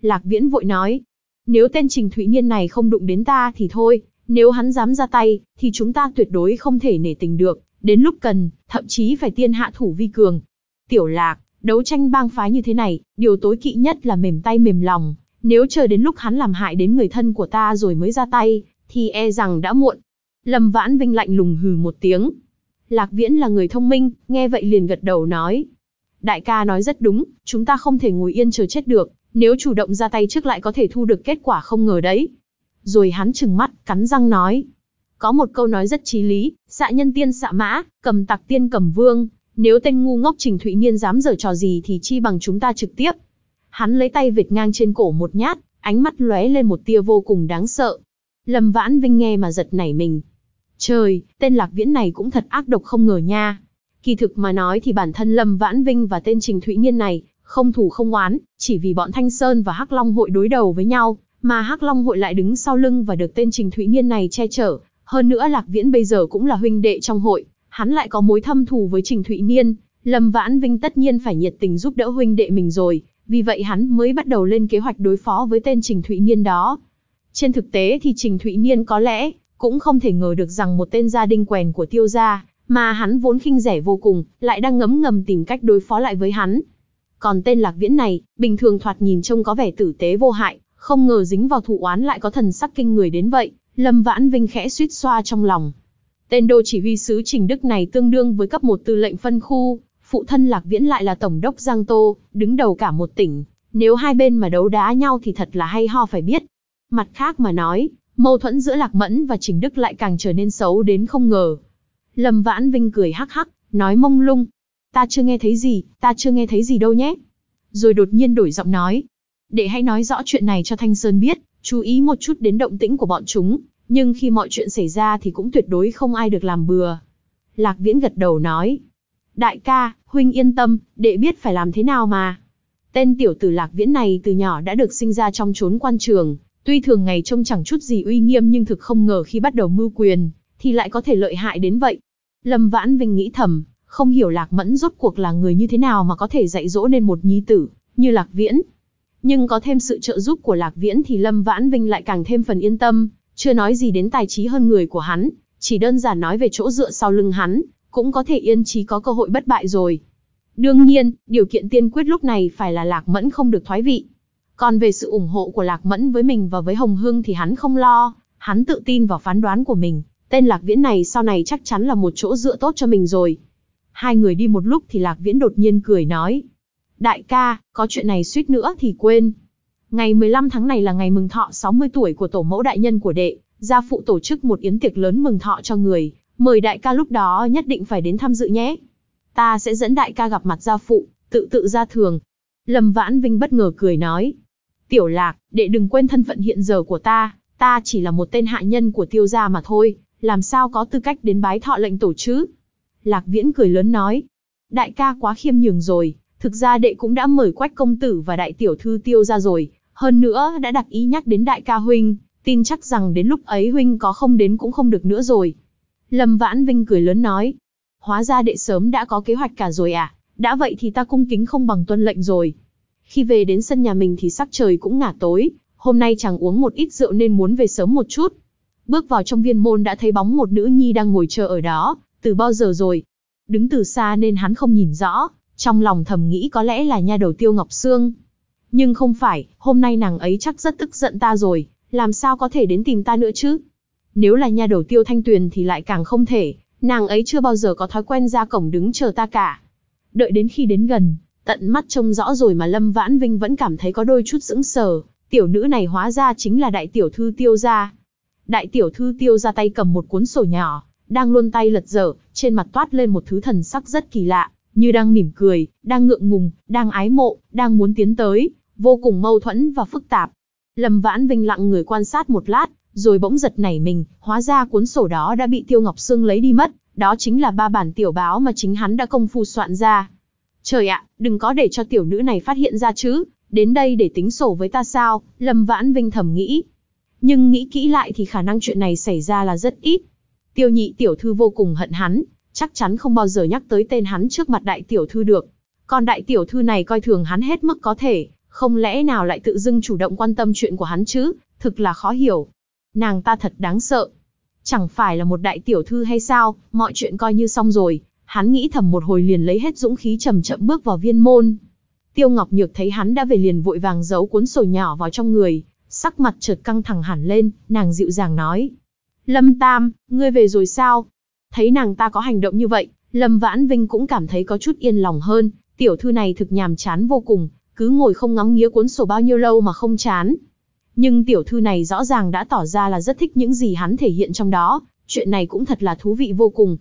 Lạc Viễn vội nói. Nếu tên Trình Thụy Niên này không đụng đến ta thì thôi, nếu hắn dám ra tay, thì chúng ta tuyệt đối không thể nể tình được, đến lúc cần, thậm chí phải tiên hạ thủ vi cường. Tiểu lạc, Đấu tranh bang phái như thế này, điều tối kỵ nhất là mềm tay mềm lòng. Nếu chờ đến lúc hắn làm hại đến người thân của ta rồi mới ra tay, thì e rằng đã muộn. Lâm Vãn Vinh lạnh lùng hừ một tiếng. Lạc Viễn là người thông minh, nghe vậy liền gật đầu nói. Đại ca nói rất đúng, chúng ta không thể ngồi yên chờ chết được, nếu chủ động ra tay trước lại có thể thu được kết quả không ngờ đấy. Rồi hắn trừng mắt, cắn răng nói. Có một câu nói rất trí lý, xạ nhân tiên xạ mã, cầm tặc tiên cầm vương, nếu tên ngu ngốc Trình Thụy Niên dám giở trò gì thì chi bằng chúng ta trực tiếp. Hắn lấy tay vệt ngang trên cổ một nhát, ánh mắt lóe lên một tia vô cùng đáng sợ. Lâm Vãn Vinh nghe mà giật nảy mình. Trời, tên Lạc Viễn này cũng thật ác độc không ngờ nha. Kỳ thực mà nói thì bản thân Lâm Vãn Vinh và tên Trình Thụy Nhiên này, không thủ không oán, chỉ vì bọn Thanh Sơn và Hắc Long hội đối đầu với nhau, mà Hắc Long hội lại đứng sau lưng và được tên Trình Thụy Nhiên này che chở. Hơn nữa Lạc Viễn bây giờ cũng là huynh đệ trong hội, hắn lại có mối thâm thù với Trình Thụy Nhiên, Lâm Vãn Vinh tất nhiên phải nhiệt tình giúp đỡ huynh đệ mình rồi, vì vậy hắn mới bắt đầu lên kế hoạch đối phó với tên Trình Thụy Nhiên đó. Trên thực tế thì Trình Thụy Nhiên có lẽ cũng không thể ngờ được rằng một tên gia đình quèn của tiêu gia, mà hắn vốn khinh rẻ vô cùng, lại đang ngấm ngầm tìm cách đối phó lại với hắn. Còn tên Lạc Viễn này, bình thường thoạt nhìn trông có vẻ tử tế vô hại, không ngờ dính vào thủ oán lại có thần sắc kinh người đến vậy, Lâm Vãn Vinh khẽ suýt xoa trong lòng, Tên đô chỉ huy sứ Trình Đức này tương đương với cấp một tư lệnh phân khu, phụ thân Lạc Viễn lại là tổng đốc Giang Tô, đứng đầu cả một tỉnh. Nếu hai bên mà đấu đá nhau thì thật là hay ho phải biết. Mặt khác mà nói, mâu thuẫn giữa Lạc Mẫn và Trình Đức lại càng trở nên xấu đến không ngờ. Lâm Vãn Vinh cười hắc hắc, nói mông lung. Ta chưa nghe thấy gì, ta chưa nghe thấy gì đâu nhé. Rồi đột nhiên đổi giọng nói. Để hãy nói rõ chuyện này cho Thanh Sơn biết, chú ý một chút đến động tĩnh của bọn chúng, nhưng khi mọi chuyện xảy ra thì cũng tuyệt đối không ai được làm bừa. Lạc Viễn gật đầu nói. Đại ca, huynh yên tâm, đệ biết phải làm thế nào mà. Tên tiểu tử Lạc Viễn này từ nhỏ đã được sinh ra trong chốn quan trường, tuy thường ngày trông chẳng chút gì uy nghiêm nhưng thực không ngờ khi bắt đầu mưu quyền, thì lại có thể lợi hại đến vậy. Lâm Vãn Vinh nghĩ thầm, không hiểu Lạc Mẫn rốt cuộc là người như thế nào mà có thể dạy dỗ nên một nhi tử, như Lạc Viễn. Nhưng có thêm sự trợ giúp của Lạc Viễn thì Lâm Vãn Vinh lại càng thêm phần yên tâm, chưa nói gì đến tài trí hơn người của hắn, chỉ đơn giản nói về chỗ dựa sau lưng hắn, cũng có thể yên trí có cơ hội bất bại rồi. Đương nhiên, điều kiện tiên quyết lúc này phải là Lạc Mẫn không được thoái vị. Còn về sự ủng hộ của Lạc Mẫn với mình và với Hồng Hương thì hắn không lo, hắn tự tin vào phán đoán của mình, tên Lạc Viễn này sau này chắc chắn là một chỗ dựa tốt cho mình rồi. Hai người đi một lúc thì Lạc Viễn đột nhiên cười nói. Đại ca, có chuyện này suýt nữa thì quên. Ngày 15 tháng này là ngày mừng thọ 60 tuổi của tổ mẫu đại nhân của đệ, gia phụ tổ chức một yến tiệc lớn mừng thọ cho người, mời đại ca lúc đó nhất định phải đến tham dự nhé. Ta sẽ dẫn đại ca gặp mặt gia phụ, tự tự ra thường. Lâm Vãn Vinh bất ngờ cười nói. Tiểu lạc, đệ đừng quên thân phận hiện giờ của ta, ta chỉ là một tên hạ nhân của tiêu gia mà thôi, làm sao có tư cách đến bái thọ lệnh tổ chứ? Lạc Viễn cười lớn nói. Đại ca quá khiêm nhường rồi, thực ra đệ cũng đã mời quách công tử và đại tiểu thư tiêu ra rồi, hơn nữa đã đặc ý nhắc đến đại ca huynh, tin chắc rằng đến lúc ấy huynh có không đến cũng không được nữa rồi. Lâm Vãn Vinh cười lớn nói. Hóa ra đệ sớm đã có kế hoạch cả rồi à, đã vậy thì ta cung kính không bằng tuân lệnh rồi. Khi về đến sân nhà mình thì sắc trời cũng ngả tối, hôm nay chàng uống một ít rượu nên muốn về sớm một chút. Bước vào trong viên môn đã thấy bóng một nữ nhi đang ngồi chờ ở đó, từ bao giờ rồi. Đứng từ xa nên hắn không nhìn rõ, trong lòng thầm nghĩ có lẽ là nha đầu tiêu Ngọc Sương. Nhưng không phải, hôm nay nàng ấy chắc rất tức giận ta rồi, làm sao có thể đến tìm ta nữa chứ? Nếu là nha đầu tiêu thanh tuyền thì lại càng không thể, nàng ấy chưa bao giờ có thói quen ra cổng đứng chờ ta cả. Đợi đến khi đến gần, tận mắt trông rõ rồi mà Lâm Vãn Vinh vẫn cảm thấy có đôi chút sững sờ, tiểu nữ này hóa ra chính là đại tiểu thư tiêu gia. Đại tiểu thư tiêu ra tay cầm một cuốn sổ nhỏ, đang luôn tay lật dở, trên mặt toát lên một thứ thần sắc rất kỳ lạ, như đang mỉm cười, đang ngượng ngùng, đang ái mộ, đang muốn tiến tới, vô cùng mâu thuẫn và phức tạp. Lâm Vãn Vinh lặng người quan sát một lát, rồi bỗng giật nảy mình, hóa ra cuốn sổ đó đã bị Tiêu Ngọc Sương lấy đi mất, đó chính là ba bản tiểu báo mà chính hắn đã công phu soạn ra. Trời ạ, đừng có để cho tiểu nữ này phát hiện ra chứ, đến đây để tính sổ với ta sao, Lâm Vãn Vinh thầm nghĩ. Nhưng nghĩ kỹ lại thì khả năng chuyện này xảy ra là rất ít. Tiêu nhị tiểu thư vô cùng hận hắn, chắc chắn không bao giờ nhắc tới tên hắn trước mặt đại tiểu thư được. Còn đại tiểu thư này coi thường hắn hết mức có thể, không lẽ nào lại tự dưng chủ động quan tâm chuyện của hắn chứ, thực là khó hiểu. Nàng ta thật đáng sợ. Chẳng phải là một đại tiểu thư hay sao, mọi chuyện coi như xong rồi, hắn nghĩ thầm một hồi liền lấy hết dũng khí chậm chậm bước vào viên môn. Tiêu Ngọc Nhược thấy hắn đã về liền vội vàng giấu cuốn sổ nhỏ vào trong người, sắc mặt chợt căng thẳng hẳn lên, nàng dịu dàng nói. Lâm Tam, ngươi về rồi sao? Thấy nàng ta có hành động như vậy, Lâm Vãn Vinh cũng cảm thấy có chút yên lòng hơn, tiểu thư này thực nhàm chán vô cùng, cứ ngồi không ngắm nghía cuốn sổ bao nhiêu lâu mà không chán. Nhưng tiểu thư này rõ ràng đã tỏ ra là rất thích những gì hắn thể hiện trong đó, chuyện này cũng thật là thú vị vô cùng.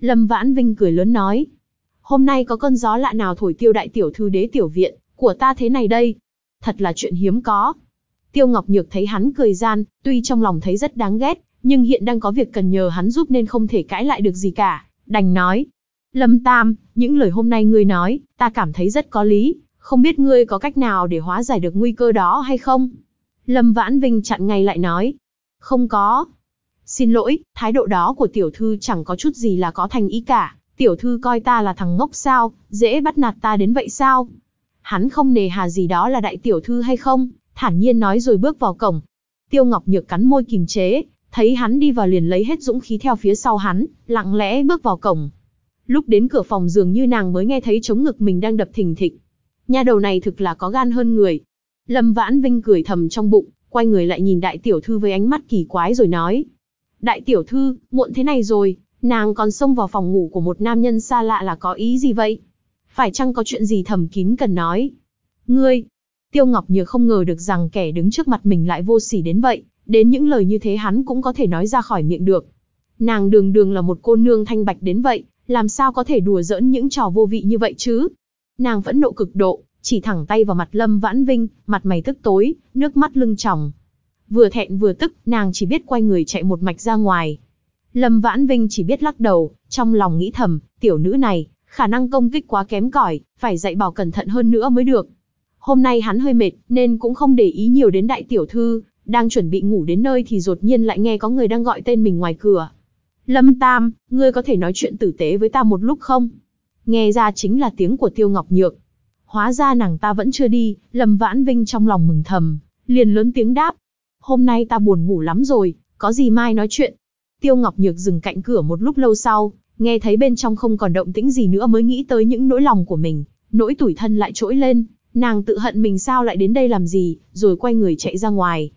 Lâm Vãn Vinh cười lớn nói, hôm nay có cơn gió lạ nào thổi tiêu đại tiểu thư đế tiểu viện, của ta thế này đây. Thật là chuyện hiếm có. Tiêu Ngọc Nhược thấy hắn cười gian, tuy trong lòng thấy rất đáng ghét, nhưng hiện đang có việc cần nhờ hắn giúp nên không thể cãi lại được gì cả, đành nói. Lâm Tam, những lời hôm nay ngươi nói, ta cảm thấy rất có lý, không biết ngươi có cách nào để hóa giải được nguy cơ đó hay không? Lâm Vãn Vinh chặn ngay lại nói. Không có. Xin lỗi, thái độ đó của tiểu thư chẳng có chút gì là có thành ý cả. Tiểu thư coi ta là thằng ngốc sao, dễ bắt nạt ta đến vậy sao? Hắn không nề hà gì đó là đại tiểu thư hay không? Thản nhiên nói rồi bước vào cổng. Tiêu Ngọc Nhược cắn môi kìm chế, thấy hắn đi vào liền lấy hết dũng khí theo phía sau hắn, lặng lẽ bước vào cổng. Lúc đến cửa phòng dường như nàng mới nghe thấy chống ngực mình đang đập thình thịch. Nha đầu này thực là có gan hơn người. Lâm Vãn Vinh cười thầm trong bụng, quay người lại nhìn đại tiểu thư với ánh mắt kỳ quái rồi nói. Đại tiểu thư, muộn thế này rồi, nàng còn xông vào phòng ngủ của một nam nhân xa lạ là có ý gì vậy? Phải chăng có chuyện gì thầm kín cần nói? Ngươi! Tiêu Ngọc Nhược không ngờ được rằng kẻ đứng trước mặt mình lại vô sỉ đến vậy, đến những lời như thế hắn cũng có thể nói ra khỏi miệng được. Nàng đường đường là một cô nương thanh bạch đến vậy, làm sao có thể đùa giỡn những trò vô vị như vậy chứ? Nàng vẫn nộ cực độ, chỉ thẳng tay vào mặt Lâm Vãn Vinh, mặt mày tức tối, nước mắt lưng tròng. Vừa thẹn vừa tức, nàng chỉ biết quay người chạy một mạch ra ngoài. Lâm Vãn Vinh chỉ biết lắc đầu, trong lòng nghĩ thầm, tiểu nữ này, khả năng công kích quá kém cỏi, phải dạy bảo cẩn thận hơn nữa mới được. Hôm nay hắn hơi mệt, nên cũng không để ý nhiều đến đại tiểu thư, đang chuẩn bị ngủ đến nơi thì đột nhiên lại nghe có người đang gọi tên mình ngoài cửa. Lâm Tam, ngươi có thể nói chuyện tử tế với ta một lúc không? Nghe ra chính là tiếng của Tiêu Ngọc Nhược. Hóa ra nàng ta vẫn chưa đi, Lâm Vãn Vinh trong lòng mừng thầm, liền lớn tiếng đáp. Hôm nay ta buồn ngủ lắm rồi, có gì mai nói chuyện. Tiêu Ngọc Nhược dừng cạnh cửa một lúc lâu sau, nghe thấy bên trong không còn động tĩnh gì nữa mới nghĩ tới những nỗi lòng của mình, nỗi tủi thân lại trỗi lên, nàng tự hận mình sao lại đến đây làm gì, rồi quay người chạy ra ngoài.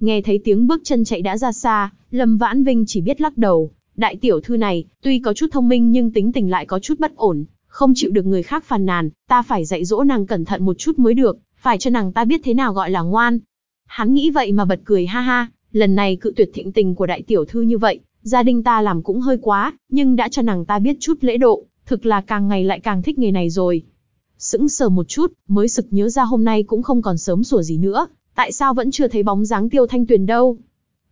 Nghe thấy tiếng bước chân chạy đã ra xa, Lâm Vãn Vinh chỉ biết lắc đầu, đại tiểu thư này, tuy có chút thông minh nhưng tính tình lại có chút bất ổn, không chịu được người khác phàn nàn, ta phải dạy dỗ nàng cẩn thận một chút mới được, phải cho nàng ta biết thế nào gọi là ngoan. Hắn nghĩ vậy mà bật cười ha ha, lần này cự tuyệt thịnh tình của đại tiểu thư như vậy, gia đình ta làm cũng hơi quá, nhưng đã cho nàng ta biết chút lễ độ, thực là càng ngày lại càng thích nghề này rồi. Sững sờ một chút, mới sực nhớ ra hôm nay cũng không còn sớm sủa gì nữa, tại sao vẫn chưa thấy bóng dáng tiêu thanh tuyền đâu.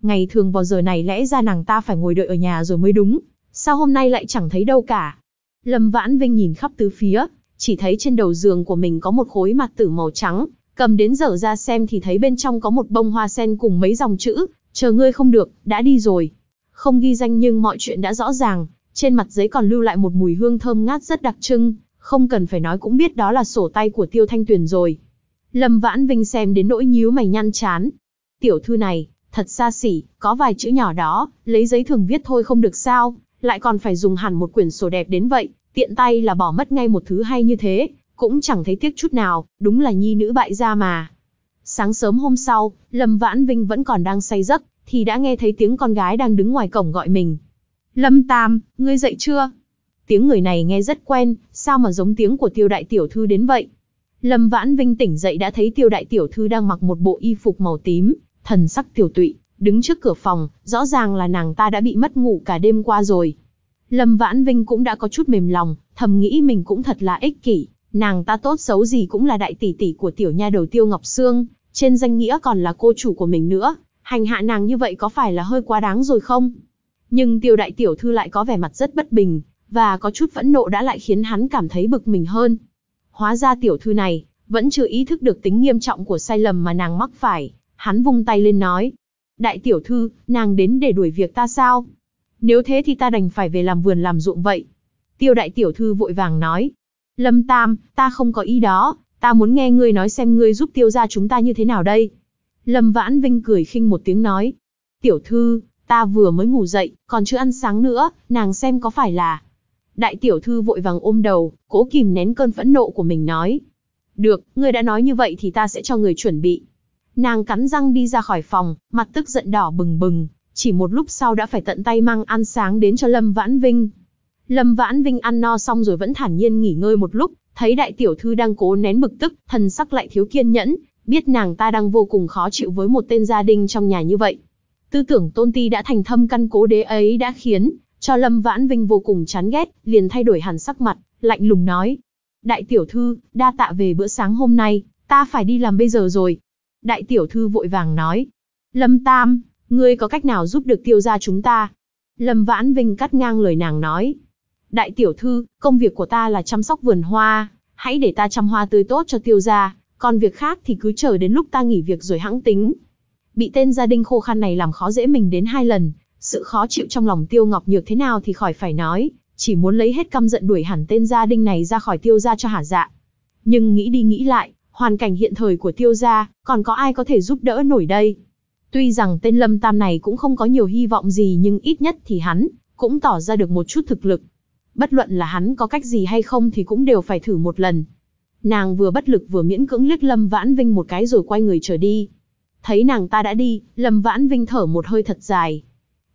Ngày thường vào giờ này lẽ ra nàng ta phải ngồi đợi ở nhà rồi mới đúng, sao hôm nay lại chẳng thấy đâu cả. Lâm Vãn Vinh nhìn khắp tứ phía, chỉ thấy trên đầu giường của mình có một khối mặt tử màu trắng, cầm đến dở ra xem thì thấy bên trong có một bông hoa sen cùng mấy dòng chữ, chờ ngươi không được, đã đi rồi. Không ghi danh nhưng mọi chuyện đã rõ ràng, trên mặt giấy còn lưu lại một mùi hương thơm ngát rất đặc trưng, không cần phải nói cũng biết đó là sổ tay của Tiêu Thanh Tuyền rồi. Lâm Vãn Vinh xem đến nỗi nhíu mày nhăn chán. Tiểu thư này, thật xa xỉ, có vài chữ nhỏ đó, lấy giấy thường viết thôi không được sao, lại còn phải dùng hẳn một quyển sổ đẹp đến vậy, tiện tay là bỏ mất ngay một thứ hay như thế, cũng chẳng thấy tiếc chút nào, đúng là nhi nữ bại gia mà. Sáng sớm hôm sau, Lâm Vãn Vinh vẫn còn đang say giấc, thì đã nghe thấy tiếng con gái đang đứng ngoài cổng gọi mình. Lâm Tam, ngươi dậy chưa? Tiếng người này nghe rất quen, sao mà giống tiếng của tiêu đại tiểu thư đến vậy? Lâm Vãn Vinh tỉnh dậy đã thấy tiêu đại tiểu thư đang mặc một bộ y phục màu tím, thần sắc tiểu tụy, đứng trước cửa phòng, rõ ràng là nàng ta đã bị mất ngủ cả đêm qua rồi. Lâm Vãn Vinh cũng đã có chút mềm lòng, thầm nghĩ mình cũng thật là ích kỷ, nàng ta tốt xấu gì cũng là đại tỷ tỷ của tiểu nha đầu Tiêu Ngọc Sương, trên danh nghĩa còn là cô chủ của mình nữa, hành hạ nàng như vậy có phải là hơi quá đáng rồi không? Nhưng Tiêu đại tiểu thư lại có vẻ mặt rất bất bình, và có chút phẫn nộ đã lại khiến hắn cảm thấy bực mình hơn. Hóa ra tiểu thư này, vẫn chưa ý thức được tính nghiêm trọng của sai lầm mà nàng mắc phải, hắn vung tay lên nói. Đại tiểu thư, nàng đến để đuổi việc ta sao? Nếu thế thì ta đành phải về làm vườn làm ruộng vậy. Tiêu đại tiểu thư vội vàng nói. Lâm Tam, ta không có ý đó, ta muốn nghe ngươi nói xem ngươi giúp tiêu gia chúng ta như thế nào đây. Lâm Vãn Vinh cười khinh một tiếng nói. Tiểu thư, ta vừa mới ngủ dậy, còn chưa ăn sáng nữa, nàng xem có phải là... Đại tiểu thư vội vàng ôm đầu, cố kìm nén cơn phẫn nộ của mình nói. Được, ngươi đã nói như vậy thì ta sẽ cho người chuẩn bị. Nàng cắn răng đi ra khỏi phòng, mặt tức giận đỏ bừng bừng, chỉ một lúc sau đã phải tận tay mang ăn sáng đến cho Lâm Vãn Vinh. Lâm Vãn Vinh ăn no xong rồi vẫn thản nhiên nghỉ ngơi một lúc, thấy đại tiểu thư đang cố nén bực tức, thần sắc lại thiếu kiên nhẫn, biết nàng ta đang vô cùng khó chịu với một tên gia đình trong nhà như vậy. Tư tưởng tôn ti đã thành thâm căn cố đế ấy đã khiến cho Lâm Vãn Vinh vô cùng chán ghét, liền thay đổi hẳn sắc mặt, lạnh lùng nói. Đại tiểu thư, đa tạ về bữa sáng hôm nay, ta phải đi làm bây giờ rồi. Đại tiểu thư vội vàng nói. Lâm Tam, ngươi có cách nào giúp được tiêu gia chúng ta? Lâm Vãn Vinh cắt ngang lời nàng nói. Đại tiểu thư, công việc của ta là chăm sóc vườn hoa, hãy để ta chăm hoa tươi tốt cho tiêu gia, còn việc khác thì cứ chờ đến lúc ta nghỉ việc rồi hãng tính. Bị tên gia đình khô khan này làm khó dễ mình đến hai lần, sự khó chịu trong lòng tiêu ngọc nhược thế nào thì khỏi phải nói, chỉ muốn lấy hết căm giận đuổi hẳn tên gia đình này ra khỏi tiêu gia cho hả dạ. Nhưng nghĩ đi nghĩ lại, hoàn cảnh hiện thời của tiêu gia, còn có ai có thể giúp đỡ nổi đây? Tuy rằng tên Lâm Tam này cũng không có nhiều hy vọng gì nhưng ít nhất thì hắn cũng tỏ ra được một chút thực lực. Bất luận là hắn có cách gì hay không thì cũng đều phải thử một lần. Nàng vừa bất lực vừa miễn cưỡng liếc Lâm Vãn Vinh một cái rồi quay người trở đi. Thấy nàng ta đã đi, Lâm Vãn Vinh thở một hơi thật dài.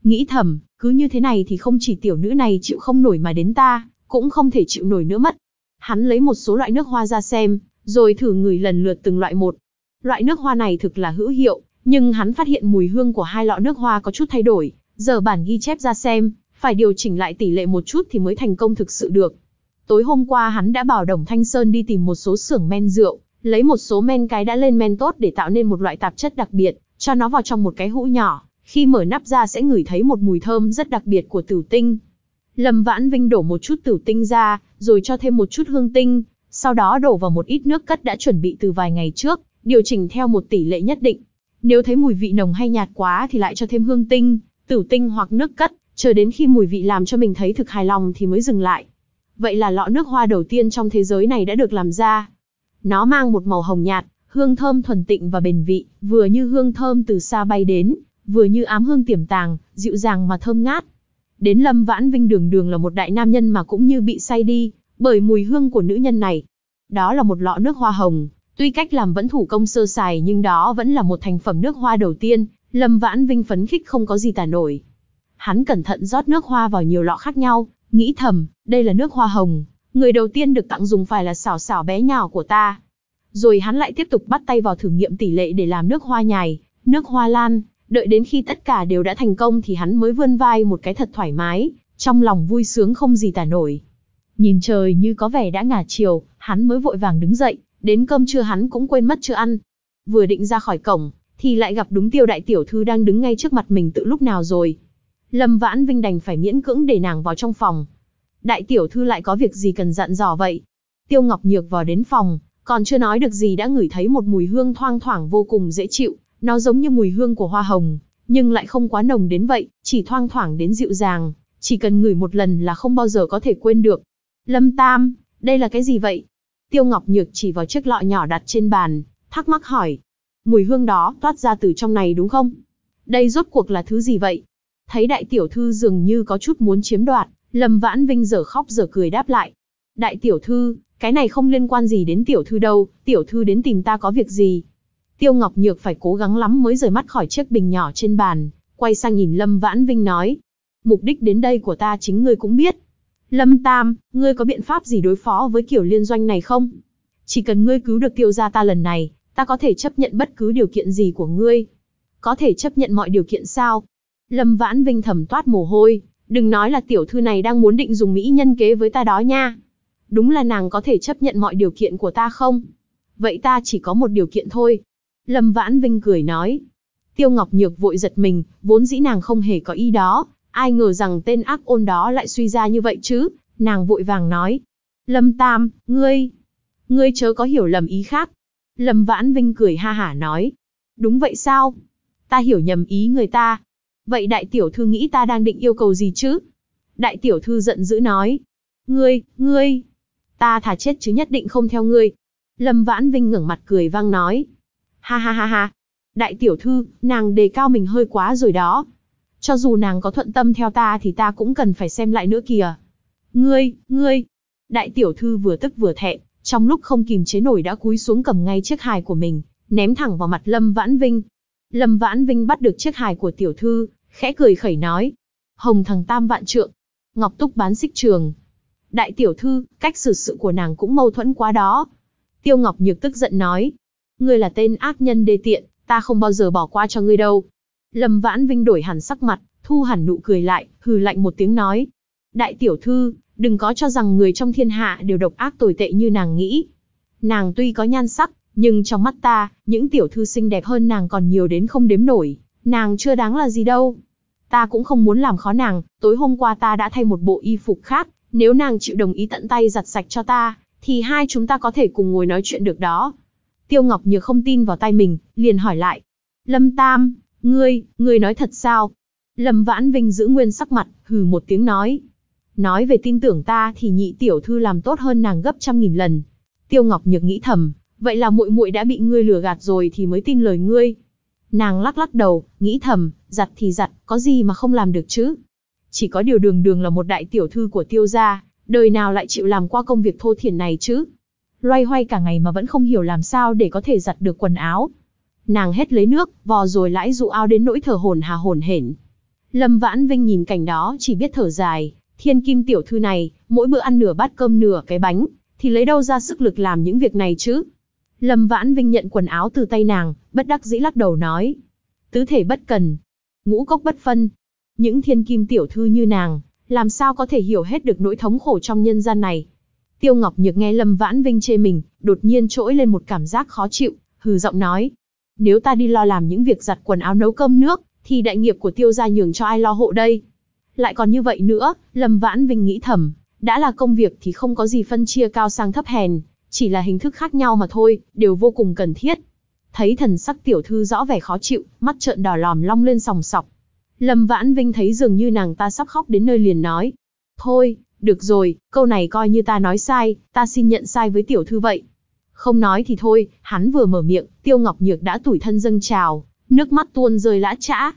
Nghĩ thầm, cứ như thế này thì không chỉ tiểu nữ này chịu không nổi mà đến ta, cũng không thể chịu nổi nữa mất. Hắn lấy một số loại nước hoa ra xem, rồi thử ngửi lần lượt từng loại một. Loại nước hoa này thực là hữu hiệu, nhưng hắn phát hiện mùi hương của hai lọ nước hoa có chút thay đổi, giờ bản ghi chép ra xem, phải điều chỉnh lại tỷ lệ một chút thì mới thành công thực sự được. Tối hôm qua hắn đã bảo Đồng Thanh Sơn đi tìm một số xưởng men rượu, lấy một số men cái đã lên men tốt để tạo nên một loại tạp chất đặc biệt, cho nó vào trong một cái hũ nhỏ, khi mở nắp ra sẽ ngửi thấy một mùi thơm rất đặc biệt của tử tinh. Lâm Vãn Vinh đổ một chút tử tinh ra, rồi cho thêm một chút hương tinh, sau đó đổ vào một ít nước cất đã chuẩn bị từ vài ngày trước, điều chỉnh theo một tỷ lệ nhất định. Nếu thấy mùi vị nồng hay nhạt quá thì lại cho thêm hương tinh, tử tinh hoặc nước cất, chờ đến khi mùi vị làm cho mình thấy thực hài lòng thì mới dừng lại. Vậy là lọ nước hoa đầu tiên trong thế giới này đã được làm ra. Nó mang một màu hồng nhạt, hương thơm thuần tịnh và bền vị, vừa như hương thơm từ xa bay đến, vừa như ám hương tiềm tàng, dịu dàng mà thơm ngát. Đến Lâm Vãn Vinh đường đường là một đại nam nhân mà cũng như bị say đi, bởi mùi hương của nữ nhân này. Đó là một lọ nước hoa hồng, tuy cách làm vẫn thủ công sơ sài nhưng đó vẫn là một thành phẩm nước hoa đầu tiên, Lâm Vãn Vinh phấn khích không có gì tả nổi. Hắn cẩn thận rót nước hoa vào nhiều lọ khác nhau, nghĩ thầm, đây là nước hoa hồng, người đầu tiên được tặng dùng phải là xảo xảo bé nhỏ của ta. Rồi hắn lại tiếp tục bắt tay vào thử nghiệm tỷ lệ để làm nước hoa nhài, nước hoa lan, đợi đến khi tất cả đều đã thành công thì hắn mới vươn vai một cái thật thoải mái, trong lòng vui sướng không gì tả nổi. Nhìn trời như có vẻ đã ngả chiều, hắn mới vội vàng đứng dậy, đến cơm trưa hắn cũng quên mất chưa ăn. Vừa định ra khỏi cổng, thì lại gặp đúng tiêu đại tiểu thư đang đứng ngay trước mặt mình tự lúc nào rồi. Lâm Vãn Vinh đành phải miễn cưỡng để nàng vào trong phòng. Đại tiểu thư lại có việc gì cần dặn dò vậy? Tiêu Ngọc Nhược vào đến phòng, còn chưa nói được gì đã ngửi thấy một mùi hương thoang thoảng vô cùng dễ chịu, nó giống như mùi hương của hoa hồng, nhưng lại không quá nồng đến vậy, chỉ thoang thoảng đến dịu dàng, chỉ cần ngửi một lần là không bao giờ có thể quên được. Lâm Tam, đây là cái gì vậy? Tiêu Ngọc Nhược chỉ vào chiếc lọ nhỏ đặt trên bàn, thắc mắc hỏi. Mùi hương đó toát ra từ trong này đúng không? Đây rốt cuộc là thứ gì vậy? Thấy đại tiểu thư dường như có chút muốn chiếm đoạt, Lâm Vãn Vinh giờ khóc giờ cười đáp lại. Đại tiểu thư, cái này không liên quan gì đến tiểu thư đâu, tiểu thư đến tìm ta có việc gì? Tiêu Ngọc Nhược phải cố gắng lắm mới rời mắt khỏi chiếc bình nhỏ trên bàn, quay sang nhìn Lâm Vãn Vinh nói. Mục đích đến đây của ta chính ngươi cũng biết. Lâm Tam, ngươi có biện pháp gì đối phó với kiểu liên doanh này không? Chỉ cần ngươi cứu được tiêu gia ta lần này, ta có thể chấp nhận bất cứ điều kiện gì của ngươi. Có thể chấp nhận mọi điều kiện sao? Lâm Vãn Vinh thầm toát mồ hôi, đừng nói là tiểu thư này đang muốn định dùng mỹ nhân kế với ta đó nha. Đúng là nàng có thể chấp nhận mọi điều kiện của ta không? Vậy ta chỉ có một điều kiện thôi. Lâm Vãn Vinh cười nói. Tiêu Ngọc Nhược vội giật mình, vốn dĩ nàng không hề có ý đó, ai ngờ rằng tên ác ôn đó lại suy ra như vậy chứ, nàng vội vàng nói. Lâm Tam, ngươi, ngươi chớ có hiểu lầm ý khác. Lâm Vãn Vinh cười ha hả nói. Đúng vậy sao? Ta hiểu nhầm ý người ta. Vậy đại tiểu thư nghĩ ta đang định yêu cầu gì chứ? Đại tiểu thư giận dữ nói. Ngươi, ngươi, ta thà chết chứ nhất định không theo ngươi. Lâm Vãn Vinh ngẩng mặt cười vang nói. Ha ha ha ha. Đại tiểu thư, nàng đề cao mình hơi quá rồi đó. Cho dù nàng có thuận tâm theo ta thì ta cũng cần phải xem lại nữa kìa. Ngươi, ngươi. Đại tiểu thư vừa tức vừa thẹn, trong lúc không kìm chế nổi đã cúi xuống cầm ngay chiếc hài của mình, ném thẳng vào mặt Lâm Vãn Vinh. Lâm Vãn Vinh bắt được chiếc hài của tiểu thư, khẽ cười khẩy nói. Hồng thằng tam vạn trượng, Ngọc Túc bán xích trường. Đại tiểu thư, cách xử sự của nàng cũng mâu thuẫn quá đó. Tiêu Ngọc Nhược tức giận nói. Ngươi là tên ác nhân đê tiện, ta không bao giờ bỏ qua cho ngươi đâu. Lâm Vãn Vinh đổi hẳn sắc mặt, thu hẳn nụ cười lại, hừ lạnh một tiếng nói. Đại tiểu thư, đừng có cho rằng người trong thiên hạ đều độc ác tồi tệ như nàng nghĩ. Nàng tuy có nhan sắc, nhưng trong mắt ta, những tiểu thư xinh đẹp hơn nàng còn nhiều đến không đếm nổi, nàng chưa đáng là gì đâu. Ta cũng không muốn làm khó nàng, tối hôm qua ta đã thay một bộ y phục khác, nếu nàng chịu đồng ý tận tay giặt sạch cho ta, thì hai chúng ta có thể cùng ngồi nói chuyện được đó. Tiêu Ngọc Nhược không tin vào tay mình, liền hỏi lại. Lâm Tam, ngươi, ngươi nói thật sao? Lâm Vãn Vinh giữ nguyên sắc mặt, hừ một tiếng nói. Nói về tin tưởng ta thì nhị tiểu thư làm tốt hơn nàng gấp trăm nghìn lần. Tiêu Ngọc Nhược nghĩ thầm, vậy là muội muội đã bị ngươi lừa gạt rồi thì mới tin lời ngươi. Nàng lắc lắc đầu, nghĩ thầm, giặt thì giặt, có gì mà không làm được chứ? Chỉ có điều đường đường là một đại tiểu thư của tiêu gia, đời nào lại chịu làm qua công việc thô thiển này chứ? Loay hoay cả ngày mà vẫn không hiểu làm sao để có thể giặt được quần áo. Nàng hết lấy nước, vò rồi lãi dụ ao đến nỗi thở hồn hà hồn hển. Lâm Vãn Vinh nhìn cảnh đó chỉ biết thở dài, thiên kim tiểu thư này, mỗi bữa ăn nửa bát cơm nửa cái bánh, thì lấy đâu ra sức lực làm những việc này chứ? Lâm Vãn Vinh nhận quần áo từ tay nàng, bất đắc dĩ lắc đầu nói. Tứ thể bất cần, ngũ cốc bất phân. Những thiên kim tiểu thư như nàng, làm sao có thể hiểu hết được nỗi thống khổ trong nhân gian này. Tiêu Ngọc Nhược nghe Lâm Vãn Vinh chê mình, đột nhiên trỗi lên một cảm giác khó chịu, hừ giọng nói. Nếu ta đi lo làm những việc giặt quần áo nấu cơm nước, thì đại nghiệp của tiêu gia nhường cho ai lo hộ đây? Lại còn như vậy nữa, Lâm Vãn Vinh nghĩ thầm, đã là công việc thì không có gì phân chia cao sang thấp hèn, chỉ là hình thức khác nhau mà thôi, đều vô cùng cần thiết. Thấy thần sắc tiểu thư rõ vẻ khó chịu, mắt trợn đỏ lòm long lên sòng sọc. Lâm Vãn Vinh thấy dường như nàng ta sắp khóc đến nơi liền nói. Thôi, được rồi, câu này coi như ta nói sai, ta xin nhận sai với tiểu thư vậy. Không nói thì thôi, hắn vừa mở miệng, Tiêu Ngọc Nhược đã tủi thân dâng trào, nước mắt tuôn rơi lã chã.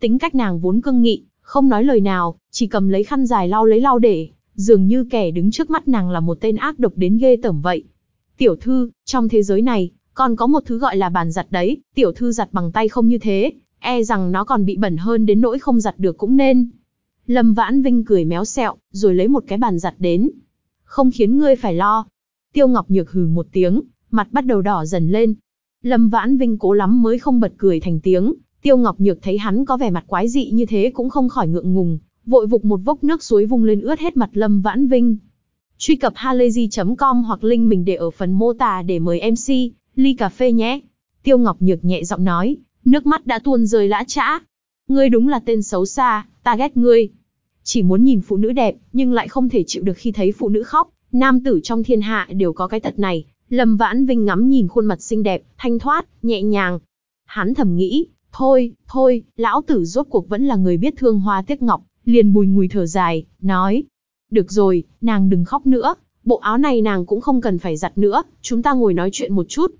Tính cách nàng vốn cương nghị, không nói lời nào, chỉ cầm lấy khăn dài lau lấy lau để, dường như kẻ đứng trước mắt nàng là một tên ác độc đến ghê tởm vậy. Tiểu thư, trong thế giới này, còn có một thứ gọi là bàn giặt đấy, tiểu thư giặt bằng tay không như thế, e rằng nó còn bị bẩn hơn đến nỗi không giặt được cũng nên. Lâm Vãn Vinh cười méo xẹo, rồi lấy một cái bàn giặt đến. Không khiến ngươi phải lo. Tiêu Ngọc Nhược hừ một tiếng, mặt bắt đầu đỏ dần lên. Lâm Vãn Vinh cố lắm mới không bật cười thành tiếng. Tiêu Ngọc Nhược thấy hắn có vẻ mặt quái dị như thế cũng không khỏi ngượng ngùng, vội vục một vốc nước suối vung lên ướt hết mặt Lâm Vãn Vinh. Truy cập halayzi.com hoặc link mình để ở phần mô tả để mời MC, ly cà phê nhé. Tiêu Ngọc Nhược nhẹ giọng nói, nước mắt đã tuôn rơi lã chã. Ngươi đúng là tên xấu xa, ta ghét ngươi. Chỉ muốn nhìn phụ nữ đẹp, nhưng lại không thể chịu được khi thấy phụ nữ khóc. Nam tử trong thiên hạ đều có cái tật này. Lâm Vãn Vinh ngắm nhìn khuôn mặt xinh đẹp, thanh thoát, nhẹ nhàng. Hắn thầm nghĩ, thôi, thôi, lão tử rốt cuộc vẫn là người biết thương hoa tiếc ngọc, liền bùi ngùi thở dài, nói. Được rồi, nàng đừng khóc nữa, bộ áo này nàng cũng không cần phải giặt nữa, chúng ta ngồi nói chuyện một chút.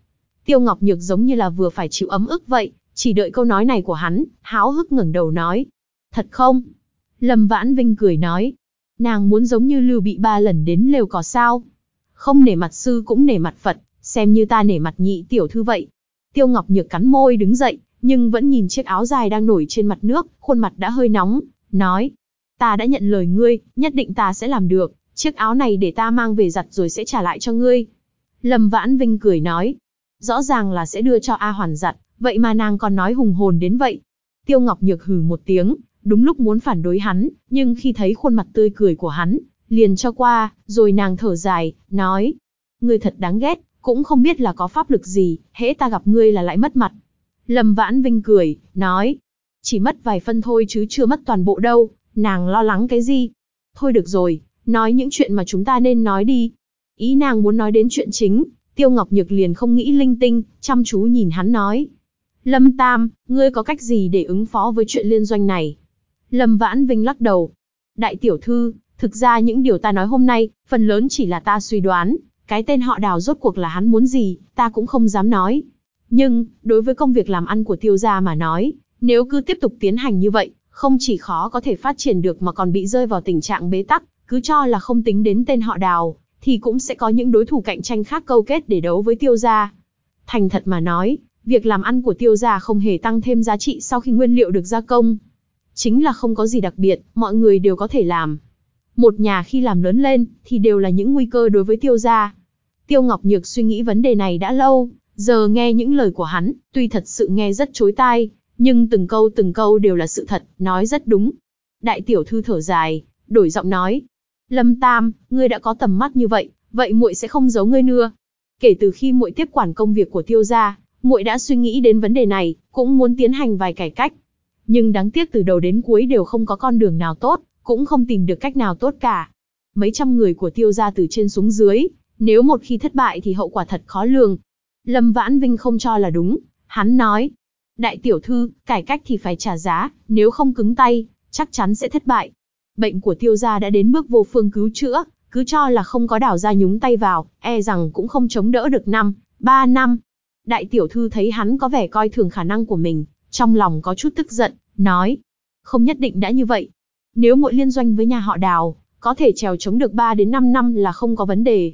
Tiêu Ngọc Nhược giống như là vừa phải chịu ấm ức vậy, chỉ đợi câu nói này của hắn, háo hức ngẩng đầu nói. Thật không? Lâm Vãn Vinh cười nói. Nàng muốn giống như Lưu Bị ba lần đến lều cỏ sao? Không nể mặt sư cũng nể mặt Phật, xem như ta nể mặt nhị tiểu thư vậy. Tiêu Ngọc Nhược cắn môi đứng dậy, nhưng vẫn nhìn chiếc áo dài đang nổi trên mặt nước, khuôn mặt đã hơi nóng, nói. Ta đã nhận lời ngươi, nhất định ta sẽ làm được, chiếc áo này để ta mang về giặt rồi sẽ trả lại cho ngươi. Lâm Vãn Vinh cười nói. Rõ ràng là sẽ đưa cho A Hoàn giặt, vậy mà nàng còn nói hùng hồn đến vậy. Tiêu Ngọc Nhược hừ một tiếng, đúng lúc muốn phản đối hắn, nhưng khi thấy khuôn mặt tươi cười của hắn, liền cho qua, rồi nàng thở dài, nói. Ngươi thật đáng ghét, cũng không biết là có pháp lực gì, hễ ta gặp ngươi là lại mất mặt. Lâm Vãn Vinh cười, nói. Chỉ mất vài phân thôi chứ chưa mất toàn bộ đâu, nàng lo lắng cái gì? Thôi được rồi, nói những chuyện mà chúng ta nên nói đi. Ý nàng muốn nói đến chuyện chính, Tiêu Ngọc Nhược liền không nghĩ linh tinh, chăm chú nhìn hắn nói. Lâm Tam, ngươi có cách gì để ứng phó với chuyện liên doanh này? Lâm Vãn Vinh lắc đầu. Đại tiểu thư, thực ra những điều ta nói hôm nay, phần lớn chỉ là ta suy đoán, cái tên họ đào rốt cuộc là hắn muốn gì, ta cũng không dám nói. Nhưng, đối với công việc làm ăn của tiêu gia mà nói, nếu cứ tiếp tục tiến hành như vậy, không chỉ khó có thể phát triển được mà còn bị rơi vào tình trạng bế tắc, cứ cho là không tính đến tên họ đào, thì cũng sẽ có những đối thủ cạnh tranh khác câu kết để đấu với tiêu gia. Thành thật mà nói, việc làm ăn của tiêu gia không hề tăng thêm giá trị sau khi nguyên liệu được gia công. Chính là không có gì đặc biệt, mọi người đều có thể làm. Một nhà khi làm lớn lên, thì đều là những nguy cơ đối với tiêu gia. Tiêu Ngọc Nhược suy nghĩ vấn đề này đã lâu, giờ nghe những lời của hắn, tuy thật sự nghe rất chối tai, nhưng từng câu từng câu đều là sự thật, nói rất đúng. Đại tiểu thư thở dài, đổi giọng nói. Lâm Tam, ngươi đã có tầm mắt như vậy, vậy muội sẽ không giấu ngươi nữa. Kể từ khi muội tiếp quản công việc của tiêu gia, muội đã suy nghĩ đến vấn đề này, cũng muốn tiến hành vài cải cách. Nhưng đáng tiếc từ đầu đến cuối đều không có con đường nào tốt, cũng không tìm được cách nào tốt cả. Mấy trăm người của tiêu gia từ trên xuống dưới, nếu một khi thất bại thì hậu quả thật khó lường. Lâm Vãn Vinh không cho là đúng, hắn nói. Đại tiểu thư, cải cách thì phải trả giá, nếu không cứng tay, chắc chắn sẽ thất bại. Bệnh của tiêu gia đã đến bước vô phương cứu chữa, cứ cho là không có đảo ra nhúng tay vào, e rằng cũng không chống đỡ được năm, ba năm. Đại tiểu thư thấy hắn có vẻ coi thường khả năng của mình, trong lòng có chút tức giận, nói. Không nhất định đã như vậy. Nếu muội liên doanh với nhà họ đào, có thể trèo chống được 3 đến 5 năm là không có vấn đề.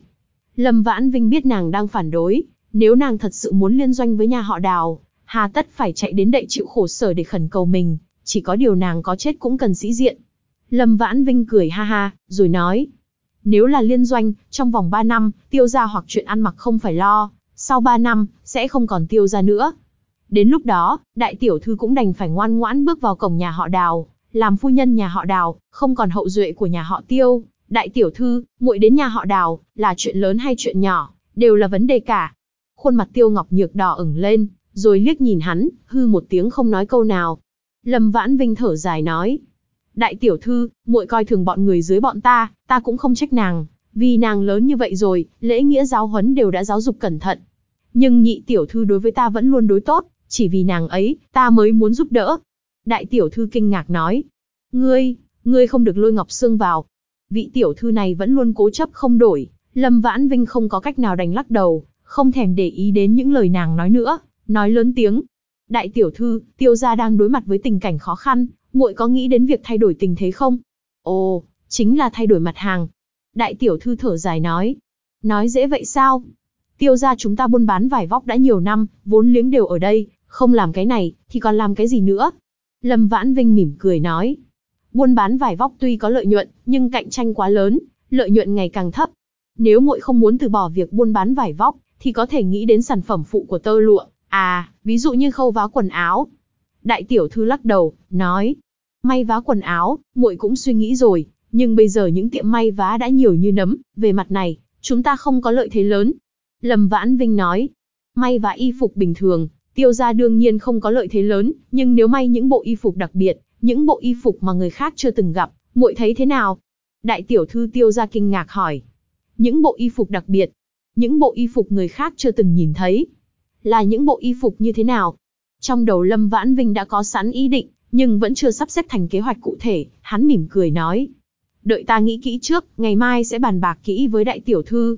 Lâm Vãn Vinh biết nàng đang phản đối, nếu nàng thật sự muốn liên doanh với nhà họ đào, hà tất phải chạy đến đậy chịu khổ sở để khẩn cầu mình, chỉ có điều nàng có chết cũng cần sĩ diện. Lâm Vãn Vinh cười ha ha, rồi nói. Nếu là liên doanh, trong vòng 3 năm, tiêu ra hoặc chuyện ăn mặc không phải lo, sau 3 năm, sẽ không còn tiêu ra nữa. Đến lúc đó, đại tiểu thư cũng đành phải ngoan ngoãn bước vào cổng nhà họ đào, làm phu nhân nhà họ đào, không còn hậu duệ của nhà họ tiêu. Đại tiểu thư, muội đến nhà họ đào, là chuyện lớn hay chuyện nhỏ, đều là vấn đề cả. Khuôn mặt tiêu ngọc nhược đỏ ửng lên, rồi liếc nhìn hắn, hư một tiếng không nói câu nào. Lâm Vãn Vinh thở dài nói, đại tiểu thư, muội coi thường bọn người dưới bọn ta, ta cũng không trách nàng, vì nàng lớn như vậy rồi, lễ nghĩa giáo huấn đều đã giáo dục cẩn thận. Nhưng nhị tiểu thư đối với ta vẫn luôn đối tốt, chỉ vì nàng ấy, ta mới muốn giúp đỡ. Đại tiểu thư kinh ngạc nói, ngươi, ngươi không được lôi Ngọc Sương vào. Vị tiểu thư này vẫn luôn cố chấp không đổi, Lâm Vãn Vinh không có cách nào đành lắc đầu, không thèm để ý đến những lời nàng nói nữa, nói lớn tiếng. Đại tiểu thư, tiêu gia đang đối mặt với tình cảnh khó khăn, muội có nghĩ đến việc thay đổi tình thế không? Ồ, chính là thay đổi mặt hàng. Đại tiểu thư thở dài nói. Nói dễ vậy sao? Tiêu gia chúng ta buôn bán vải vóc đã nhiều năm, vốn liếng đều ở đây, không làm cái này, thì còn làm cái gì nữa? Lâm Vãn Vinh mỉm cười nói. Buôn bán vải vóc tuy có lợi nhuận, nhưng cạnh tranh quá lớn, lợi nhuận ngày càng thấp. Nếu muội không muốn từ bỏ việc buôn bán vải vóc, thì có thể nghĩ đến sản phẩm phụ của tơ lụa, à, ví dụ như khâu vá quần áo. Đại tiểu thư lắc đầu, nói, may vá quần áo, muội cũng suy nghĩ rồi, nhưng bây giờ những tiệm may vá đã nhiều như nấm, về mặt này, chúng ta không có lợi thế lớn. Lâm Vãn Vinh nói, may vá y phục bình thường, tiêu gia đương nhiên không có lợi thế lớn, nhưng nếu may những bộ y phục đặc biệt, những bộ y phục mà người khác chưa từng gặp, muội thấy thế nào? Đại tiểu thư tiêu gia kinh ngạc hỏi. Những bộ y phục đặc biệt, những bộ y phục người khác chưa từng nhìn thấy. Là những bộ y phục như thế nào? Trong đầu Lâm Vãn Vinh đã có sẵn ý định, nhưng vẫn chưa sắp xếp thành kế hoạch cụ thể, hắn mỉm cười nói. Đợi ta nghĩ kỹ trước, ngày mai sẽ bàn bạc kỹ với đại tiểu thư.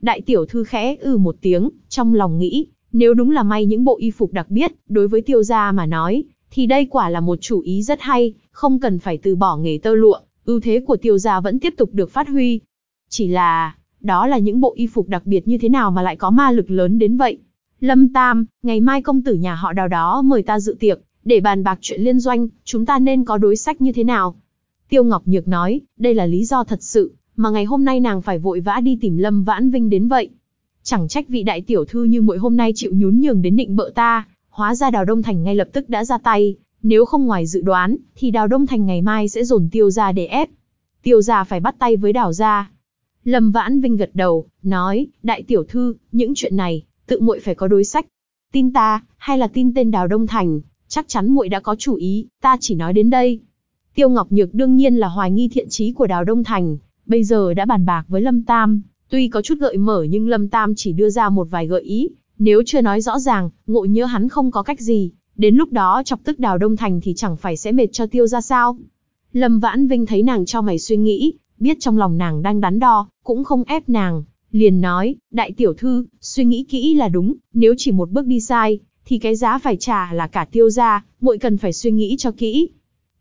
Đại tiểu thư khẽ ư ừ một tiếng, trong lòng nghĩ, nếu đúng là may những bộ y phục đặc biệt, đối với tiêu gia mà nói, thì đây quả là một chủ ý rất hay, không cần phải từ bỏ nghề tơ lụa, ưu thế của tiêu gia vẫn tiếp tục được phát huy. Chỉ là, đó là những bộ y phục đặc biệt như thế nào mà lại có ma lực lớn đến vậy? Lâm Tam, ngày mai công tử nhà họ đào đó mời ta dự tiệc, để bàn bạc chuyện liên doanh, chúng ta nên có đối sách như thế nào? Tiêu Ngọc Nhược nói, đây là lý do thật sự, mà ngày hôm nay nàng phải vội vã đi tìm Lâm Vãn Vinh đến vậy. Chẳng trách vị đại tiểu thư như muội hôm nay chịu nhún nhường đến định bợ ta, hóa ra Đào Đông Thành ngay lập tức đã ra tay, nếu không ngoài dự đoán, thì Đào Đông Thành ngày mai sẽ dồn tiêu ra để ép. Tiêu gia phải bắt tay với Đào gia. Lâm Vãn Vinh gật đầu, nói, đại tiểu thư, những chuyện này, tự muội phải có đối sách. Tin ta, hay là tin tên Đào Đông Thành, chắc chắn muội đã có chủ ý, ta chỉ nói đến đây. Tiêu Ngọc Nhược đương nhiên là hoài nghi thiện trí của Đào Đông Thành, bây giờ đã bàn bạc với Lâm Tam, tuy có chút gợi mở nhưng Lâm Tam chỉ đưa ra một vài gợi ý, nếu chưa nói rõ ràng, ngộ nhớ hắn không có cách gì, đến lúc đó chọc tức Đào Đông Thành thì chẳng phải sẽ mệt cho tiêu ra sao. Lâm Vãn Vinh thấy nàng cho mày suy nghĩ, biết trong lòng nàng đang đắn đo, cũng không ép nàng, liền nói, đại tiểu thư, suy nghĩ kỹ là đúng, nếu chỉ một bước đi sai, thì cái giá phải trả là cả tiêu gia, muội cần phải suy nghĩ cho kỹ.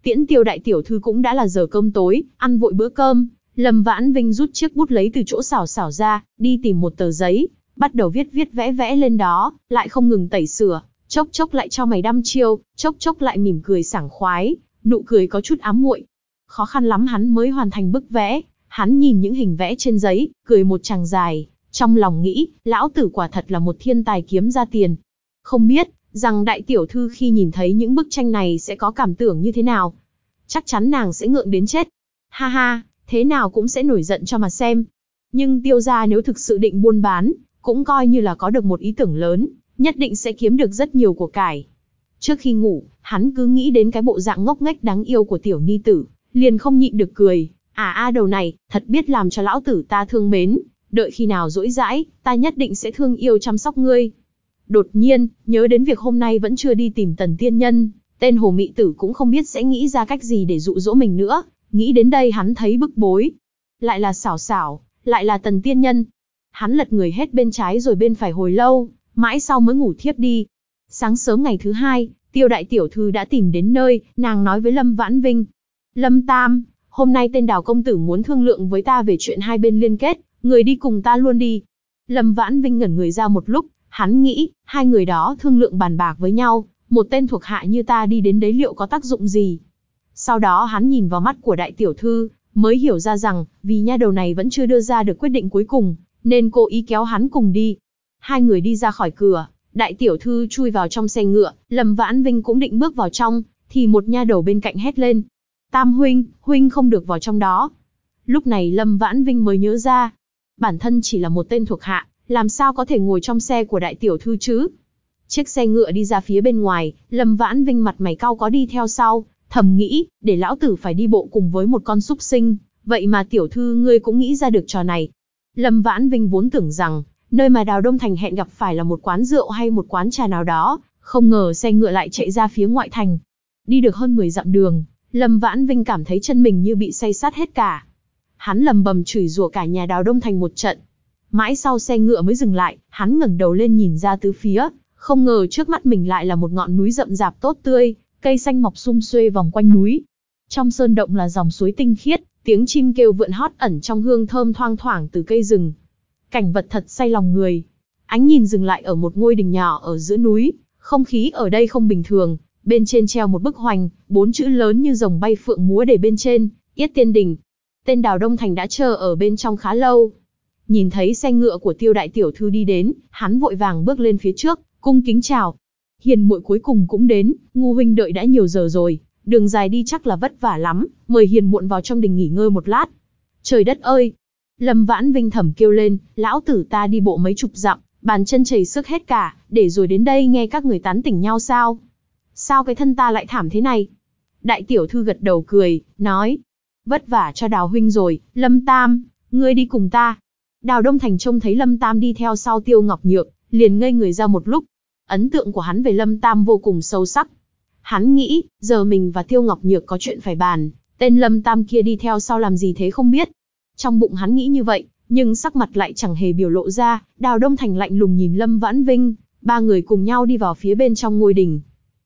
Tiễn tiêu đại tiểu thư cũng đã là giờ cơm tối, ăn vội bữa cơm, Lâm Vãn Vinh rút chiếc bút lấy từ chỗ xảo xảo ra, đi tìm một tờ giấy, bắt đầu viết viết vẽ vẽ lên đó, lại không ngừng tẩy sửa, chốc chốc lại cho mày đăm chiêu, chốc chốc lại mỉm cười sảng khoái, nụ cười có chút ám muội. Khó khăn lắm hắn mới hoàn thành bức vẽ, hắn nhìn những hình vẽ trên giấy, cười một chàng dài, trong lòng nghĩ, lão tử quả thật là một thiên tài kiếm ra tiền. Không biết, rằng đại tiểu thư khi nhìn thấy những bức tranh này sẽ có cảm tưởng như thế nào. Chắc chắn nàng sẽ ngượng đến chết. Ha ha, thế nào cũng sẽ nổi giận cho mà xem. Nhưng tiêu gia nếu thực sự định buôn bán, cũng coi như là có được một ý tưởng lớn, nhất định sẽ kiếm được rất nhiều của cải. Trước khi ngủ, hắn cứ nghĩ đến cái bộ dạng ngốc nghếch đáng yêu của tiểu ni tử, liền không nhịn được cười. À a đầu này, thật biết làm cho lão tử ta thương mến, đợi khi nào rỗi rãi, ta nhất định sẽ thương yêu chăm sóc ngươi. Đột nhiên, nhớ đến việc hôm nay vẫn chưa đi tìm tần tiên nhân, tên hồ mị tử cũng không biết sẽ nghĩ ra cách gì để dụ dỗ mình nữa, nghĩ đến đây hắn thấy bức bối. Lại là xảo xảo, lại là tần tiên nhân. Hắn lật người hết bên trái rồi bên phải hồi lâu, mãi sau mới ngủ thiếp đi. Sáng sớm ngày thứ hai, tiêu đại tiểu thư đã tìm đến nơi, nàng nói với Lâm Vãn Vinh. Lâm Tam, hôm nay tên đào công tử muốn thương lượng với ta về chuyện hai bên liên kết, người đi cùng ta luôn đi. Lâm Vãn Vinh ngẩn người ra một lúc, hắn nghĩ, hai người đó thương lượng bàn bạc với nhau, một tên thuộc hạ như ta đi đến đấy liệu có tác dụng gì. Sau đó hắn nhìn vào mắt của đại tiểu thư, mới hiểu ra rằng, vì nha đầu này vẫn chưa đưa ra được quyết định cuối cùng, nên cô ý kéo hắn cùng đi. Hai người đi ra khỏi cửa, đại tiểu thư chui vào trong xe ngựa, Lâm Vãn Vinh cũng định bước vào trong, thì một nha đầu bên cạnh hét lên. Tam huynh, huynh không được vào trong đó. Lúc này Lâm Vãn Vinh mới nhớ ra, bản thân chỉ là một tên thuộc hạ, làm sao có thể ngồi trong xe của đại tiểu thư chứ? Chiếc xe ngựa đi ra phía bên ngoài, Lâm Vãn Vinh mặt mày cau có đi theo sau, thầm nghĩ, để lão tử phải đi bộ cùng với một con súc sinh, vậy mà tiểu thư ngươi cũng nghĩ ra được trò này. Lâm Vãn Vinh vốn tưởng rằng, nơi mà Đào Đông Thành hẹn gặp phải là một quán rượu hay một quán trà nào đó, không ngờ xe ngựa lại chạy ra phía ngoại thành. Đi được hơn 10 dặm đường, Lâm Vãn Vinh cảm thấy chân mình như bị say sát hết cả. Hắn lầm bầm chửi rủa cả nhà Đào Đông Thành một trận. Mãi sau xe ngựa mới dừng lại, hắn ngẩng đầu lên nhìn ra tứ phía, không ngờ trước mắt mình lại là một ngọn núi rậm rạp tốt tươi, cây xanh mọc sum xuê vòng quanh núi. Trong sơn động là dòng suối tinh khiết, tiếng chim kêu vượn hót ẩn trong hương thơm thoang thoảng từ cây rừng. Cảnh vật thật say lòng người. Ánh nhìn dừng lại ở một ngôi đình nhỏ ở giữa núi, không khí ở đây không bình thường, bên trên treo một bức hoành, bốn chữ lớn như rồng bay phượng múa để bên trên, Yết Tiên Đình. Tên Đào Đông Thành đã chờ ở bên trong khá lâu. Nhìn thấy xe ngựa của tiêu đại tiểu thư đi đến, hắn vội vàng bước lên phía trước, cung kính chào. Hiền muội cuối cùng cũng đến, ngu huynh đợi đã nhiều giờ rồi, đường dài đi chắc là vất vả lắm, mời hiền muộn vào trong đình nghỉ ngơi một lát. Trời đất ơi! Lâm Vãn Vinh thầm kêu lên, lão tử ta đi bộ mấy chục dặm, bàn chân chảy sức hết cả, để rồi đến đây nghe các người tán tỉnh nhau sao? Sao cái thân ta lại thảm thế này? Đại tiểu thư gật đầu cười, nói, vất vả cho đào huynh rồi, Lâm Tam, ngươi đi cùng ta. Đào Đông Thành trông thấy Lâm Tam đi theo sau Tiêu Ngọc Nhược, liền ngây người ra một lúc. Ấn tượng của hắn về Lâm Tam vô cùng sâu sắc. Hắn nghĩ, giờ mình và Tiêu Ngọc Nhược có chuyện phải bàn, tên Lâm Tam kia đi theo sau làm gì thế không biết. Trong bụng hắn nghĩ như vậy, nhưng sắc mặt lại chẳng hề biểu lộ ra, Đào Đông Thành lạnh lùng nhìn Lâm Vãn Vinh, ba người cùng nhau đi vào phía bên trong ngôi đình.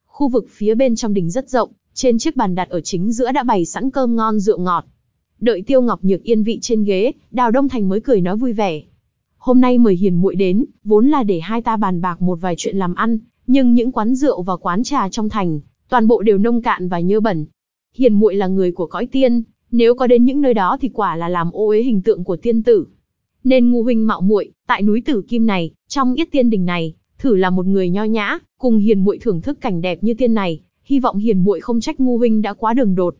Khu vực phía bên trong đình rất rộng, trên chiếc bàn đặt ở chính giữa đã bày sẵn cơm ngon rượu ngọt. Đợi Tiêu Ngọc Nhược yên vị trên ghế, Đào Đông Thành mới cười nói vui vẻ. Hôm nay mời hiền muội đến, vốn là để hai ta bàn bạc một vài chuyện làm ăn, nhưng những quán rượu và quán trà trong thành, toàn bộ đều nông cạn và nhơ bẩn. Hiền muội là người của cõi tiên, nếu có đến những nơi đó thì quả là làm ô uế hình tượng của tiên tử. Nên ngu huynh mạo muội, tại núi Tử Kim này, trong yết tiên đình này, thử là một người nho nhã, cùng hiền muội thưởng thức cảnh đẹp như tiên này, hy vọng hiền muội không trách ngu huynh đã quá đường đột.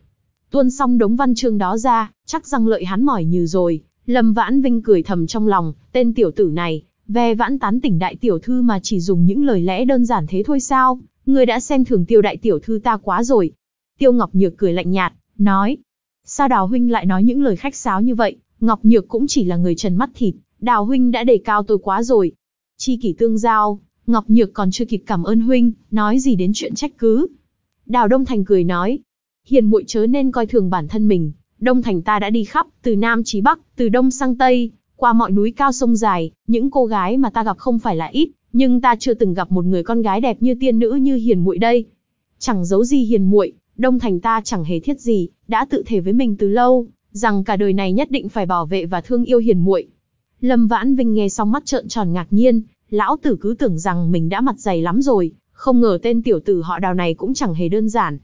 Tuôn xong đống văn chương đó ra, chắc răng lợi hắn mỏi như rồi, Lâm Vãn Vinh cười thầm trong lòng, tên tiểu tử này, ve vãn tán tỉnh đại tiểu thư mà chỉ dùng những lời lẽ đơn giản thế thôi sao, người đã xem thường tiêu đại tiểu thư ta quá rồi. Tiêu Ngọc Nhược cười lạnh nhạt, nói, sao đào huynh lại nói những lời khách sáo như vậy, Ngọc Nhược cũng chỉ là người trần mắt thịt, đào huynh đã đề cao tôi quá rồi. Chi kỷ tương giao, Ngọc Nhược còn chưa kịp cảm ơn huynh, nói gì đến chuyện trách cứ. Đào Đông Thành cười nói, hiền muội chớ nên coi thường bản thân mình, Đông Thành ta đã đi khắp, từ Nam chí Bắc, từ Đông sang Tây, qua mọi núi cao sông dài, những cô gái mà ta gặp không phải là ít, nhưng ta chưa từng gặp một người con gái đẹp như tiên nữ như hiền muội đây. Chẳng giấu gì hiền muội, Đông Thành ta chẳng hề thiết gì, đã tự thể với mình từ lâu, rằng cả đời này nhất định phải bảo vệ và thương yêu hiền muội. Lâm Vãn Vinh nghe xong mắt trợn tròn ngạc nhiên, lão tử cứ tưởng rằng mình đã mặt dày lắm rồi, không ngờ tên tiểu tử họ đào này cũng chẳng hề đơn giản.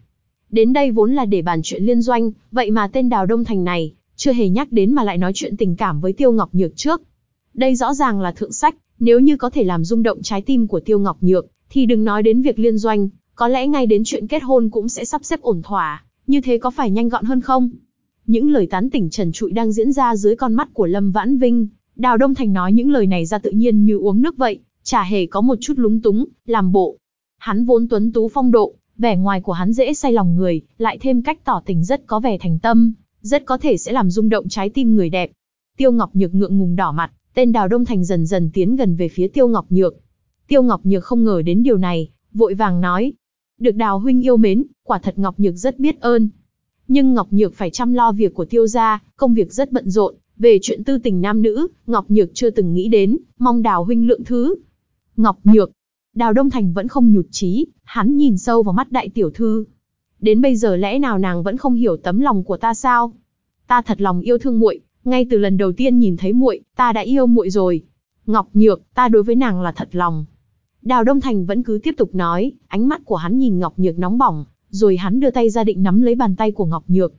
Đến đây vốn là để bàn chuyện liên doanh, vậy mà tên Đào Đông Thành này, chưa hề nhắc đến mà lại nói chuyện tình cảm với Tiêu Ngọc Nhược trước. Đây rõ ràng là thượng sách, nếu như có thể làm rung động trái tim của Tiêu Ngọc Nhược, thì đừng nói đến việc liên doanh, có lẽ ngay đến chuyện kết hôn cũng sẽ sắp xếp ổn thỏa, như thế có phải nhanh gọn hơn không? Những lời tán tỉnh trần trụi đang diễn ra dưới con mắt của Lâm Vãn Vinh, Đào Đông Thành nói những lời này ra tự nhiên như uống nước vậy, chả hề có một chút lúng túng, làm bộ. Hắn vốn tuấn tú phong độ, Vẻ ngoài của hắn dễ say lòng người, lại thêm cách tỏ tình rất có vẻ thành tâm, rất có thể sẽ làm rung động trái tim người đẹp. Tiêu Ngọc Nhược ngượng ngùng đỏ mặt, tên Đào Đông Thành dần dần tiến gần về phía Tiêu Ngọc Nhược. Tiêu Ngọc Nhược không ngờ đến điều này, vội vàng nói. Được Đào Huynh yêu mến, quả thật Ngọc Nhược rất biết ơn. Nhưng Ngọc Nhược phải chăm lo việc của tiêu gia, công việc rất bận rộn, về chuyện tư tình nam nữ, Ngọc Nhược chưa từng nghĩ đến, mong Đào Huynh lượng thứ. Ngọc Nhược, Đào Đông Thành vẫn không nhụt chí, hắn nhìn sâu vào mắt đại tiểu thư. Đến bây giờ lẽ nào nàng vẫn không hiểu tấm lòng của ta sao? Ta thật lòng yêu thương muội, ngay từ lần đầu tiên nhìn thấy muội, ta đã yêu muội rồi. Ngọc Nhược, ta đối với nàng là thật lòng. Đào Đông Thành vẫn cứ tiếp tục nói, ánh mắt của hắn nhìn Ngọc Nhược nóng bỏng, rồi hắn đưa tay ra định nắm lấy bàn tay của Ngọc Nhược.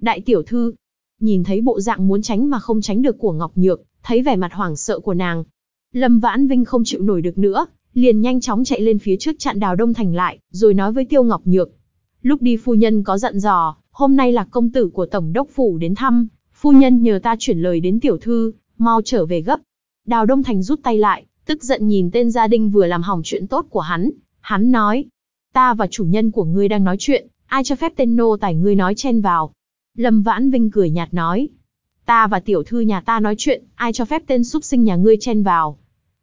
Đại tiểu thư, nhìn thấy bộ dạng muốn tránh mà không tránh được của Ngọc Nhược, thấy vẻ mặt hoảng sợ của nàng. Lâm Vãn Vinh không chịu nổi được nữa, liền nhanh chóng chạy lên phía trước chặn Đào Đông Thành lại, rồi nói với Tiêu Ngọc Nhược. Lúc đi phu nhân có dặn dò, hôm nay là công tử của Tổng đốc phủ đến thăm, phu nhân nhờ ta chuyển lời đến tiểu thư, mau trở về gấp. Đào Đông Thành rút tay lại, tức giận nhìn tên gia đình vừa làm hỏng chuyện tốt của hắn. Hắn nói, ta và chủ nhân của ngươi đang nói chuyện, ai cho phép tên nô tài ngươi nói chen vào. Lâm Vãn Vinh cười nhạt nói, ta và tiểu thư nhà ta nói chuyện, ai cho phép tên súc sinh nhà ngươi chen vào.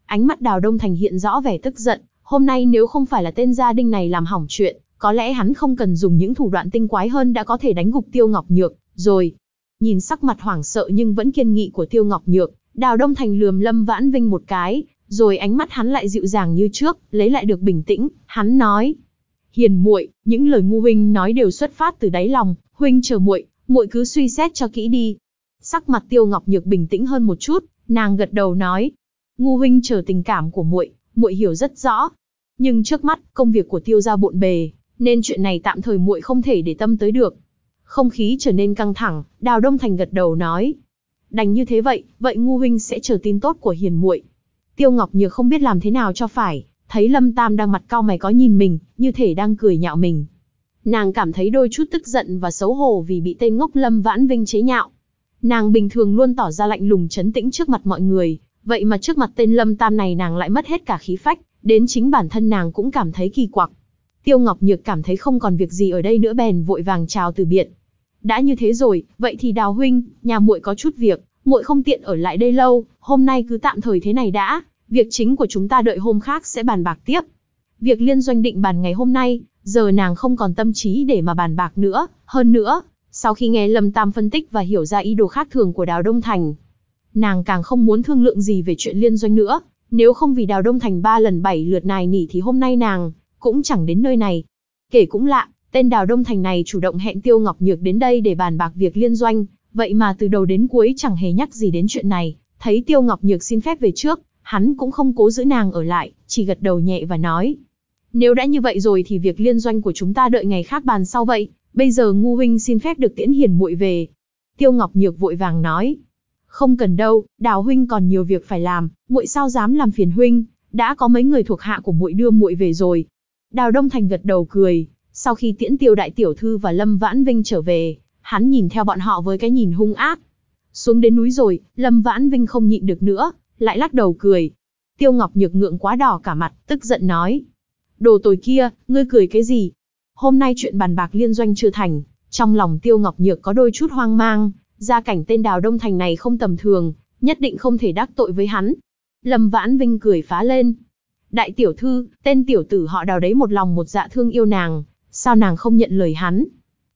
Ánh mắt đào đông thành hiện rõ vẻ tức giận, hôm nay nếu không phải là tên gia đình này làm hỏng chuyện, có lẽ hắn không cần dùng những thủ đoạn tinh quái hơn đã có thể đánh gục Tiêu Ngọc Nhược, rồi. Nhìn sắc mặt hoảng sợ nhưng vẫn kiên nghị của Tiêu Ngọc Nhược, Đào Đông Thành lườm Lâm Vãn Vinh một cái, rồi ánh mắt hắn lại dịu dàng như trước, lấy lại được bình tĩnh, hắn nói: "Hiền muội, những lời ngu huynh nói đều xuất phát từ đáy lòng, huynh chờ muội, muội cứ suy xét cho kỹ đi." Sắc mặt Tiêu Ngọc Nhược bình tĩnh hơn một chút, nàng gật đầu nói: "Ngu huynh chờ tình cảm của muội, muội hiểu rất rõ, nhưng trước mắt công việc của Tiêu gia bộn bề, nên chuyện này tạm thời muội không thể để tâm tới được." Không khí trở nên căng thẳng, Đào Đông Thành gật đầu nói: "Đành như thế vậy, vậy ngu huynh sẽ chờ tin tốt của Hiền muội." Tiêu Ngọc Nhược không biết làm thế nào cho phải, thấy Lâm Tam đang mặt cau mày có nhìn mình, như thể đang cười nhạo mình. Nàng cảm thấy đôi chút tức giận và xấu hổ vì bị tên ngốc Lâm Vãn Vinh chế nhạo. Nàng bình thường luôn tỏ ra lạnh lùng chấn tĩnh trước mặt mọi người, vậy mà trước mặt tên Lâm Tam này nàng lại mất hết cả khí phách, đến chính bản thân nàng cũng cảm thấy kỳ quặc. Tiêu Ngọc Nhược cảm thấy không còn việc gì ở đây nữa bèn vội vàng chào từ biệt. Đã như thế rồi, vậy thì Đào huynh, nhà muội có chút việc, muội không tiện ở lại đây lâu, hôm nay cứ tạm thời thế này đã, việc chính của chúng ta đợi hôm khác sẽ bàn bạc tiếp. Việc liên doanh định bàn ngày hôm nay, giờ nàng không còn tâm trí để mà bàn bạc nữa, hơn nữa, sau khi nghe Lâm Tam phân tích và hiểu ra ý đồ khác thường của Đào Đông Thành, nàng càng không muốn thương lượng gì về chuyện liên doanh nữa, nếu không vì Đào Đông Thành ba lần bảy lượt nài nỉ thì hôm nay nàng cũng chẳng đến nơi này. Kể cũng lạ, tên Đào Đông Thành này chủ động hẹn Tiêu Ngọc Nhược đến đây để bàn bạc việc liên doanh, vậy mà từ đầu đến cuối chẳng hề nhắc gì đến chuyện này. Thấy Tiêu Ngọc Nhược xin phép về trước, hắn cũng không cố giữ nàng ở lại, chỉ gật đầu nhẹ và nói. Nếu đã như vậy rồi thì việc liên doanh của chúng ta đợi ngày khác bàn sau vậy, bây giờ ngu huynh xin phép được tiễn hiền muội về. Tiêu Ngọc Nhược vội vàng nói. Không cần đâu, đào huynh còn nhiều việc phải làm, muội sao dám làm phiền huynh, đã có mấy người thuộc hạ của muội đưa muội về rồi. Đào Đông Thành gật đầu cười, sau khi tiễn tiêu đại tiểu thư và Lâm Vãn Vinh trở về, hắn nhìn theo bọn họ với cái nhìn hung ác. Xuống đến núi rồi, Lâm Vãn Vinh không nhịn được nữa, lại lắc đầu cười. Tiêu Ngọc Nhược ngượng quá đỏ cả mặt, tức giận nói. Đồ tồi kia, ngươi cười cái gì? Hôm nay chuyện bàn bạc liên doanh chưa thành, trong lòng Tiêu Ngọc Nhược có đôi chút hoang mang, gia cảnh tên Đào Đông Thành này không tầm thường, nhất định không thể đắc tội với hắn. Lâm Vãn Vinh cười phá lên. Đại tiểu thư, tên tiểu tử họ đào đấy một lòng một dạ thương yêu nàng, sao nàng không nhận lời hắn?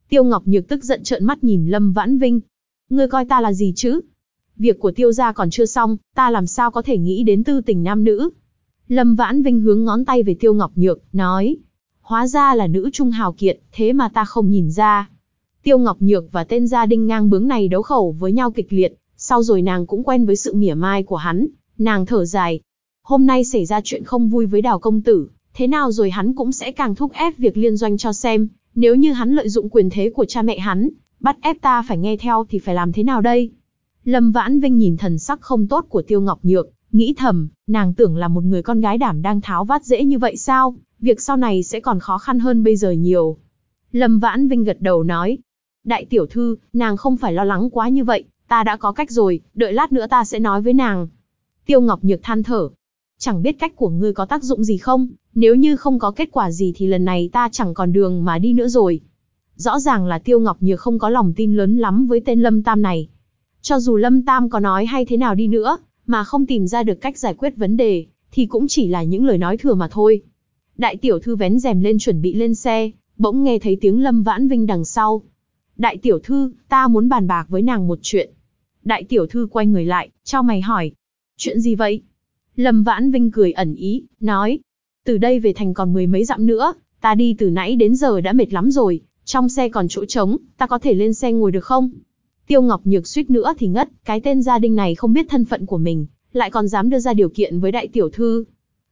Tiêu Ngọc Nhược tức giận trợn mắt nhìn Lâm Vãn Vinh. Ngươi coi ta là gì chứ? Việc của tiêu gia còn chưa xong, ta làm sao có thể nghĩ đến tư tình nam nữ? Lâm Vãn Vinh hướng ngón tay về Tiêu Ngọc Nhược, nói. Hóa ra là nữ trung hào kiệt, thế mà ta không nhìn ra. Tiêu Ngọc Nhược và tên gia đinh ngang bướng này đấu khẩu với nhau kịch liệt, sau rồi nàng cũng quen với sự mỉa mai của hắn, nàng thở dài. Hôm nay xảy ra chuyện không vui với đào công tử, thế nào rồi hắn cũng sẽ càng thúc ép việc liên doanh cho xem, nếu như hắn lợi dụng quyền thế của cha mẹ hắn, bắt ép ta phải nghe theo thì phải làm thế nào đây? Lâm Vãn Vinh nhìn thần sắc không tốt của Tiêu Ngọc Nhược, nghĩ thầm, nàng tưởng là một người con gái đảm đang tháo vát dễ như vậy sao, việc sau này sẽ còn khó khăn hơn bây giờ nhiều. Lâm Vãn Vinh gật đầu nói, đại tiểu thư, nàng không phải lo lắng quá như vậy, ta đã có cách rồi, đợi lát nữa ta sẽ nói với nàng. Tiêu Ngọc Nhược than thở, chẳng biết cách của ngươi có tác dụng gì không, nếu như không có kết quả gì thì lần này ta chẳng còn đường mà đi nữa rồi. Rõ ràng là Tiêu Ngọc Nhược không có lòng tin lớn lắm với tên Lâm Tam này. Cho dù Lâm Tam có nói hay thế nào đi nữa, mà không tìm ra được cách giải quyết vấn đề, thì cũng chỉ là những lời nói thừa mà thôi. Đại tiểu thư vén rèm lên chuẩn bị lên xe, bỗng nghe thấy tiếng Lâm Vãn Vinh đằng sau. Đại tiểu thư, ta muốn bàn bạc với nàng một chuyện. Đại tiểu thư quay người lại, cho mày hỏi. Chuyện gì vậy? Lâm Vãn Vinh cười ẩn ý, nói. Từ đây về thành còn mười mấy dặm nữa, ta đi từ nãy đến giờ đã mệt lắm rồi, trong xe còn chỗ trống, ta có thể lên xe ngồi được không? Tiêu Ngọc Nhược suýt nữa thì ngất, cái tên gia đình này không biết thân phận của mình, lại còn dám đưa ra điều kiện với đại tiểu thư.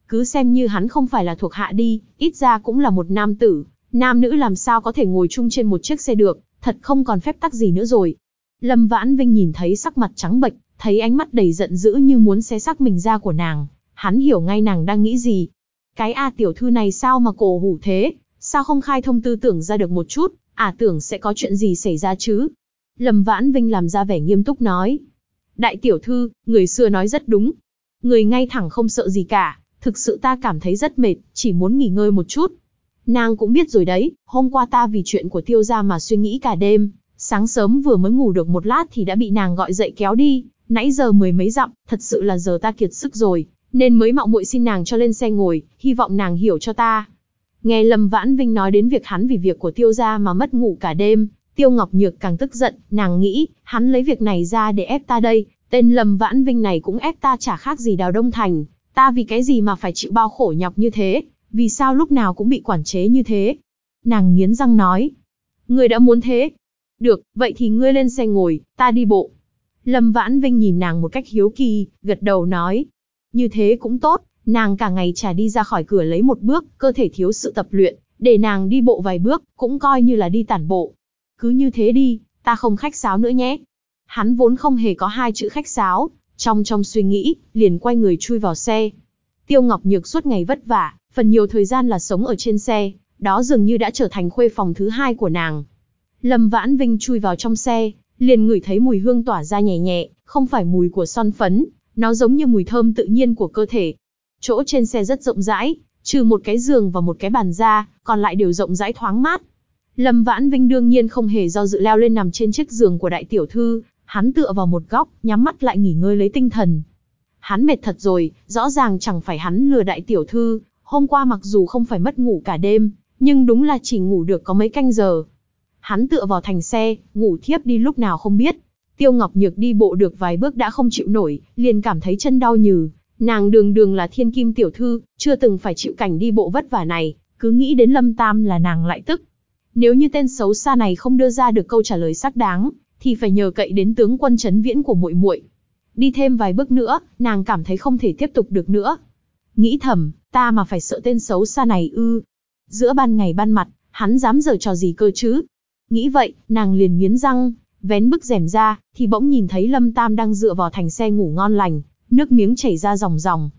Cứ xem như hắn không phải là thuộc hạ đi, ít ra cũng là một nam tử, nam nữ làm sao có thể ngồi chung trên một chiếc xe được, thật không còn phép tắc gì nữa rồi. Lâm Vãn Vinh nhìn thấy sắc mặt trắng bệch, thấy ánh mắt đầy giận dữ như muốn xé xác mình ra của nàng, hắn hiểu ngay nàng đang nghĩ gì. Cái A tiểu thư này sao mà cổ hủ thế, sao không khai thông tư tưởng ra được một chút, à tưởng sẽ có chuyện gì xảy ra chứ. Lâm Vãn Vinh làm ra vẻ nghiêm túc nói. Đại tiểu thư, người xưa nói rất đúng. Người ngay thẳng không sợ gì cả, thực sự ta cảm thấy rất mệt, chỉ muốn nghỉ ngơi một chút. Nàng cũng biết rồi đấy, hôm qua ta vì chuyện của tiêu gia mà suy nghĩ cả đêm, sáng sớm vừa mới ngủ được một lát thì đã bị nàng gọi dậy kéo đi, nãy giờ mười mấy dặm, thật sự là giờ ta kiệt sức rồi, nên mới mạo muội xin nàng cho lên xe ngồi, hy vọng nàng hiểu cho ta. Nghe Lâm Vãn Vinh nói đến việc hắn vì việc của tiêu gia mà mất ngủ cả đêm, Tiêu Ngọc Nhược càng tức giận, nàng nghĩ, hắn lấy việc này ra để ép ta đây, tên Lâm Vãn Vinh này cũng ép ta chả khác gì đào đông thành, ta vì cái gì mà phải chịu bao khổ nhọc như thế, vì sao lúc nào cũng bị quản chế như thế. Nàng nghiến răng nói, ngươi đã muốn thế. Được, vậy thì ngươi lên xe ngồi, ta đi bộ. Lâm Vãn Vinh nhìn nàng một cách hiếu kỳ, gật đầu nói, như thế cũng tốt, nàng cả ngày chả đi ra khỏi cửa lấy một bước, cơ thể thiếu sự tập luyện, để nàng đi bộ vài bước, cũng coi như là đi tản bộ. Cứ như thế đi, ta không khách sáo nữa nhé. Hắn vốn không hề có hai chữ khách sáo, trong trong suy nghĩ, liền quay người chui vào xe. Tiêu Ngọc Nhược suốt ngày vất vả, phần nhiều thời gian là sống ở trên xe, đó dường như đã trở thành khuê phòng thứ hai của nàng. Lâm Vãn Vinh chui vào trong xe, liền ngửi thấy mùi hương tỏa ra nhẹ nhẹ, không phải mùi của son phấn, nó giống như mùi thơm tự nhiên của cơ thể. Chỗ trên xe rất rộng rãi, trừ một cái giường và một cái bàn ra, còn lại đều rộng rãi thoáng mát. Lâm Vãn Vinh đương nhiên không hề do dự leo lên nằm trên chiếc giường của đại tiểu thư, hắn tựa vào một góc, nhắm mắt lại nghỉ ngơi lấy tinh thần. Hắn mệt thật rồi, rõ ràng chẳng phải hắn lừa đại tiểu thư, hôm qua mặc dù không phải mất ngủ cả đêm, nhưng đúng là chỉ ngủ được có mấy canh giờ. Hắn tựa vào thành xe, ngủ thiếp đi lúc nào không biết. Tiêu Ngọc Nhược đi bộ được vài bước đã không chịu nổi, liền cảm thấy chân đau nhừ. Nàng đường đường là thiên kim tiểu thư, chưa từng phải chịu cảnh đi bộ vất vả này, cứ nghĩ đến Lâm Tam là nàng lại tức. Nếu như tên xấu xa này không đưa ra được câu trả lời xác đáng, thì phải nhờ cậy đến tướng quân chấn viễn của muội muội. Đi thêm vài bước nữa, nàng cảm thấy không thể tiếp tục được nữa. Nghĩ thầm, ta mà phải sợ tên xấu xa này ư. Giữa ban ngày ban mặt, hắn dám giở trò gì cơ chứ? Nghĩ vậy, nàng liền nghiến răng, vén bức rèm ra, thì bỗng nhìn thấy Lâm Tam đang dựa vào thành xe ngủ ngon lành, nước miếng chảy ra ròng ròng.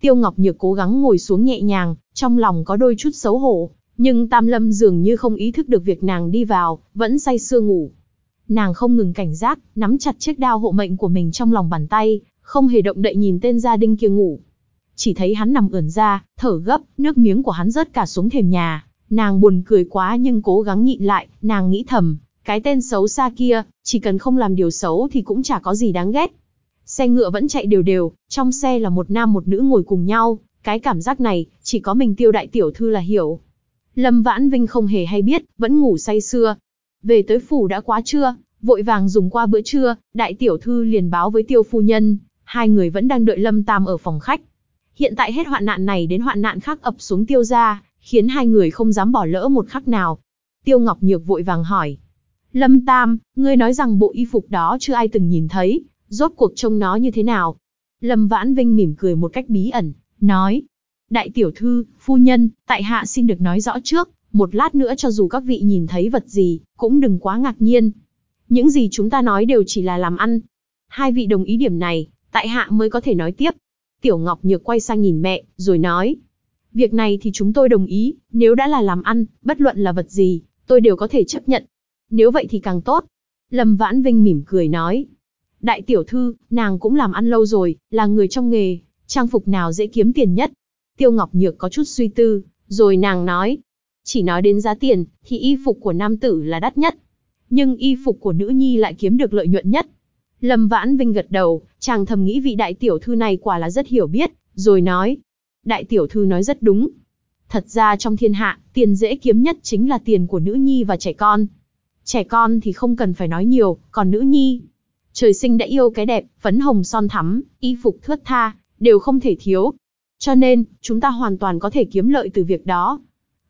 Tiêu Ngọc Nhược cố gắng ngồi xuống nhẹ nhàng, trong lòng có đôi chút xấu hổ, nhưng Tam Lâm dường như không ý thức được việc nàng đi vào, vẫn say sưa ngủ. Nàng không ngừng cảnh giác, nắm chặt chiếc đao hộ mệnh của mình trong lòng bàn tay, không hề động đậy nhìn tên gia đình kia ngủ. Chỉ thấy hắn nằm ườn ra, thở gấp, nước miếng của hắn rớt cả xuống thềm nhà. Nàng buồn cười quá nhưng cố gắng nhịn lại, nàng nghĩ thầm, cái tên xấu xa kia, chỉ cần không làm điều xấu thì cũng chả có gì đáng ghét. Xe ngựa vẫn chạy đều đều, trong xe là một nam một nữ ngồi cùng nhau, cái cảm giác này, chỉ có mình tiêu đại tiểu thư là hiểu. Lâm Vãn Vinh không hề hay biết, vẫn ngủ say sưa. Về tới phủ đã quá trưa, vội vàng dùng qua bữa trưa, đại tiểu thư liền báo với tiêu phu nhân, hai người vẫn đang đợi Lâm Tam ở phòng khách. Hiện tại hết hoạn nạn này đến hoạn nạn khác ập xuống tiêu ra, khiến hai người không dám bỏ lỡ một khắc nào. Tiêu Ngọc Nhược vội vàng hỏi. Lâm Tam, ngươi nói rằng bộ y phục đó chưa ai từng nhìn thấy, rốt cuộc trông nó như thế nào? Lâm Vãn Vinh mỉm cười một cách bí ẩn, nói. Đại tiểu thư, phu nhân, tại hạ xin được nói rõ trước, một lát nữa cho dù các vị nhìn thấy vật gì, cũng đừng quá ngạc nhiên. Những gì chúng ta nói đều chỉ là làm ăn. Hai vị đồng ý điểm này, tại hạ mới có thể nói tiếp. Tiểu Ngọc Nhược quay sang nhìn mẹ, rồi nói. Việc này thì chúng tôi đồng ý, nếu đã là làm ăn, bất luận là vật gì, tôi đều có thể chấp nhận. Nếu vậy thì càng tốt. Lâm Vãn Vinh mỉm cười nói. Đại tiểu thư, nàng cũng làm ăn lâu rồi, là người trong nghề, trang phục nào dễ kiếm tiền nhất. Tiêu Ngọc Nhược có chút suy tư, rồi nàng nói. Chỉ nói đến giá tiền, thì y phục của nam tử là đắt nhất. Nhưng y phục của nữ nhi lại kiếm được lợi nhuận nhất. Lâm Vãn Vinh gật đầu, chàng thầm nghĩ vị đại tiểu thư này quả là rất hiểu biết, rồi nói. Đại tiểu thư nói rất đúng. Thật ra trong thiên hạ, tiền dễ kiếm nhất chính là tiền của nữ nhi và trẻ con. Trẻ con thì không cần phải nói nhiều, còn nữ nhi. Trời sinh đã yêu cái đẹp, phấn hồng son thắm, y phục thướt tha, đều không thể thiếu. Cho nên, chúng ta hoàn toàn có thể kiếm lợi từ việc đó.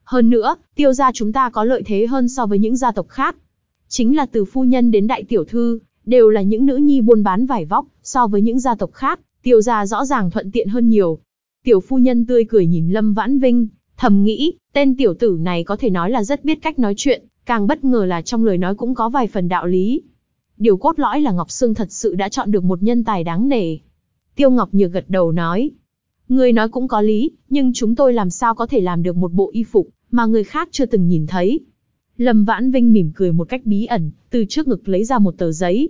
Hơn nữa, tiêu gia chúng ta có lợi thế hơn so với những gia tộc khác. Chính là từ phu nhân đến đại tiểu thư, đều là những nữ nhi buôn bán vải vóc, so với những gia tộc khác, tiêu gia rõ ràng thuận tiện hơn nhiều. Tiểu phu nhân tươi cười nhìn Lâm Vãn Vinh, thầm nghĩ, tên tiểu tử này có thể nói là rất biết cách nói chuyện, càng bất ngờ là trong lời nói cũng có vài phần đạo lý. Điều cốt lõi là Ngọc Sương thật sự đã chọn được một nhân tài đáng nể. Tiêu Ngọc Nhược gật đầu nói, người nói cũng có lý, nhưng chúng tôi làm sao có thể làm được một bộ y phục mà người khác chưa từng nhìn thấy. Lâm Vãn Vinh mỉm cười một cách bí ẩn, từ trước ngực lấy ra một tờ giấy.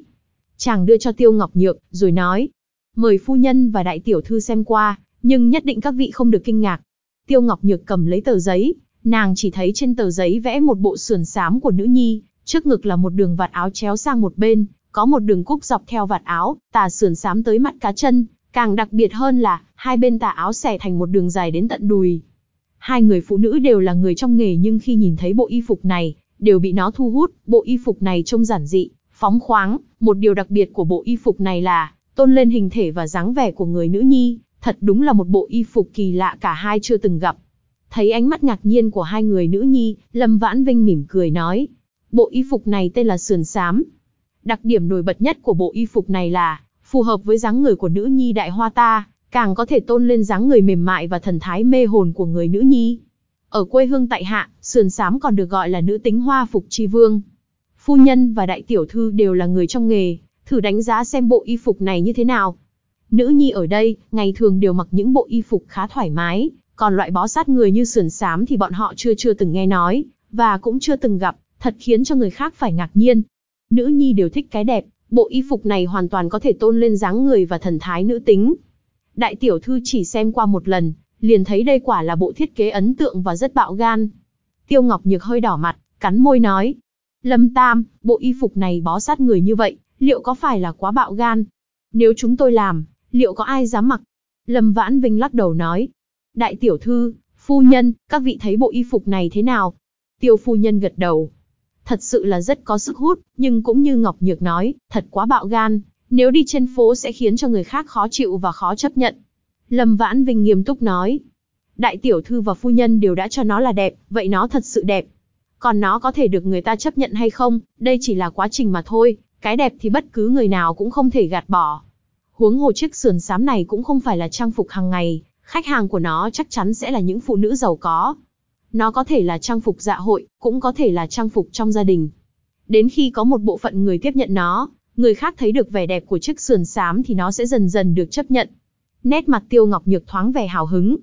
Chàng đưa cho Tiêu Ngọc Nhược, rồi nói. mời phu nhân và đại tiểu thư xem qua, nhưng nhất định các vị không được kinh ngạc. Tiêu Ngọc Nhược cầm lấy tờ giấy, nàng chỉ thấy trên tờ giấy vẽ một bộ sườn xám của nữ nhi, trước ngực là một đường vạt áo chéo sang một bên, có một đường cúc dọc theo vạt áo, tà sườn xám tới mắt cá chân, càng đặc biệt hơn là hai bên tà áo xẻ thành một đường dài đến tận đùi. Hai người phụ nữ đều là người trong nghề nhưng khi nhìn thấy bộ y phục này, đều bị nó thu hút, bộ y phục này trông giản dị, phóng khoáng, một điều đặc biệt của bộ y phục này là tôn lên hình thể và dáng vẻ của người nữ nhi, thật đúng là một bộ y phục kỳ lạ cả hai chưa từng gặp. Thấy ánh mắt ngạc nhiên của hai người nữ nhi, Lâm Vãn Vinh mỉm cười nói, bộ y phục này tên là sườn xám. Đặc điểm nổi bật nhất của bộ y phục này là, phù hợp với dáng người của nữ nhi đại hoa ta, càng có thể tôn lên dáng người mềm mại và thần thái mê hồn của người nữ nhi. Ở quê hương tại hạ, sườn xám còn được gọi là nữ tính hoa phục chi vương. Phu nhân và đại tiểu thư đều là người trong nghề, thử đánh giá xem bộ y phục này như thế nào. Nữ nhi ở đây, ngày thường đều mặc những bộ y phục khá thoải mái, còn loại bó sát người như sườn xám thì bọn họ chưa chưa từng nghe nói, và cũng chưa từng gặp, thật khiến cho người khác phải ngạc nhiên. Nữ nhi đều thích cái đẹp, bộ y phục này hoàn toàn có thể tôn lên dáng người và thần thái nữ tính. Đại tiểu thư chỉ xem qua một lần, liền thấy đây quả là bộ thiết kế ấn tượng và rất bạo gan. Tiêu Ngọc Nhược hơi đỏ mặt, cắn môi nói. Lâm Tam, bộ y phục này bó sát người như vậy, liệu có phải là quá bạo gan? Nếu chúng tôi làm, liệu có ai dám mặc? Lâm Vãn Vinh lắc đầu nói. Đại tiểu thư, phu nhân, các vị thấy bộ y phục này thế nào? Tiêu phu nhân gật đầu. Thật sự là rất có sức hút, nhưng cũng như Ngọc Nhược nói, thật quá bạo gan, nếu đi trên phố sẽ khiến cho người khác khó chịu và khó chấp nhận. Lâm Vãn Vinh nghiêm túc nói. Đại tiểu thư và phu nhân đều đã cho nó là đẹp, vậy nó thật sự đẹp. Còn nó có thể được người ta chấp nhận hay không, đây chỉ là quá trình mà thôi, cái đẹp thì bất cứ người nào cũng không thể gạt bỏ. Huống hồ chiếc sườn xám này cũng không phải là trang phục hàng ngày, khách hàng của nó chắc chắn sẽ là những phụ nữ giàu có. Nó có thể là trang phục dạ hội, cũng có thể là trang phục trong gia đình. Đến khi có một bộ phận người tiếp nhận nó, người khác thấy được vẻ đẹp của chiếc sườn xám thì nó sẽ dần dần được chấp nhận. Nét mặt Tiêu Ngọc Nhược thoáng vẻ hào hứng.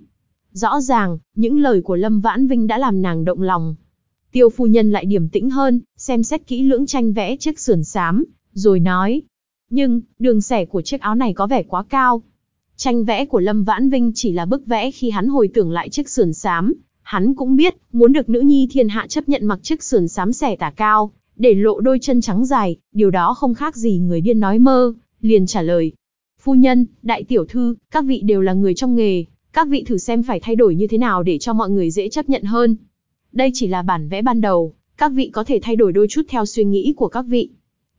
Rõ ràng, những lời của Lâm Vãn Vinh đã làm nàng động lòng. Tiêu phu nhân lại điềm tĩnh hơn, xem xét kỹ lưỡng tranh vẽ chiếc sườn xám, rồi nói. Nhưng, đường xẻ của chiếc áo này có vẻ quá cao. Tranh vẽ của Lâm Vãn Vinh chỉ là bức vẽ khi hắn hồi tưởng lại chiếc sườn xám. Hắn cũng biết, muốn được nữ nhi thiên hạ chấp nhận mặc chiếc sườn xám xẻ tả cao, để lộ đôi chân trắng dài, điều đó không khác gì người điên nói mơ, liền trả lời. Phu nhân, đại tiểu thư, các vị đều là người trong nghề, các vị thử xem phải thay đổi như thế nào để cho mọi người dễ chấp nhận hơn. Đây chỉ là bản vẽ ban đầu, các vị có thể thay đổi đôi chút theo suy nghĩ của các vị.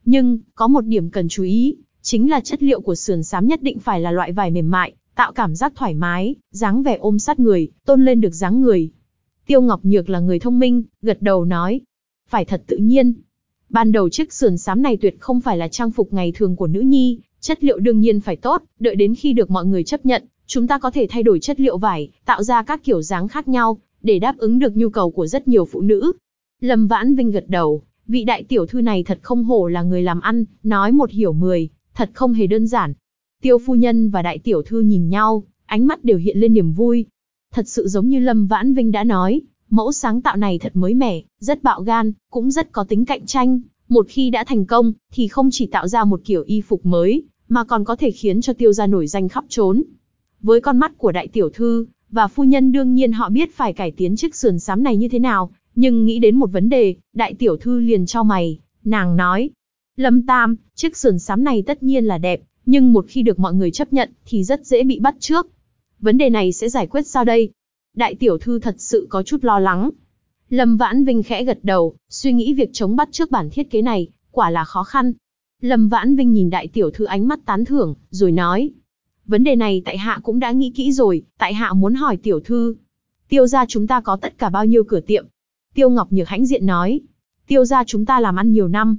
Nhưng, có một điểm cần chú ý, chính là chất liệu của sườn xám nhất định phải là loại vải mềm mại, tạo cảm giác thoải mái, dáng vẻ ôm sát người, tôn lên được dáng người. Tiêu Ngọc Nhược là người thông minh, gật đầu nói. Phải thật tự nhiên. Ban đầu chiếc sườn xám này tuyệt không phải là trang phục ngày thường của nữ nhi, chất liệu đương nhiên phải tốt, đợi đến khi được mọi người chấp nhận, chúng ta có thể thay đổi chất liệu vải, tạo ra các kiểu dáng khác nhau, để đáp ứng được nhu cầu của rất nhiều phụ nữ. Lâm Vãn Vinh gật đầu, vị đại tiểu thư này thật không hổ là người làm ăn, nói một hiểu mười, thật không hề đơn giản. Tiêu phu nhân và đại tiểu thư nhìn nhau, ánh mắt đều hiện lên niềm vui. Thật sự giống như Lâm Vãn Vinh đã nói, mẫu sáng tạo này thật mới mẻ, rất bạo gan, cũng rất có tính cạnh tranh. Một khi đã thành công, thì không chỉ tạo ra một kiểu y phục mới, mà còn có thể khiến cho tiêu gia nổi danh khắp trốn. Với con mắt của đại tiểu thư, và phu nhân đương nhiên họ biết phải cải tiến chiếc sườn xám này như thế nào, nhưng nghĩ đến một vấn đề, đại tiểu thư liền cho mày, nàng nói. Lâm Tam, chiếc sườn xám này tất nhiên là đẹp, nhưng một khi được mọi người chấp nhận, thì rất dễ bị bắt trước. Vấn đề này sẽ giải quyết sao đây? Đại tiểu thư thật sự có chút lo lắng. Lâm Vãn Vinh khẽ gật đầu, suy nghĩ việc chống bắt trước bản thiết kế này, quả là khó khăn. Lâm Vãn Vinh nhìn đại tiểu thư ánh mắt tán thưởng, rồi nói. Vấn đề này tại hạ cũng đã nghĩ kỹ rồi, tại hạ muốn hỏi tiểu thư. Tiêu gia chúng ta có tất cả bao nhiêu cửa tiệm? Tiêu Ngọc Nhược hãnh diện nói. Tiêu gia chúng ta làm ăn nhiều năm.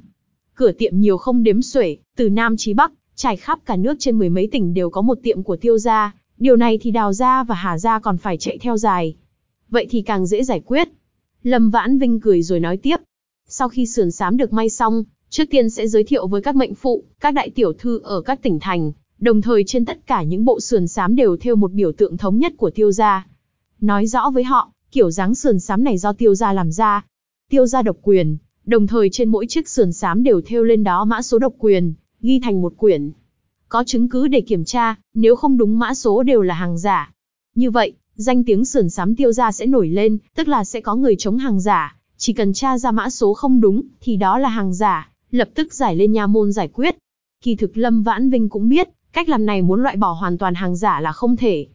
Cửa tiệm nhiều không đếm xuể, từ Nam chí Bắc, trải khắp cả nước trên mười mấy tỉnh đều có một tiệm của tiêu gia. Điều này thì đào gia và hà gia còn phải chạy theo dài. Vậy thì càng dễ giải quyết. Lâm Vãn Vinh cười rồi nói tiếp. Sau khi sườn sám được may xong, trước tiên sẽ giới thiệu với các mệnh phụ, các đại tiểu thư ở các tỉnh thành, Đồng thời trên tất cả những bộ sườn xám đều theo một biểu tượng thống nhất của tiêu gia. Nói rõ với họ, kiểu dáng sườn xám này do tiêu gia làm ra. Tiêu gia độc quyền, đồng thời trên mỗi chiếc sườn xám đều theo lên đó mã số độc quyền, ghi thành một quyển. có chứng cứ để kiểm tra, nếu không đúng mã số đều là hàng giả. Như vậy, danh tiếng sườn sám tiêu gia sẽ nổi lên, tức là sẽ có người chống hàng giả, chỉ cần tra ra mã số không đúng, thì đó là hàng giả, lập tức giải lên nha môn giải quyết. Kỳ thực Lâm Vãn Vinh cũng biết, cách làm này muốn loại bỏ hoàn toàn hàng giả là không thể.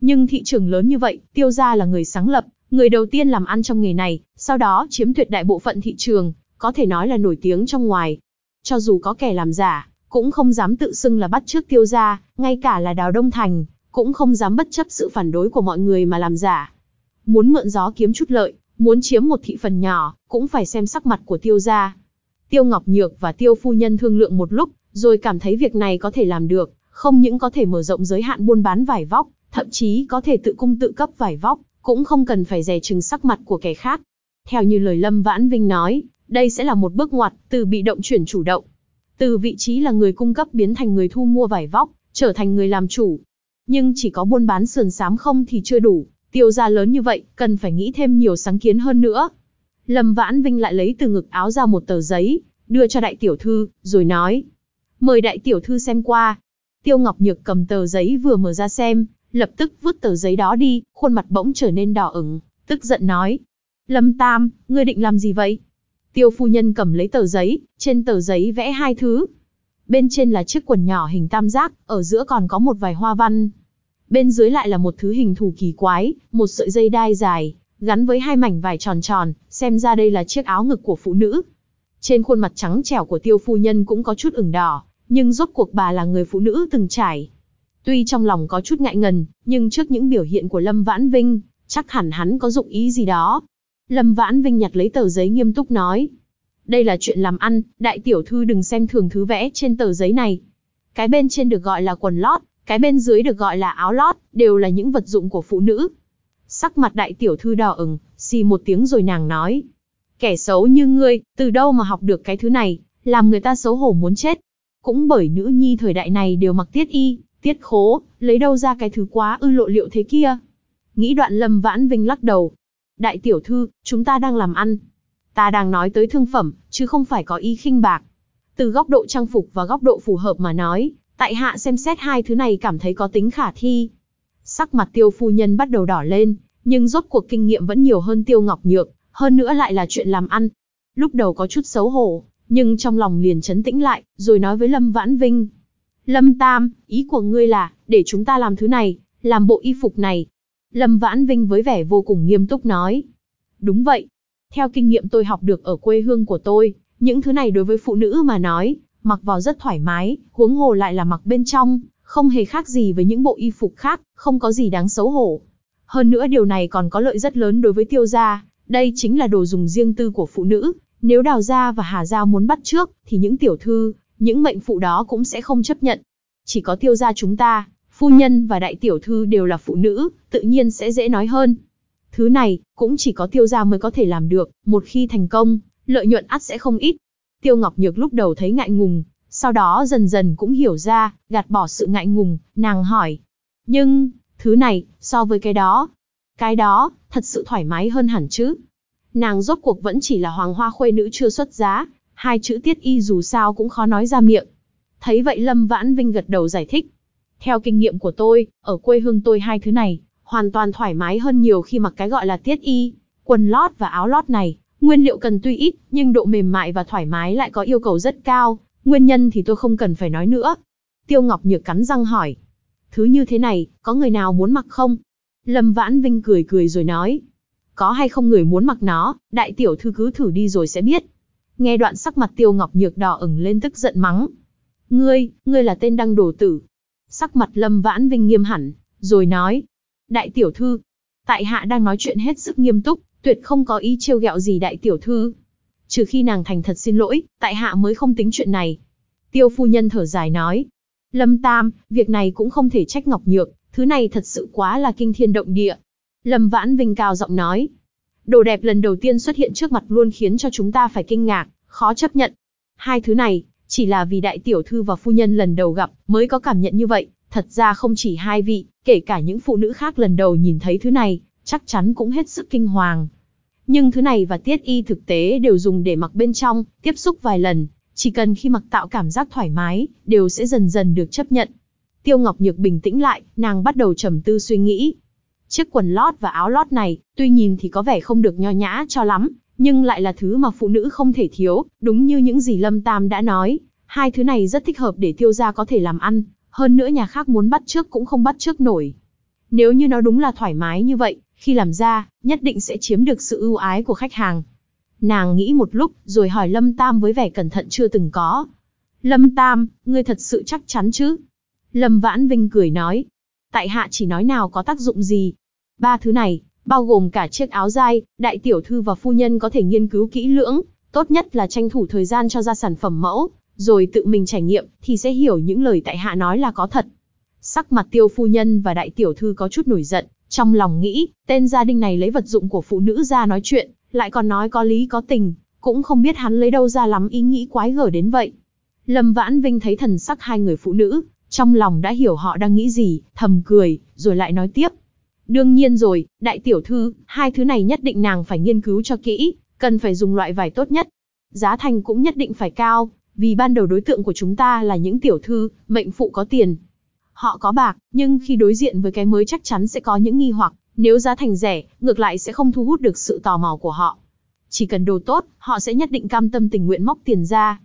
Nhưng thị trường lớn như vậy, tiêu gia là người sáng lập, người đầu tiên làm ăn trong nghề này, sau đó chiếm tuyệt đại bộ phận thị trường, có thể nói là nổi tiếng trong ngoài. Cho dù có kẻ làm giả, cũng không dám tự xưng là bắt trước tiêu gia, ngay cả là đào Đông Thành, cũng không dám bất chấp sự phản đối của mọi người mà làm giả. Muốn mượn gió kiếm chút lợi, muốn chiếm một thị phần nhỏ, cũng phải xem sắc mặt của tiêu gia. Tiêu Ngọc Nhược và tiêu phu nhân thương lượng một lúc, rồi cảm thấy việc này có thể làm được, không những có thể mở rộng giới hạn buôn bán vải vóc, thậm chí có thể tự cung tự cấp vải vóc, cũng không cần phải dè chừng sắc mặt của kẻ khác. Theo như lời Lâm Vãn Vinh nói, đây sẽ là một bước ngoặt, từ bị động chuyển chủ động. Từ vị trí là người cung cấp biến thành người thu mua vải vóc, trở thành người làm chủ. Nhưng chỉ có buôn bán sườn sám không thì chưa đủ, tiêu gia lớn như vậy, cần phải nghĩ thêm nhiều sáng kiến hơn nữa. Lâm Vãn Vinh lại lấy từ ngực áo ra một tờ giấy, đưa cho đại tiểu thư, rồi nói. Mời đại tiểu thư xem qua. Tiêu Ngọc Nhược cầm tờ giấy vừa mở ra xem, lập tức vứt tờ giấy đó đi, khuôn mặt bỗng trở nên đỏ ửng, tức giận nói. Lâm Tam, ngươi định làm gì vậy? Tiêu phu nhân cầm lấy tờ giấy, trên tờ giấy vẽ hai thứ. Bên trên là chiếc quần nhỏ hình tam giác, ở giữa còn có một vài hoa văn. Bên dưới lại là một thứ hình thù kỳ quái, một sợi dây đai dài, gắn với hai mảnh vải tròn tròn, xem ra đây là chiếc áo ngực của phụ nữ. Trên khuôn mặt trắng trẻo của tiêu phu nhân cũng có chút ửng đỏ, nhưng rốt cuộc bà là người phụ nữ từng trải. Tuy trong lòng có chút ngại ngần, nhưng trước những biểu hiện của Lâm Vãn Vinh, chắc hẳn hắn có dụng ý gì đó. Lâm Vãn Vinh nhặt lấy tờ giấy nghiêm túc nói. Đây là chuyện làm ăn, đại tiểu thư đừng xem thường thứ vẽ trên tờ giấy này. Cái bên trên được gọi là quần lót, cái bên dưới được gọi là áo lót, đều là những vật dụng của phụ nữ. Sắc mặt đại tiểu thư đỏ ửng, xì một tiếng rồi nàng nói. Kẻ xấu như ngươi, từ đâu mà học được cái thứ này, làm người ta xấu hổ muốn chết. Cũng bởi nữ nhi thời đại này đều mặc tiết y, tiết khố, lấy đâu ra cái thứ quá ư lộ liệu thế kia. Nghĩ đoạn lâm vãn vinh lắc đầu. Đại tiểu thư, chúng ta đang làm ăn. Ta đang nói tới thương phẩm, chứ không phải có ý khinh bạc. Từ góc độ trang phục và góc độ phù hợp mà nói, tại hạ xem xét hai thứ này cảm thấy có tính khả thi. Sắc mặt tiêu phu nhân bắt đầu đỏ lên, nhưng rốt cuộc kinh nghiệm vẫn nhiều hơn tiêu ngọc nhược, hơn nữa lại là chuyện làm ăn. Lúc đầu có chút xấu hổ, nhưng trong lòng liền chấn tĩnh lại, rồi nói với Lâm Vãn Vinh. Lâm Tam, ý của ngươi là, để chúng ta làm thứ này, làm bộ y phục này. Lâm Vãn Vinh với vẻ vô cùng nghiêm túc nói. Đúng vậy. Theo kinh nghiệm tôi học được ở quê hương của tôi, những thứ này đối với phụ nữ mà nói, mặc vào rất thoải mái, huống hồ lại là mặc bên trong, không hề khác gì với những bộ y phục khác, không có gì đáng xấu hổ. Hơn nữa điều này còn có lợi rất lớn đối với tiêu gia, đây chính là đồ dùng riêng tư của phụ nữ, nếu đào gia và hà gia muốn bắt trước, thì những tiểu thư, những mệnh phụ đó cũng sẽ không chấp nhận. Chỉ có tiêu gia chúng ta, phu nhân và đại tiểu thư đều là phụ nữ, tự nhiên sẽ dễ nói hơn. Thứ này, cũng chỉ có tiêu gia mới có thể làm được, một khi thành công, lợi nhuận ắt sẽ không ít. Tiêu Ngọc Nhược lúc đầu thấy ngại ngùng, sau đó dần dần cũng hiểu ra, gạt bỏ sự ngại ngùng, nàng hỏi. Nhưng, thứ này, so với cái đó, cái đó, thật sự thoải mái hơn hẳn chứ. Nàng rốt cuộc vẫn chỉ là hoàng hoa khuê nữ chưa xuất giá, hai chữ tiết y dù sao cũng khó nói ra miệng. Thấy vậy Lâm Vãn Vinh gật đầu giải thích. Theo kinh nghiệm của tôi, ở quê hương tôi hai thứ này, hoàn toàn thoải mái hơn nhiều khi mặc cái gọi là tiết y, quần lót và áo lót này. Nguyên liệu cần tuy ít, nhưng độ mềm mại và thoải mái lại có yêu cầu rất cao, nguyên nhân thì tôi không cần phải nói nữa. Tiêu Ngọc Nhược cắn răng hỏi. Thứ như thế này, có người nào muốn mặc không? Lâm Vãn Vinh cười cười rồi nói. Có hay không người muốn mặc nó, đại tiểu thư cứ thử đi rồi sẽ biết. Nghe đoạn sắc mặt Tiêu Ngọc Nhược đỏ ửng lên tức giận mắng. Ngươi, ngươi là tên đăng đồ tử. Sắc mặt Lâm Vãn Vinh nghiêm hẳn, rồi nói. Đại tiểu thư, tại hạ đang nói chuyện hết sức nghiêm túc, tuyệt không có ý trêu ghẹo gì đại tiểu thư. Trừ khi nàng thành thật xin lỗi, tại hạ mới không tính chuyện này. Tiêu phu nhân thở dài nói. Lâm Tam, việc này cũng không thể trách Ngọc Nhược, thứ này thật sự quá là kinh thiên động địa. Lâm Vãn Vinh cao giọng nói. Đồ đẹp lần đầu tiên xuất hiện trước mặt luôn khiến cho chúng ta phải kinh ngạc, khó chấp nhận. Hai thứ này, chỉ là vì đại tiểu thư và phu nhân lần đầu gặp, mới có cảm nhận như vậy. Thật ra không chỉ hai vị, kể cả những phụ nữ khác lần đầu nhìn thấy thứ này, chắc chắn cũng hết sức kinh hoàng. Nhưng thứ này và tiết y thực tế đều dùng để mặc bên trong, tiếp xúc vài lần, chỉ cần khi mặc tạo cảm giác thoải mái, đều sẽ dần dần được chấp nhận. Tiêu Ngọc Nhược bình tĩnh lại, nàng bắt đầu trầm tư suy nghĩ. Chiếc quần lót và áo lót này, tuy nhìn thì có vẻ không được nho nhã cho lắm, nhưng lại là thứ mà phụ nữ không thể thiếu, đúng như những gì Lâm Tam đã nói. Hai thứ này rất thích hợp để tiêu gia có thể làm ăn, hơn nữa nhà khác muốn bắt trước cũng không bắt trước nổi. Nếu như nó đúng là thoải mái như vậy, khi làm ra, nhất định sẽ chiếm được sự ưu ái của khách hàng. Nàng nghĩ một lúc, rồi hỏi Lâm Tam với vẻ cẩn thận chưa từng có. Lâm Tam, ngươi thật sự chắc chắn chứ? Lâm Vãn Vinh cười nói. Tại hạ chỉ nói nào có tác dụng gì. Ba thứ này, bao gồm cả chiếc áo dai, đại tiểu thư và phu nhân có thể nghiên cứu kỹ lưỡng, tốt nhất là tranh thủ thời gian cho ra sản phẩm mẫu, rồi tự mình trải nghiệm, thì sẽ hiểu những lời tại hạ nói là có thật. Sắc mặt tiêu phu nhân và đại tiểu thư có chút nổi giận, trong lòng nghĩ, tên gia đình này lấy vật dụng của phụ nữ ra nói chuyện, lại còn nói có lý có tình, cũng không biết hắn lấy đâu ra lắm ý nghĩ quái gở đến vậy. Lâm Vãn Vinh thấy thần sắc hai người phụ nữ, trong lòng đã hiểu họ đang nghĩ gì, thầm cười, rồi lại nói tiếp. Đương nhiên rồi, đại tiểu thư, hai thứ này nhất định nàng phải nghiên cứu cho kỹ, cần phải dùng loại vải tốt nhất. Giá thành cũng nhất định phải cao, vì ban đầu đối tượng của chúng ta là những tiểu thư, mệnh phụ có tiền. Họ có bạc, nhưng khi đối diện với cái mới chắc chắn sẽ có những nghi hoặc, nếu giá thành rẻ, ngược lại sẽ không thu hút được sự tò mò của họ. Chỉ cần đồ tốt, họ sẽ nhất định cam tâm tình nguyện móc tiền ra.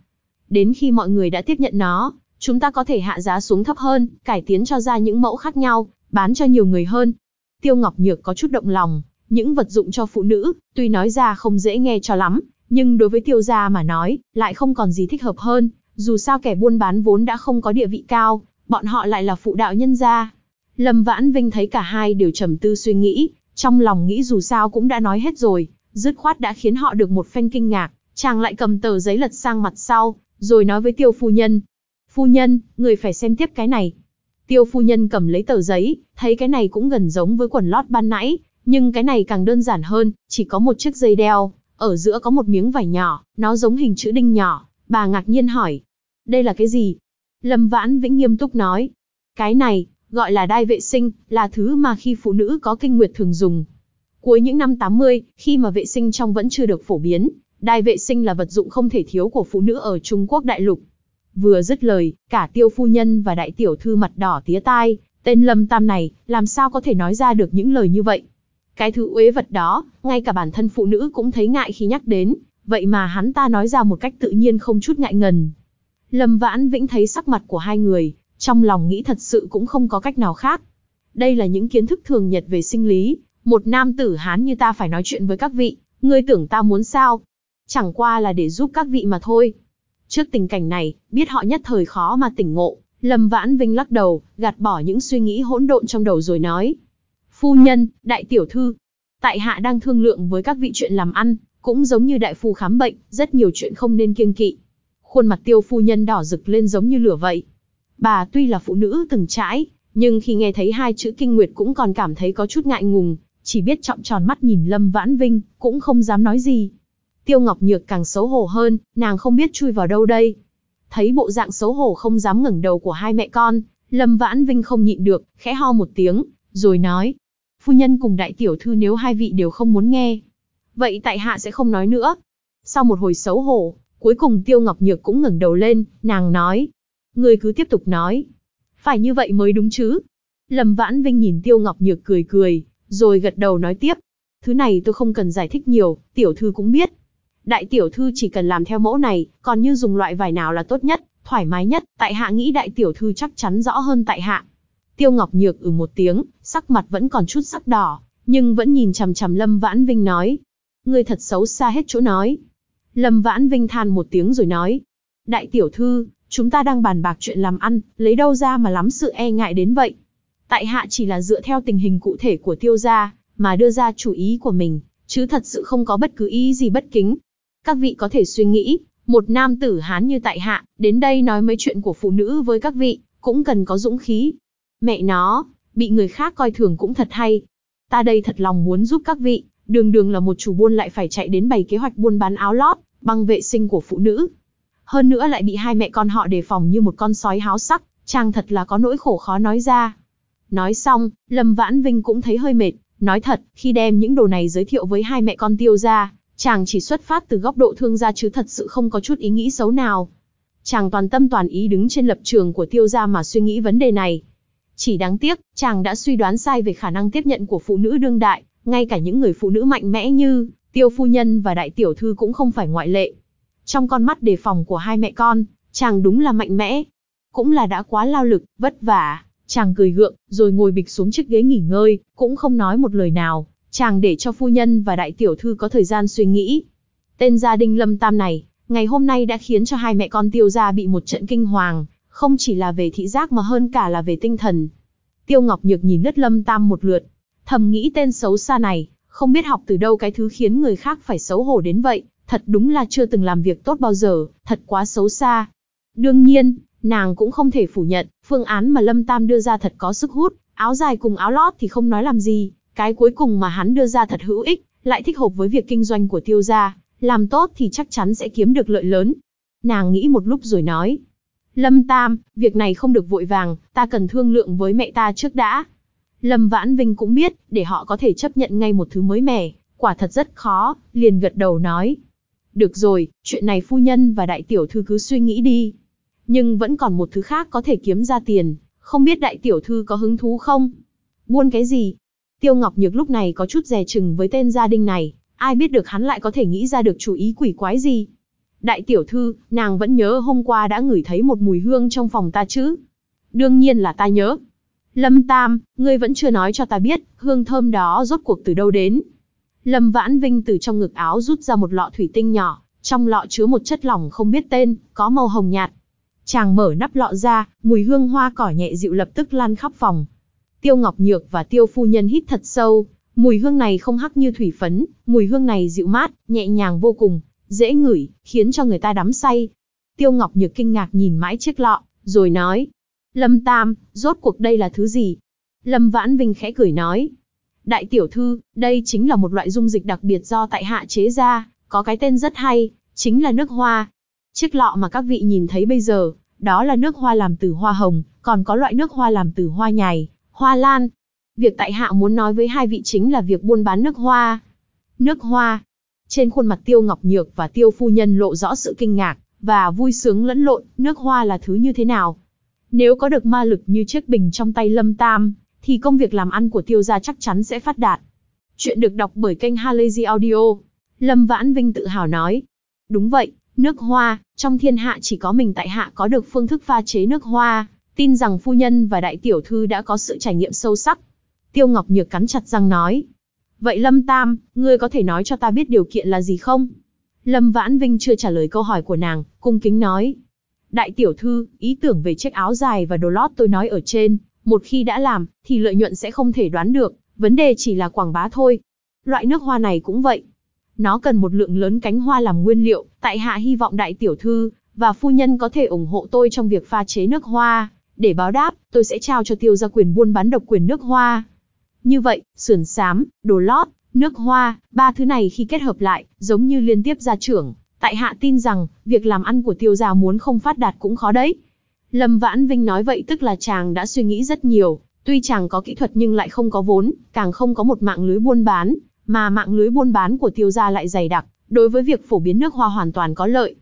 Đến khi mọi người đã tiếp nhận nó, chúng ta có thể hạ giá xuống thấp hơn, cải tiến cho ra những mẫu khác nhau, bán cho nhiều người hơn. Tiêu Ngọc Nhược có chút động lòng, những vật dụng cho phụ nữ, tuy nói ra không dễ nghe cho lắm, nhưng đối với tiêu gia mà nói, lại không còn gì thích hợp hơn, dù sao kẻ buôn bán vốn đã không có địa vị cao, bọn họ lại là phụ đạo nhân gia. Lâm Vãn Vinh thấy cả hai đều trầm tư suy nghĩ, trong lòng nghĩ dù sao cũng đã nói hết rồi, dứt khoát đã khiến họ được một phen kinh ngạc, chàng lại cầm tờ giấy lật sang mặt sau, rồi nói với tiêu phu nhân. Phu nhân, người phải xem tiếp cái này. Tiêu phu nhân cầm lấy tờ giấy, thấy cái này cũng gần giống với quần lót ban nãy, nhưng cái này càng đơn giản hơn, chỉ có một chiếc dây đeo, ở giữa có một miếng vải nhỏ, nó giống hình chữ đinh nhỏ. Bà ngạc nhiên hỏi, đây là cái gì? Lâm Vãn Vĩnh nghiêm túc nói, cái này, gọi là đai vệ sinh, là thứ mà khi phụ nữ có kinh nguyệt thường dùng. Cuối những năm 80, khi mà vệ sinh trong vẫn chưa được phổ biến, đai vệ sinh là vật dụng không thể thiếu của phụ nữ ở Trung Quốc đại lục. Vừa dứt lời, cả tiêu phu nhân và đại tiểu thư mặt đỏ tía tai, tên Lâm Tam này, làm sao có thể nói ra được những lời như vậy. Cái thứ uế vật đó, ngay cả bản thân phụ nữ cũng thấy ngại khi nhắc đến, vậy mà hắn ta nói ra một cách tự nhiên không chút ngại ngần. Lâm Vãn Vĩnh thấy sắc mặt của hai người, trong lòng nghĩ thật sự cũng không có cách nào khác. Đây là những kiến thức thường nhật về sinh lý, một nam tử Hán như ta phải nói chuyện với các vị, ngươi tưởng ta muốn sao? Chẳng qua là để giúp các vị mà thôi. Trước tình cảnh này, biết họ nhất thời khó mà tỉnh ngộ, Lâm Vãn Vinh lắc đầu, gạt bỏ những suy nghĩ hỗn độn trong đầu rồi nói. Phu nhân, đại tiểu thư, tại hạ đang thương lượng với các vị chuyện làm ăn, cũng giống như đại phu khám bệnh, rất nhiều chuyện không nên kiêng kỵ. Khuôn mặt tiêu phu nhân đỏ rực lên giống như lửa vậy. Bà tuy là phụ nữ từng trải, nhưng khi nghe thấy hai chữ kinh nguyệt cũng còn cảm thấy có chút ngại ngùng, chỉ biết trọng tròn mắt nhìn Lâm Vãn Vinh, cũng không dám nói gì. Tiêu Ngọc Nhược càng xấu hổ hơn, nàng không biết chui vào đâu đây. Thấy bộ dạng xấu hổ không dám ngẩng đầu của hai mẹ con, Lâm Vãn Vinh không nhịn được, khẽ ho một tiếng, rồi nói. Phu nhân cùng đại tiểu thư nếu hai vị đều không muốn nghe. Vậy tại hạ sẽ không nói nữa. Sau một hồi xấu hổ, cuối cùng Tiêu Ngọc Nhược cũng ngẩng đầu lên, nàng nói. Người cứ tiếp tục nói. Phải như vậy mới đúng chứ. Lâm Vãn Vinh nhìn Tiêu Ngọc Nhược cười cười, rồi gật đầu nói tiếp. Thứ này tôi không cần giải thích nhiều, tiểu thư cũng biết. Đại tiểu thư chỉ cần làm theo mẫu này, còn như dùng loại vải nào là tốt nhất, thoải mái nhất, tại hạ nghĩ đại tiểu thư chắc chắn rõ hơn tại hạ. Tiêu Ngọc Nhược ừ một tiếng, sắc mặt vẫn còn chút sắc đỏ, nhưng vẫn nhìn chằm chằm Lâm Vãn Vinh nói. Ngươi thật xấu xa hết chỗ nói. Lâm Vãn Vinh than một tiếng rồi nói. Đại tiểu thư, chúng ta đang bàn bạc chuyện làm ăn, lấy đâu ra mà lắm sự e ngại đến vậy. Tại hạ chỉ là dựa theo tình hình cụ thể của tiêu gia, mà đưa ra chủ ý của mình, chứ thật sự không có bất cứ ý gì bất kính. Các vị có thể suy nghĩ, một nam tử Hán như tại hạ, đến đây nói mấy chuyện của phụ nữ với các vị, cũng cần có dũng khí. Mẹ nó, bị người khác coi thường cũng thật hay. Ta đây thật lòng muốn giúp các vị, đường đường là một chủ buôn lại phải chạy đến bày kế hoạch buôn bán áo lót, băng vệ sinh của phụ nữ. Hơn nữa lại bị hai mẹ con họ đề phòng như một con sói háo sắc, chàng thật là có nỗi khổ khó nói ra. Nói xong, Lâm Vãn Vinh cũng thấy hơi mệt, nói thật, khi đem những đồ này giới thiệu với hai mẹ con tiêu ra, Chàng chỉ xuất phát từ góc độ thương gia chứ thật sự không có chút ý nghĩ xấu nào. Chàng toàn tâm toàn ý đứng trên lập trường của tiêu gia mà suy nghĩ vấn đề này. Chỉ đáng tiếc, chàng đã suy đoán sai về khả năng tiếp nhận của phụ nữ đương đại, ngay cả những người phụ nữ mạnh mẽ như tiêu phu nhân và đại tiểu thư cũng không phải ngoại lệ. Trong con mắt đề phòng của hai mẹ con, chàng đúng là mạnh mẽ. Cũng là đã quá lao lực, vất vả, chàng cười gượng, rồi ngồi bịch xuống chiếc ghế nghỉ ngơi, cũng không nói một lời nào, chàng để cho phu nhân và đại tiểu thư có thời gian suy nghĩ. Tên gia đình lâm tam này, ngày hôm nay đã khiến cho hai mẹ con tiêu gia bị một trận kinh hoàng, không chỉ là về thị giác mà hơn cả là về tinh thần. Tiêu Ngọc Nhược nhìn lướt lâm tam một lượt, thầm nghĩ tên xấu xa này, không biết học từ đâu cái thứ khiến người khác phải xấu hổ đến vậy, thật đúng là chưa từng làm việc tốt bao giờ, thật quá xấu xa. Đương nhiên, nàng cũng không thể phủ nhận, phương án mà Lâm Tam đưa ra thật có sức hút, áo dài cùng áo lót thì không nói làm gì, cái cuối cùng mà hắn đưa ra thật hữu ích, lại thích hợp với việc kinh doanh của tiêu gia, làm tốt thì chắc chắn sẽ kiếm được lợi lớn. Nàng nghĩ một lúc rồi nói, Lâm Tam, việc này không được vội vàng, ta cần thương lượng với mẹ ta trước đã. Lâm Vãn Vinh cũng biết, để họ có thể chấp nhận ngay một thứ mới mẻ, quả thật rất khó, liền gật đầu nói. Được rồi, chuyện này phu nhân và đại tiểu thư cứ suy nghĩ đi. Nhưng vẫn còn một thứ khác có thể kiếm ra tiền, không biết đại tiểu thư có hứng thú không? Buôn cái gì? Tiêu Ngọc Nhược lúc này có chút dè chừng với tên gia đình này, ai biết được hắn lại có thể nghĩ ra được chủ ý quỷ quái gì. Đại tiểu thư, nàng vẫn nhớ hôm qua đã ngửi thấy một mùi hương trong phòng ta chứ? Đương nhiên là ta nhớ. Lâm Tam, ngươi vẫn chưa nói cho ta biết, hương thơm đó rốt cuộc từ đâu đến. Lâm Vãn Vinh từ trong ngực áo rút ra một lọ thủy tinh nhỏ, trong lọ chứa một chất lỏng không biết tên, có màu hồng nhạt. Chàng mở nắp lọ ra, mùi hương hoa cỏ nhẹ dịu lập tức lan khắp phòng. Tiêu Ngọc Nhược và Tiêu Phu Nhân hít thật sâu, mùi hương này không hắc như thủy phấn, mùi hương này dịu mát, nhẹ nhàng vô cùng, dễ ngửi, khiến cho người ta đắm say. Tiêu Ngọc Nhược kinh ngạc nhìn mãi chiếc lọ, rồi nói, Lâm Tam, rốt cuộc đây là thứ gì? Lâm Vãn Vinh khẽ cười nói. Đại tiểu thư, đây chính là một loại dung dịch đặc biệt do tại hạ chế ra, có cái tên rất hay, chính là nước hoa. Chiếc lọ mà các vị nhìn thấy bây giờ, đó là nước hoa làm từ hoa hồng, còn có loại nước hoa làm từ hoa nhài, hoa lan. Việc tại hạ muốn nói với hai vị chính là việc buôn bán nước hoa. Nước hoa. Trên khuôn mặt Tiêu Ngọc Nhược và Tiêu Phu Nhân lộ rõ sự kinh ngạc, và vui sướng lẫn lộn, nước hoa là thứ như thế nào? Nếu có được ma lực như chiếc bình trong tay Lâm Tam, thì công việc làm ăn của tiêu gia chắc chắn sẽ phát đạt. Chuyện được đọc bởi kênh Halazy Audio. Lâm Vãn Vinh tự hào nói. Đúng vậy, nước hoa, trong thiên hạ chỉ có mình tại hạ có được phương thức pha chế nước hoa, tin rằng phu nhân và đại tiểu thư đã có sự trải nghiệm sâu sắc. Tiêu Ngọc Nhược cắn chặt răng nói. Vậy Lâm Tam, ngươi có thể nói cho ta biết điều kiện là gì không? Lâm Vãn Vinh chưa trả lời câu hỏi của nàng, cung kính nói. Đại tiểu thư, ý tưởng về chiếc áo dài và đồ lót tôi nói ở trên, một khi đã làm, thì lợi nhuận sẽ không thể đoán được, vấn đề chỉ là quảng bá thôi. Loại nước hoa này cũng vậy. Nó cần một lượng lớn cánh hoa làm nguyên liệu, tại hạ hy vọng đại tiểu thư, và phu nhân có thể ủng hộ tôi trong việc pha chế nước hoa. Để báo đáp, tôi sẽ trao cho tiêu gia quyền buôn bán độc quyền nước hoa. Như vậy, sườn xám, đồ lót, nước hoa, ba thứ này khi kết hợp lại, giống như liên tiếp gia trưởng, Tại hạ tin rằng, việc làm ăn của tiêu gia muốn không phát đạt cũng khó đấy. Lâm Vãn Vinh nói vậy tức là chàng đã suy nghĩ rất nhiều, tuy chàng có kỹ thuật nhưng lại không có vốn, càng không có một mạng lưới buôn bán, mà mạng lưới buôn bán của tiêu gia lại dày đặc, đối với việc phổ biến nước hoa hoàn toàn có lợi.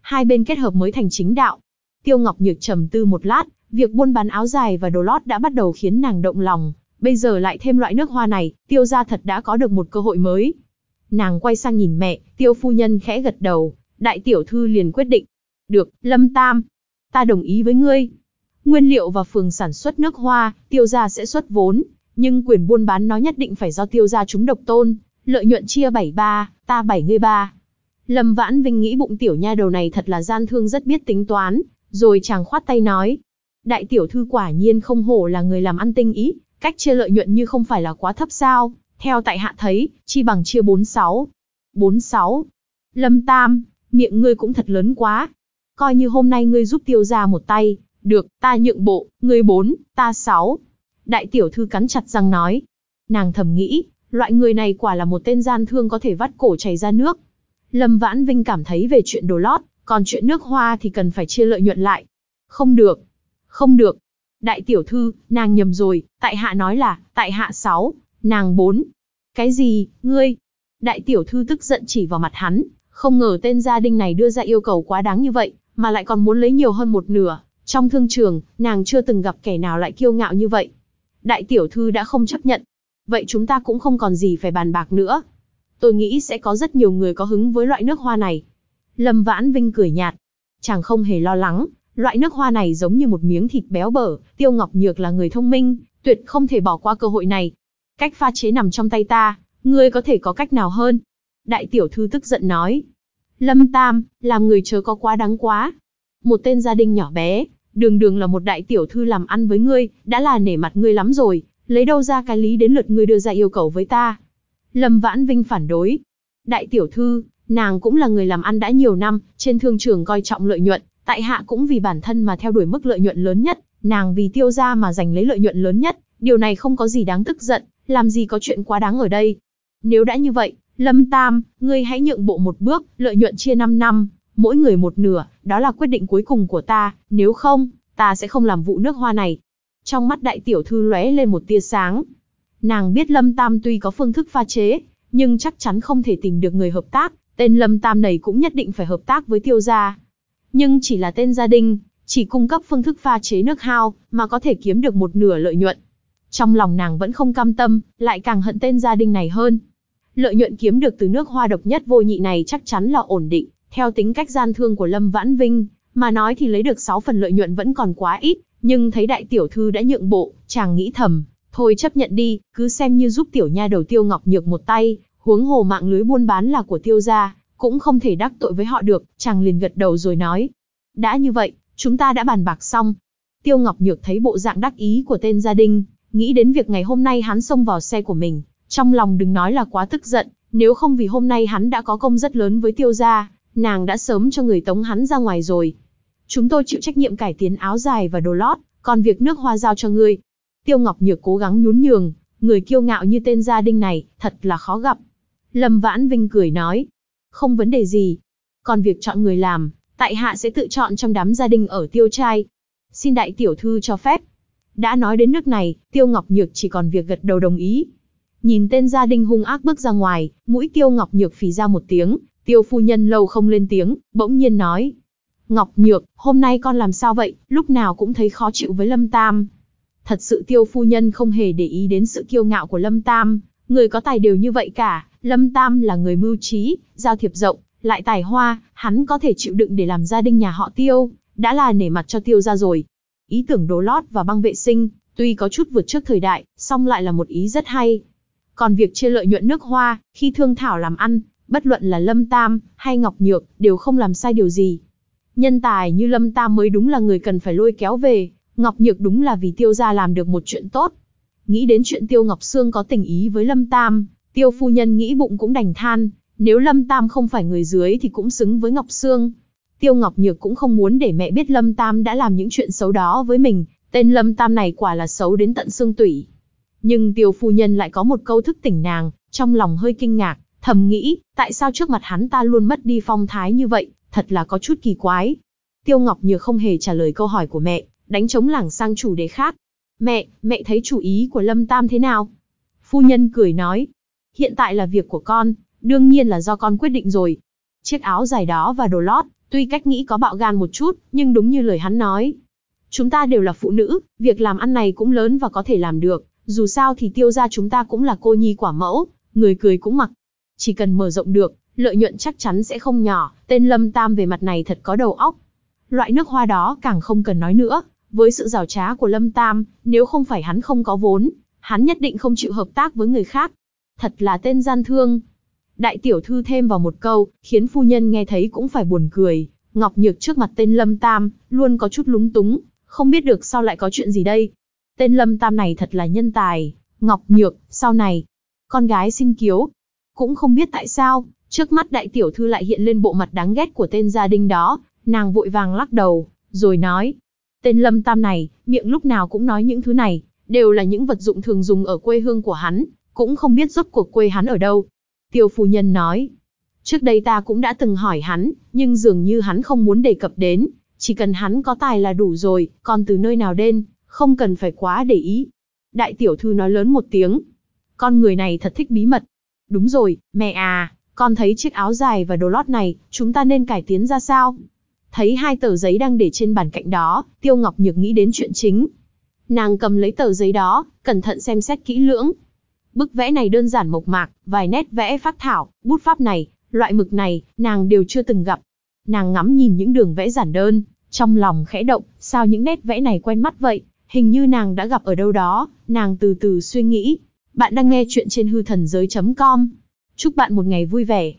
Hai bên kết hợp mới thành chính đạo. Tiêu Ngọc Nhược trầm tư một lát, việc buôn bán áo dài và đồ lót đã bắt đầu khiến nàng động lòng, bây giờ lại thêm loại nước hoa này, tiêu gia thật đã có được một cơ hội mới. Nàng quay sang nhìn mẹ, tiêu phu nhân khẽ gật đầu, đại tiểu thư liền quyết định. Được, Lâm Tam, ta đồng ý với ngươi. Nguyên liệu và phường sản xuất nước hoa, tiêu gia sẽ xuất vốn, nhưng quyền buôn bán nó nhất định phải do tiêu gia chúng độc tôn, lợi nhuận chia 73, ta 7 ngươi ba. Lâm Vãn Vinh nghĩ bụng tiểu nha đầu này thật là gian thương rất biết tính toán, rồi chàng khoát tay nói. Đại tiểu thư quả nhiên không hổ là người làm ăn tinh ý, cách chia lợi nhuận như không phải là quá thấp sao, theo tại hạ thấy, chi bằng chia 46. 46. Lâm Tam, miệng ngươi cũng thật lớn quá. Coi như hôm nay ngươi giúp tiêu ra một tay, được, ta nhượng bộ, ngươi bốn ta sáu. Đại tiểu thư cắn chặt răng nói. Nàng thầm nghĩ, loại người này quả là một tên gian thương có thể vắt cổ chảy ra nước. Lâm Vãn Vinh cảm thấy về chuyện đồ lót, còn chuyện nước hoa thì cần phải chia lợi nhuận lại. Không được. Không được. Đại tiểu thư, nàng nhầm rồi, tại hạ nói là, tại hạ sáu, Nàng bốn. Cái gì, ngươi? Đại tiểu thư tức giận chỉ vào mặt hắn, không ngờ tên gia đình này đưa ra yêu cầu quá đáng như vậy, mà lại còn muốn lấy nhiều hơn một nửa. Trong thương trường, nàng chưa từng gặp kẻ nào lại kiêu ngạo như vậy. Đại tiểu thư đã không chấp nhận. Vậy chúng ta cũng không còn gì phải bàn bạc nữa. Tôi nghĩ sẽ có rất nhiều người có hứng với loại nước hoa này. Lâm Vãn Vinh cười nhạt. Chàng không hề lo lắng, loại nước hoa này giống như một miếng thịt béo bở, Tiêu Ngọc Nhược là người thông minh, tuyệt không thể bỏ qua cơ hội này. Cách pha chế nằm trong tay ta, ngươi có thể có cách nào hơn? Đại tiểu thư tức giận nói. Lâm Tam, làm người chớ có quá đáng quá. Một tên gia đình nhỏ bé, đường đường là một đại tiểu thư làm ăn với ngươi, đã là nể mặt ngươi lắm rồi, lấy đâu ra cái lý đến lượt ngươi đưa ra yêu cầu với ta. Lâm Vãn Vinh phản đối. Đại tiểu thư, nàng cũng là người làm ăn đã nhiều năm, trên thương trường coi trọng lợi nhuận, tại hạ cũng vì bản thân mà theo đuổi mức lợi nhuận lớn nhất, nàng vì tiêu gia mà giành lấy lợi nhuận lớn nhất, điều này không có gì đáng tức giận, làm gì có chuyện quá đáng ở đây. Nếu đã như vậy, Lâm Tam, ngươi hãy nhượng bộ một bước, lợi nhuận chia 5 năm, mỗi người một nửa, đó là quyết định cuối cùng của ta, nếu không, ta sẽ không làm vụ nước hoa này. Trong mắt đại tiểu thư lóe lên một tia sáng. Nàng biết Lâm Tam tuy có phương thức pha chế, nhưng chắc chắn không thể tìm được người hợp tác, tên Lâm Tam này cũng nhất định phải hợp tác với tiêu gia. Nhưng chỉ là tên gia đình, chỉ cung cấp phương thức pha chế nước hao, mà có thể kiếm được một nửa lợi nhuận. Trong lòng nàng vẫn không cam tâm, lại càng hận tên gia đình này hơn. Lợi nhuận kiếm được từ nước hoa độc nhất vô nhị này chắc chắn là ổn định, theo tính cách gian thương của Lâm Vãn Vinh, mà nói thì lấy được 6 phần lợi nhuận vẫn còn quá ít, nhưng thấy đại tiểu thư đã nhượng bộ, chàng nghĩ thầm, thôi chấp nhận đi, cứ xem như giúp tiểu nha đầu tiêu ngọc nhược một tay, huống hồ mạng lưới buôn bán là của tiêu gia, cũng không thể đắc tội với họ được, chàng liền gật đầu rồi nói. Đã như vậy, chúng ta đã bàn bạc xong. Tiêu Ngọc Nhược thấy bộ dạng đắc ý của tên gia đình, nghĩ đến việc ngày hôm nay hắn xông vào xe của mình, trong lòng đừng nói là quá tức giận, nếu không vì hôm nay hắn đã có công rất lớn với tiêu gia, nàng đã sớm cho người tống hắn ra ngoài rồi. Chúng tôi chịu trách nhiệm cải tiến áo dài và đồ lót, còn việc nước hoa giao cho ngươi. Tiêu Ngọc Nhược cố gắng nhún nhường, người kiêu ngạo như tên gia đình này, thật là khó gặp. Lâm Vãn Vinh cười nói, không vấn đề gì. Còn việc chọn người làm, tại hạ sẽ tự chọn trong đám gia đình ở tiêu trai. Xin đại tiểu thư cho phép. Đã nói đến nước này, Tiêu Ngọc Nhược chỉ còn việc gật đầu đồng ý. Nhìn tên gia đình hung ác bước ra ngoài, mũi Tiêu Ngọc Nhược phì ra một tiếng, Tiêu phu nhân lâu không lên tiếng, bỗng nhiên nói. Ngọc Nhược, hôm nay con làm sao vậy, lúc nào cũng thấy khó chịu với Lâm Tam. Thật sự Tiêu phu nhân không hề để ý đến sự kiêu ngạo của Lâm Tam, người có tài đều như vậy cả, Lâm Tam là người mưu trí, giao thiệp rộng, lại tài hoa, hắn có thể chịu đựng để làm gia đình nhà họ Tiêu, đã là nể mặt cho Tiêu ra rồi. Ý tưởng đồ lót và băng vệ sinh, tuy có chút vượt trước thời đại, song lại là một ý rất hay. Còn việc chia lợi nhuận nước hoa, khi thương thảo làm ăn, bất luận là Lâm Tam hay Ngọc Nhược, đều không làm sai điều gì. Nhân tài như Lâm Tam mới đúng là người cần phải lôi kéo về, Ngọc Nhược đúng là vì Tiêu gia làm được một chuyện tốt. Nghĩ đến chuyện Tiêu Ngọc Sương có tình ý với Lâm Tam, Tiêu phu nhân nghĩ bụng cũng đành than, nếu Lâm Tam không phải người dưới thì cũng xứng với Ngọc Sương. Tiêu Ngọc Nhược cũng không muốn để mẹ biết Lâm Tam đã làm những chuyện xấu đó với mình, tên Lâm Tam này quả là xấu đến tận xương tủy. Nhưng Tiêu phu nhân lại có một câu thức tỉnh nàng, trong lòng hơi kinh ngạc, thầm nghĩ, tại sao trước mặt hắn ta luôn mất đi phong thái như vậy, thật là có chút kỳ quái. Tiêu Ngọc Nhược không hề trả lời câu hỏi của mẹ, đánh trống lảng sang chủ đề khác. Mẹ, mẹ thấy chủ ý của Lâm Tam thế nào? Phu nhân cười nói, hiện tại là việc của con, đương nhiên là do con quyết định rồi. Chiếc áo dài đó và đồ lót, tuy cách nghĩ có bạo gan một chút, nhưng đúng như lời hắn nói. Chúng ta đều là phụ nữ, việc làm ăn này cũng lớn và có thể làm được, dù sao thì tiêu ra chúng ta cũng là cô nhi quả mẫu, người cười cũng mặc. Chỉ cần mở rộng được, lợi nhuận chắc chắn sẽ không nhỏ, tên Lâm Tam về mặt này thật có đầu óc. Loại nước hoa đó càng không cần nói nữa, với sự rào trá của Lâm Tam, nếu không phải hắn không có vốn, hắn nhất định không chịu hợp tác với người khác. Thật là tên gian thương. Đại tiểu thư thêm vào một câu, khiến phu nhân nghe thấy cũng phải buồn cười. Ngọc Nhược trước mặt tên Lâm Tam, luôn có chút lúng túng, không biết được sao lại có chuyện gì đây. Tên Lâm Tam này thật là nhân tài. Ngọc Nhược, sau này, con gái xin kiếu. Cũng không biết tại sao, trước mắt đại tiểu thư lại hiện lên bộ mặt đáng ghét của tên gia đình đó, nàng vội vàng lắc đầu, rồi nói. Tên Lâm Tam này, miệng lúc nào cũng nói những thứ này, đều là những vật dụng thường dùng ở quê hương của hắn, cũng không biết rốt cuộc quê hắn ở đâu. Tiêu phu nhân nói, trước đây ta cũng đã từng hỏi hắn, nhưng dường như hắn không muốn đề cập đến, chỉ cần hắn có tài là đủ rồi, còn từ nơi nào đến, không cần phải quá để ý. Đại tiểu thư nói lớn một tiếng, con người này thật thích bí mật. Đúng rồi, mẹ à, con thấy chiếc áo dài và đồ lót này, chúng ta nên cải tiến ra sao? Thấy hai tờ giấy đang để trên bàn cạnh đó, Tiêu Ngọc Nhược nghĩ đến chuyện chính. Nàng cầm lấy tờ giấy đó, cẩn thận xem xét kỹ lưỡng. Bức vẽ này đơn giản mộc mạc, vài nét vẽ phác thảo, bút pháp này, loại mực này, nàng đều chưa từng gặp. Nàng ngắm nhìn những đường vẽ giản đơn, trong lòng khẽ động, sao những nét vẽ này quen mắt vậy, hình như nàng đã gặp ở đâu đó, nàng từ từ suy nghĩ. Bạn đang nghe chuyện trên hư thần giới.com. Chúc bạn một ngày vui vẻ.